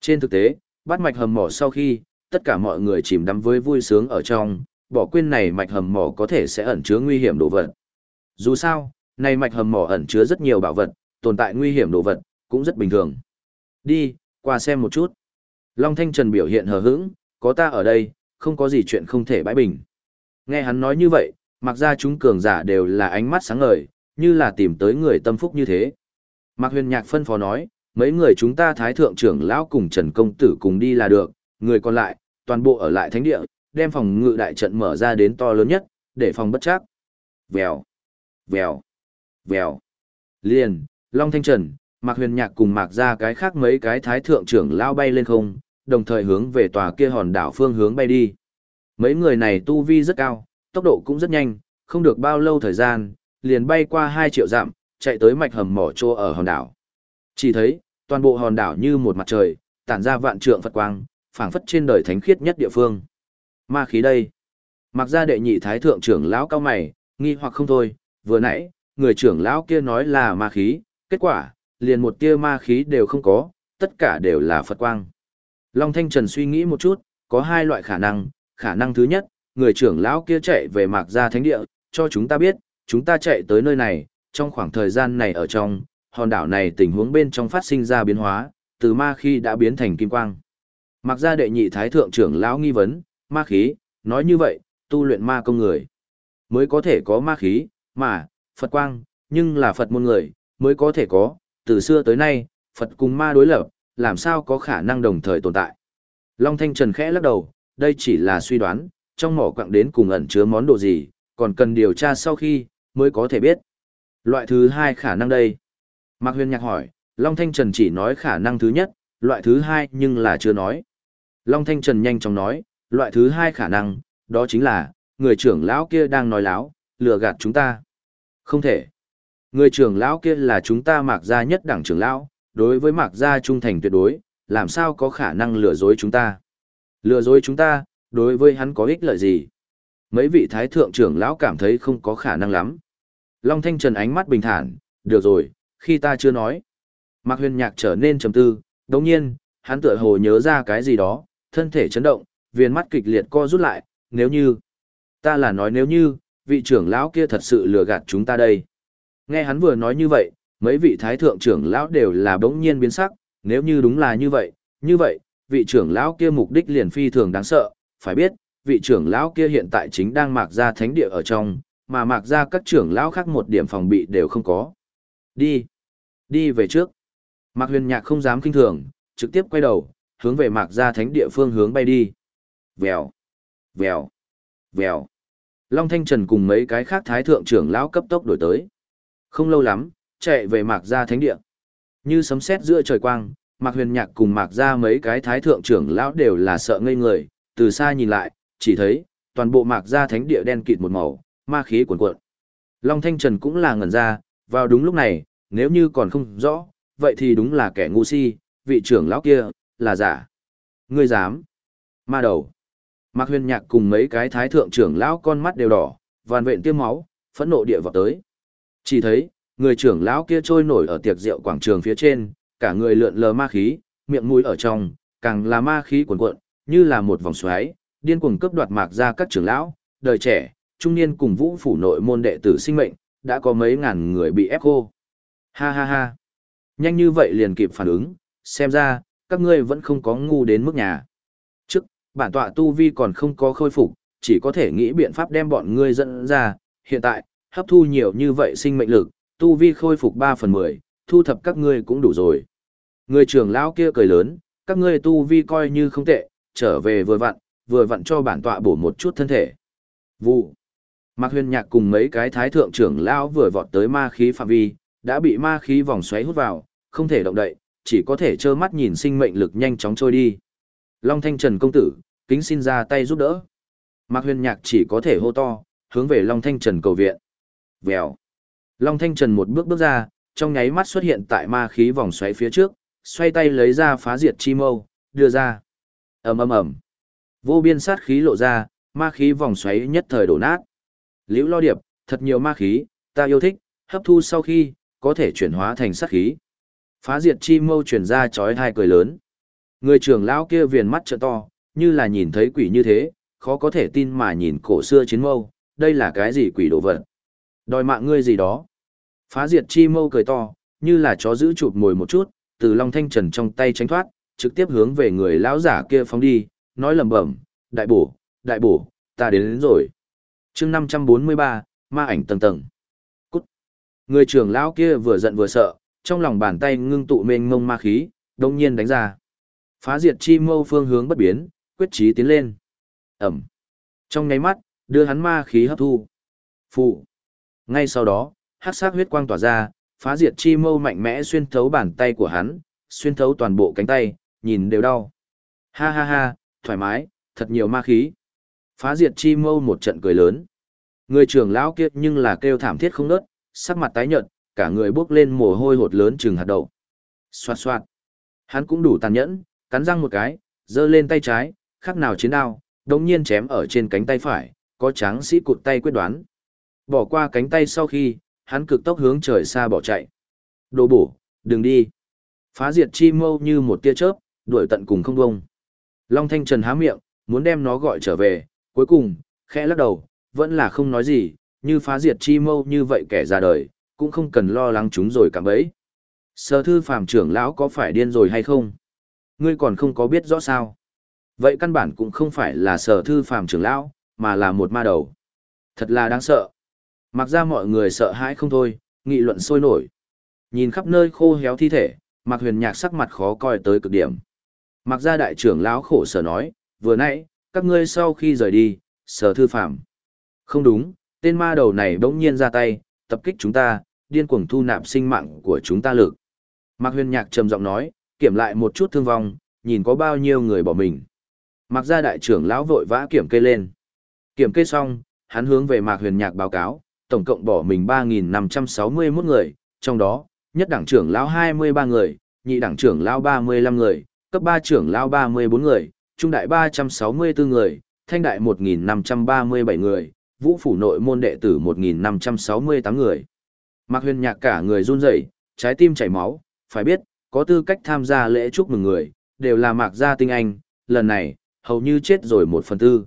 Trên thực tế, bắt mạch hầm mỏ sau khi, tất cả mọi người chìm đắm với vui sướng ở trong, bỏ quên này mạch hầm mỏ có thể sẽ ẩn chứa nguy hiểm đồ vật. Dù sao, này mạch hầm mỏ ẩn chứa rất nhiều bảo vật, tồn tại nguy hiểm đồ vật, cũng rất bình thường. Đi, qua xem một chút. Long Thanh Trần biểu hiện hờ hững, có ta ở đây, không có gì chuyện không thể bãi bình. Nghe hắn nói như vậy, mặc ra chúng cường giả đều là ánh mắt sáng ngời, như là tìm tới người tâm phúc như thế. Mạc huyền nhạc phân phó nói, mấy người chúng ta thái thượng trưởng lão cùng Trần Công Tử cùng đi là được, người còn lại, toàn bộ ở lại thánh địa, đem phòng ngự đại trận mở ra đến to lớn nhất, để phòng bất chắc. Vèo, vèo, vèo. Liền, Long Thanh Trần, Mạc Huyền Nhạc cùng Mạc ra cái khác mấy cái thái thượng trưởng lão bay lên không, đồng thời hướng về tòa kia hòn đảo phương hướng bay đi. Mấy người này tu vi rất cao, tốc độ cũng rất nhanh, không được bao lâu thời gian, liền bay qua 2 triệu dặm, chạy tới mạch hầm mỏ trô ở hòn đảo. Chỉ thấy, toàn bộ hòn đảo như một mặt trời, tản ra vạn trượng Phật quang, phảng phất trên đời thánh khiết nhất địa phương. Ma khí đây. Mặc ra đệ nhị thái thượng trưởng lão cao mày, nghi hoặc không thôi, vừa nãy, người trưởng lão kia nói là ma khí, kết quả, liền một tia ma khí đều không có, tất cả đều là Phật quang. Long Thanh Trần suy nghĩ một chút, có hai loại khả năng, khả năng thứ nhất, người trưởng lão kia chạy về mạc gia thánh địa, cho chúng ta biết, chúng ta chạy tới nơi này, trong khoảng thời gian này ở trong, hòn đảo này tình huống bên trong phát sinh ra biến hóa, từ ma khí đã biến thành kim quang. Mặc ra đệ nhị thái thượng trưởng lão nghi vấn, ma khí, nói như vậy, tu luyện ma công người, mới có thể có ma khí, mà, Phật quang, nhưng là Phật môn người, mới có thể có, từ xưa tới nay, Phật cùng ma đối lập, làm sao có khả năng đồng thời tồn tại. Long Thanh Trần khẽ lắc đầu, đây chỉ là suy đoán, trong mỏ quặng đến cùng ẩn chứa món đồ gì, còn cần điều tra sau khi, mới có thể biết. Loại thứ hai khả năng đây. Mạc Huyền Nhạc hỏi, Long Thanh Trần chỉ nói khả năng thứ nhất, loại thứ hai nhưng là chưa nói. Long Thanh Trần nhanh chóng nói, loại thứ hai khả năng, đó chính là, người trưởng lão kia đang nói láo, lừa gạt chúng ta. Không thể. Người trưởng lão kia là chúng ta mạc gia nhất đẳng trưởng lão, đối với mạc gia trung thành tuyệt đối, làm sao có khả năng lừa dối chúng ta. Lừa dối chúng ta, đối với hắn có ích lợi gì? Mấy vị thái thượng trưởng lão cảm thấy không có khả năng lắm. Long Thanh Trần ánh mắt bình thản, được rồi, khi ta chưa nói. Mạc huyền nhạc trở nên trầm tư, đồng nhiên, hắn tựa hồ nhớ ra cái gì đó, thân thể chấn động, viên mắt kịch liệt co rút lại, nếu như, ta là nói nếu như, vị trưởng lão kia thật sự lừa gạt chúng ta đây. Nghe hắn vừa nói như vậy, mấy vị thái thượng trưởng lão đều là bỗng nhiên biến sắc, nếu như đúng là như vậy, như vậy, vị trưởng lão kia mục đích liền phi thường đáng sợ, phải biết, vị trưởng lão kia hiện tại chính đang mạc ra thánh địa ở trong, mà mạc ra các trưởng lão khác một điểm phòng bị đều không có. Đi, đi về trước. Mạc huyền nhạc không dám kinh thường, trực tiếp quay đầu, hướng về mạc ra thánh địa phương hướng bay đi. Vèo, vèo, vèo. Long Thanh Trần cùng mấy cái khác thái thượng trưởng lão cấp tốc đổi tới. Không lâu lắm, chạy về mạc gia thánh địa. Như sấm sét giữa trời quang, mạc huyền nhạc cùng mạc gia mấy cái thái thượng trưởng lão đều là sợ ngây người, từ xa nhìn lại, chỉ thấy, toàn bộ mạc gia thánh địa đen kịt một màu, ma khí cuồn cuộn. Long Thanh Trần cũng là ngẩn ra, vào đúng lúc này, nếu như còn không rõ, vậy thì đúng là kẻ ngu si, vị trưởng lão kia, là giả. Ngươi dám. Ma đầu. Mạc huyền nhạc cùng mấy cái thái thượng trưởng lão con mắt đều đỏ, vàn vện tiêm máu, phẫn nộ địa vào tới. Chỉ thấy, người trưởng lão kia trôi nổi ở tiệc rượu quảng trường phía trên, cả người lượn lờ ma khí, miệng mũi ở trong, càng là ma khí cuồn cuộn, như là một vòng xoáy, điên cuồng cướp đoạt mạc ra các trưởng lão, đời trẻ, trung niên cùng vũ phủ nội môn đệ tử sinh mệnh, đã có mấy ngàn người bị ép khô. Ha ha ha. Nhanh như vậy liền kịp phản ứng, xem ra, các ngươi vẫn không có ngu đến mức nhà. Trước, bản tọa tu vi còn không có khôi phục, chỉ có thể nghĩ biện pháp đem bọn ngươi dẫn ra, hiện tại, hấp thu nhiều như vậy sinh mệnh lực, tu vi khôi phục 3 phần 10, thu thập các ngươi cũng đủ rồi. Người trưởng lão kia cười lớn, các ngươi tu vi coi như không tệ, trở về vừa vặn, vừa vặn cho bản tọa bổ một chút thân thể. Vụ. Mạc huyền nhạc cùng mấy cái thái thượng trưởng lão vừa vọt tới ma khí phạm vi, đã bị ma khí vòng xoáy hút vào, không thể động đậy, chỉ có thể trơ mắt nhìn sinh mệnh lực nhanh chóng trôi đi. Long Thanh Trần công tử, kính xin ra tay giúp đỡ. Mạc huyền nhạc chỉ có thể hô to, hướng về Long Thanh Trần cầu viện. Vèo. Long Thanh Trần một bước bước ra, trong nháy mắt xuất hiện tại ma khí vòng xoáy phía trước, xoay tay lấy ra phá diệt chi mâu, đưa ra. ầm ầm ầm, Vô biên sát khí lộ ra, ma khí vòng xoáy nhất thời đổ nát. Liễu Lo Điệp, thật nhiều ma khí, ta yêu thích, hấp thu sau khi, có thể chuyển hóa thành sát khí. Phá diệt chi mâu chuyển ra chói hai cười lớn. Người trưởng lão kia viền mắt trợ to, như là nhìn thấy quỷ như thế, khó có thể tin mà nhìn cổ xưa chiến mâu, đây là cái gì quỷ đồ vật. Đòi mạng ngươi gì đó. Phá diệt chi mâu cười to, như là chó giữ chụp mồi một chút, từ Long Thanh Trần trong tay tránh thoát, trực tiếp hướng về người lão giả kia phóng đi, nói lẩm bẩm, đại bổ, đại bổ, ta đến, đến rồi. chương 543, ma ảnh tầng tầng. Cút. Người trưởng lão kia vừa giận vừa sợ, trong lòng bàn tay ngưng tụ mênh mông ma khí, đông nhiên đánh ra. Phá diệt chi mâu phương hướng bất biến, quyết chí tiến lên. Ẩm. Trong nháy mắt, đưa hắn ma khí hấp thu. Phụ. Ngay sau đó, hắc sắc huyết quang tỏa ra, phá diệt chi mâu mạnh mẽ xuyên thấu bàn tay của hắn, xuyên thấu toàn bộ cánh tay, nhìn đều đau. Ha ha ha, thoải mái, thật nhiều ma khí. Phá diệt chi mâu một trận cười lớn. Người trưởng lão kia nhưng là kêu thảm thiết không nớt, sắc mặt tái nhợt, cả người bước lên mồ hôi hột lớn chừng hạt đậu. Xoạt xoạt. Hắn cũng đủ tàn nhẫn, cắn răng một cái, giơ lên tay trái, khác nào chiến đao, đống nhiên chém ở trên cánh tay phải, có tráng sĩ cụt tay quyết đoán. Bỏ qua cánh tay sau khi, hắn cực tốc hướng trời xa bỏ chạy. Đồ bổ, đừng đi. Phá diệt chi mâu như một tia chớp, đuổi tận cùng không bông. Long Thanh Trần há miệng, muốn đem nó gọi trở về, cuối cùng, khẽ lắc đầu, vẫn là không nói gì, như phá diệt chi mâu như vậy kẻ ra đời, cũng không cần lo lắng chúng rồi cả bấy. Sở thư phàm trưởng lão có phải điên rồi hay không? Ngươi còn không có biết rõ sao? Vậy căn bản cũng không phải là sở thư phàm trưởng lão, mà là một ma đầu. Thật là đáng sợ. Mặc ra mọi người sợ hãi không thôi, nghị luận sôi nổi. Nhìn khắp nơi khô héo thi thể, Mạc Huyền Nhạc sắc mặt khó coi tới cực điểm. Mặc ra đại trưởng lão khổ sở nói, vừa nãy, các ngươi sau khi rời đi, sở thư phạm. Không đúng, tên ma đầu này bỗng nhiên ra tay, tập kích chúng ta, điên cuồng thu nạp sinh mạng của chúng ta lực. Mạc huyền nhạc trầm giọng nói, kiểm lại một chút thương vong, nhìn có bao nhiêu người bỏ mình. Mạc gia đại trưởng lão vội vã kiểm kê lên. Kiểm kê xong, hắn hướng về Mạc huyền nhạc báo cáo, tổng cộng bỏ mình 3.561 người, trong đó, nhất đảng trưởng lão 23 người, nhị đảng trưởng lão 35 người, cấp 3 trưởng lão 34 người, trung đại 364 người, thanh đại 1.537 người, vũ phủ nội môn đệ tử 1.568 người. Mạc huyền nhạc cả người run rẩy, trái tim chảy máu, phải biết, có tư cách tham gia lễ chúc mừng người, đều là mạc gia tinh anh, lần này, hầu như chết rồi một phần tư.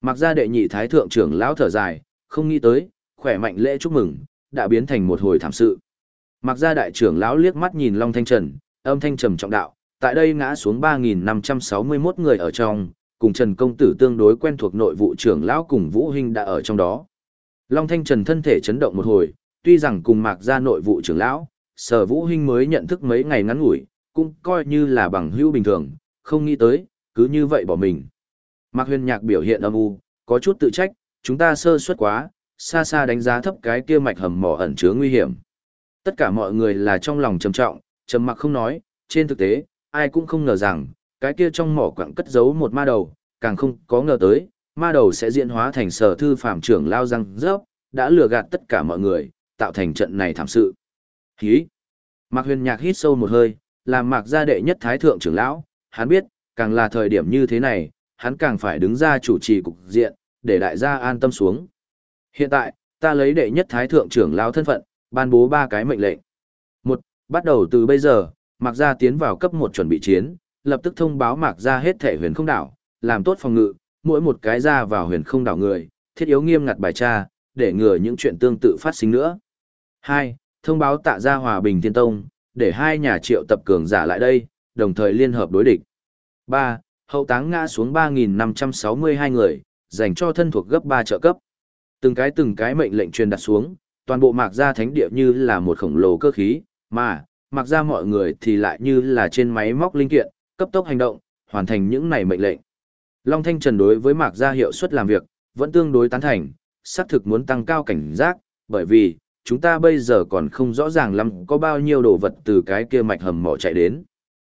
Mạc gia đệ nhị thái thượng trưởng lão thở dài, không nghĩ tới, khỏe mạnh lễ chúc mừng, đã biến thành một hồi thảm sự. Mặc ra đại trưởng lão liếc mắt nhìn Long Thanh Trần, âm thanh trầm trọng đạo, tại đây ngã xuống 3.561 người ở trong, cùng Trần Công Tử tương đối quen thuộc nội vụ trưởng lão cùng Vũ Hinh đã ở trong đó. Long Thanh Trần thân thể chấn động một hồi, tuy rằng cùng mạc ra nội vụ trưởng lão, sở Vũ Hinh mới nhận thức mấy ngày ngắn ngủi, cũng coi như là bằng hữu bình thường, không nghĩ tới, cứ như vậy bỏ mình. Mạc huyền nhạc biểu hiện âm u, có chút tự trách, chúng ta sơ suất quá, xa xa đánh giá thấp cái kia mạch hầm mỏ ẩn chứa nguy hiểm. Tất cả mọi người là trong lòng trầm trọng, trầm mặc không nói, trên thực tế, ai cũng không ngờ rằng, cái kia trong mỏ quặng cất giấu một ma đầu, càng không có ngờ tới, ma đầu sẽ diễn hóa thành sở thư phạm trưởng lao răng rớp, đã lừa gạt tất cả mọi người, tạo thành trận này thảm sự. Hí! Mạc huyền nhạc hít sâu một hơi, làm mạc gia đệ nhất thái thượng trưởng lão, hắn biết, càng là thời điểm như thế này, hắn càng phải đứng ra chủ trì cục diện, để đại gia an tâm xuống. Hiện tại, ta lấy đệ nhất thái thượng trưởng lão thân phận, ban bố ba cái mệnh lệnh. Một, bắt đầu từ bây giờ, Mạc Gia tiến vào cấp một chuẩn bị chiến, lập tức thông báo Mạc Gia hết thể huyền không đảo, làm tốt phòng ngự, mỗi một cái ra vào huyền không đảo người, thiết yếu nghiêm ngặt bài tra, để ngừa những chuyện tương tự phát sinh nữa. Hai, thông báo tạ gia hòa bình thiên tông, để hai nhà triệu tập cường giả lại đây, đồng thời liên hợp đối địch. Ba, hậu táng ngã xuống 3.562 người, dành cho thân thuộc gấp 3 trợ cấp. Từng cái từng cái mệnh lệnh truyền đặt xuống, toàn bộ mạc gia thánh địa như là một khổng lồ cơ khí, mà, mạc gia mọi người thì lại như là trên máy móc linh kiện, cấp tốc hành động, hoàn thành những này mệnh lệnh. Long Thanh Trần đối với mạc gia hiệu suất làm việc, vẫn tương đối tán thành, xác thực muốn tăng cao cảnh giác, bởi vì, chúng ta bây giờ còn không rõ ràng lắm có bao nhiêu đồ vật từ cái kia mạch hầm mỏ chạy đến.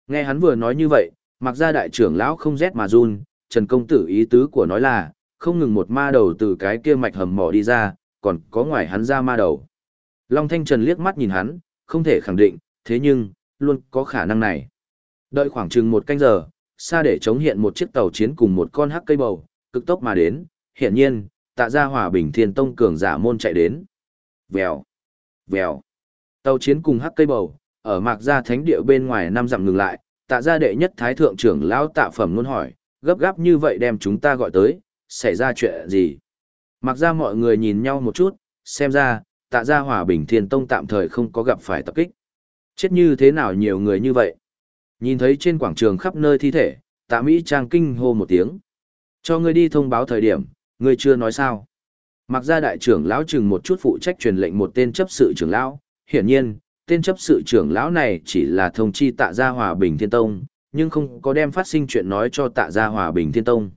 Nghe hắn vừa nói như vậy, mặc ra đại trưởng lão không rét mà run, Trần Công Tử ý tứ của nói là, không ngừng một ma đầu từ cái kia mạch hầm mỏ đi ra, còn có ngoài hắn ra ma đầu. Long Thanh Trần liếc mắt nhìn hắn, không thể khẳng định, thế nhưng, luôn có khả năng này. Đợi khoảng chừng một canh giờ, xa để chống hiện một chiếc tàu chiến cùng một con hắc cây bầu, cực tốc mà đến, hiện nhiên, tạ ra hòa bình thiên tông cường giả môn chạy đến. Vèo, vèo. Tàu chiến cùng hắc cây bầu, ở mạc gia thánh địa bên ngoài năm dặm ngừng lại, tạ gia đệ nhất thái thượng trưởng lão tạ phẩm luôn hỏi, gấp gáp như vậy đem chúng ta gọi tới, xảy ra chuyện gì? Mặc ra mọi người nhìn nhau một chút, xem ra, tạ gia hòa bình thiên tông tạm thời không có gặp phải tập kích. Chết như thế nào nhiều người như vậy? Nhìn thấy trên quảng trường khắp nơi thi thể, tạ Mỹ Trang kinh hô một tiếng. Cho ngươi đi thông báo thời điểm, ngươi chưa nói sao. Mặc ra đại trưởng lão chừng một chút phụ trách truyền lệnh một tên chấp sự trưởng lão, hiển nhiên, tên chấp sự trưởng lão này chỉ là thông chi tạ gia hòa bình thiên tông, nhưng không có đem phát sinh chuyện nói cho tạ gia hòa bình thiên tông.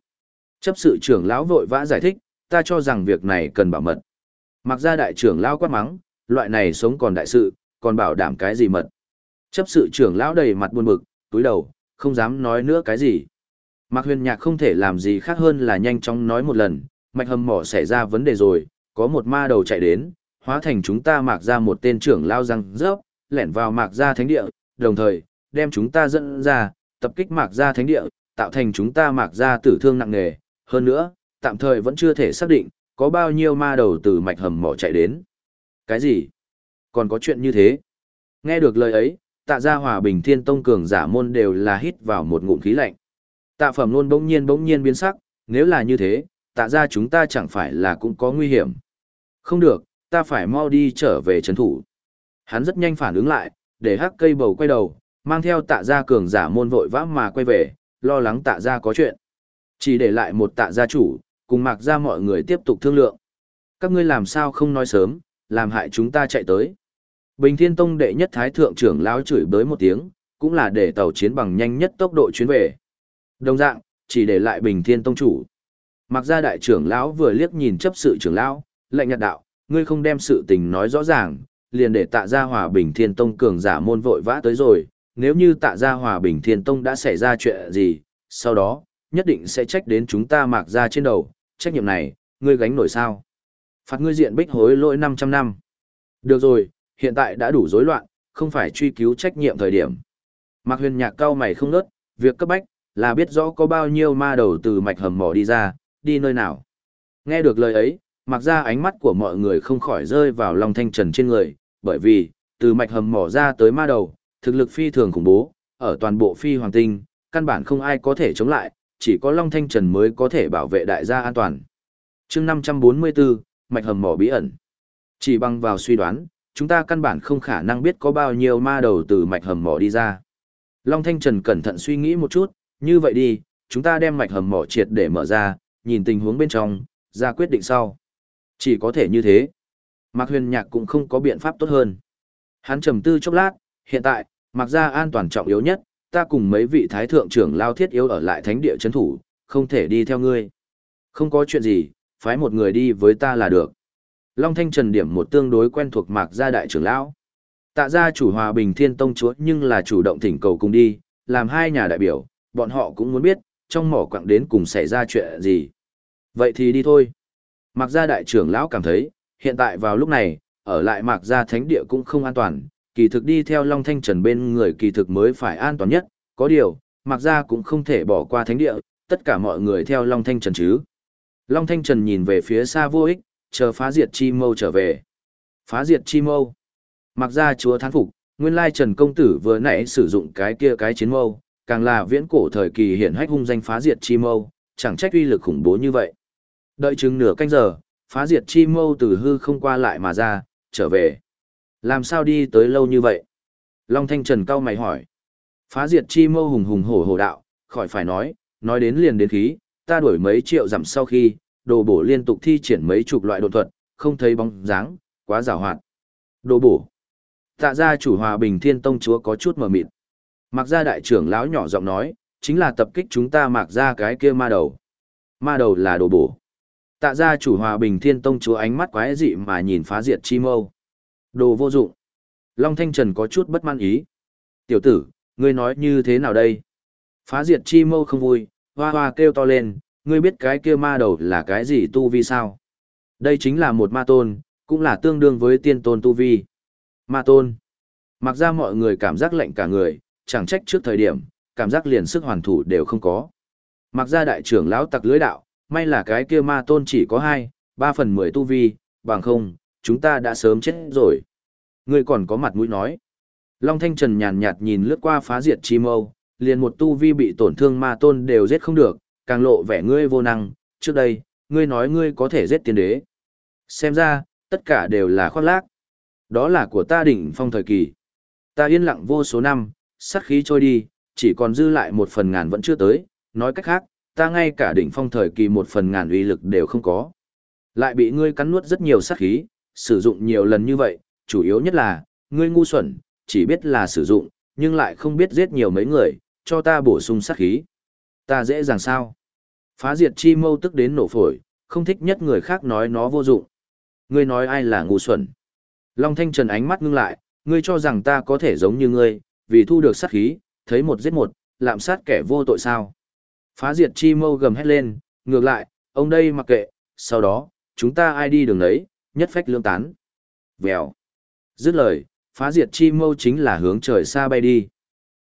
Chấp sự trưởng lão vội vã giải thích, ta cho rằng việc này cần bảo mật. Mặc ra đại trưởng lão quát mắng, loại này sống còn đại sự, còn bảo đảm cái gì mật. Chấp sự trưởng lão đầy mặt buồn bực, túi đầu, không dám nói nữa cái gì. Mạc huyền nhạc không thể làm gì khác hơn là nhanh chóng nói một lần, mạch hầm mỏ xảy ra vấn đề rồi, có một ma đầu chạy đến, hóa thành chúng ta mạc ra một tên trưởng lao răng rớp, lẻn vào mạc ra thánh địa, đồng thời, đem chúng ta dẫn ra, tập kích mạc ra thánh địa, tạo thành chúng ta mạc ra tử thương nặng nề. Hơn nữa, tạm thời vẫn chưa thể xác định, có bao nhiêu ma đầu từ mạch hầm mỏ chạy đến. Cái gì? Còn có chuyện như thế? Nghe được lời ấy, tạ gia hòa bình thiên tông cường giả môn đều là hít vào một ngụm khí lạnh. Tạ phẩm luôn bỗng nhiên bỗng nhiên biến sắc, nếu là như thế, tạ gia chúng ta chẳng phải là cũng có nguy hiểm. Không được, ta phải mau đi trở về trấn thủ. Hắn rất nhanh phản ứng lại, để hắc cây bầu quay đầu, mang theo tạ gia cường giả môn vội vã mà quay về, lo lắng tạ gia có chuyện. Chỉ để lại một tạ gia chủ, cùng mặc ra mọi người tiếp tục thương lượng. Các ngươi làm sao không nói sớm, làm hại chúng ta chạy tới. Bình Thiên Tông đệ nhất thái thượng trưởng lão chửi bới một tiếng, cũng là để tàu chiến bằng nhanh nhất tốc độ chuyến về. Đồng dạng, chỉ để lại Bình Thiên Tông chủ. Mặc ra đại trưởng lão vừa liếc nhìn chấp sự trưởng lão, lệnh nhật đạo, ngươi không đem sự tình nói rõ ràng, liền để tạ ra hòa bình thiên tông cường giả môn vội vã tới rồi, nếu như tạ ra hòa bình thiên tông đã xảy ra chuyện gì, sau đó, nhất định sẽ trách đến chúng ta mạc ra trên đầu, trách nhiệm này, ngươi gánh nổi sao. Phạt ngươi diện bích hối lỗi 500 năm. Được rồi, hiện tại đã đủ rối loạn, không phải truy cứu trách nhiệm thời điểm. Mạc huyền nhạc cao mày không nớt, việc cấp bách, là biết rõ có bao nhiêu ma đầu từ mạch hầm mỏ đi ra, đi nơi nào. Nghe được lời ấy, mặc ra ánh mắt của mọi người không khỏi rơi vào Long Thanh Trần trên người, bởi vì, từ mạch hầm mỏ ra tới ma đầu, thực lực phi thường khủng bố, ở toàn bộ phi hoàng tinh, căn bản không ai có thể chống lại, chỉ có Long Thanh Trần mới có thể bảo vệ đại gia an toàn. chương 544, mạch hầm mỏ bí ẩn. Chỉ bằng vào suy đoán, chúng ta căn bản không khả năng biết có bao nhiêu ma đầu từ mạch hầm mỏ đi ra. Long Thanh Trần cẩn thận suy nghĩ một chút, như vậy đi, chúng ta đem mạch hầm mỏ triệt để mở ra, nhìn tình huống bên trong, ra quyết định sau. Chỉ có thể như thế. Mạc Huyền Nhạc cũng không có biện pháp tốt hơn. Hắn trầm tư chốc lát, hiện tại, mặc Gia an toàn trọng yếu nhất, ta cùng mấy vị thái thượng trưởng lao thiết yếu ở lại thánh địa chấn thủ, không thể đi theo ngươi. Không có chuyện gì, phái một người đi với ta là được. Long Thanh Trần điểm một tương đối quen thuộc mạc gia đại trưởng lão. Tạ gia chủ hòa bình thiên tông chúa nhưng là chủ động thỉnh cầu cùng đi, làm hai nhà đại biểu, bọn họ cũng muốn biết, trong mỏ quặng đến cùng xảy ra chuyện gì. Vậy thì đi thôi. Mạc gia đại trưởng lão cảm thấy, hiện tại vào lúc này, ở lại mạc gia thánh địa cũng không an toàn, kỳ thực đi theo Long Thanh Trần bên người kỳ thực mới phải an toàn nhất, có điều, Mặc gia cũng không thể bỏ qua thánh địa, tất cả mọi người theo Long Thanh Trần chứ. Long Thanh Trần nhìn về phía xa vô ích, chờ phá diệt chi mâu trở về. Phá diệt chi mâu. Mặc ra chúa thán phục, nguyên lai Trần Công Tử vừa nãy sử dụng cái kia cái chiến mâu, càng là viễn cổ thời kỳ hiện hách hung danh phá diệt chi mâu, chẳng trách uy lực khủng bố như vậy. Đợi chừng nửa canh giờ, phá diệt chi mâu từ hư không qua lại mà ra, trở về. Làm sao đi tới lâu như vậy? Long Thanh Trần cao mày hỏi. Phá diệt chi mâu hùng hùng hổ hổ đạo, khỏi phải nói, nói đến liền đến khí, ta đuổi mấy triệu dặm sau khi, đồ bổ liên tục thi triển mấy chục loại đột thuật, không thấy bóng dáng, quá giả hoạt. Đồ bổ. Tạ gia chủ hòa bình thiên tông chúa có chút mờ mịt. Mặc gia đại trưởng lão nhỏ giọng nói, chính là tập kích chúng ta mặc ra cái kia ma đầu. Ma đầu là đồ bổ. Tạ gia chủ hòa bình thiên tông chúa ánh mắt quái dị mà nhìn phá diệt chi mâu. Đồ vô dụng. Long Thanh Trần có chút bất mãn ý. Tiểu tử, ngươi nói như thế nào đây? Phá diệt chi mâu không vui, hoa hoa kêu to lên, ngươi biết cái kia ma đầu là cái gì tu vi sao? Đây chính là một ma tôn, cũng là tương đương với tiên tôn tu vi. Ma tôn. Mặc ra mọi người cảm giác lạnh cả người, chẳng trách trước thời điểm, cảm giác liền sức hoàn thủ đều không có. Mặc ra đại trưởng lão tặc lưới đạo, may là cái kia ma tôn chỉ có 2, 3 phần 10 tu vi, bằng không, chúng ta đã sớm chết rồi. Ngươi còn có mặt mũi nói. Long Thanh Trần nhàn nhạt nhìn lướt qua phá diệt chi mâu, liền một tu vi bị tổn thương ma tôn đều giết không được, càng lộ vẻ ngươi vô năng, trước đây, ngươi nói ngươi có thể giết tiên đế. Xem ra, tất cả đều là khoác lác. Đó là của ta đỉnh phong thời kỳ. Ta yên lặng vô số năm, sát khí trôi đi, chỉ còn dư lại một phần ngàn vẫn chưa tới, nói cách khác, ta ngay cả đỉnh phong thời kỳ một phần ngàn uy lực đều không có. Lại bị ngươi cắn nuốt rất nhiều sát khí, sử dụng nhiều lần như vậy, chủ yếu nhất là, ngươi ngu xuẩn, chỉ biết là sử dụng, nhưng lại không biết giết nhiều mấy người, cho ta bổ sung sát khí. Ta dễ dàng sao? Phá diệt chi mâu tức đến nổ phổi, không thích nhất người khác nói nó vô dụng. Ngươi nói ai là ngu xuẩn? Long Thanh Trần ánh mắt ngưng lại, ngươi cho rằng ta có thể giống như ngươi, vì thu được sát khí, thấy một giết một, lạm sát kẻ vô tội sao? Phá diệt chi mâu gầm hét lên, ngược lại, ông đây mặc kệ, sau đó, chúng ta ai đi đường đấy, nhất phách lương tán. Vèo. Dứt lời, phá diệt chi mâu chính là hướng trời xa bay đi.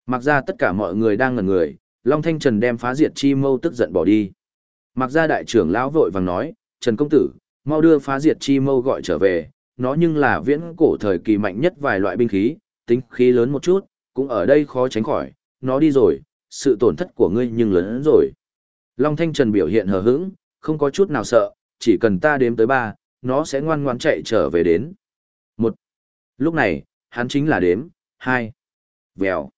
Mặc ra tất cả mọi người đang ngẩn người, Long Thanh Trần đem phá diệt chi mâu tức giận bỏ đi. Mặc ra đại trưởng lão vội vàng nói, Trần Công Tử, mau đưa phá diệt chi mâu gọi trở về, nó nhưng là viễn cổ thời kỳ mạnh nhất vài loại binh khí, tính khí lớn một chút, cũng ở đây khó tránh khỏi, nó đi rồi, sự tổn thất của ngươi nhưng lớn hơn rồi. Long Thanh Trần biểu hiện hờ hững, không có chút nào sợ, chỉ cần ta đếm tới ba, nó sẽ ngoan ngoan chạy trở về đến. Một. Lúc này, hắn chính là đếm, hai. Vèo.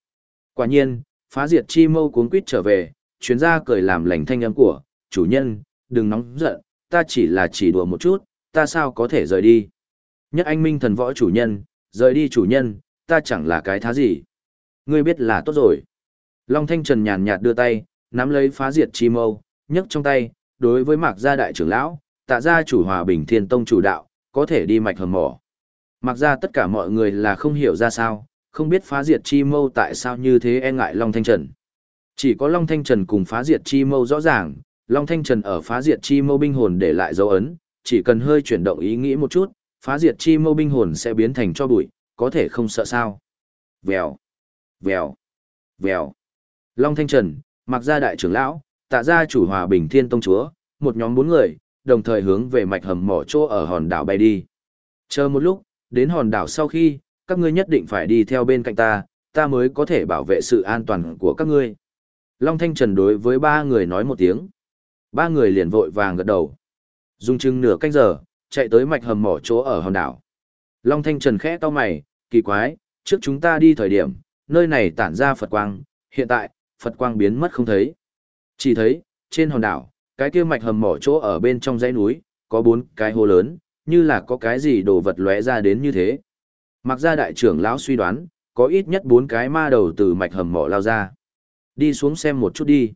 Quả nhiên, phá diệt chi mâu cuốn quýt trở về, chuyến ra cười làm lành thanh âm của, chủ nhân, đừng nóng giận, ta chỉ là chỉ đùa một chút, ta sao có thể rời đi. Nhất anh minh thần võ chủ nhân, rời đi chủ nhân, ta chẳng là cái thá gì. Ngươi biết là tốt rồi. Long Thanh Trần nhàn nhạt đưa tay, nắm lấy phá diệt chi mâu, nhấc trong tay, đối với mạc gia đại trưởng lão, tạ gia chủ hòa bình thiên tông chủ đạo, có thể đi mạch hầm mỏ. Mặc ra tất cả mọi người là không hiểu ra sao, không biết phá diệt chi mâu tại sao như thế e ngại Long Thanh Trần. Chỉ có Long Thanh Trần cùng phá diệt chi mâu rõ ràng, Long Thanh Trần ở phá diệt chi mâu binh hồn để lại dấu ấn, chỉ cần hơi chuyển động ý nghĩ một chút, phá diệt chi mâu binh hồn sẽ biến thành cho bụi, có thể không sợ sao. Vèo, vèo, vèo. Long Thanh Trần, mặc ra đại trưởng lão, tạ gia chủ hòa bình thiên tông chúa, một nhóm bốn người, đồng thời hướng về mạch hầm mỏ chỗ ở hòn đảo bay đi. Chờ một lúc, đến hòn đảo sau khi, các ngươi nhất định phải đi theo bên cạnh ta, ta mới có thể bảo vệ sự an toàn của các ngươi. Long Thanh Trần đối với ba người nói một tiếng. Ba người liền vội vàng gật đầu. Dùng chừng nửa canh giờ, chạy tới mạch hầm mỏ chỗ ở hòn đảo. Long Thanh Trần khẽ to mày, kỳ quái, trước chúng ta đi thời điểm, nơi này tản ra Phật quang, hiện tại, Phật quang biến mất không thấy. Chỉ thấy, trên hòn đảo, cái kia mạch hầm mỏ chỗ ở bên trong dãy núi, có bốn cái hồ lớn, như là có cái gì đồ vật lóe ra đến như thế. Mặc ra đại trưởng lão suy đoán, có ít nhất bốn cái ma đầu từ mạch hầm mỏ lao ra. Đi xuống xem một chút đi.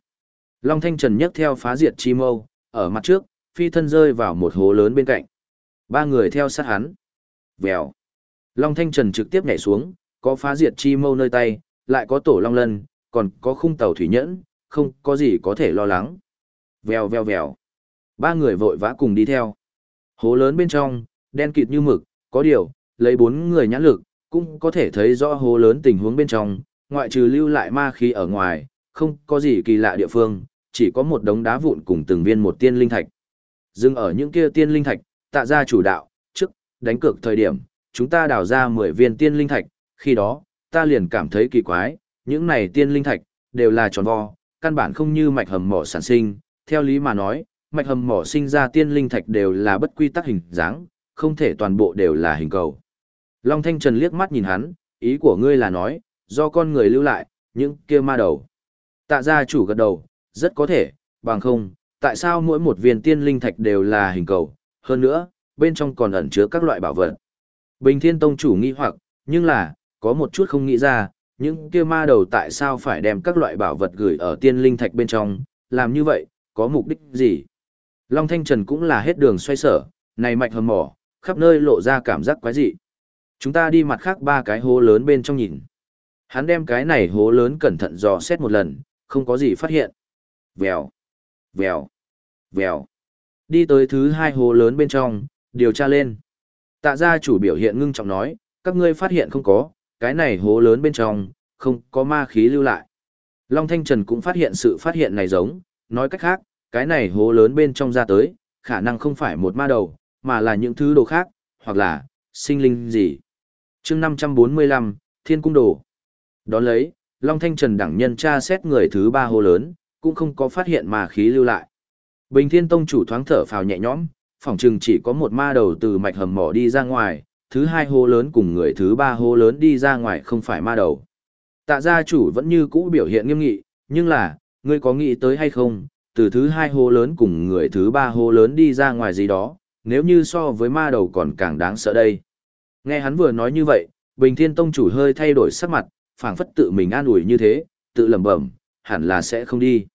Long Thanh Trần nhấc theo phá diệt chi mâu, ở mặt trước, phi thân rơi vào một hố lớn bên cạnh. Ba người theo sát hắn. Vèo. Long Thanh Trần trực tiếp nhảy xuống, có phá diệt chi mâu nơi tay, lại có tổ long lân, còn có khung tàu thủy nhẫn, không có gì có thể lo lắng. Vèo vèo vèo. Ba người vội vã cùng đi theo. Hố lớn bên trong, đen kịt như mực, có điều, lấy bốn người nhãn lực, cũng có thể thấy rõ hố lớn tình huống bên trong, ngoại trừ lưu lại ma khí ở ngoài, không có gì kỳ lạ địa phương, chỉ có một đống đá vụn cùng từng viên một tiên linh thạch. Dừng ở những kia tiên linh thạch, tạ ra chủ đạo, trước, đánh cược thời điểm, chúng ta đào ra 10 viên tiên linh thạch, khi đó, ta liền cảm thấy kỳ quái, những này tiên linh thạch, đều là tròn vo, căn bản không như mạch hầm mỏ sản sinh, theo lý mà nói, mạch hầm mỏ sinh ra tiên linh thạch đều là bất quy tắc hình dáng, không thể toàn bộ đều là hình cầu. Long Thanh Trần liếc mắt nhìn hắn, ý của ngươi là nói, do con người lưu lại, những kia ma đầu. Tạ gia chủ gật đầu, rất có thể, bằng không, tại sao mỗi một viên tiên linh thạch đều là hình cầu, hơn nữa, bên trong còn ẩn chứa các loại bảo vật. Bình Thiên Tông chủ nghi hoặc, nhưng là, có một chút không nghĩ ra, những kia ma đầu tại sao phải đem các loại bảo vật gửi ở tiên linh thạch bên trong, làm như vậy, có mục đích gì? Long Thanh Trần cũng là hết đường xoay sở, này mạch hầm mỏ, khắp nơi lộ ra cảm giác quái dị. Chúng ta đi mặt khác ba cái hố lớn bên trong nhìn. Hắn đem cái này hố lớn cẩn thận dò xét một lần, không có gì phát hiện. Vèo, vèo, vèo. Đi tới thứ hai hố lớn bên trong, điều tra lên. Tạ gia chủ biểu hiện ngưng trọng nói, các ngươi phát hiện không có, cái này hố lớn bên trong, không có ma khí lưu lại. Long Thanh Trần cũng phát hiện sự phát hiện này giống, nói cách khác, cái này hố lớn bên trong ra tới, khả năng không phải một ma đầu, mà là những thứ đồ khác, hoặc là, sinh linh gì. chương 545, Thiên Cung Đồ. Đón lấy, Long Thanh Trần đẳng nhân tra xét người thứ ba hố lớn, cũng không có phát hiện mà khí lưu lại. Bình Thiên Tông chủ thoáng thở phào nhẹ nhõm, phỏng chừng chỉ có một ma đầu từ mạch hầm mỏ đi ra ngoài, thứ hai hô lớn cùng người thứ ba hô lớn đi ra ngoài không phải ma đầu. Tạ gia chủ vẫn như cũ biểu hiện nghiêm nghị, nhưng là, ngươi có nghĩ tới hay không, từ thứ hai hô lớn cùng người thứ ba hô lớn đi ra ngoài gì đó, nếu như so với ma đầu còn càng đáng sợ đây. Nghe hắn vừa nói như vậy, Bình Thiên Tông chủ hơi thay đổi sắc mặt, phảng phất tự mình an ủi như thế, tự lẩm bẩm, hẳn là sẽ không đi.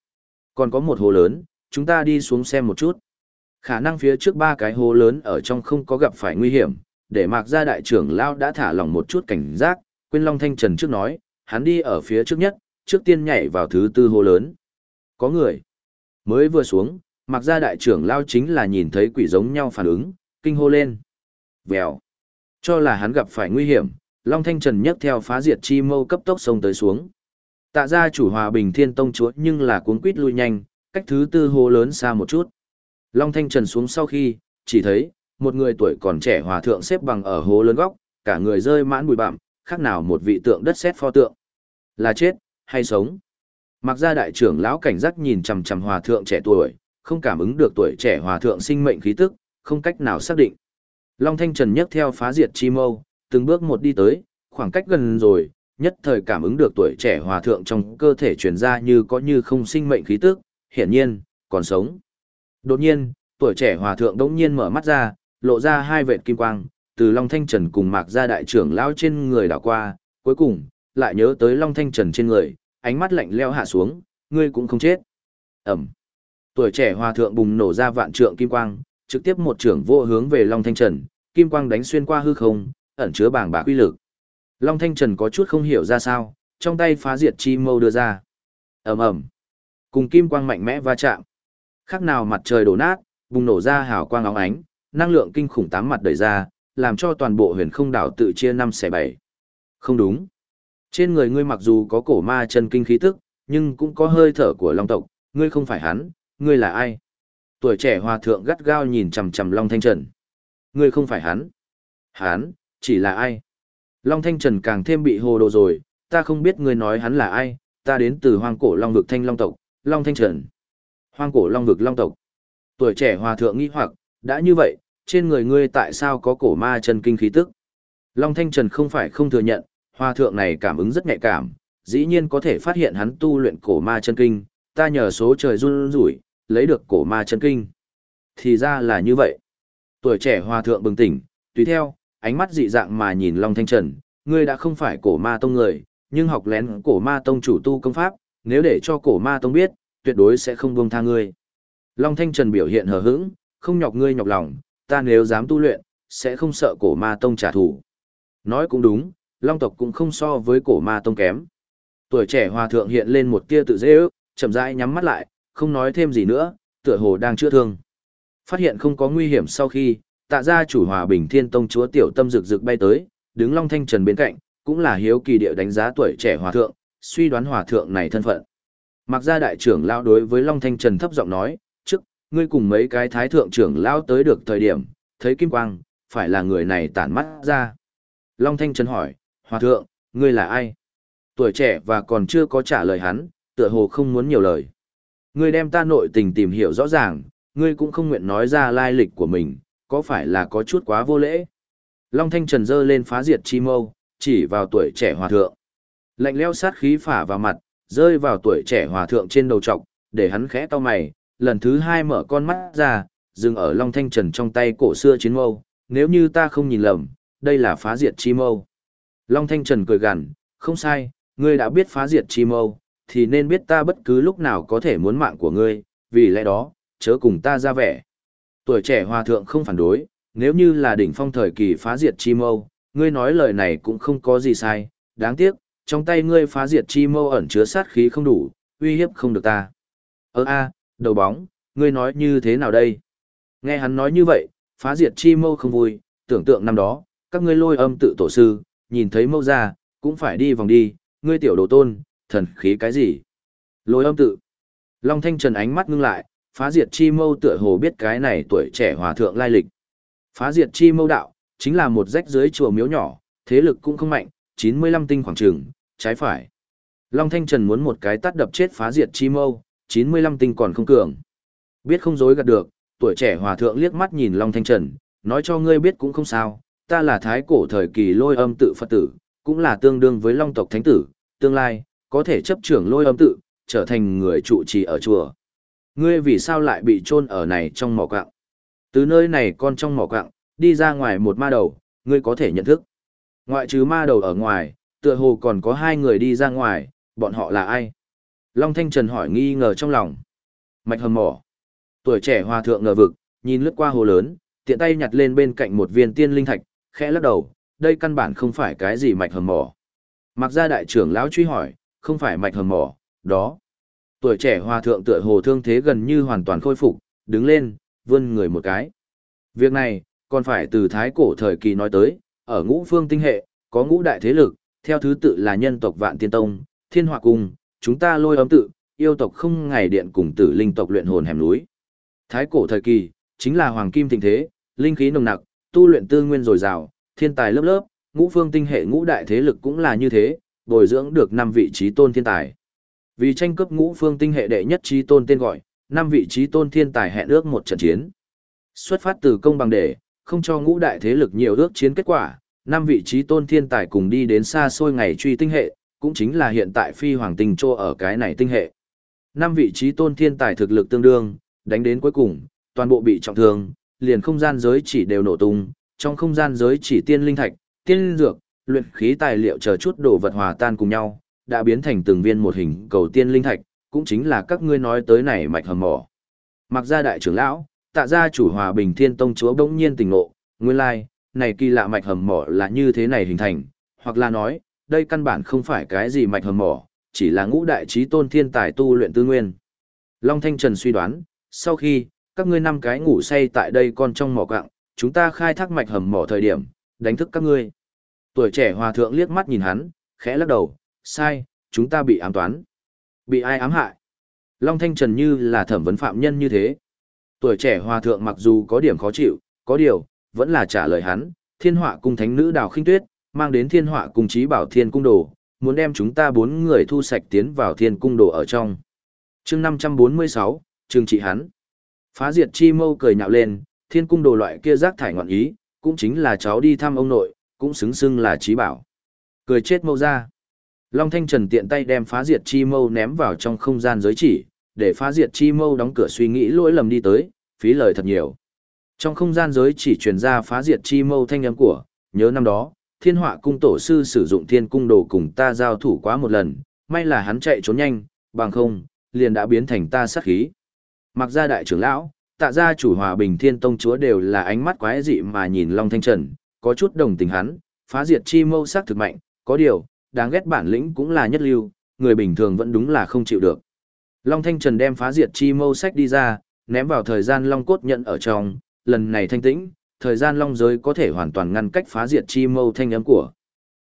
Còn có một hồ lớn, chúng ta đi xuống xem một chút. Khả năng phía trước ba cái hố lớn ở trong không có gặp phải nguy hiểm, để mạc ra đại trưởng lao đã thả lỏng một chút cảnh giác, quên Long Thanh Trần trước nói, hắn đi ở phía trước nhất, trước tiên nhảy vào thứ tư hố lớn. Có người. Mới vừa xuống, mặc ra đại trưởng lao chính là nhìn thấy quỷ giống nhau phản ứng, kinh hô lên. Vèo. Cho là hắn gặp phải nguy hiểm, Long Thanh Trần nhấc theo phá diệt chi mâu cấp tốc sông tới xuống. Tạ ra chủ hòa bình thiên tông chúa nhưng là cuốn quýt lui nhanh, cách thứ tư hô lớn xa một chút. Long Thanh Trần xuống sau khi, chỉ thấy, một người tuổi còn trẻ hòa thượng xếp bằng ở hố lớn góc, cả người rơi mãn bụi bặm, khác nào một vị tượng đất sét pho tượng. Là chết, hay sống? Mặc ra đại trưởng lão cảnh giác nhìn chằm chằm hòa thượng trẻ tuổi, không cảm ứng được tuổi trẻ hòa thượng sinh mệnh khí tức, không cách nào xác định. Long Thanh Trần nhấc theo phá diệt chi mâu, từng bước một đi tới, khoảng cách gần rồi, nhất thời cảm ứng được tuổi trẻ hòa thượng trong cơ thể truyền ra như có như không sinh mệnh khí tức, hiển nhiên, còn sống. Đột nhiên, tuổi trẻ hòa thượng đống nhiên mở mắt ra, lộ ra hai vệt kim quang, từ Long Thanh Trần cùng Mạc gia đại trưởng lão trên người đảo qua, cuối cùng, lại nhớ tới Long Thanh Trần trên người, ánh mắt lạnh leo hạ xuống, ngươi cũng không chết. Ẩm. Tuổi trẻ hòa thượng bùng nổ ra vạn trượng kim quang, trực tiếp một trưởng vô hướng về Long Thanh Trần, kim quang đánh xuyên qua hư không, ẩn chứa bảng bạc uy lực. Long Thanh Trần có chút không hiểu ra sao, trong tay phá diệt chi mâu đưa ra. Ầm ầm. Cùng kim quang mạnh mẽ va chạm. Khác nào mặt trời đổ nát, bùng nổ ra hào quang óng ánh, năng lượng kinh khủng tám mặt đẩy ra, làm cho toàn bộ huyền không đảo tự chia năm xẻ bảy. Không đúng. Trên người ngươi mặc dù có cổ ma chân kinh khí tức, nhưng cũng có hơi thở của long tộc, ngươi không phải hắn, ngươi là ai? Tuổi trẻ hòa thượng gắt gao nhìn chằm chằm Long Thanh Trần. Ngươi không phải hắn. Hắn, chỉ là ai? Long Thanh Trần càng thêm bị hồ đồ rồi, ta không biết ngươi nói hắn là ai, ta đến từ hoang cổ long vực thanh long tộc, Long Thanh Trần. Hoang cổ long vực long tộc. Tuổi trẻ hòa thượng nghĩ hoặc, đã như vậy, trên người ngươi tại sao có cổ ma chân kinh khí tức? Long Thanh Trần không phải không thừa nhận, hòa thượng này cảm ứng rất nhạy cảm, dĩ nhiên có thể phát hiện hắn tu luyện cổ ma chân kinh, ta nhờ số trời run rủi, lấy được cổ ma chân kinh. Thì ra là như vậy. Tuổi trẻ hòa thượng bừng tỉnh, tùy theo, ánh mắt dị dạng mà nhìn Long Thanh Trần, ngươi đã không phải cổ ma tông người, nhưng học lén cổ ma tông chủ tu công pháp, nếu để cho cổ ma tông biết, tuyệt đối sẽ không buông tha ngươi. Long Thanh Trần biểu hiện hờ hững, không nhọc ngươi nhọc lòng, ta nếu dám tu luyện, sẽ không sợ cổ ma tông trả thù. Nói cũng đúng, Long tộc cũng không so với cổ ma tông kém. Tuổi trẻ hòa thượng hiện lên một tia tự dễ ước, chậm rãi nhắm mắt lại, không nói thêm gì nữa, tựa hồ đang chữa thương. Phát hiện không có nguy hiểm sau khi, tạ gia chủ hòa bình thiên tông chúa tiểu tâm rực rực bay tới, đứng Long Thanh Trần bên cạnh, cũng là hiếu kỳ địa đánh giá tuổi trẻ hòa thượng, suy đoán hòa thượng này thân phận. Mặc ra đại trưởng lao đối với Long Thanh Trần thấp giọng nói, trước, ngươi cùng mấy cái thái thượng trưởng lao tới được thời điểm, thấy kim quang, phải là người này tản mắt ra. Long Thanh Trần hỏi, hòa thượng, ngươi là ai? Tuổi trẻ và còn chưa có trả lời hắn, tựa hồ không muốn nhiều lời. Ngươi đem ta nội tình tìm hiểu rõ ràng, ngươi cũng không nguyện nói ra lai lịch của mình, có phải là có chút quá vô lễ? Long Thanh Trần dơ lên phá diệt chi mâu, chỉ vào tuổi trẻ hòa thượng. Lạnh leo sát khí phả vào mặt, rơi vào tuổi trẻ hòa thượng trên đầu trọc, để hắn khẽ to mày, lần thứ hai mở con mắt ra, dừng ở Long Thanh Trần trong tay cổ xưa chiến mâu, nếu như ta không nhìn lầm, đây là phá diệt chi mâu. Long Thanh Trần cười gằn, không sai, ngươi đã biết phá diệt chi mâu, thì nên biết ta bất cứ lúc nào có thể muốn mạng của ngươi, vì lẽ đó, chớ cùng ta ra vẻ. Tuổi trẻ hòa thượng không phản đối, nếu như là đỉnh phong thời kỳ phá diệt chi mâu, ngươi nói lời này cũng không có gì sai, đáng tiếc, trong tay ngươi phá diệt chi mâu ẩn chứa sát khí không đủ, uy hiếp không được ta. Ơ a, đầu bóng, ngươi nói như thế nào đây? Nghe hắn nói như vậy, phá diệt chi mâu không vui, tưởng tượng năm đó, các ngươi lôi âm tự tổ sư, nhìn thấy mâu ra, cũng phải đi vòng đi, ngươi tiểu đồ tôn, thần khí cái gì? Lôi âm tự. Long Thanh Trần ánh mắt ngưng lại, phá diệt chi mâu tựa hồ biết cái này tuổi trẻ hòa thượng lai lịch. Phá diệt chi mâu đạo, chính là một rách dưới chùa miếu nhỏ, thế lực cũng không mạnh, 95 tinh khoảng trường, trái phải. Long Thanh Trần muốn một cái tắt đập chết phá diệt chi mâu, 95 tinh còn không cường. Biết không dối gạt được, tuổi trẻ hòa thượng liếc mắt nhìn Long Thanh Trần, nói cho ngươi biết cũng không sao, ta là thái cổ thời kỳ lôi âm tự Phật tử, cũng là tương đương với Long tộc thánh tử, tương lai, có thể chấp trưởng lôi âm tự, trở thành người trụ trì ở chùa. Ngươi vì sao lại bị chôn ở này trong mỏ quạng? Từ nơi này con trong mỏ quạng, đi ra ngoài một ma đầu, ngươi có thể nhận thức. Ngoại trừ ma đầu ở ngoài, tựa hồ còn có hai người đi ra ngoài, bọn họ là ai? Long Thanh Trần hỏi nghi ngờ trong lòng. Mạch hầm mỏ. Tuổi trẻ hòa thượng ngờ vực, nhìn lướt qua hồ lớn, tiện tay nhặt lên bên cạnh một viên tiên linh thạch, khẽ lắc đầu, đây căn bản không phải cái gì mạch hầm mỏ. Mặc ra đại trưởng lão truy hỏi, không phải mạch hầm mỏ, đó. Tuổi trẻ hòa thượng tựa hồ thương thế gần như hoàn toàn khôi phục, đứng lên, vươn người một cái. Việc này, còn phải từ thái cổ thời kỳ nói tới, ở ngũ phương tinh hệ, có ngũ đại thế lực, theo thứ tự là nhân tộc Vạn Tiên Tông, Thiên hòa Cung, chúng ta lôi ấm tự, yêu tộc không ngày điện cùng tử linh tộc luyện hồn hẻm núi. Thái cổ thời kỳ, chính là hoàng kim tình thế, linh khí nồng nặc, tu luyện tư nguyên dồi dào, thiên tài lớp lớp, ngũ phương tinh hệ ngũ đại thế lực cũng là như thế, bồi dưỡng được năm vị trí tôn thiên tài. Vì tranh cướp ngũ phương tinh hệ đệ nhất trí tôn tên gọi, năm vị trí tôn thiên tài hẹn ước một trận chiến. Xuất phát từ công bằng để, không cho ngũ đại thế lực nhiều ước chiến kết quả, năm vị trí tôn thiên tài cùng đi đến xa xôi ngày truy tinh hệ, cũng chính là hiện tại phi hoàng tinh trô ở cái này tinh hệ. Năm vị trí tôn thiên tài thực lực tương đương, đánh đến cuối cùng, toàn bộ bị trọng thương, liền không gian giới chỉ đều nổ tung, trong không gian giới chỉ tiên linh thạch, tiên dược, luyện khí tài liệu chờ chút đồ vật hòa tan cùng nhau, đã biến thành từng viên một hình cầu tiên linh thạch, cũng chính là các ngươi nói tới này mạch hầm mỏ. Mặc ra đại trưởng lão, tạ gia chủ hòa bình thiên tông chúa bỗng nhiên tỉnh ngộ, nguyên lai, này kỳ lạ mạch hầm mỏ là như thế này hình thành, hoặc là nói, đây căn bản không phải cái gì mạch hầm mỏ, chỉ là ngũ đại trí tôn thiên tài tu luyện tư nguyên. Long Thanh Trần suy đoán, sau khi, các ngươi năm cái ngủ say tại đây còn trong mỏ quạng, chúng ta khai thác mạch hầm mỏ thời điểm, đánh thức các ngươi. Tuổi trẻ hòa thượng liếc mắt nhìn hắn, khẽ lắc đầu, sai, chúng ta bị ám toán. Bị ai ám hại? Long Thanh Trần như là thẩm vấn phạm nhân như thế. Tuổi trẻ hòa thượng mặc dù có điểm khó chịu, có điều, vẫn là trả lời hắn, thiên họa cung thánh nữ đào khinh tuyết, mang đến thiên họa cung trí bảo thiên cung đồ, muốn đem chúng ta bốn người thu sạch tiến vào thiên cung đồ ở trong. chương 546, trừng trị hắn. Phá diệt chi mâu cười nhạo lên, thiên cung đồ loại kia rác thải ngọn ý, cũng chính là cháu đi thăm ông nội, cũng xứng xưng là trí bảo. Cười chết mâu ra. Long Thanh Trần tiện tay đem phá diệt chi mâu ném vào trong không gian giới chỉ, để phá diệt chi mâu đóng cửa suy nghĩ lỗi lầm đi tới, phí lời thật nhiều. Trong không gian giới chỉ truyền ra phá diệt chi mâu thanh âm của, nhớ năm đó, thiên họa cung tổ sư sử dụng thiên cung đồ cùng ta giao thủ quá một lần, may là hắn chạy trốn nhanh, bằng không, liền đã biến thành ta sát khí. Mặc ra đại trưởng lão, tạ gia chủ hòa bình thiên tông chúa đều là ánh mắt quái dị mà nhìn Long Thanh Trần, có chút đồng tình hắn, phá diệt chi mâu sắc thực mạnh, có điều, đáng ghét bản lĩnh cũng là nhất lưu, người bình thường vẫn đúng là không chịu được. Long Thanh Trần đem phá diệt chi mâu sách đi ra, ném vào thời gian Long cốt nhận ở trong, lần này thanh tĩnh, thời gian Long giới có thể hoàn toàn ngăn cách phá diệt chi mâu thanh âm của.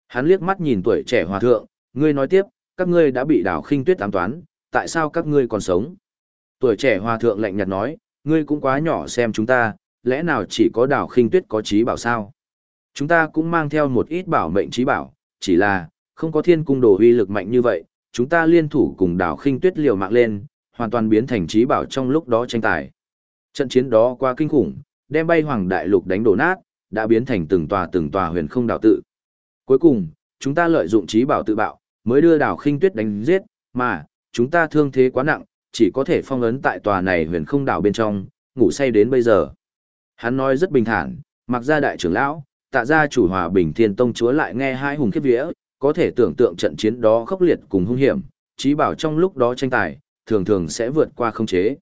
Hắn liếc mắt nhìn tuổi trẻ hòa thượng, ngươi nói tiếp, các ngươi đã bị đảo khinh tuyết ám toán, tại sao các ngươi còn sống? Tuổi trẻ hòa thượng lạnh nhạt nói, ngươi cũng quá nhỏ xem chúng ta, lẽ nào chỉ có đảo khinh tuyết có trí bảo sao? Chúng ta cũng mang theo một ít bảo mệnh trí bảo, chỉ là, không có thiên cung đồ uy lực mạnh như vậy, chúng ta liên thủ cùng đảo khinh tuyết liều mạng lên, hoàn toàn biến thành trí bảo trong lúc đó tranh tài. Trận chiến đó quá kinh khủng, đem bay hoàng đại lục đánh đổ nát, đã biến thành từng tòa từng tòa huyền không đảo tự. Cuối cùng, chúng ta lợi dụng trí bảo tự bạo, mới đưa đảo khinh tuyết đánh giết, mà, chúng ta thương thế quá nặng, chỉ có thể phong ấn tại tòa này huyền không đảo bên trong, ngủ say đến bây giờ. Hắn nói rất bình thản, mặc ra đại trưởng lão, tạ ra chủ hòa bình thiên tông chúa lại nghe hai hùng khiếp vía, có thể tưởng tượng trận chiến đó khốc liệt cùng hung hiểm, trí bảo trong lúc đó tranh tài, thường thường sẽ vượt qua không chế.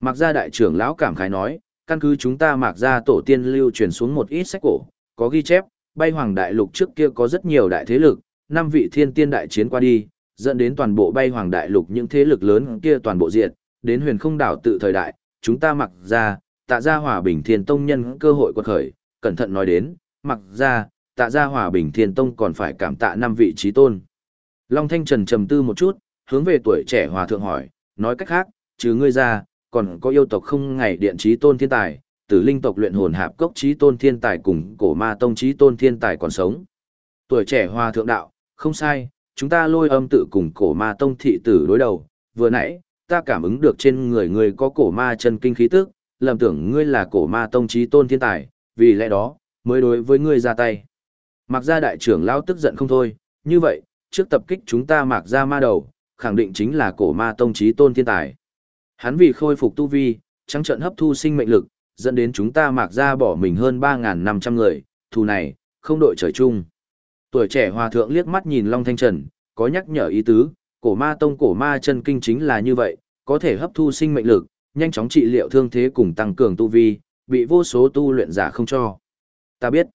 Mặc ra đại trưởng lão cảm khái nói, căn cứ chúng ta mặc ra tổ tiên lưu truyền xuống một ít sách cổ, có ghi chép, bay hoàng đại lục trước kia có rất nhiều đại thế lực, năm vị thiên tiên đại chiến qua đi, dẫn đến toàn bộ bay hoàng đại lục những thế lực lớn kia toàn bộ diện, đến huyền không đảo tự thời đại, chúng ta mặc ra, tạ ra hòa bình thiên tông nhân cơ hội quật khởi, cẩn thận nói đến, mặc ra, tạ ra hòa bình thiên tông còn phải cảm tạ năm vị trí tôn. Long Thanh Trần trầm tư một chút, hướng về tuổi trẻ hòa thượng hỏi, nói cách khác, trừ ngươi ra, còn có yêu tộc không ngày điện trí tôn thiên tài, tử linh tộc luyện hồn hạp cốc trí tôn thiên tài cùng cổ ma tông trí tôn thiên tài còn sống. Tuổi trẻ hòa thượng đạo, không sai, chúng ta lôi âm tự cùng cổ ma tông thị tử đối đầu, vừa nãy, ta cảm ứng được trên người ngươi có cổ ma chân kinh khí tức, lầm tưởng ngươi là cổ ma tông trí tôn thiên tài, vì lẽ đó, mới đối với ngươi ra tay. Mặc ra đại trưởng lao tức giận không thôi, như vậy, trước tập kích chúng ta mặc ra ma đầu, khẳng định chính là cổ ma tông trí tôn thiên tài. Hắn vì khôi phục tu vi, trắng trận hấp thu sinh mệnh lực, dẫn đến chúng ta mặc ra bỏ mình hơn 3.500 người, thù này, không đội trời chung. Tuổi trẻ hòa thượng liếc mắt nhìn Long Thanh Trần, có nhắc nhở ý tứ, cổ ma tông cổ ma chân kinh chính là như vậy, có thể hấp thu sinh mệnh lực, nhanh chóng trị liệu thương thế cùng tăng cường tu vi, bị vô số tu luyện giả không cho. Ta biết,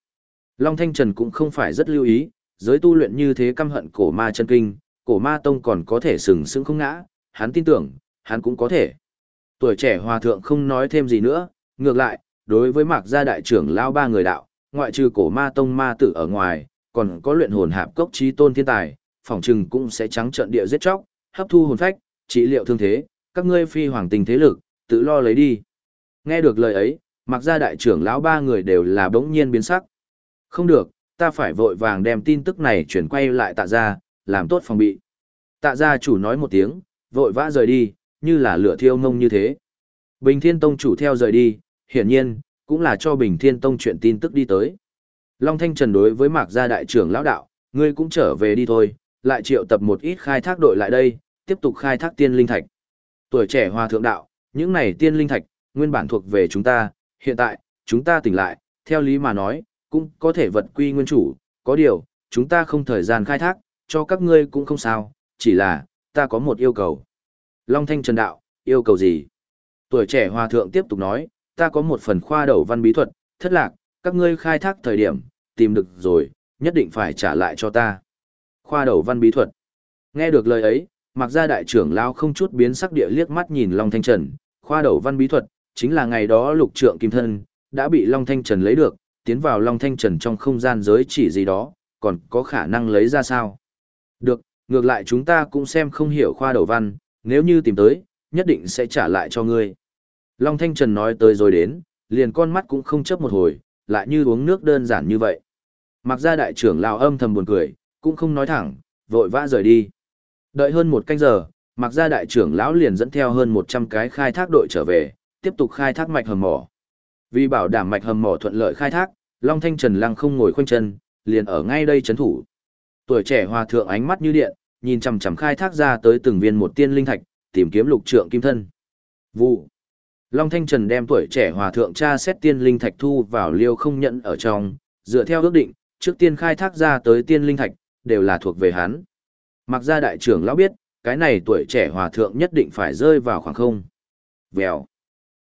Long Thanh Trần cũng không phải rất lưu ý, giới tu luyện như thế căm hận cổ ma chân kinh, cổ ma tông còn có thể sừng sững không ngã, hắn tin tưởng, hắn cũng có thể. Tuổi trẻ hòa thượng không nói thêm gì nữa, ngược lại, đối với mạc gia đại trưởng lao ba người đạo, ngoại trừ cổ ma tông ma tử ở ngoài, còn có luyện hồn hạp cốc trí tôn thiên tài, phỏng chừng cũng sẽ trắng trận địa giết chóc, hấp thu hồn phách, trị liệu thương thế, các ngươi phi hoàng tình thế lực, tự lo lấy đi. Nghe được lời ấy, mặc ra đại trưởng lão ba người đều là bỗng nhiên biến sắc. Không được, ta phải vội vàng đem tin tức này chuyển quay lại tạ gia, làm tốt phòng bị. Tạ gia chủ nói một tiếng, vội vã rời đi, như là lửa thiêu ngông như thế. Bình Thiên Tông chủ theo rời đi, hiển nhiên, cũng là cho Bình Thiên Tông chuyện tin tức đi tới. Long Thanh Trần đối với Mạc gia đại trưởng lão đạo, ngươi cũng trở về đi thôi, lại triệu tập một ít khai thác đội lại đây, tiếp tục khai thác tiên linh thạch. Tuổi trẻ hòa thượng đạo, những này tiên linh thạch, nguyên bản thuộc về chúng ta, hiện tại, chúng ta tỉnh lại, theo lý mà nói, cũng có thể vật quy nguyên chủ, có điều, chúng ta không thời gian khai thác, cho các ngươi cũng không sao, chỉ là, ta có một yêu cầu. Long Thanh Trần Đạo, yêu cầu gì? Tuổi trẻ hòa thượng tiếp tục nói, ta có một phần khoa đầu văn bí thuật, thất lạc, các ngươi khai thác thời điểm, tìm được rồi, nhất định phải trả lại cho ta. Khoa đầu văn bí thuật. Nghe được lời ấy, mặc ra đại trưởng lao không chút biến sắc địa liếc mắt nhìn Long Thanh Trần, khoa đầu văn bí thuật, chính là ngày đó lục trượng kim thân, đã bị Long Thanh Trần lấy được, tiến vào Long Thanh Trần trong không gian giới chỉ gì đó, còn có khả năng lấy ra sao. Được, ngược lại chúng ta cũng xem không hiểu khoa đầu văn, nếu như tìm tới, nhất định sẽ trả lại cho ngươi. Long Thanh Trần nói tới rồi đến, liền con mắt cũng không chấp một hồi, lại như uống nước đơn giản như vậy. Mặc ra đại trưởng lao âm thầm buồn cười, cũng không nói thẳng, vội vã rời đi. Đợi hơn một canh giờ, mặc ra đại trưởng lão liền dẫn theo hơn 100 cái khai thác đội trở về, tiếp tục khai thác mạch hầm mỏ. Vì bảo đảm mạch hầm mỏ thuận lợi khai thác, Long Thanh Trần Lăng không ngồi khoanh chân, liền ở ngay đây chấn thủ. Tuổi trẻ hòa thượng ánh mắt như điện, nhìn chằm chằm khai thác ra tới từng viên một tiên linh thạch, tìm kiếm lục trượng kim thân. Vụ. Long Thanh Trần đem tuổi trẻ hòa thượng cha xét tiên linh thạch thu vào liêu không nhận ở trong, dựa theo ước định, trước tiên khai thác ra tới tiên linh thạch, đều là thuộc về hắn. Mặc ra đại trưởng lão biết, cái này tuổi trẻ hòa thượng nhất định phải rơi vào khoảng không. Vèo.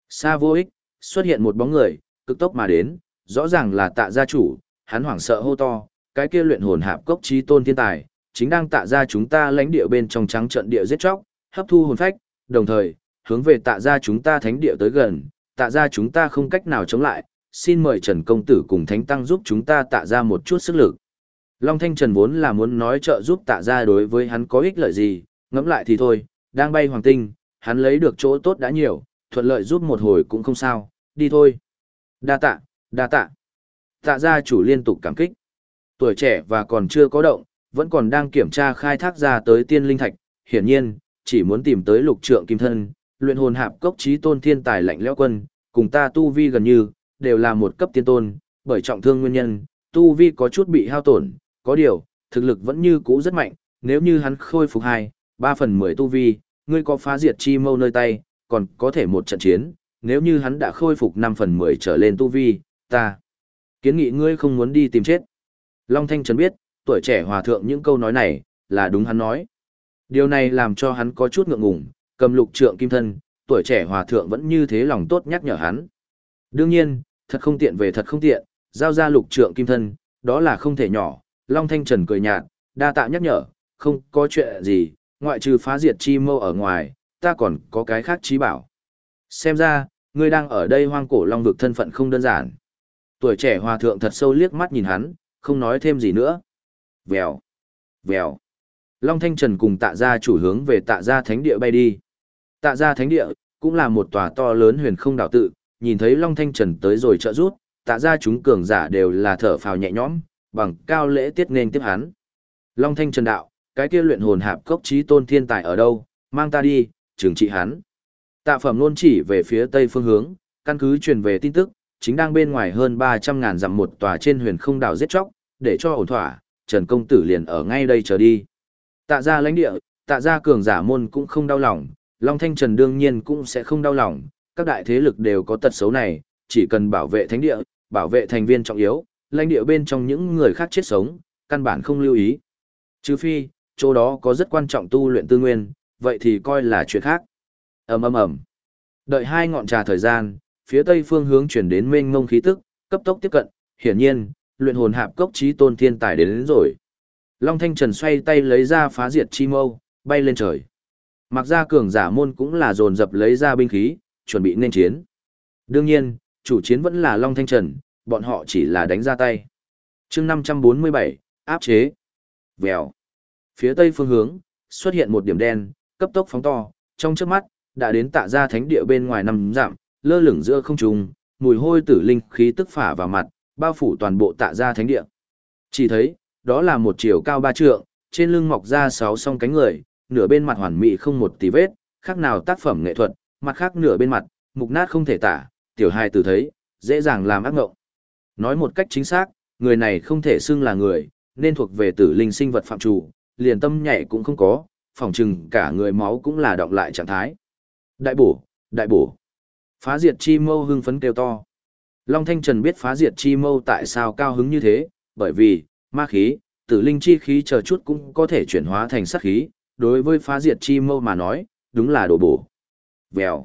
Xa vô ích, xuất hiện một bóng người, cực tốc mà đến, rõ ràng là tạ gia chủ, hắn hoảng sợ hô to, cái kia luyện hồn hạp cốc trí tôn thiên tài, chính đang tạ ra chúng ta lãnh địa bên trong trắng trận địa giết chóc, hấp thu hồn phách, đồng thời, hướng về tạ ra chúng ta thánh địa tới gần, tạ ra chúng ta không cách nào chống lại, xin mời Trần Công Tử cùng Thánh Tăng giúp chúng ta tạ ra một chút sức lực. Long Thanh Trần vốn là muốn nói trợ giúp tạ ra đối với hắn có ích lợi gì, ngẫm lại thì thôi, đang bay hoàng tinh, hắn lấy được chỗ tốt đã nhiều, thuận lợi giúp một hồi cũng không sao, đi thôi. Đa tạ, đa tạ. Tạ gia chủ liên tục cảm kích. Tuổi trẻ và còn chưa có động, vẫn còn đang kiểm tra khai thác ra tới tiên linh thạch, hiển nhiên, chỉ muốn tìm tới lục trượng kim thân, luyện hồn hạp cốc trí tôn thiên tài lạnh lẽo quân, cùng ta tu vi gần như, đều là một cấp tiên tôn, bởi trọng thương nguyên nhân, tu vi có chút bị hao tổn, có điều, thực lực vẫn như cũ rất mạnh, nếu như hắn khôi phục 2, 3 phần 10 tu vi, ngươi có phá diệt chi mâu nơi tay, còn có thể một trận chiến, nếu như hắn đã khôi phục 5 phần 10 trở lên tu vi, ta kiến nghị ngươi không muốn đi tìm chết. Long Thanh Trần biết, tuổi trẻ hòa thượng những câu nói này, là đúng hắn nói. Điều này làm cho hắn có chút ngượng ngùng, cầm lục trượng kim thân, tuổi trẻ hòa thượng vẫn như thế lòng tốt nhắc nhở hắn. Đương nhiên, thật không tiện về thật không tiện, giao ra lục trượng kim thân, đó là không thể nhỏ. Long Thanh Trần cười nhạt, đa tạ nhắc nhở, không có chuyện gì, ngoại trừ phá diệt chi mâu ở ngoài, ta còn có cái khác trí bảo. Xem ra, ngươi đang ở đây hoang cổ long vực thân phận không đơn giản. Tuổi trẻ hòa thượng thật sâu liếc mắt nhìn hắn, không nói thêm gì nữa. Vèo, vèo. Long Thanh Trần cùng tạ gia chủ hướng về tạ gia thánh địa bay đi. Tạ gia thánh địa, cũng là một tòa to lớn huyền không đảo tự, nhìn thấy Long Thanh Trần tới rồi trợ rút, tạ gia chúng cường giả đều là thở phào nhẹ nhõm, bằng cao lễ tiết nên tiếp hắn. Long Thanh Trần đạo, cái kia luyện hồn hạp cốc trí tôn thiên tài ở đâu, mang ta đi, trừng trị hắn. Tạ phẩm luôn chỉ về phía tây phương hướng, căn cứ truyền về tin tức, chính đang bên ngoài hơn 300 ngàn dặm một tòa trên huyền không đảo giết chóc, để cho ổn thỏa, Trần Công Tử liền ở ngay đây chờ đi. Tạ gia lãnh địa, tạ gia cường giả môn cũng không đau lòng, Long Thanh Trần đương nhiên cũng sẽ không đau lòng, các đại thế lực đều có tật xấu này, chỉ cần bảo vệ thánh địa, bảo vệ thành viên trọng yếu, lãnh địa bên trong những người khác chết sống, căn bản không lưu ý. Trừ phi, chỗ đó có rất quan trọng tu luyện tư nguyên, vậy thì coi là chuyện khác. ầm ầm ầm. Đợi hai ngọn trà thời gian, phía tây phương hướng chuyển đến mênh mông khí tức, cấp tốc tiếp cận, hiển nhiên, luyện hồn hạp cốc trí tôn thiên tài đến, đến rồi. Long Thanh Trần xoay tay lấy ra phá diệt chi mâu, bay lên trời. Mặc ra cường giả môn cũng là dồn dập lấy ra binh khí, chuẩn bị nên chiến. Đương nhiên, chủ chiến vẫn là Long Thanh Trần, bọn họ chỉ là đánh ra tay. chương 547, áp chế. Vèo. Phía tây phương hướng, xuất hiện một điểm đen, cấp tốc phóng to, trong trước mắt, đã đến tạ ra thánh địa bên ngoài năm giảm, lơ lửng giữa không trung, mùi hôi tử linh khí tức phả vào mặt, bao phủ toàn bộ tạ ra thánh địa. Chỉ thấy, đó là một chiều cao ba trượng, trên lưng mọc ra sáu song cánh người, nửa bên mặt hoàn mỹ không một tí vết, khác nào tác phẩm nghệ thuật, mặt khác nửa bên mặt, mục nát không thể tả, tiểu hài tử thấy, dễ dàng làm ác ngộng. Nói một cách chính xác, người này không thể xưng là người, nên thuộc về tử linh sinh vật phạm chủ, liền tâm nhạy cũng không có, phỏng chừng cả người máu cũng là động lại trạng thái. Đại bổ, đại bổ. Phá diệt chi mâu hưng phấn kêu to. Long Thanh Trần biết phá diệt chi mâu tại sao cao hứng như thế, bởi vì, ma khí, tử linh chi khí chờ chút cũng có thể chuyển hóa thành sát khí, đối với phá diệt chi mâu mà nói, đúng là đổ bổ. Vèo.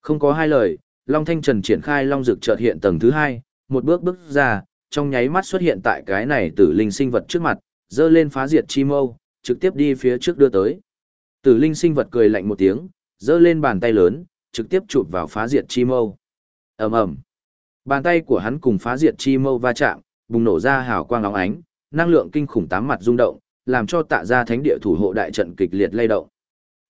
Không có hai lời, Long Thanh Trần triển khai Long Dực chợt hiện tầng thứ hai, một bước bước ra, trong nháy mắt xuất hiện tại cái này tử linh sinh vật trước mặt, dơ lên phá diệt chi mâu, trực tiếp đi phía trước đưa tới. Tử linh sinh vật cười lạnh một tiếng, dơ lên bàn tay lớn, trực tiếp chụp vào phá diệt chi mâu. ầm ầm, Bàn tay của hắn cùng phá diệt chi mâu va chạm, bùng nổ ra hào quang óng ánh, năng lượng kinh khủng tám mặt rung động, làm cho tạ gia thánh địa thủ hộ đại trận kịch liệt lay động.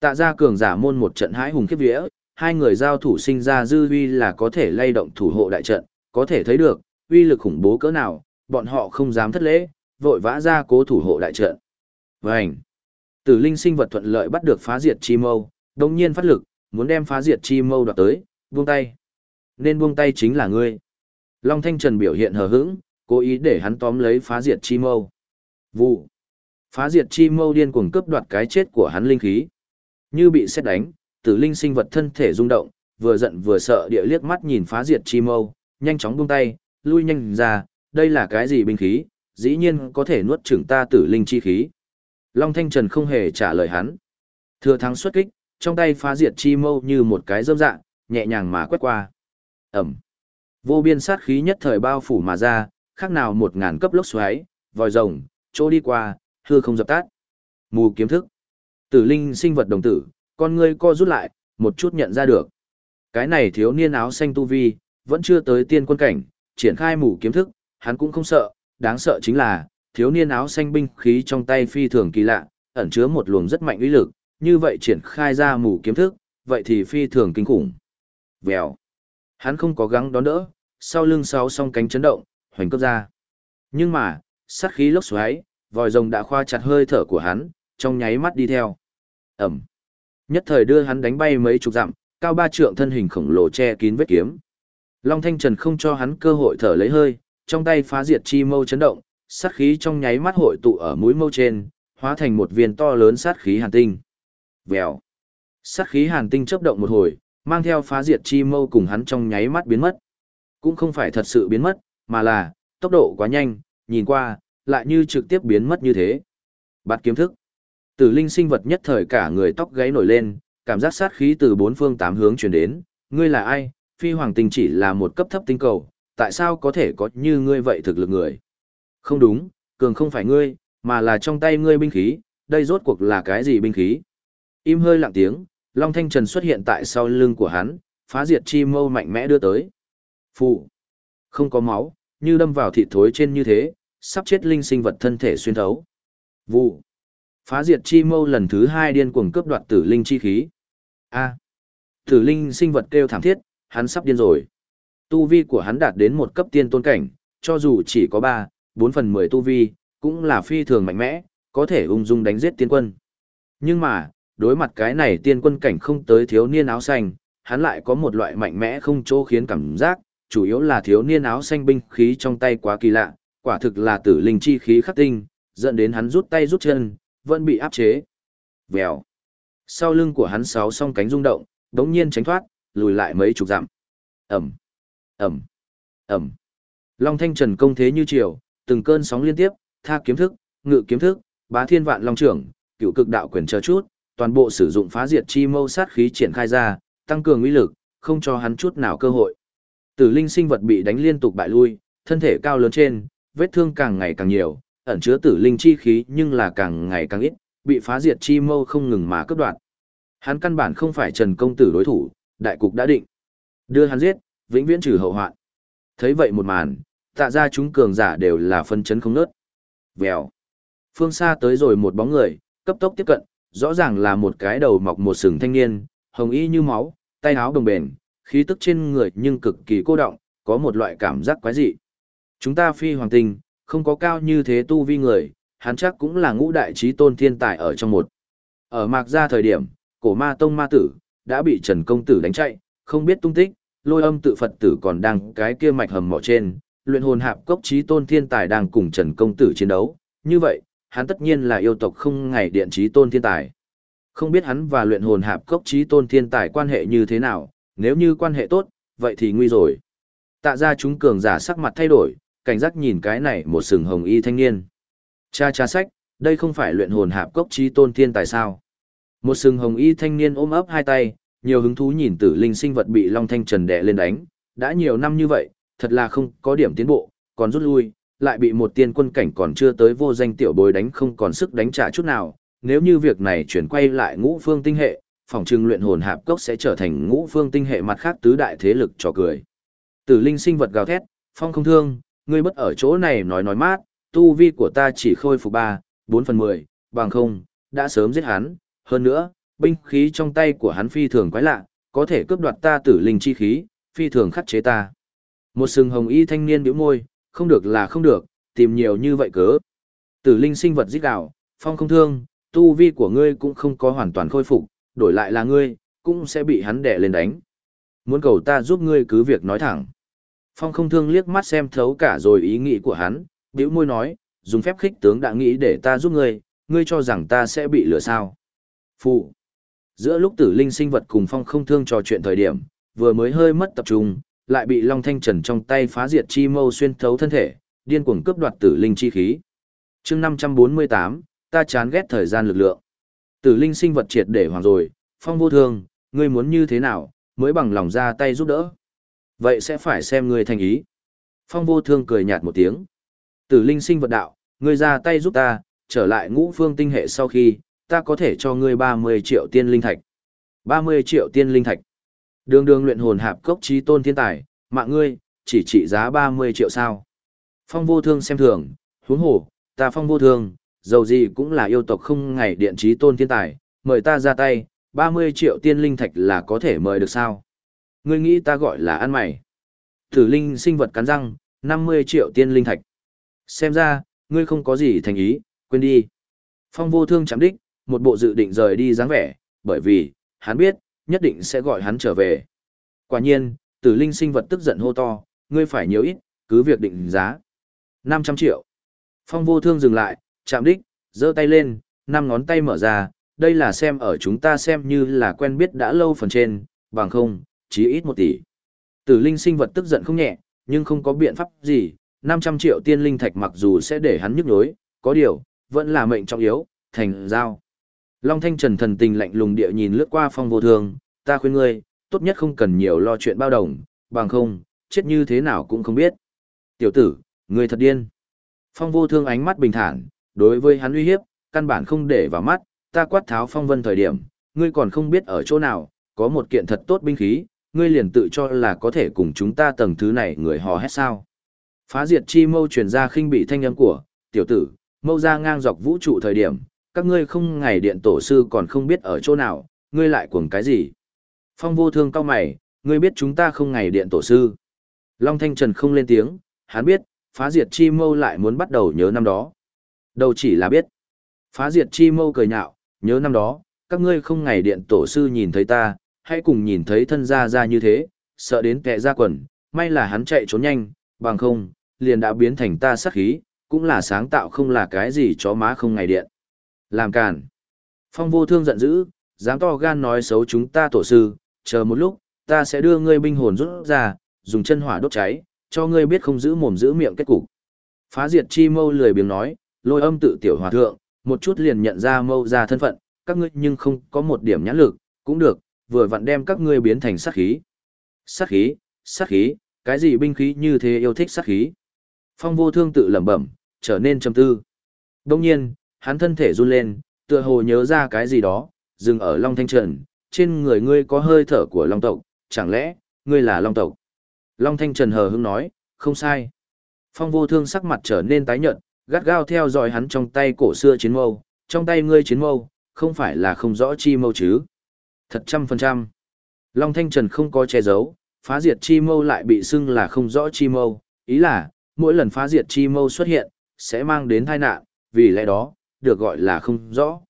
Tạ gia cường giả môn một trận hãi hùng khiếp vía, hai người giao thủ sinh ra dư uy là có thể lay động thủ hộ đại trận, có thể thấy được, uy lực khủng bố cỡ nào, bọn họ không dám thất lễ, vội vã ra cố thủ hộ đại trận. Vành. Tử linh sinh vật thuận lợi bắt được phá diệt chi mâu, đồng nhiên phát lực, muốn đem phá diệt chi mâu đoạt tới, buông tay. Nên buông tay chính là ngươi. Long Thanh Trần biểu hiện hờ hững, cố ý để hắn tóm lấy phá diệt chi mâu. Vụ. Phá diệt chi mâu điên cuồng cướp đoạt cái chết của hắn linh khí. Như bị xét đánh, tử linh sinh vật thân thể rung động, vừa giận vừa sợ địa liếc mắt nhìn phá diệt chi mâu, nhanh chóng buông tay, lui nhanh ra, đây là cái gì binh khí, dĩ nhiên có thể nuốt chửng ta tử linh chi khí. Long Thanh Trần không hề trả lời hắn. Thừa thắng xuất kích, trong tay phá diệt chi mâu như một cái dâm dạng, nhẹ nhàng mà quét qua. Ẩm. Vô biên sát khí nhất thời bao phủ mà ra, khác nào một ngàn cấp lốc xoáy, vòi rồng, chỗ đi qua, hư không dập tắt. Mù kiếm thức. Tử linh sinh vật đồng tử, con ngươi co rút lại, một chút nhận ra được. Cái này thiếu niên áo xanh tu vi, vẫn chưa tới tiên quân cảnh, triển khai mù kiếm thức, hắn cũng không sợ, đáng sợ chính là, thiếu niên áo xanh binh khí trong tay phi thường kỳ lạ, ẩn chứa một luồng rất mạnh uy lực, như vậy triển khai ra mù kiếm thức, vậy thì phi thường kinh khủng. Vèo. Hắn không có gắng đón đỡ, sau lưng sáu song cánh chấn động, hoành cấp ra. Nhưng mà, sát khí lốc xoáy, vòi rồng đã khoa chặt hơi thở của hắn, trong nháy mắt đi theo. Ẩm. Nhất thời đưa hắn đánh bay mấy chục dặm, cao ba trượng thân hình khổng lồ che kín vết kiếm. Long Thanh Trần không cho hắn cơ hội thở lấy hơi, trong tay phá diệt chi mâu chấn động, sát khí trong nháy mắt hội tụ ở mũi mâu trên, hóa thành một viên to lớn sát khí hàn tinh. Vèo. Sát khí hàn tinh chớp động một hồi, mang theo phá diệt chi mâu cùng hắn trong nháy mắt biến mất. Cũng không phải thật sự biến mất, mà là, tốc độ quá nhanh, nhìn qua, lại như trực tiếp biến mất như thế. Bạt kiếm thức. Tử linh sinh vật nhất thời cả người tóc gáy nổi lên, cảm giác sát khí từ bốn phương tám hướng truyền đến, ngươi là ai, phi hoàng tinh chỉ là một cấp thấp tinh cầu, tại sao có thể có như ngươi vậy thực lực người? Không đúng, cường không phải ngươi, mà là trong tay ngươi binh khí, đây rốt cuộc là cái gì binh khí? Im hơi lặng tiếng, Long Thanh Trần xuất hiện tại sau lưng của hắn, phá diệt chi mâu mạnh mẽ đưa tới. Phụ. Không có máu, như đâm vào thịt thối trên như thế, sắp chết linh sinh vật thân thể xuyên thấu. Vụ. Phá diệt chi mâu lần thứ hai điên cuồng cướp đoạt tử linh chi khí. A. Tử linh sinh vật kêu thảm thiết, hắn sắp điên rồi. Tu vi của hắn đạt đến một cấp tiên tôn cảnh, cho dù chỉ có 3, 4 phần 10 tu vi, cũng là phi thường mạnh mẽ, có thể ung dung đánh giết tiên quân. Nhưng mà, đối mặt cái này tiên quân cảnh không tới thiếu niên áo xanh, hắn lại có một loại mạnh mẽ không chỗ khiến cảm giác, chủ yếu là thiếu niên áo xanh binh khí trong tay quá kỳ lạ, quả thực là tử linh chi khí khắc tinh, dẫn đến hắn rút tay rút chân, vẫn bị áp chế. Vèo. Sau lưng của hắn sáu song cánh rung động, đống nhiên tránh thoát, lùi lại mấy chục dặm. Ẩm, Ẩm, Ẩm. Long thanh trần công thế như chiều, từng cơn sóng liên tiếp, tha kiếm thức, ngự kiếm thức, bá thiên vạn long trưởng, cựu cực đạo quyền chờ chút, toàn bộ sử dụng phá diệt chi mâu sát khí triển khai ra, tăng cường uy lực, không cho hắn chút nào cơ hội. Tử linh sinh vật bị đánh liên tục bại lui, thân thể cao lớn trên, vết thương càng ngày càng nhiều, ẩn chứa tử linh chi khí nhưng là càng ngày càng ít, bị phá diệt chi mâu không ngừng mà cướp đoạt. Hắn căn bản không phải Trần công tử đối thủ, đại cục đã định. Đưa hắn giết, vĩnh viễn trừ hậu hoạn. Thấy vậy một màn, tạ ra chúng cường giả đều là phân chấn không nớt. Vèo. Phương xa tới rồi một bóng người, cấp tốc tiếp cận, rõ ràng là một cái đầu mọc một sừng thanh niên, hồng y như máu, tay áo đồng bền, khí tức trên người nhưng cực kỳ cô động, có một loại cảm giác quái dị. Chúng ta phi hoàng tinh, không có cao như thế tu vi người, hắn chắc cũng là ngũ đại trí tôn thiên tài ở trong một. Ở mạc gia thời điểm, cổ ma tông ma tử, đã bị Trần Công Tử đánh chạy, không biết tung tích, lôi âm tự Phật tử còn đang cái kia mạch hầm mỏ trên, luyện hồn hạp cốc trí tôn thiên tài đang cùng Trần Công Tử chiến đấu, như vậy, hắn tất nhiên là yêu tộc không ngày điện trí tôn thiên tài. Không biết hắn và luyện hồn hạp cốc trí tôn thiên tài quan hệ như thế nào, nếu như quan hệ tốt, vậy thì nguy rồi. Tạ ra chúng cường giả sắc mặt thay đổi, cảnh giác nhìn cái này một sừng hồng y thanh niên. Cha cha sách, đây không phải luyện hồn hạp cốc trí tôn thiên tài sao. Một sừng hồng y thanh niên ôm ấp hai tay, nhiều hứng thú nhìn tử linh sinh vật bị Long Thanh Trần đè lên đánh, đã nhiều năm như vậy, thật là không có điểm tiến bộ, còn rút lui, lại bị một tiên quân cảnh còn chưa tới vô danh tiểu bối đánh không còn sức đánh trả chút nào. Nếu như việc này chuyển quay lại ngũ phương tinh hệ, phòng trưng luyện hồn hạp cốc sẽ trở thành ngũ phương tinh hệ mặt khác tứ đại thế lực trò cười. Tử linh sinh vật gào thét, phong không thương, ngươi bất ở chỗ này nói nói mát, tu vi của ta chỉ khôi phục 3, 4 phần 10, bằng không, đã sớm giết hắn, hơn nữa, binh khí trong tay của hắn phi thường quái lạ, có thể cướp đoạt ta tử linh chi khí, phi thường khắc chế ta. Một sừng hồng y thanh niên biểu môi, không được là không được, tìm nhiều như vậy cớ. Tử linh sinh vật giết gào, Phong không thương, tu vi của ngươi cũng không có hoàn toàn khôi phục, đổi lại là ngươi, cũng sẽ bị hắn đè lên đánh. Muốn cầu ta giúp ngươi cứ việc nói thẳng. Phong không thương liếc mắt xem thấu cả rồi ý nghĩ của hắn, bĩu môi nói, dùng phép khích tướng đã nghĩ để ta giúp ngươi, ngươi cho rằng ta sẽ bị lừa sao. Phụ. Giữa lúc tử linh sinh vật cùng phong không thương trò chuyện thời điểm, vừa mới hơi mất tập trung, lại bị Long Thanh Trần trong tay phá diệt chi mâu xuyên thấu thân thể, điên cuồng cướp đoạt tử linh chi khí. chương 548, ta chán ghét thời gian lực lượng. Tử linh sinh vật triệt để hoàng rồi, phong vô thương, ngươi muốn như thế nào, mới bằng lòng ra tay giúp đỡ. Vậy sẽ phải xem ngươi thành ý. Phong vô thương cười nhạt một tiếng. Tử linh sinh vật đạo, ngươi ra tay giúp ta, trở lại ngũ phương tinh hệ sau khi, ta có thể cho ngươi 30 triệu tiên linh thạch. 30 triệu tiên linh thạch. Đường đường luyện hồn hạp cốc trí tôn thiên tài, mạng ngươi, chỉ trị giá 30 triệu sao. Phong vô thương xem thường, huống hồ, ta phong vô thương, dầu gì cũng là yêu tộc không ngày điện trí tôn thiên tài, mời ta ra tay, 30 triệu tiên linh thạch là có thể mời được sao. Ngươi nghĩ ta gọi là ăn mày. Tử linh sinh vật cắn răng, 50 triệu tiên linh thạch. Xem ra, ngươi không có gì thành ý, quên đi. Phong vô thương chạm đích, một bộ dự định rời đi dáng vẻ, bởi vì, hắn biết, nhất định sẽ gọi hắn trở về. Quả nhiên, tử linh sinh vật tức giận hô to, ngươi phải nhiều ít, cứ việc định giá. 500 triệu. Phong vô thương dừng lại, chạm đích, giơ tay lên, năm ngón tay mở ra, đây là xem ở chúng ta xem như là quen biết đã lâu phần trên, bằng không, chí ít một tỷ. Tử linh sinh vật tức giận không nhẹ, nhưng không có biện pháp gì, 500 triệu tiên linh thạch mặc dù sẽ để hắn nhức nhối, có điều, vẫn là mệnh trọng yếu, thành giao. Long Thanh Trần thần tình lạnh lùng địa nhìn lướt qua phong vô thương, ta khuyên ngươi, tốt nhất không cần nhiều lo chuyện bao đồng, bằng không, chết như thế nào cũng không biết. Tiểu tử, ngươi thật điên. Phong vô thương ánh mắt bình thản, đối với hắn uy hiếp, căn bản không để vào mắt, ta quát tháo phong vân thời điểm, ngươi còn không biết ở chỗ nào, có một kiện thật tốt binh khí, ngươi liền tự cho là có thể cùng chúng ta tầng thứ này người hò hét sao. Phá diệt chi mâu truyền ra khinh bị thanh âm của, tiểu tử, mâu ra ngang dọc vũ trụ thời điểm, các ngươi không ngày điện tổ sư còn không biết ở chỗ nào, ngươi lại cuồng cái gì. Phong vô thương cao mày, ngươi biết chúng ta không ngày điện tổ sư. Long Thanh Trần không lên tiếng, hắn biết, phá diệt chi mâu lại muốn bắt đầu nhớ năm đó. đầu chỉ là biết. Phá diệt chi mâu cười nhạo, nhớ năm đó, các ngươi không ngày điện tổ sư nhìn thấy ta, hãy cùng nhìn thấy thân gia ra như thế, sợ đến kẹ ra quần, may là hắn chạy trốn nhanh, bằng không, liền đã biến thành ta sát khí, cũng là sáng tạo không là cái gì chó má không ngày điện. Làm càn. Phong vô thương giận dữ, dám to gan nói xấu chúng ta tổ sư, chờ một lúc, ta sẽ đưa ngươi binh hồn rút ra, dùng chân hỏa đốt cháy, cho ngươi biết không giữ mồm giữ miệng kết cục. Phá diệt chi mâu lười biếng nói, lôi âm tự tiểu hòa thượng, một chút liền nhận ra mâu ra thân phận, các ngươi nhưng không có một điểm nhãn lực, cũng được, vừa vặn đem các ngươi biến thành sát khí. Sát khí, sát khí, cái gì binh khí như thế yêu thích sát khí. Phong vô thương tự lẩm bẩm, trở nên trầm tư. Đông nhiên, hắn thân thể run lên, tựa hồ nhớ ra cái gì đó, dừng ở Long Thanh Trần, trên người ngươi có hơi thở của Long tộc, chẳng lẽ, ngươi là Long tộc? Long Thanh Trần hờ hững nói, không sai. Phong vô thương sắc mặt trở nên tái nhợt, gắt gao theo dõi hắn trong tay cổ xưa chiến mâu, trong tay ngươi chiến mâu, không phải là không rõ chi mâu chứ. Thật trăm phần trăm. Long Thanh Trần không có che giấu, phá diệt chi mâu lại bị xưng là không rõ chi mâu, ý là, mỗi lần phá diệt chi mâu xuất hiện, sẽ mang đến tai nạn, vì lẽ đó, được gọi là không rõ.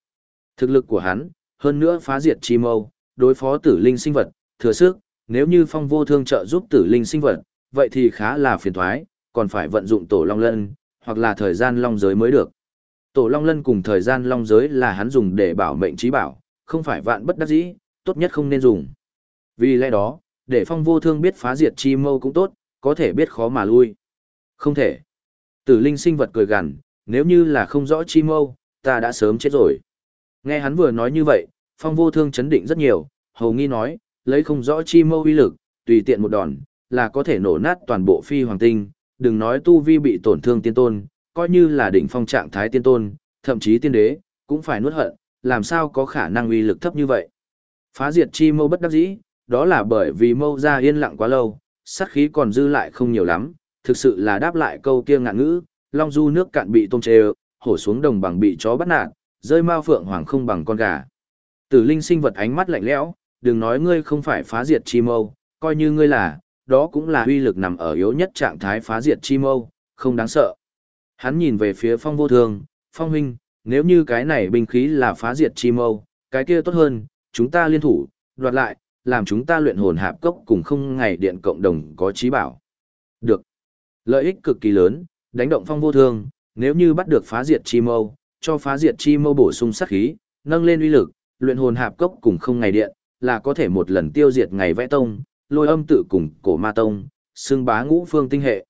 Thực lực của hắn, hơn nữa phá diệt chi mâu, đối phó tử linh sinh vật, thừa sức, nếu như phong vô thương trợ giúp tử linh sinh vật, vậy thì khá là phiền thoái, còn phải vận dụng tổ long lân, hoặc là thời gian long giới mới được. Tổ long lân cùng thời gian long giới là hắn dùng để bảo mệnh trí bảo, không phải vạn bất đắc dĩ, tốt nhất không nên dùng. Vì lẽ đó, để phong vô thương biết phá diệt chi mâu cũng tốt, có thể biết khó mà lui. Không thể. Tử linh sinh vật cười gằn, nếu như là không rõ chi mâu, ta đã sớm chết rồi. Nghe hắn vừa nói như vậy, phong vô thương chấn định rất nhiều, hầu nghi nói, lấy không rõ chi mâu uy lực, tùy tiện một đòn, là có thể nổ nát toàn bộ phi hoàng tinh, đừng nói tu vi bị tổn thương tiên tôn, coi như là đỉnh phong trạng thái tiên tôn, thậm chí tiên đế, cũng phải nuốt hận, làm sao có khả năng uy lực thấp như vậy. Phá diệt chi mâu bất đắc dĩ, đó là bởi vì mâu ra yên lặng quá lâu, sát khí còn dư lại không nhiều lắm, thực sự là đáp lại câu kia ngạn ngữ, long du nước cạn bị tôm chê hổ xuống đồng bằng bị chó bắt nạt, rơi mao phượng hoàng không bằng con gà. Tử linh sinh vật ánh mắt lạnh lẽo, đừng nói ngươi không phải phá diệt chi mâu, coi như ngươi là, đó cũng là uy lực nằm ở yếu nhất trạng thái phá diệt chi mâu, không đáng sợ. Hắn nhìn về phía phong vô thương, phong huynh, nếu như cái này binh khí là phá diệt chi mâu, cái kia tốt hơn, chúng ta liên thủ, đoạt lại, làm chúng ta luyện hồn hạp cốc cùng không ngày điện cộng đồng có trí bảo. Được. Lợi ích cực kỳ lớn, đánh động phong vô thương, nếu như bắt được phá diệt chi mâu, cho phá diệt chi mâu bổ sung sát khí, nâng lên uy lực, luyện hồn hạp cốc cùng không ngày điện, là có thể một lần tiêu diệt ngày vẽ tông, lôi âm tự cùng cổ ma tông, xưng bá ngũ phương tinh hệ.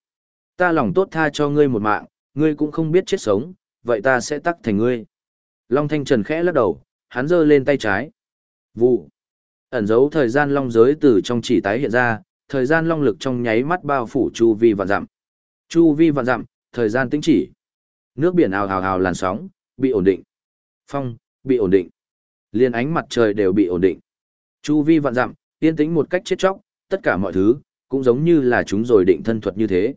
Ta lòng tốt tha cho ngươi một mạng, ngươi cũng không biết chết sống, vậy ta sẽ tắc thành ngươi. Long Thanh Trần khẽ lắc đầu, hắn giơ lên tay trái. Vụ. Ẩn dấu thời gian long giới từ trong chỉ tái hiện ra, thời gian long lực trong nháy mắt bao phủ chu vi vạn dặm. Chu vi vạn dặm, thời gian tĩnh chỉ. Nước biển ào ào ào làn sóng, bị ổn định. Phong, bị ổn định. Liên ánh mặt trời đều bị ổn định. Chu vi vạn dặm, yên tĩnh một cách chết chóc, tất cả mọi thứ, cũng giống như là chúng rồi định thân thuật như thế.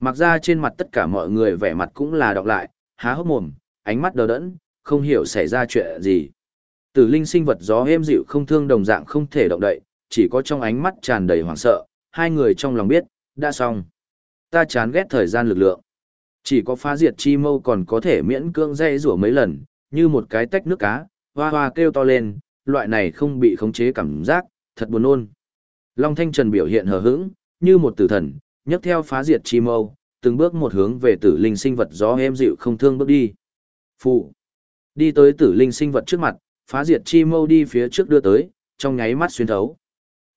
Mặc ra trên mặt tất cả mọi người vẻ mặt cũng là đọc lại, há hốc mồm, ánh mắt đờ đẫn, không hiểu xảy ra chuyện gì. Tử linh sinh vật gió êm dịu không thương đồng dạng không thể động đậy, chỉ có trong ánh mắt tràn đầy hoảng sợ, hai người trong lòng biết, đã xong. Ta chán ghét thời gian lực lượng. Chỉ có phá diệt chi mâu còn có thể miễn cưỡng dây rủa mấy lần, như một cái tách nước cá, hoa hoa kêu to lên, loại này không bị khống chế cảm giác, thật buồn nôn. Long Thanh Trần biểu hiện hờ hững, như một tử thần, nhấc theo phá diệt chi mâu, từng bước một hướng về tử linh sinh vật gió êm dịu không thương bước đi. Phụ. Đi tới tử linh sinh vật trước mặt, phá diệt chi mâu đi phía trước đưa tới, trong nháy mắt xuyên thấu.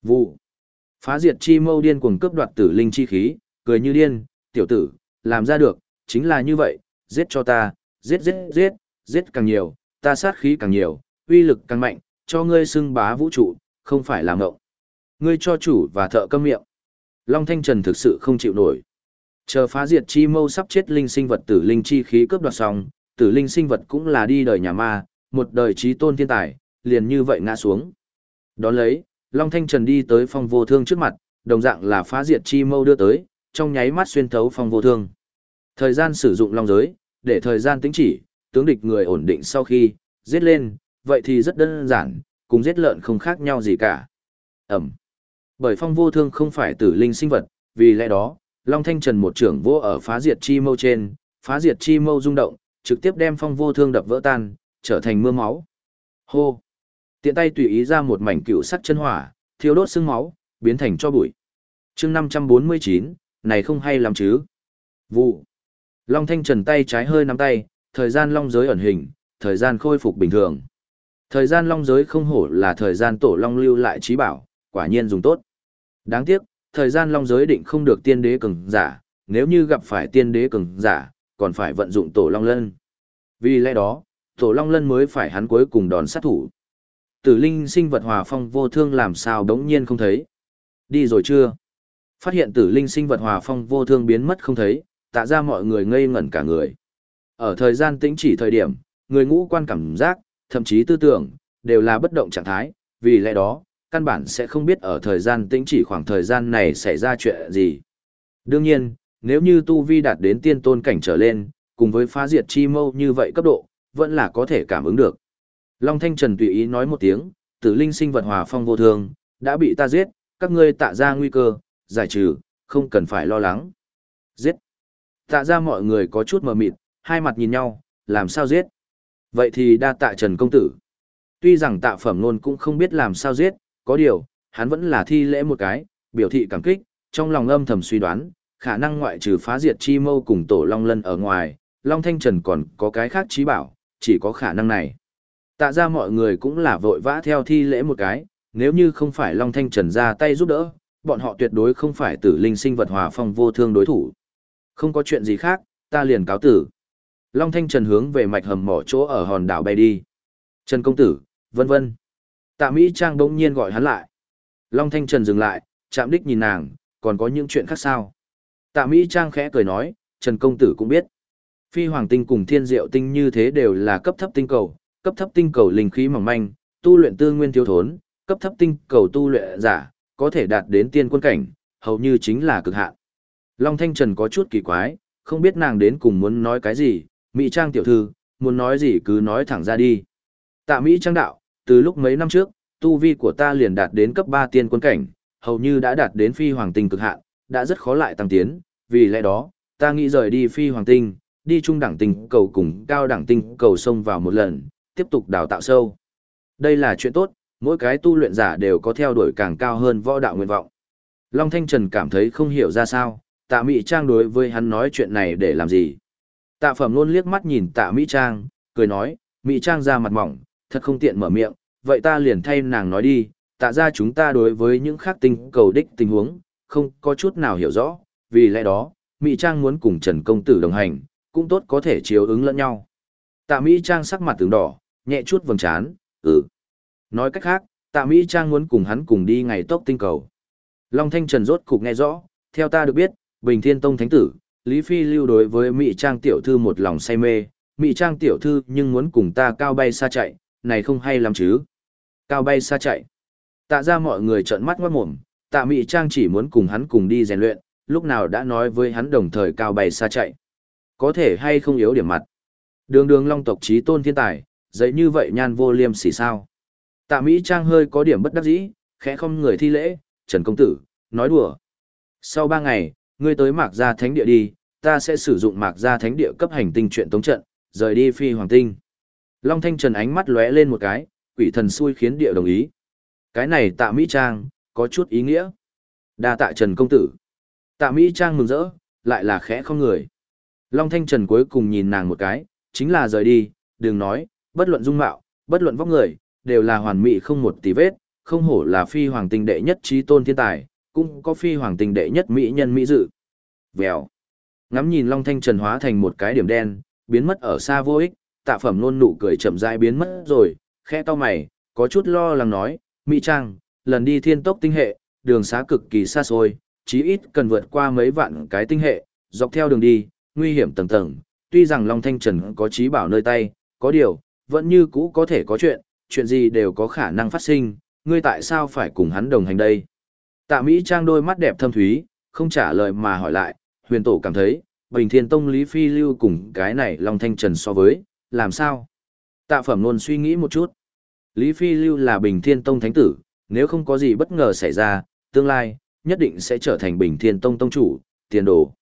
Vụ. Phá diệt chi mâu điên cuồng cướp đoạt tử linh chi khí, cười như điên, tiểu tử, làm ra được, chính là như vậy, giết cho ta, giết giết giết, giết càng nhiều, ta sát khí càng nhiều, uy lực càng mạnh, cho ngươi xưng bá vũ trụ, không phải là ngộng. Ngươi cho chủ và thợ câm miệng. Long Thanh Trần thực sự không chịu nổi. Chờ phá diệt chi mâu sắp chết linh sinh vật tử linh chi khí cướp đoạt xong, tử linh sinh vật cũng là đi đời nhà ma, một đời trí tôn thiên tài, liền như vậy ngã xuống. Đón lấy, Long Thanh Trần đi tới phong vô thương trước mặt, đồng dạng là phá diệt chi mâu đưa tới, trong nháy mắt xuyên thấu phong vô thương. Thời gian sử dụng long giới, để thời gian tính chỉ, tướng địch người ổn định sau khi, giết lên, vậy thì rất đơn giản, cùng giết lợn không khác nhau gì cả. Ẩm. Bởi phong vô thương không phải tử linh sinh vật, vì lẽ đó, Long Thanh Trần một trưởng vô ở phá diệt chi mâu trên, phá diệt chi mâu rung động, trực tiếp đem phong vô thương đập vỡ tan, trở thành mưa máu. Hô! Tiện tay tùy ý ra một mảnh cựu sắc chân hỏa, thiêu đốt xương máu, biến thành cho bụi. chương 549, này không hay lắm chứ. Vụ! Long Thanh Trần tay trái hơi nắm tay, thời gian long giới ẩn hình, thời gian khôi phục bình thường. Thời gian long giới không hổ là thời gian tổ long lưu lại trí bảo, quả nhiên dùng tốt. Đáng tiếc, thời gian long giới định không được tiên đế cường giả, nếu như gặp phải tiên đế cường giả, còn phải vận dụng tổ long lân. Vì lẽ đó, tổ long lân mới phải hắn cuối cùng đòn sát thủ. Tử linh sinh vật hòa phong vô thương làm sao đống nhiên không thấy. Đi rồi chưa? Phát hiện tử linh sinh vật hòa phong vô thương biến mất không thấy, tạ ra mọi người ngây ngẩn cả người. Ở thời gian tĩnh chỉ thời điểm, người ngũ quan cảm giác, thậm chí tư tưởng, đều là bất động trạng thái, vì lẽ đó, căn bản sẽ không biết ở thời gian tĩnh chỉ khoảng thời gian này xảy ra chuyện gì. Đương nhiên, nếu như tu vi đạt đến tiên tôn cảnh trở lên, cùng với phá diệt chi mâu như vậy cấp độ, vẫn là có thể cảm ứng được. Long Thanh Trần tùy ý nói một tiếng, tử linh sinh vật hòa phong vô thường, đã bị ta giết, các ngươi tạ ra nguy cơ, giải trừ, không cần phải lo lắng. Giết. Tạ ra mọi người có chút mờ mịt, hai mặt nhìn nhau, làm sao giết. Vậy thì đa tạ Trần Công Tử. Tuy rằng tạ phẩm luôn cũng không biết làm sao giết, có điều, hắn vẫn là thi lễ một cái, biểu thị cảm kích, trong lòng âm thầm suy đoán, khả năng ngoại trừ phá diệt chi mâu cùng tổ long lân ở ngoài, long thanh trần còn có cái khác trí bảo, chỉ có khả năng này. Tạ ra mọi người cũng là vội vã theo thi lễ một cái, nếu như không phải long thanh trần ra tay giúp đỡ, bọn họ tuyệt đối không phải tử linh sinh vật hòa phong vô thương đối thủ. Không có chuyện gì khác, ta liền cáo tử. Long Thanh Trần hướng về mạch hầm mỏ chỗ ở hòn đảo bay đi. Trần công tử, vân vân. Tạ Mỹ Trang bỗng nhiên gọi hắn lại. Long Thanh Trần dừng lại, chạm đích nhìn nàng, còn có những chuyện khác sao? Tạ Mỹ Trang khẽ cười nói, Trần công tử cũng biết. Phi hoàng tinh cùng thiên diệu tinh như thế đều là cấp thấp tinh cầu, cấp thấp tinh cầu linh khí mỏng manh, tu luyện tư nguyên thiếu thốn, cấp thấp tinh cầu tu luyện giả, có thể đạt đến tiên quân cảnh, hầu như chính là cực hạn. Long Thanh Trần có chút kỳ quái, không biết nàng đến cùng muốn nói cái gì, Mỹ Trang tiểu thư, muốn nói gì cứ nói thẳng ra đi. Tạ Mỹ Trang đạo, từ lúc mấy năm trước, tu vi của ta liền đạt đến cấp 3 tiên quân cảnh, hầu như đã đạt đến phi hoàng tinh cực hạn, đã rất khó lại tăng tiến, vì lẽ đó, ta nghĩ rời đi phi hoàng tinh, đi trung đẳng tinh cầu cùng cao đẳng tinh cầu xông vào một lần, tiếp tục đào tạo sâu. Đây là chuyện tốt, mỗi cái tu luyện giả đều có theo đuổi càng cao hơn võ đạo nguyện vọng. Long Thanh Trần cảm thấy không hiểu ra sao, tạ Mỹ Trang đối với hắn nói chuyện này để làm gì. Tạ Phẩm luôn liếc mắt nhìn tạ Mỹ Trang, cười nói, Mỹ Trang ra mặt mỏng, thật không tiện mở miệng, vậy ta liền thay nàng nói đi, tạ ra chúng ta đối với những khác tinh cầu đích tình huống, không có chút nào hiểu rõ, vì lẽ đó, Mỹ Trang muốn cùng Trần Công Tử đồng hành, cũng tốt có thể chiếu ứng lẫn nhau. Tạ Mỹ Trang sắc mặt tướng đỏ, nhẹ chút vầng trán, ừ. Nói cách khác, Tạ Mỹ Trang muốn cùng hắn cùng đi ngày tốc tinh cầu. Long Thanh Trần rốt cục nghe rõ, theo ta được biết, Bình Thiên Tông Thánh Tử, Lý Phi lưu đối với Mỹ Trang tiểu thư một lòng say mê, Mỹ Trang tiểu thư nhưng muốn cùng ta cao bay xa chạy, này không hay lắm chứ. Cao bay xa chạy. Tạ ra mọi người trợn mắt ngoát mồm, tạ Mỹ Trang chỉ muốn cùng hắn cùng đi rèn luyện, lúc nào đã nói với hắn đồng thời cao bay xa chạy. Có thể hay không yếu điểm mặt. Đường đường long tộc trí tôn thiên tài, dậy như vậy nhan vô liêm sỉ sao. Tạ Mỹ Trang hơi có điểm bất đắc dĩ, khẽ không người thi lễ, Trần Công Tử, nói đùa. Sau ba ngày, ngươi tới mạc gia thánh địa đi, ta sẽ sử dụng mạc gia thánh địa cấp hành tinh chuyện tống trận, rời đi phi hoàng tinh. Long Thanh Trần ánh mắt lóe lên một cái, quỷ thần xui khiến địa đồng ý. Cái này tạ Mỹ Trang, có chút ý nghĩa. đa tạ Trần Công Tử. Tạ Mỹ Trang mừng rỡ, lại là khẽ không người. Long Thanh Trần cuối cùng nhìn nàng một cái, chính là rời đi, đừng nói, bất luận dung mạo, bất luận vóc người, đều là hoàn mỹ không một tí vết, không hổ là phi hoàng tinh đệ nhất trí tôn thiên tài, cũng có phi hoàng tinh đệ nhất mỹ nhân mỹ dự. Vèo. Ngắm nhìn Long Thanh Trần hóa thành một cái điểm đen, biến mất ở xa vô ích, tạ phẩm nôn nụ cười chậm rãi biến mất rồi, khẽ to mày, có chút lo lắng nói, Mỹ Trang, lần đi thiên tốc tinh hệ, đường xá cực kỳ xa xôi, chí ít cần vượt qua mấy vạn cái tinh hệ, dọc theo đường đi, nguy hiểm tầng tầng, tuy rằng Long Thanh Trần có trí bảo nơi tay, có điều, vẫn như cũ có thể có chuyện, chuyện gì đều có khả năng phát sinh, ngươi tại sao phải cùng hắn đồng hành đây? Tạ Mỹ Trang đôi mắt đẹp thâm thúy, không trả lời mà hỏi lại, huyền tổ cảm thấy, Bình Thiên Tông Lý Phi Lưu cùng cái này Long Thanh Trần so với, làm sao? Tạ Phẩm luôn suy nghĩ một chút. Lý Phi Lưu là Bình Thiên Tông Thánh Tử, nếu không có gì bất ngờ xảy ra, tương lai, nhất định sẽ trở thành Bình Thiên Tông Tông Chủ, tiền đồ.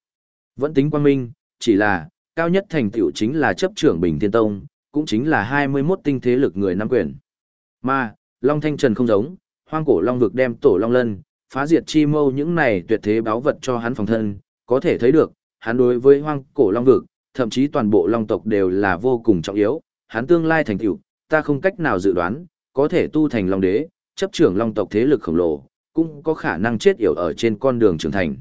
Vẫn tính quan minh, chỉ là, cao nhất thành tựu chính là chấp trưởng Bình Thiên Tông, cũng chính là 21 tinh thế lực người nắm quyền. Mà, Long Thanh Trần không giống, hoang cổ Long vực đem tổ Long Lân, phá diệt chi mâu những này tuyệt thế báo vật cho hắn phòng thân, có thể thấy được, hắn đối với hoang cổ Long vực, thậm chí toàn bộ Long tộc đều là vô cùng trọng yếu, hắn tương lai thành tựu, ta không cách nào dự đoán, có thể tu thành Long đế, chấp trưởng Long tộc thế lực khổng lồ, cũng có khả năng chết yểu ở trên con đường trưởng thành.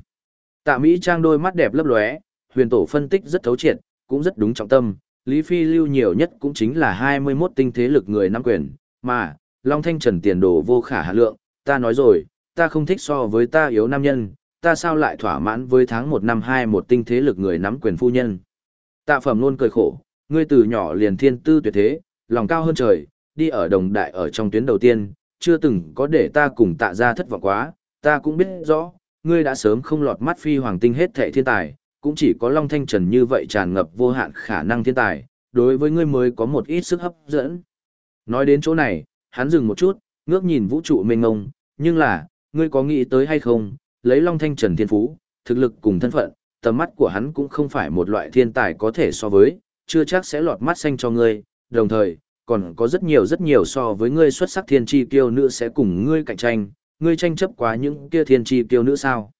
Tạ Mỹ Trang đôi mắt đẹp lấp lóe, huyền tổ phân tích rất thấu triệt, cũng rất đúng trọng tâm, Lý Phi lưu nhiều nhất cũng chính là 21 tinh thế lực người nắm quyền, mà, Long Thanh Trần tiền đồ vô khả hạ lượng, ta nói rồi, ta không thích so với ta yếu nam nhân, ta sao lại thỏa mãn với tháng 1 năm 2 một tinh thế lực người nắm quyền phu nhân. Tạ phẩm luôn cười khổ, ngươi từ nhỏ liền thiên tư tuyệt thế, lòng cao hơn trời, đi ở đồng đại ở trong tuyến đầu tiên, chưa từng có để ta cùng tạ ra thất vọng quá, ta cũng biết rõ, ngươi đã sớm không lọt mắt phi hoàng tinh hết thệ thiên tài, cũng chỉ có Long Thanh Trần như vậy tràn ngập vô hạn khả năng thiên tài, đối với ngươi mới có một ít sức hấp dẫn. Nói đến chỗ này, hắn dừng một chút, ngước nhìn vũ trụ mênh ngông, nhưng là, ngươi có nghĩ tới hay không, lấy Long Thanh Trần thiên phú, thực lực cùng thân phận, tầm mắt của hắn cũng không phải một loại thiên tài có thể so với, chưa chắc sẽ lọt mắt xanh cho ngươi, đồng thời, còn có rất nhiều rất nhiều so với ngươi xuất sắc thiên tri kiêu nữ sẽ cùng ngươi cạnh tranh, ngươi tranh chấp quá những kia thiên tri kiêu nữ sao.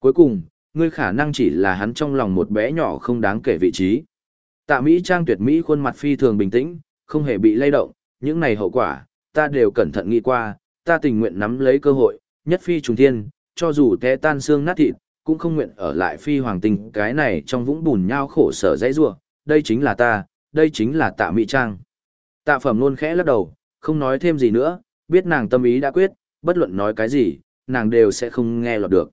Cuối cùng, ngươi khả năng chỉ là hắn trong lòng một bé nhỏ không đáng kể vị trí. Tạ Mỹ Trang tuyệt Mỹ khuôn mặt phi thường bình tĩnh, không hề bị lay động, những này hậu quả, ta đều cẩn thận nghĩ qua, ta tình nguyện nắm lấy cơ hội, nhất phi trùng thiên, cho dù té tan xương nát thịt, cũng không nguyện ở lại phi hoàng tình cái này trong vũng bùn nhau khổ sở dãy rua, đây chính là ta, đây chính là tạ Mỹ Trang. Tạ phẩm luôn khẽ lắc đầu, không nói thêm gì nữa, biết nàng tâm ý đã quyết, bất luận nói cái gì, nàng đều sẽ không nghe lọt được.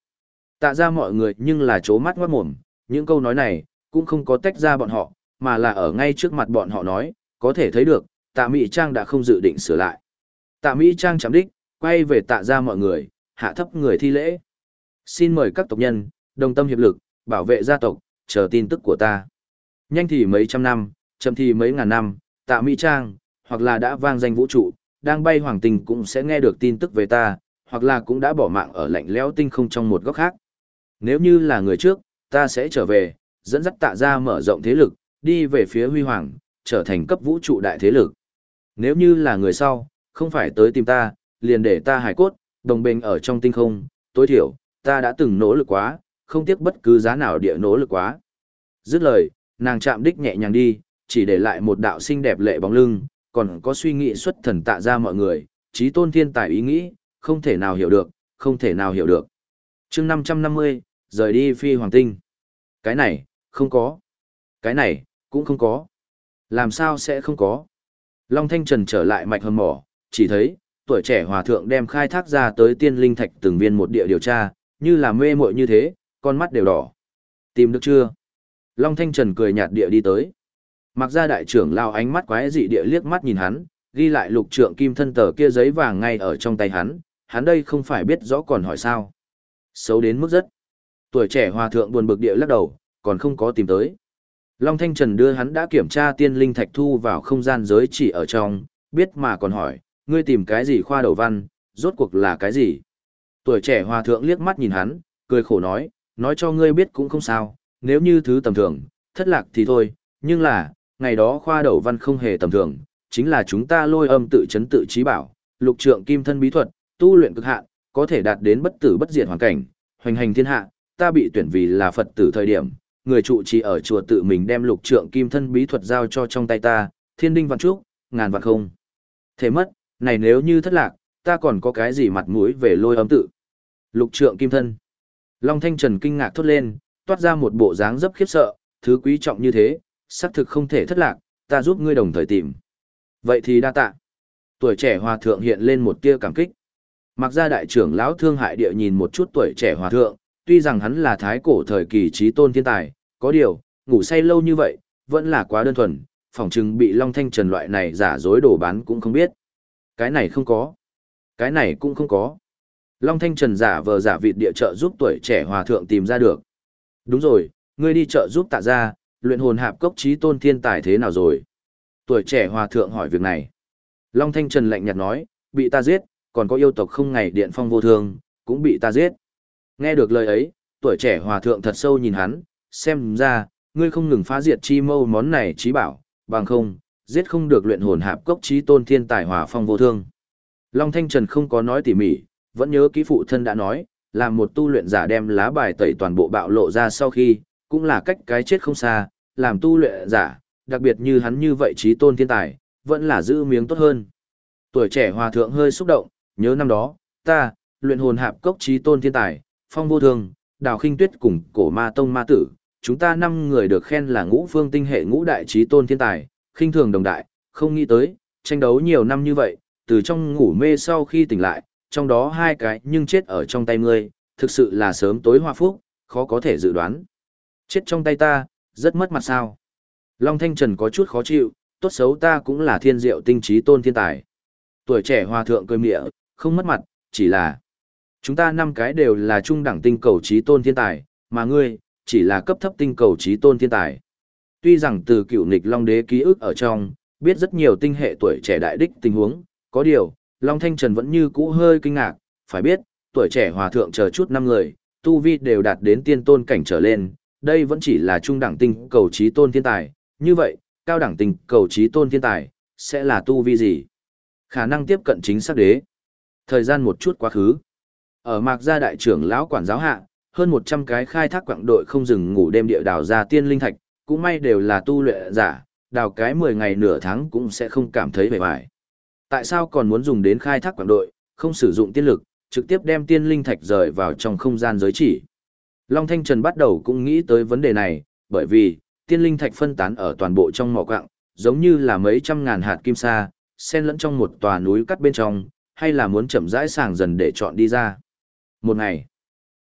Tạ ra mọi người nhưng là chố mắt ngoát mồm, những câu nói này, cũng không có tách ra bọn họ, mà là ở ngay trước mặt bọn họ nói, có thể thấy được, tạ Mỹ Trang đã không dự định sửa lại. Tạ Mỹ Trang chạm đích, quay về tạ ra mọi người, hạ thấp người thi lễ. Xin mời các tộc nhân, đồng tâm hiệp lực, bảo vệ gia tộc, chờ tin tức của ta. Nhanh thì mấy trăm năm, chậm thì mấy ngàn năm, tạ Mỹ Trang, hoặc là đã vang danh vũ trụ, đang bay hoàng tình cũng sẽ nghe được tin tức về ta, hoặc là cũng đã bỏ mạng ở lạnh lẽo tinh không trong một góc khác. Nếu như là người trước, ta sẽ trở về, dẫn dắt tạ ra mở rộng thế lực, đi về phía huy hoàng, trở thành cấp vũ trụ đại thế lực. Nếu như là người sau, không phải tới tìm ta, liền để ta hải cốt, đồng bình ở trong tinh không, tối thiểu, ta đã từng nỗ lực quá, không tiếc bất cứ giá nào địa nỗ lực quá. Dứt lời, nàng chạm đích nhẹ nhàng đi, chỉ để lại một đạo xinh đẹp lệ bóng lưng, còn có suy nghĩ xuất thần tạ ra mọi người, trí tôn thiên tài ý nghĩ, không thể nào hiểu được, không thể nào hiểu được. chương 550, rời đi phi hoàng tinh. Cái này, không có. Cái này, cũng không có. Làm sao sẽ không có? Long Thanh Trần trở lại mạch hầm mỏ, chỉ thấy, tuổi trẻ hòa thượng đem khai thác ra tới tiên linh thạch từng viên một địa điều tra, như là mê muội như thế, con mắt đều đỏ. Tìm được chưa? Long Thanh Trần cười nhạt địa đi tới. Mặc ra đại trưởng lao ánh mắt quái dị địa liếc mắt nhìn hắn, ghi lại lục trượng kim thân tờ kia giấy vàng ngay ở trong tay hắn, hắn đây không phải biết rõ còn hỏi sao. Xấu đến mức rất. Tuổi trẻ hòa thượng buồn bực địa lắc đầu, còn không có tìm tới. Long Thanh Trần đưa hắn đã kiểm tra tiên linh thạch thu vào không gian giới chỉ ở trong, biết mà còn hỏi, ngươi tìm cái gì khoa đầu văn, rốt cuộc là cái gì? Tuổi trẻ hòa thượng liếc mắt nhìn hắn, cười khổ nói, nói cho ngươi biết cũng không sao, nếu như thứ tầm thường, thất lạc thì thôi, nhưng là, ngày đó khoa đầu văn không hề tầm thường, chính là chúng ta lôi âm tự chấn tự trí bảo, lục trượng kim thân bí thuật, tu luyện cực hạn, có thể đạt đến bất tử bất diệt hoàn cảnh, hoành hành thiên hạ, ta bị tuyển vì là Phật tử thời điểm, người trụ trì ở chùa tự mình đem lục trượng kim thân bí thuật giao cho trong tay ta, thiên đinh văn trúc, ngàn vạn không. Thế mất, này nếu như thất lạc, ta còn có cái gì mặt mũi về lôi âm tự. Lục trượng kim thân. Long Thanh Trần kinh ngạc thốt lên, toát ra một bộ dáng dấp khiếp sợ, thứ quý trọng như thế, xác thực không thể thất lạc, ta giúp ngươi đồng thời tìm. Vậy thì đa tạ. Tuổi trẻ hòa thượng hiện lên một tia cảm kích. Mặc ra đại trưởng lão thương hại địa nhìn một chút tuổi trẻ hòa thượng, tuy rằng hắn là thái cổ thời kỳ trí tôn thiên tài, có điều, ngủ say lâu như vậy, vẫn là quá đơn thuần, phỏng chừng bị Long Thanh Trần loại này giả dối đổ bán cũng không biết. Cái này không có. Cái này cũng không có. Long Thanh Trần giả vờ giả vịt địa trợ giúp tuổi trẻ hòa thượng tìm ra được. Đúng rồi, ngươi đi chợ giúp tạ ra, luyện hồn hạp cốc trí tôn thiên tài thế nào rồi? Tuổi trẻ hòa thượng hỏi việc này. Long Thanh Trần lạnh nhạt nói, bị ta giết, còn có yêu tộc không ngày điện phong vô thương, cũng bị ta giết. Nghe được lời ấy, tuổi trẻ hòa thượng thật sâu nhìn hắn, xem ra, ngươi không ngừng phá diệt chi mâu món này trí bảo, bằng không, giết không được luyện hồn hạp cốc trí tôn thiên tài hòa phong vô thương. Long Thanh Trần không có nói tỉ mỉ, vẫn nhớ ký phụ thân đã nói, là một tu luyện giả đem lá bài tẩy toàn bộ bạo lộ ra sau khi, cũng là cách cái chết không xa, làm tu luyện giả, đặc biệt như hắn như vậy trí tôn thiên tài, vẫn là giữ miếng tốt hơn. Tuổi trẻ hòa thượng hơi xúc động, nhớ năm đó, ta, luyện hồn hạp cốc trí tôn thiên tài, phong vô thường, đào khinh tuyết cùng cổ ma tông ma tử, chúng ta năm người được khen là ngũ phương tinh hệ ngũ đại trí tôn thiên tài, khinh thường đồng đại, không nghĩ tới, tranh đấu nhiều năm như vậy, từ trong ngủ mê sau khi tỉnh lại, trong đó hai cái nhưng chết ở trong tay ngươi, thực sự là sớm tối hoa phúc, khó có thể dự đoán. Chết trong tay ta, rất mất mặt sao. Long Thanh Trần có chút khó chịu, tốt xấu ta cũng là thiên diệu tinh trí tôn thiên tài. Tuổi trẻ hòa thượng cười mịa, không mất mặt, chỉ là chúng ta năm cái đều là trung đẳng tinh cầu trí tôn thiên tài, mà ngươi, chỉ là cấp thấp tinh cầu trí tôn thiên tài. Tuy rằng từ cựu nịch Long Đế ký ức ở trong, biết rất nhiều tinh hệ tuổi trẻ đại đích tình huống, có điều, Long Thanh Trần vẫn như cũ hơi kinh ngạc, phải biết, tuổi trẻ hòa thượng chờ chút năm người, tu vi đều đạt đến tiên tôn cảnh trở lên, đây vẫn chỉ là trung đẳng tinh cầu trí tôn thiên tài, như vậy, cao đẳng tinh cầu trí tôn thiên tài, sẽ là tu vi gì? Khả năng tiếp cận chính xác đế. Thời gian một chút quá khứ. Ở mạc gia đại trưởng lão quản giáo hạ, hơn 100 cái khai thác quặng đội không dừng ngủ đêm địa đào ra tiên linh thạch, cũng may đều là tu luyện giả, đào cái 10 ngày nửa tháng cũng sẽ không cảm thấy bề bại. Tại sao còn muốn dùng đến khai thác quặng đội, không sử dụng tiên lực, trực tiếp đem tiên linh thạch rời vào trong không gian giới chỉ? Long Thanh Trần bắt đầu cũng nghĩ tới vấn đề này, bởi vì, tiên linh thạch phân tán ở toàn bộ trong mỏ quặng, giống như là mấy trăm ngàn hạt kim sa, xen lẫn trong một tòa núi cắt bên trong, hay là muốn chậm rãi sàng dần để chọn đi ra. Một ngày,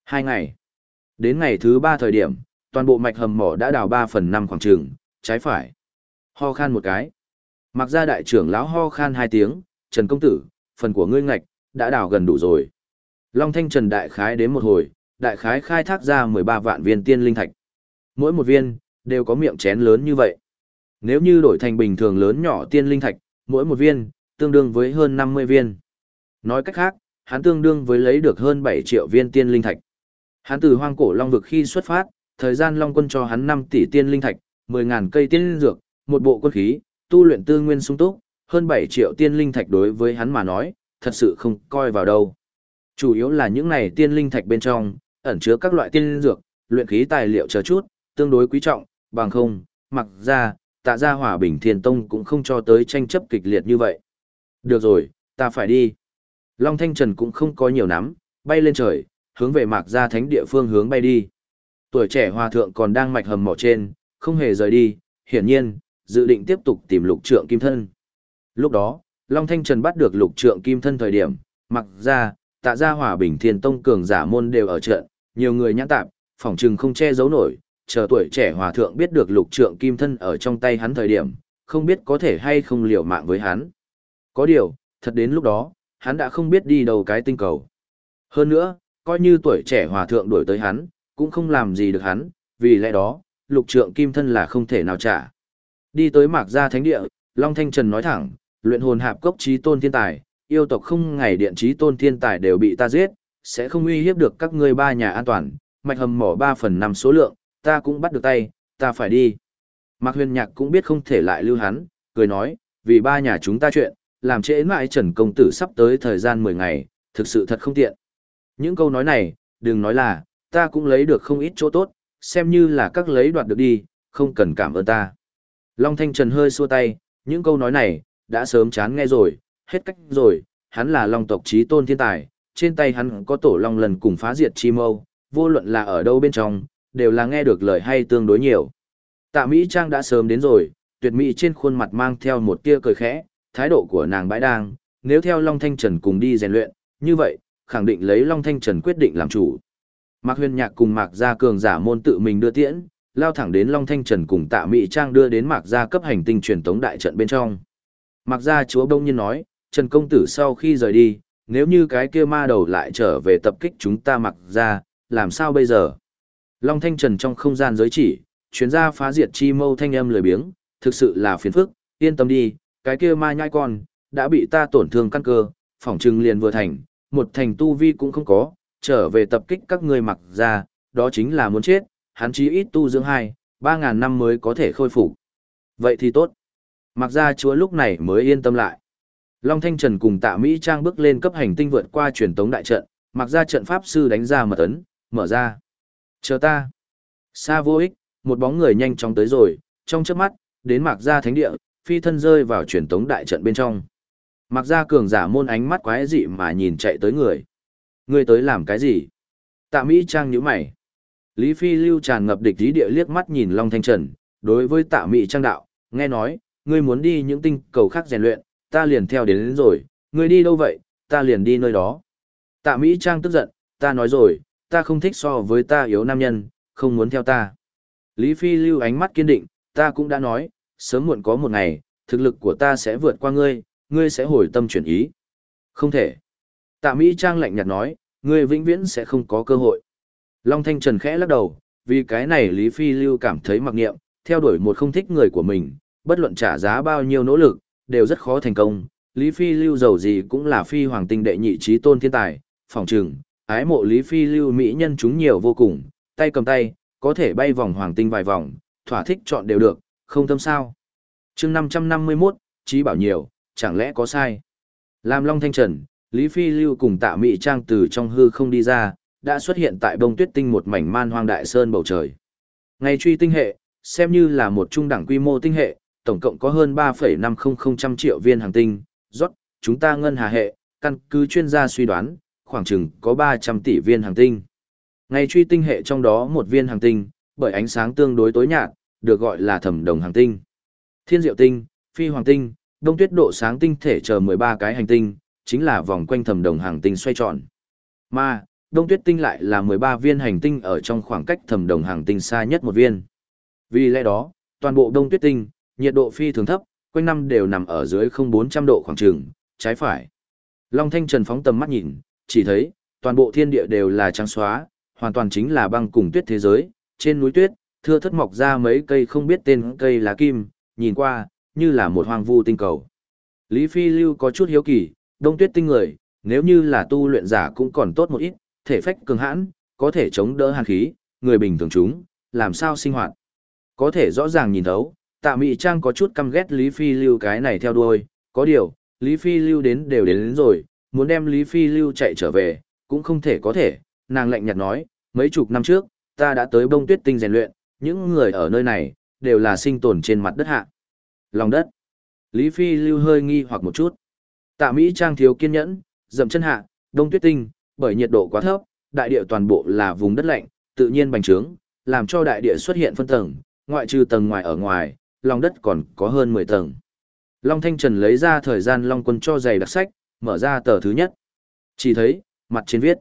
hai ngày, đến ngày thứ ba thời điểm, toàn bộ mạch hầm mỏ đã đào ba phần năm khoảng trường, trái phải. Ho khan một cái. Mặc ra đại trưởng lão ho khan hai tiếng, Trần Công Tử, phần của ngươi ngạch, đã đào gần đủ rồi. Long Thanh Trần đại khái đến một hồi, đại khái khai thác ra 13 vạn viên tiên linh thạch. Mỗi một viên, đều có miệng chén lớn như vậy. Nếu như đổi thành bình thường lớn nhỏ tiên linh thạch, mỗi một viên, tương đương với hơn 50 viên. Nói cách khác, hắn tương đương với lấy được hơn 7 triệu viên tiên linh thạch. Hắn từ hoang cổ long vực khi xuất phát, thời gian long quân cho hắn 5 tỷ tiên linh thạch, 10.000 cây tiên linh dược, một bộ quân khí, tu luyện tư nguyên sung túc, hơn 7 triệu tiên linh thạch đối với hắn mà nói, thật sự không coi vào đâu. Chủ yếu là những này tiên linh thạch bên trong, ẩn chứa các loại tiên linh dược, luyện khí tài liệu chờ chút, tương đối quý trọng, bằng không, mặc ra, tạ ra hỏa bình thiên tông cũng không cho tới tranh chấp kịch liệt như vậy. Được rồi, ta phải đi. Long Thanh Trần cũng không có nhiều nắm, bay lên trời, hướng về mạc ra thánh địa phương hướng bay đi. Tuổi trẻ hòa thượng còn đang mạch hầm mỏ trên, không hề rời đi, hiển nhiên, dự định tiếp tục tìm lục trượng kim thân. Lúc đó, Long Thanh Trần bắt được lục trượng kim thân thời điểm, mặc ra, tạ ra hòa bình thiên tông cường giả môn đều ở trận, nhiều người nhãn tạp, phỏng trừng không che giấu nổi, chờ tuổi trẻ hòa thượng biết được lục trượng kim thân ở trong tay hắn thời điểm, không biết có thể hay không liều mạng với hắn. Có điều, thật đến lúc đó, hắn đã không biết đi đâu cái tinh cầu. Hơn nữa, coi như tuổi trẻ hòa thượng đuổi tới hắn, cũng không làm gì được hắn, vì lẽ đó, lục trượng kim thân là không thể nào trả. Đi tới mạc gia thánh địa, Long Thanh Trần nói thẳng, luyện hồn hạp cốc trí tôn thiên tài, yêu tộc không ngày điện trí tôn thiên tài đều bị ta giết, sẽ không uy hiếp được các ngươi ba nhà an toàn, mạch hầm mỏ 3 phần 5 số lượng, ta cũng bắt được tay, ta phải đi. Mạc huyền nhạc cũng biết không thể lại lưu hắn, cười nói, vì ba nhà chúng ta chuyện, làm trễ mãi Trần Công Tử sắp tới thời gian 10 ngày, thực sự thật không tiện. Những câu nói này, đừng nói là, ta cũng lấy được không ít chỗ tốt, xem như là các lấy đoạt được đi, không cần cảm ơn ta. Long Thanh Trần hơi xua tay, những câu nói này, đã sớm chán nghe rồi, hết cách rồi, hắn là Long tộc trí tôn thiên tài, trên tay hắn có tổ Long lần cùng phá diệt chi mâu, vô luận là ở đâu bên trong, đều là nghe được lời hay tương đối nhiều. Tạ Mỹ Trang đã sớm đến rồi, tuyệt mỹ trên khuôn mặt mang theo một tia cười khẽ, thái độ của nàng bãi đang, nếu theo Long Thanh Trần cùng đi rèn luyện, như vậy, khẳng định lấy Long Thanh Trần quyết định làm chủ. Mạc Huyền Nhạc cùng Mạc Gia Cường giả môn tự mình đưa tiễn, lao thẳng đến Long Thanh Trần cùng Tạ Mỹ Trang đưa đến Mạc Gia cấp hành tinh truyền tống đại trận bên trong. Mạc Gia chúa bỗng nhiên nói, Trần công tử sau khi rời đi, nếu như cái kia ma đầu lại trở về tập kích chúng ta Mạc Gia, làm sao bây giờ? Long Thanh Trần trong không gian giới chỉ, chuyến ra phá diệt chi mâu thanh âm lười biếng, thực sự là phiền phức, yên tâm đi, cái kia ma nhai con, đã bị ta tổn thương căn cơ, phỏng trừng liền vừa thành, một thành tu vi cũng không có, trở về tập kích các ngươi mặc ra, đó chính là muốn chết, hắn chí ít tu dưỡng hai, ba ngàn năm mới có thể khôi phục. Vậy thì tốt. Mặc ra chúa lúc này mới yên tâm lại. Long Thanh Trần cùng tạ Mỹ Trang bước lên cấp hành tinh vượt qua truyền tống đại trận, mặc ra trận pháp sư đánh ra mật ấn, mở ra. Chờ ta. Xa vô ích, một bóng người nhanh chóng tới rồi, trong chớp mắt, đến mặc ra thánh địa, phi thân rơi vào truyền tống đại trận bên trong. Mặc ra cường giả môn ánh mắt quái dị mà nhìn chạy tới người. Người tới làm cái gì? Tạ Mỹ Trang nhíu mày. Lý Phi lưu tràn ngập địch ý địa liếc mắt nhìn Long Thanh Trần, đối với Tạ Mỹ Trang đạo, nghe nói, ngươi muốn đi những tinh cầu khác rèn luyện, ta liền theo đến, đến rồi, ngươi đi đâu vậy, ta liền đi nơi đó. Tạ Mỹ Trang tức giận, ta nói rồi, ta không thích so với ta yếu nam nhân, không muốn theo ta. Lý Phi lưu ánh mắt kiên định, ta cũng đã nói, sớm muộn có một ngày, thực lực của ta sẽ vượt qua ngươi, ngươi sẽ hồi tâm chuyển ý. Không thể. Tạ Mỹ Trang lạnh nhạt nói, ngươi vĩnh viễn sẽ không có cơ hội. Long Thanh Trần khẽ lắc đầu, vì cái này Lý Phi Lưu cảm thấy mặc nghiệm, theo đuổi một không thích người của mình, bất luận trả giá bao nhiêu nỗ lực, đều rất khó thành công. Lý Phi Lưu giàu gì cũng là phi hoàng tinh đệ nhị trí tôn thiên tài, phòng trừng, ái mộ Lý Phi Lưu mỹ nhân chúng nhiều vô cùng, tay cầm tay, có thể bay vòng hoàng tinh vài vòng, thỏa thích chọn đều được, không tâm sao. chương 551, trí bảo nhiều, chẳng lẽ có sai? Làm Long Thanh Trần, Lý Phi Lưu cùng tạ Mị Trang từ trong hư không đi ra, đã xuất hiện tại bông tuyết tinh một mảnh man hoang đại sơn bầu trời. Ngày truy tinh hệ, xem như là một trung đẳng quy mô tinh hệ, tổng cộng có hơn 3,500 triệu viên hàng tinh, rót, chúng ta ngân hà hệ, căn cứ chuyên gia suy đoán, khoảng chừng có 300 tỷ viên hàng tinh. Ngày truy tinh hệ trong đó một viên hàng tinh, bởi ánh sáng tương đối tối nhạt, được gọi là thẩm đồng hàng tinh. Thiên diệu tinh, phi hoàng tinh, đông tuyết độ sáng tinh thể chờ 13 cái hành tinh, chính là vòng quanh thẩm đồng hàng tinh xoay tròn. Mà, đông tuyết tinh lại là 13 viên hành tinh ở trong khoảng cách thẩm đồng hàng tinh xa nhất một viên. Vì lẽ đó, toàn bộ đông tuyết tinh, nhiệt độ phi thường thấp, quanh năm đều nằm ở dưới 0400 độ khoảng trường, trái phải. Long Thanh Trần phóng tầm mắt nhìn, chỉ thấy, toàn bộ thiên địa đều là trắng xóa, hoàn toàn chính là băng cùng tuyết thế giới, trên núi tuyết, thưa thất mọc ra mấy cây không biết tên cây lá kim, nhìn qua, như là một hoang vu tinh cầu. Lý Phi Lưu có chút hiếu kỳ, đông tuyết tinh người, nếu như là tu luyện giả cũng còn tốt một ít, thể phách cường hãn, có thể chống đỡ hàn khí, người bình thường chúng, làm sao sinh hoạt. Có thể rõ ràng nhìn thấu, tạ Mỹ Trang có chút căm ghét Lý Phi Lưu cái này theo đuôi, có điều, Lý Phi Lưu đến đều đến, đến rồi, muốn đem Lý Phi Lưu chạy trở về, cũng không thể có thể, nàng lạnh nhạt nói, mấy chục năm trước, ta đã tới bông tuyết tinh rèn luyện, những người ở nơi này, đều là sinh tồn trên mặt đất hạ. Lòng đất. Lý Phi Lưu hơi nghi hoặc một chút. Tạ Mỹ Trang thiếu kiên nhẫn, dậm chân hạ, đông tuyết tinh, bởi nhiệt độ quá thấp, đại địa toàn bộ là vùng đất lạnh, tự nhiên bành trướng, làm cho đại địa xuất hiện phân tầng, ngoại trừ tầng ngoài ở ngoài, lòng đất còn có hơn 10 tầng. Long Thanh Trần lấy ra thời gian Long Quân cho giày đặc sách, mở ra tờ thứ nhất. Chỉ thấy, mặt trên viết.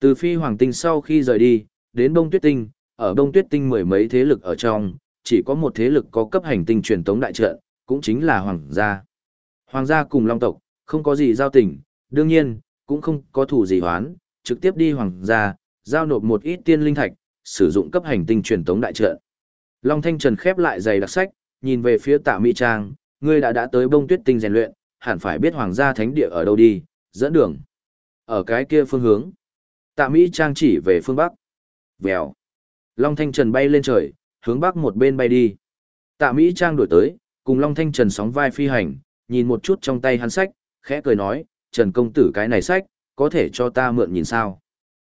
Từ phi hoàng tinh sau khi rời đi, đến bông tuyết tinh, ở Đông tuyết tinh mười mấy thế lực ở trong, chỉ có một thế lực có cấp hành tinh truyền tống đại trận, cũng chính là hoàng gia. Hoàng gia cùng Long tộc, không có gì giao tình, đương nhiên, cũng không có thủ gì hoán, trực tiếp đi hoàng gia, giao nộp một ít tiên linh thạch, sử dụng cấp hành tinh truyền tống đại trận. Long Thanh Trần khép lại giày đặc sách, nhìn về phía tạ Mỹ Trang, ngươi đã đã tới bông tuyết tinh rèn luyện, hẳn phải biết hoàng gia thánh địa ở đâu đi, dẫn đường. Ở cái kia phương hướng. Tạ Mỹ Trang chỉ về phương Bắc. Vèo. Long Thanh Trần bay lên trời, hướng Bắc một bên bay đi. Tạ Mỹ Trang đổi tới, cùng Long Thanh Trần sóng vai phi hành, nhìn một chút trong tay hắn sách, khẽ cười nói, Trần công tử cái này sách, có thể cho ta mượn nhìn sao.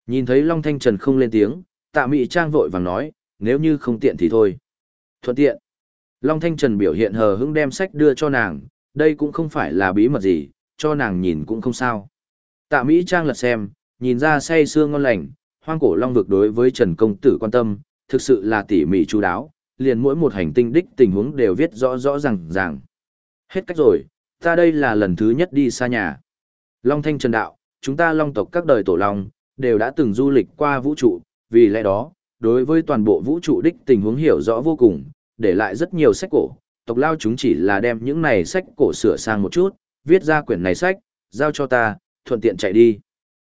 Nhìn thấy Long Thanh Trần không lên tiếng, tạ Mỹ Trang vội vàng nói, nếu như không tiện thì thôi. Thuận tiện. Long Thanh Trần biểu hiện hờ hững đem sách đưa cho nàng, đây cũng không phải là bí mật gì, cho nàng nhìn cũng không sao. Tạ Mỹ Trang lật xem, nhìn ra say sưa ngon lành, hoang cổ long vực đối với Trần Công Tử quan tâm, thực sự là tỉ mỉ chú đáo, liền mỗi một hành tinh đích tình huống đều viết rõ rõ ràng ràng. Hết cách rồi, ta đây là lần thứ nhất đi xa nhà. Long Thanh Trần Đạo, chúng ta long tộc các đời tổ long, đều đã từng du lịch qua vũ trụ, vì lẽ đó, đối với toàn bộ vũ trụ đích tình huống hiểu rõ vô cùng, để lại rất nhiều sách cổ, tộc lao chúng chỉ là đem những này sách cổ sửa sang một chút, viết ra quyển này sách, giao cho ta, thuận tiện chạy đi.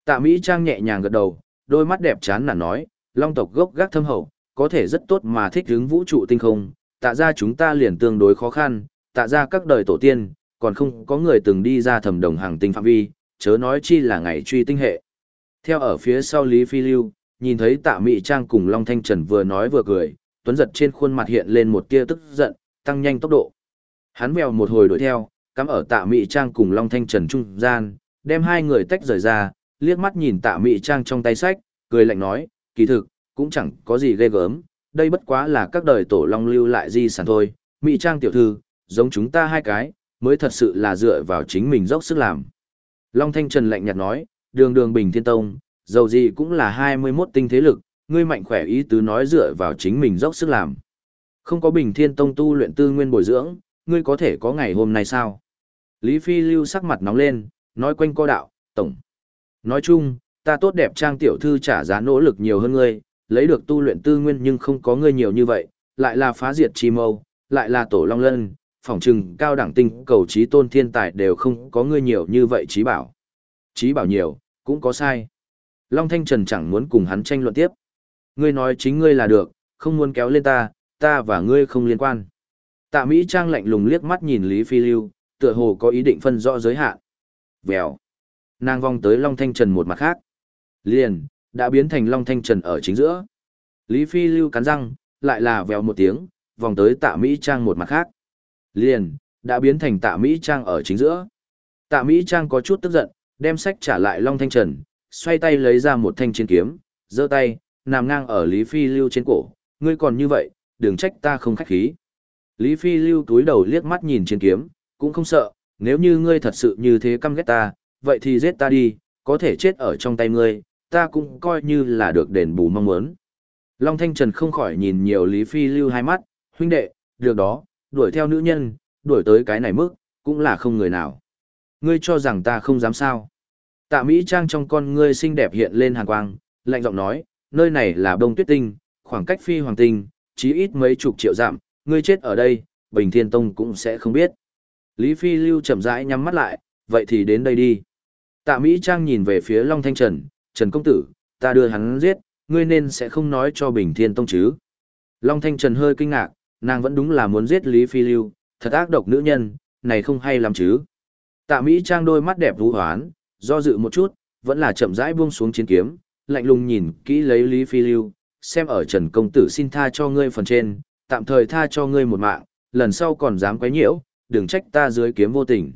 Tạ Mỹ Trang nhẹ nhàng gật đầu, đôi mắt đẹp chán nản nói, long tộc gốc gác thâm hậu, có thể rất tốt mà thích ứng vũ trụ tinh không, tạ ra chúng ta liền tương đối khó khăn, tạ ra các đời tổ tiên, còn không có người từng đi ra thầm đồng hàng tinh phạm vi, chớ nói chi là ngày truy tinh hệ. Theo ở phía sau Lý Phi Lưu, nhìn thấy tạ Mị Trang cùng Long Thanh Trần vừa nói vừa cười, tuấn giật trên khuôn mặt hiện lên một tia tức giận, tăng nhanh tốc độ. Hắn vèo một hồi đuổi theo, cắm ở tạ Mị Trang cùng Long Thanh Trần trung gian, đem hai người tách rời ra, liếc mắt nhìn tạ Mị Trang trong tay sách, cười lạnh nói, kỳ thực, cũng chẳng có gì ghê gớm, đây bất quá là các đời tổ long lưu lại di sản thôi, Mị Trang tiểu thư, giống chúng ta hai cái, mới thật sự là dựa vào chính mình dốc sức làm. Long Thanh Trần lạnh nhạt nói, đường đường bình thiên tông, dầu gì cũng là 21 tinh thế lực, ngươi mạnh khỏe ý tứ nói dựa vào chính mình dốc sức làm. Không có bình thiên tông tu luyện tư nguyên bồi dưỡng, ngươi có thể có ngày hôm nay sao? Lý Phi lưu sắc mặt nóng lên, nói quanh co đạo, tổng. Nói chung, ta tốt đẹp trang tiểu thư trả giá nỗ lực nhiều hơn ngươi, lấy được tu luyện tư nguyên nhưng không có ngươi nhiều như vậy, lại là phá diệt chi mâu, lại là tổ long lân, phỏng trừng cao đẳng tinh cầu trí tôn thiên tài đều không có ngươi nhiều như vậy trí bảo. Trí bảo nhiều, cũng có sai. Long Thanh Trần chẳng muốn cùng hắn tranh luận tiếp. Ngươi nói chính ngươi là được, không muốn kéo lên ta, ta và ngươi không liên quan. Tạ Mỹ Trang lạnh lùng liếc mắt nhìn Lý Phi Lưu, tựa hồ có ý định phân rõ giới hạn. Vèo. Nàng vòng tới Long Thanh Trần một mặt khác. Liền, đã biến thành Long Thanh Trần ở chính giữa. Lý Phi Lưu cắn răng, lại là vèo một tiếng, vòng tới tạ Mỹ Trang một mặt khác. Liền, đã biến thành tạ Mỹ Trang ở chính giữa. Tạ Mỹ Trang có chút tức giận, đem sách trả lại Long Thanh Trần, xoay tay lấy ra một thanh chiến kiếm, giơ tay, nằm ngang ở Lý Phi Lưu trên cổ. Ngươi còn như vậy, đừng trách ta không khách khí. Lý Phi Lưu túi đầu liếc mắt nhìn chiến kiếm, cũng không sợ, nếu như ngươi thật sự như thế căm ghét ta, vậy thì giết ta đi, có thể chết ở trong tay ngươi, ta cũng coi như là được đền bù mong muốn. Long Thanh Trần không khỏi nhìn nhiều Lý Phi lưu hai mắt, huynh đệ, được đó, đuổi theo nữ nhân, đuổi tới cái này mức, cũng là không người nào. Ngươi cho rằng ta không dám sao. Tạ Mỹ Trang trong con ngươi xinh đẹp hiện lên hàn quang, lạnh giọng nói, nơi này là đông tuyết tinh, khoảng cách phi hoàng tinh, chí ít mấy chục triệu dặm, ngươi chết ở đây, Bình Thiên Tông cũng sẽ không biết. Lý Phi lưu chậm rãi nhắm mắt lại, vậy thì đến đây đi. Tạ Mỹ Trang nhìn về phía Long Thanh Trần, Trần Công Tử, ta đưa hắn giết, ngươi nên sẽ không nói cho Bình Thiên Tông chứ. Long Thanh Trần hơi kinh ngạc, nàng vẫn đúng là muốn giết Lý Phi Lưu, thật ác độc nữ nhân, này không hay lắm chứ. Tạ Mỹ Trang đôi mắt đẹp vũ hoán, do dự một chút, vẫn là chậm rãi buông xuống chiến kiếm, lạnh lùng nhìn kỹ lấy Lý Phi Lưu, xem ở Trần Công Tử xin tha cho ngươi phần trên, tạm thời tha cho ngươi một mạng, lần sau còn dám quấy nhiễu, đừng trách ta dưới kiếm vô tình.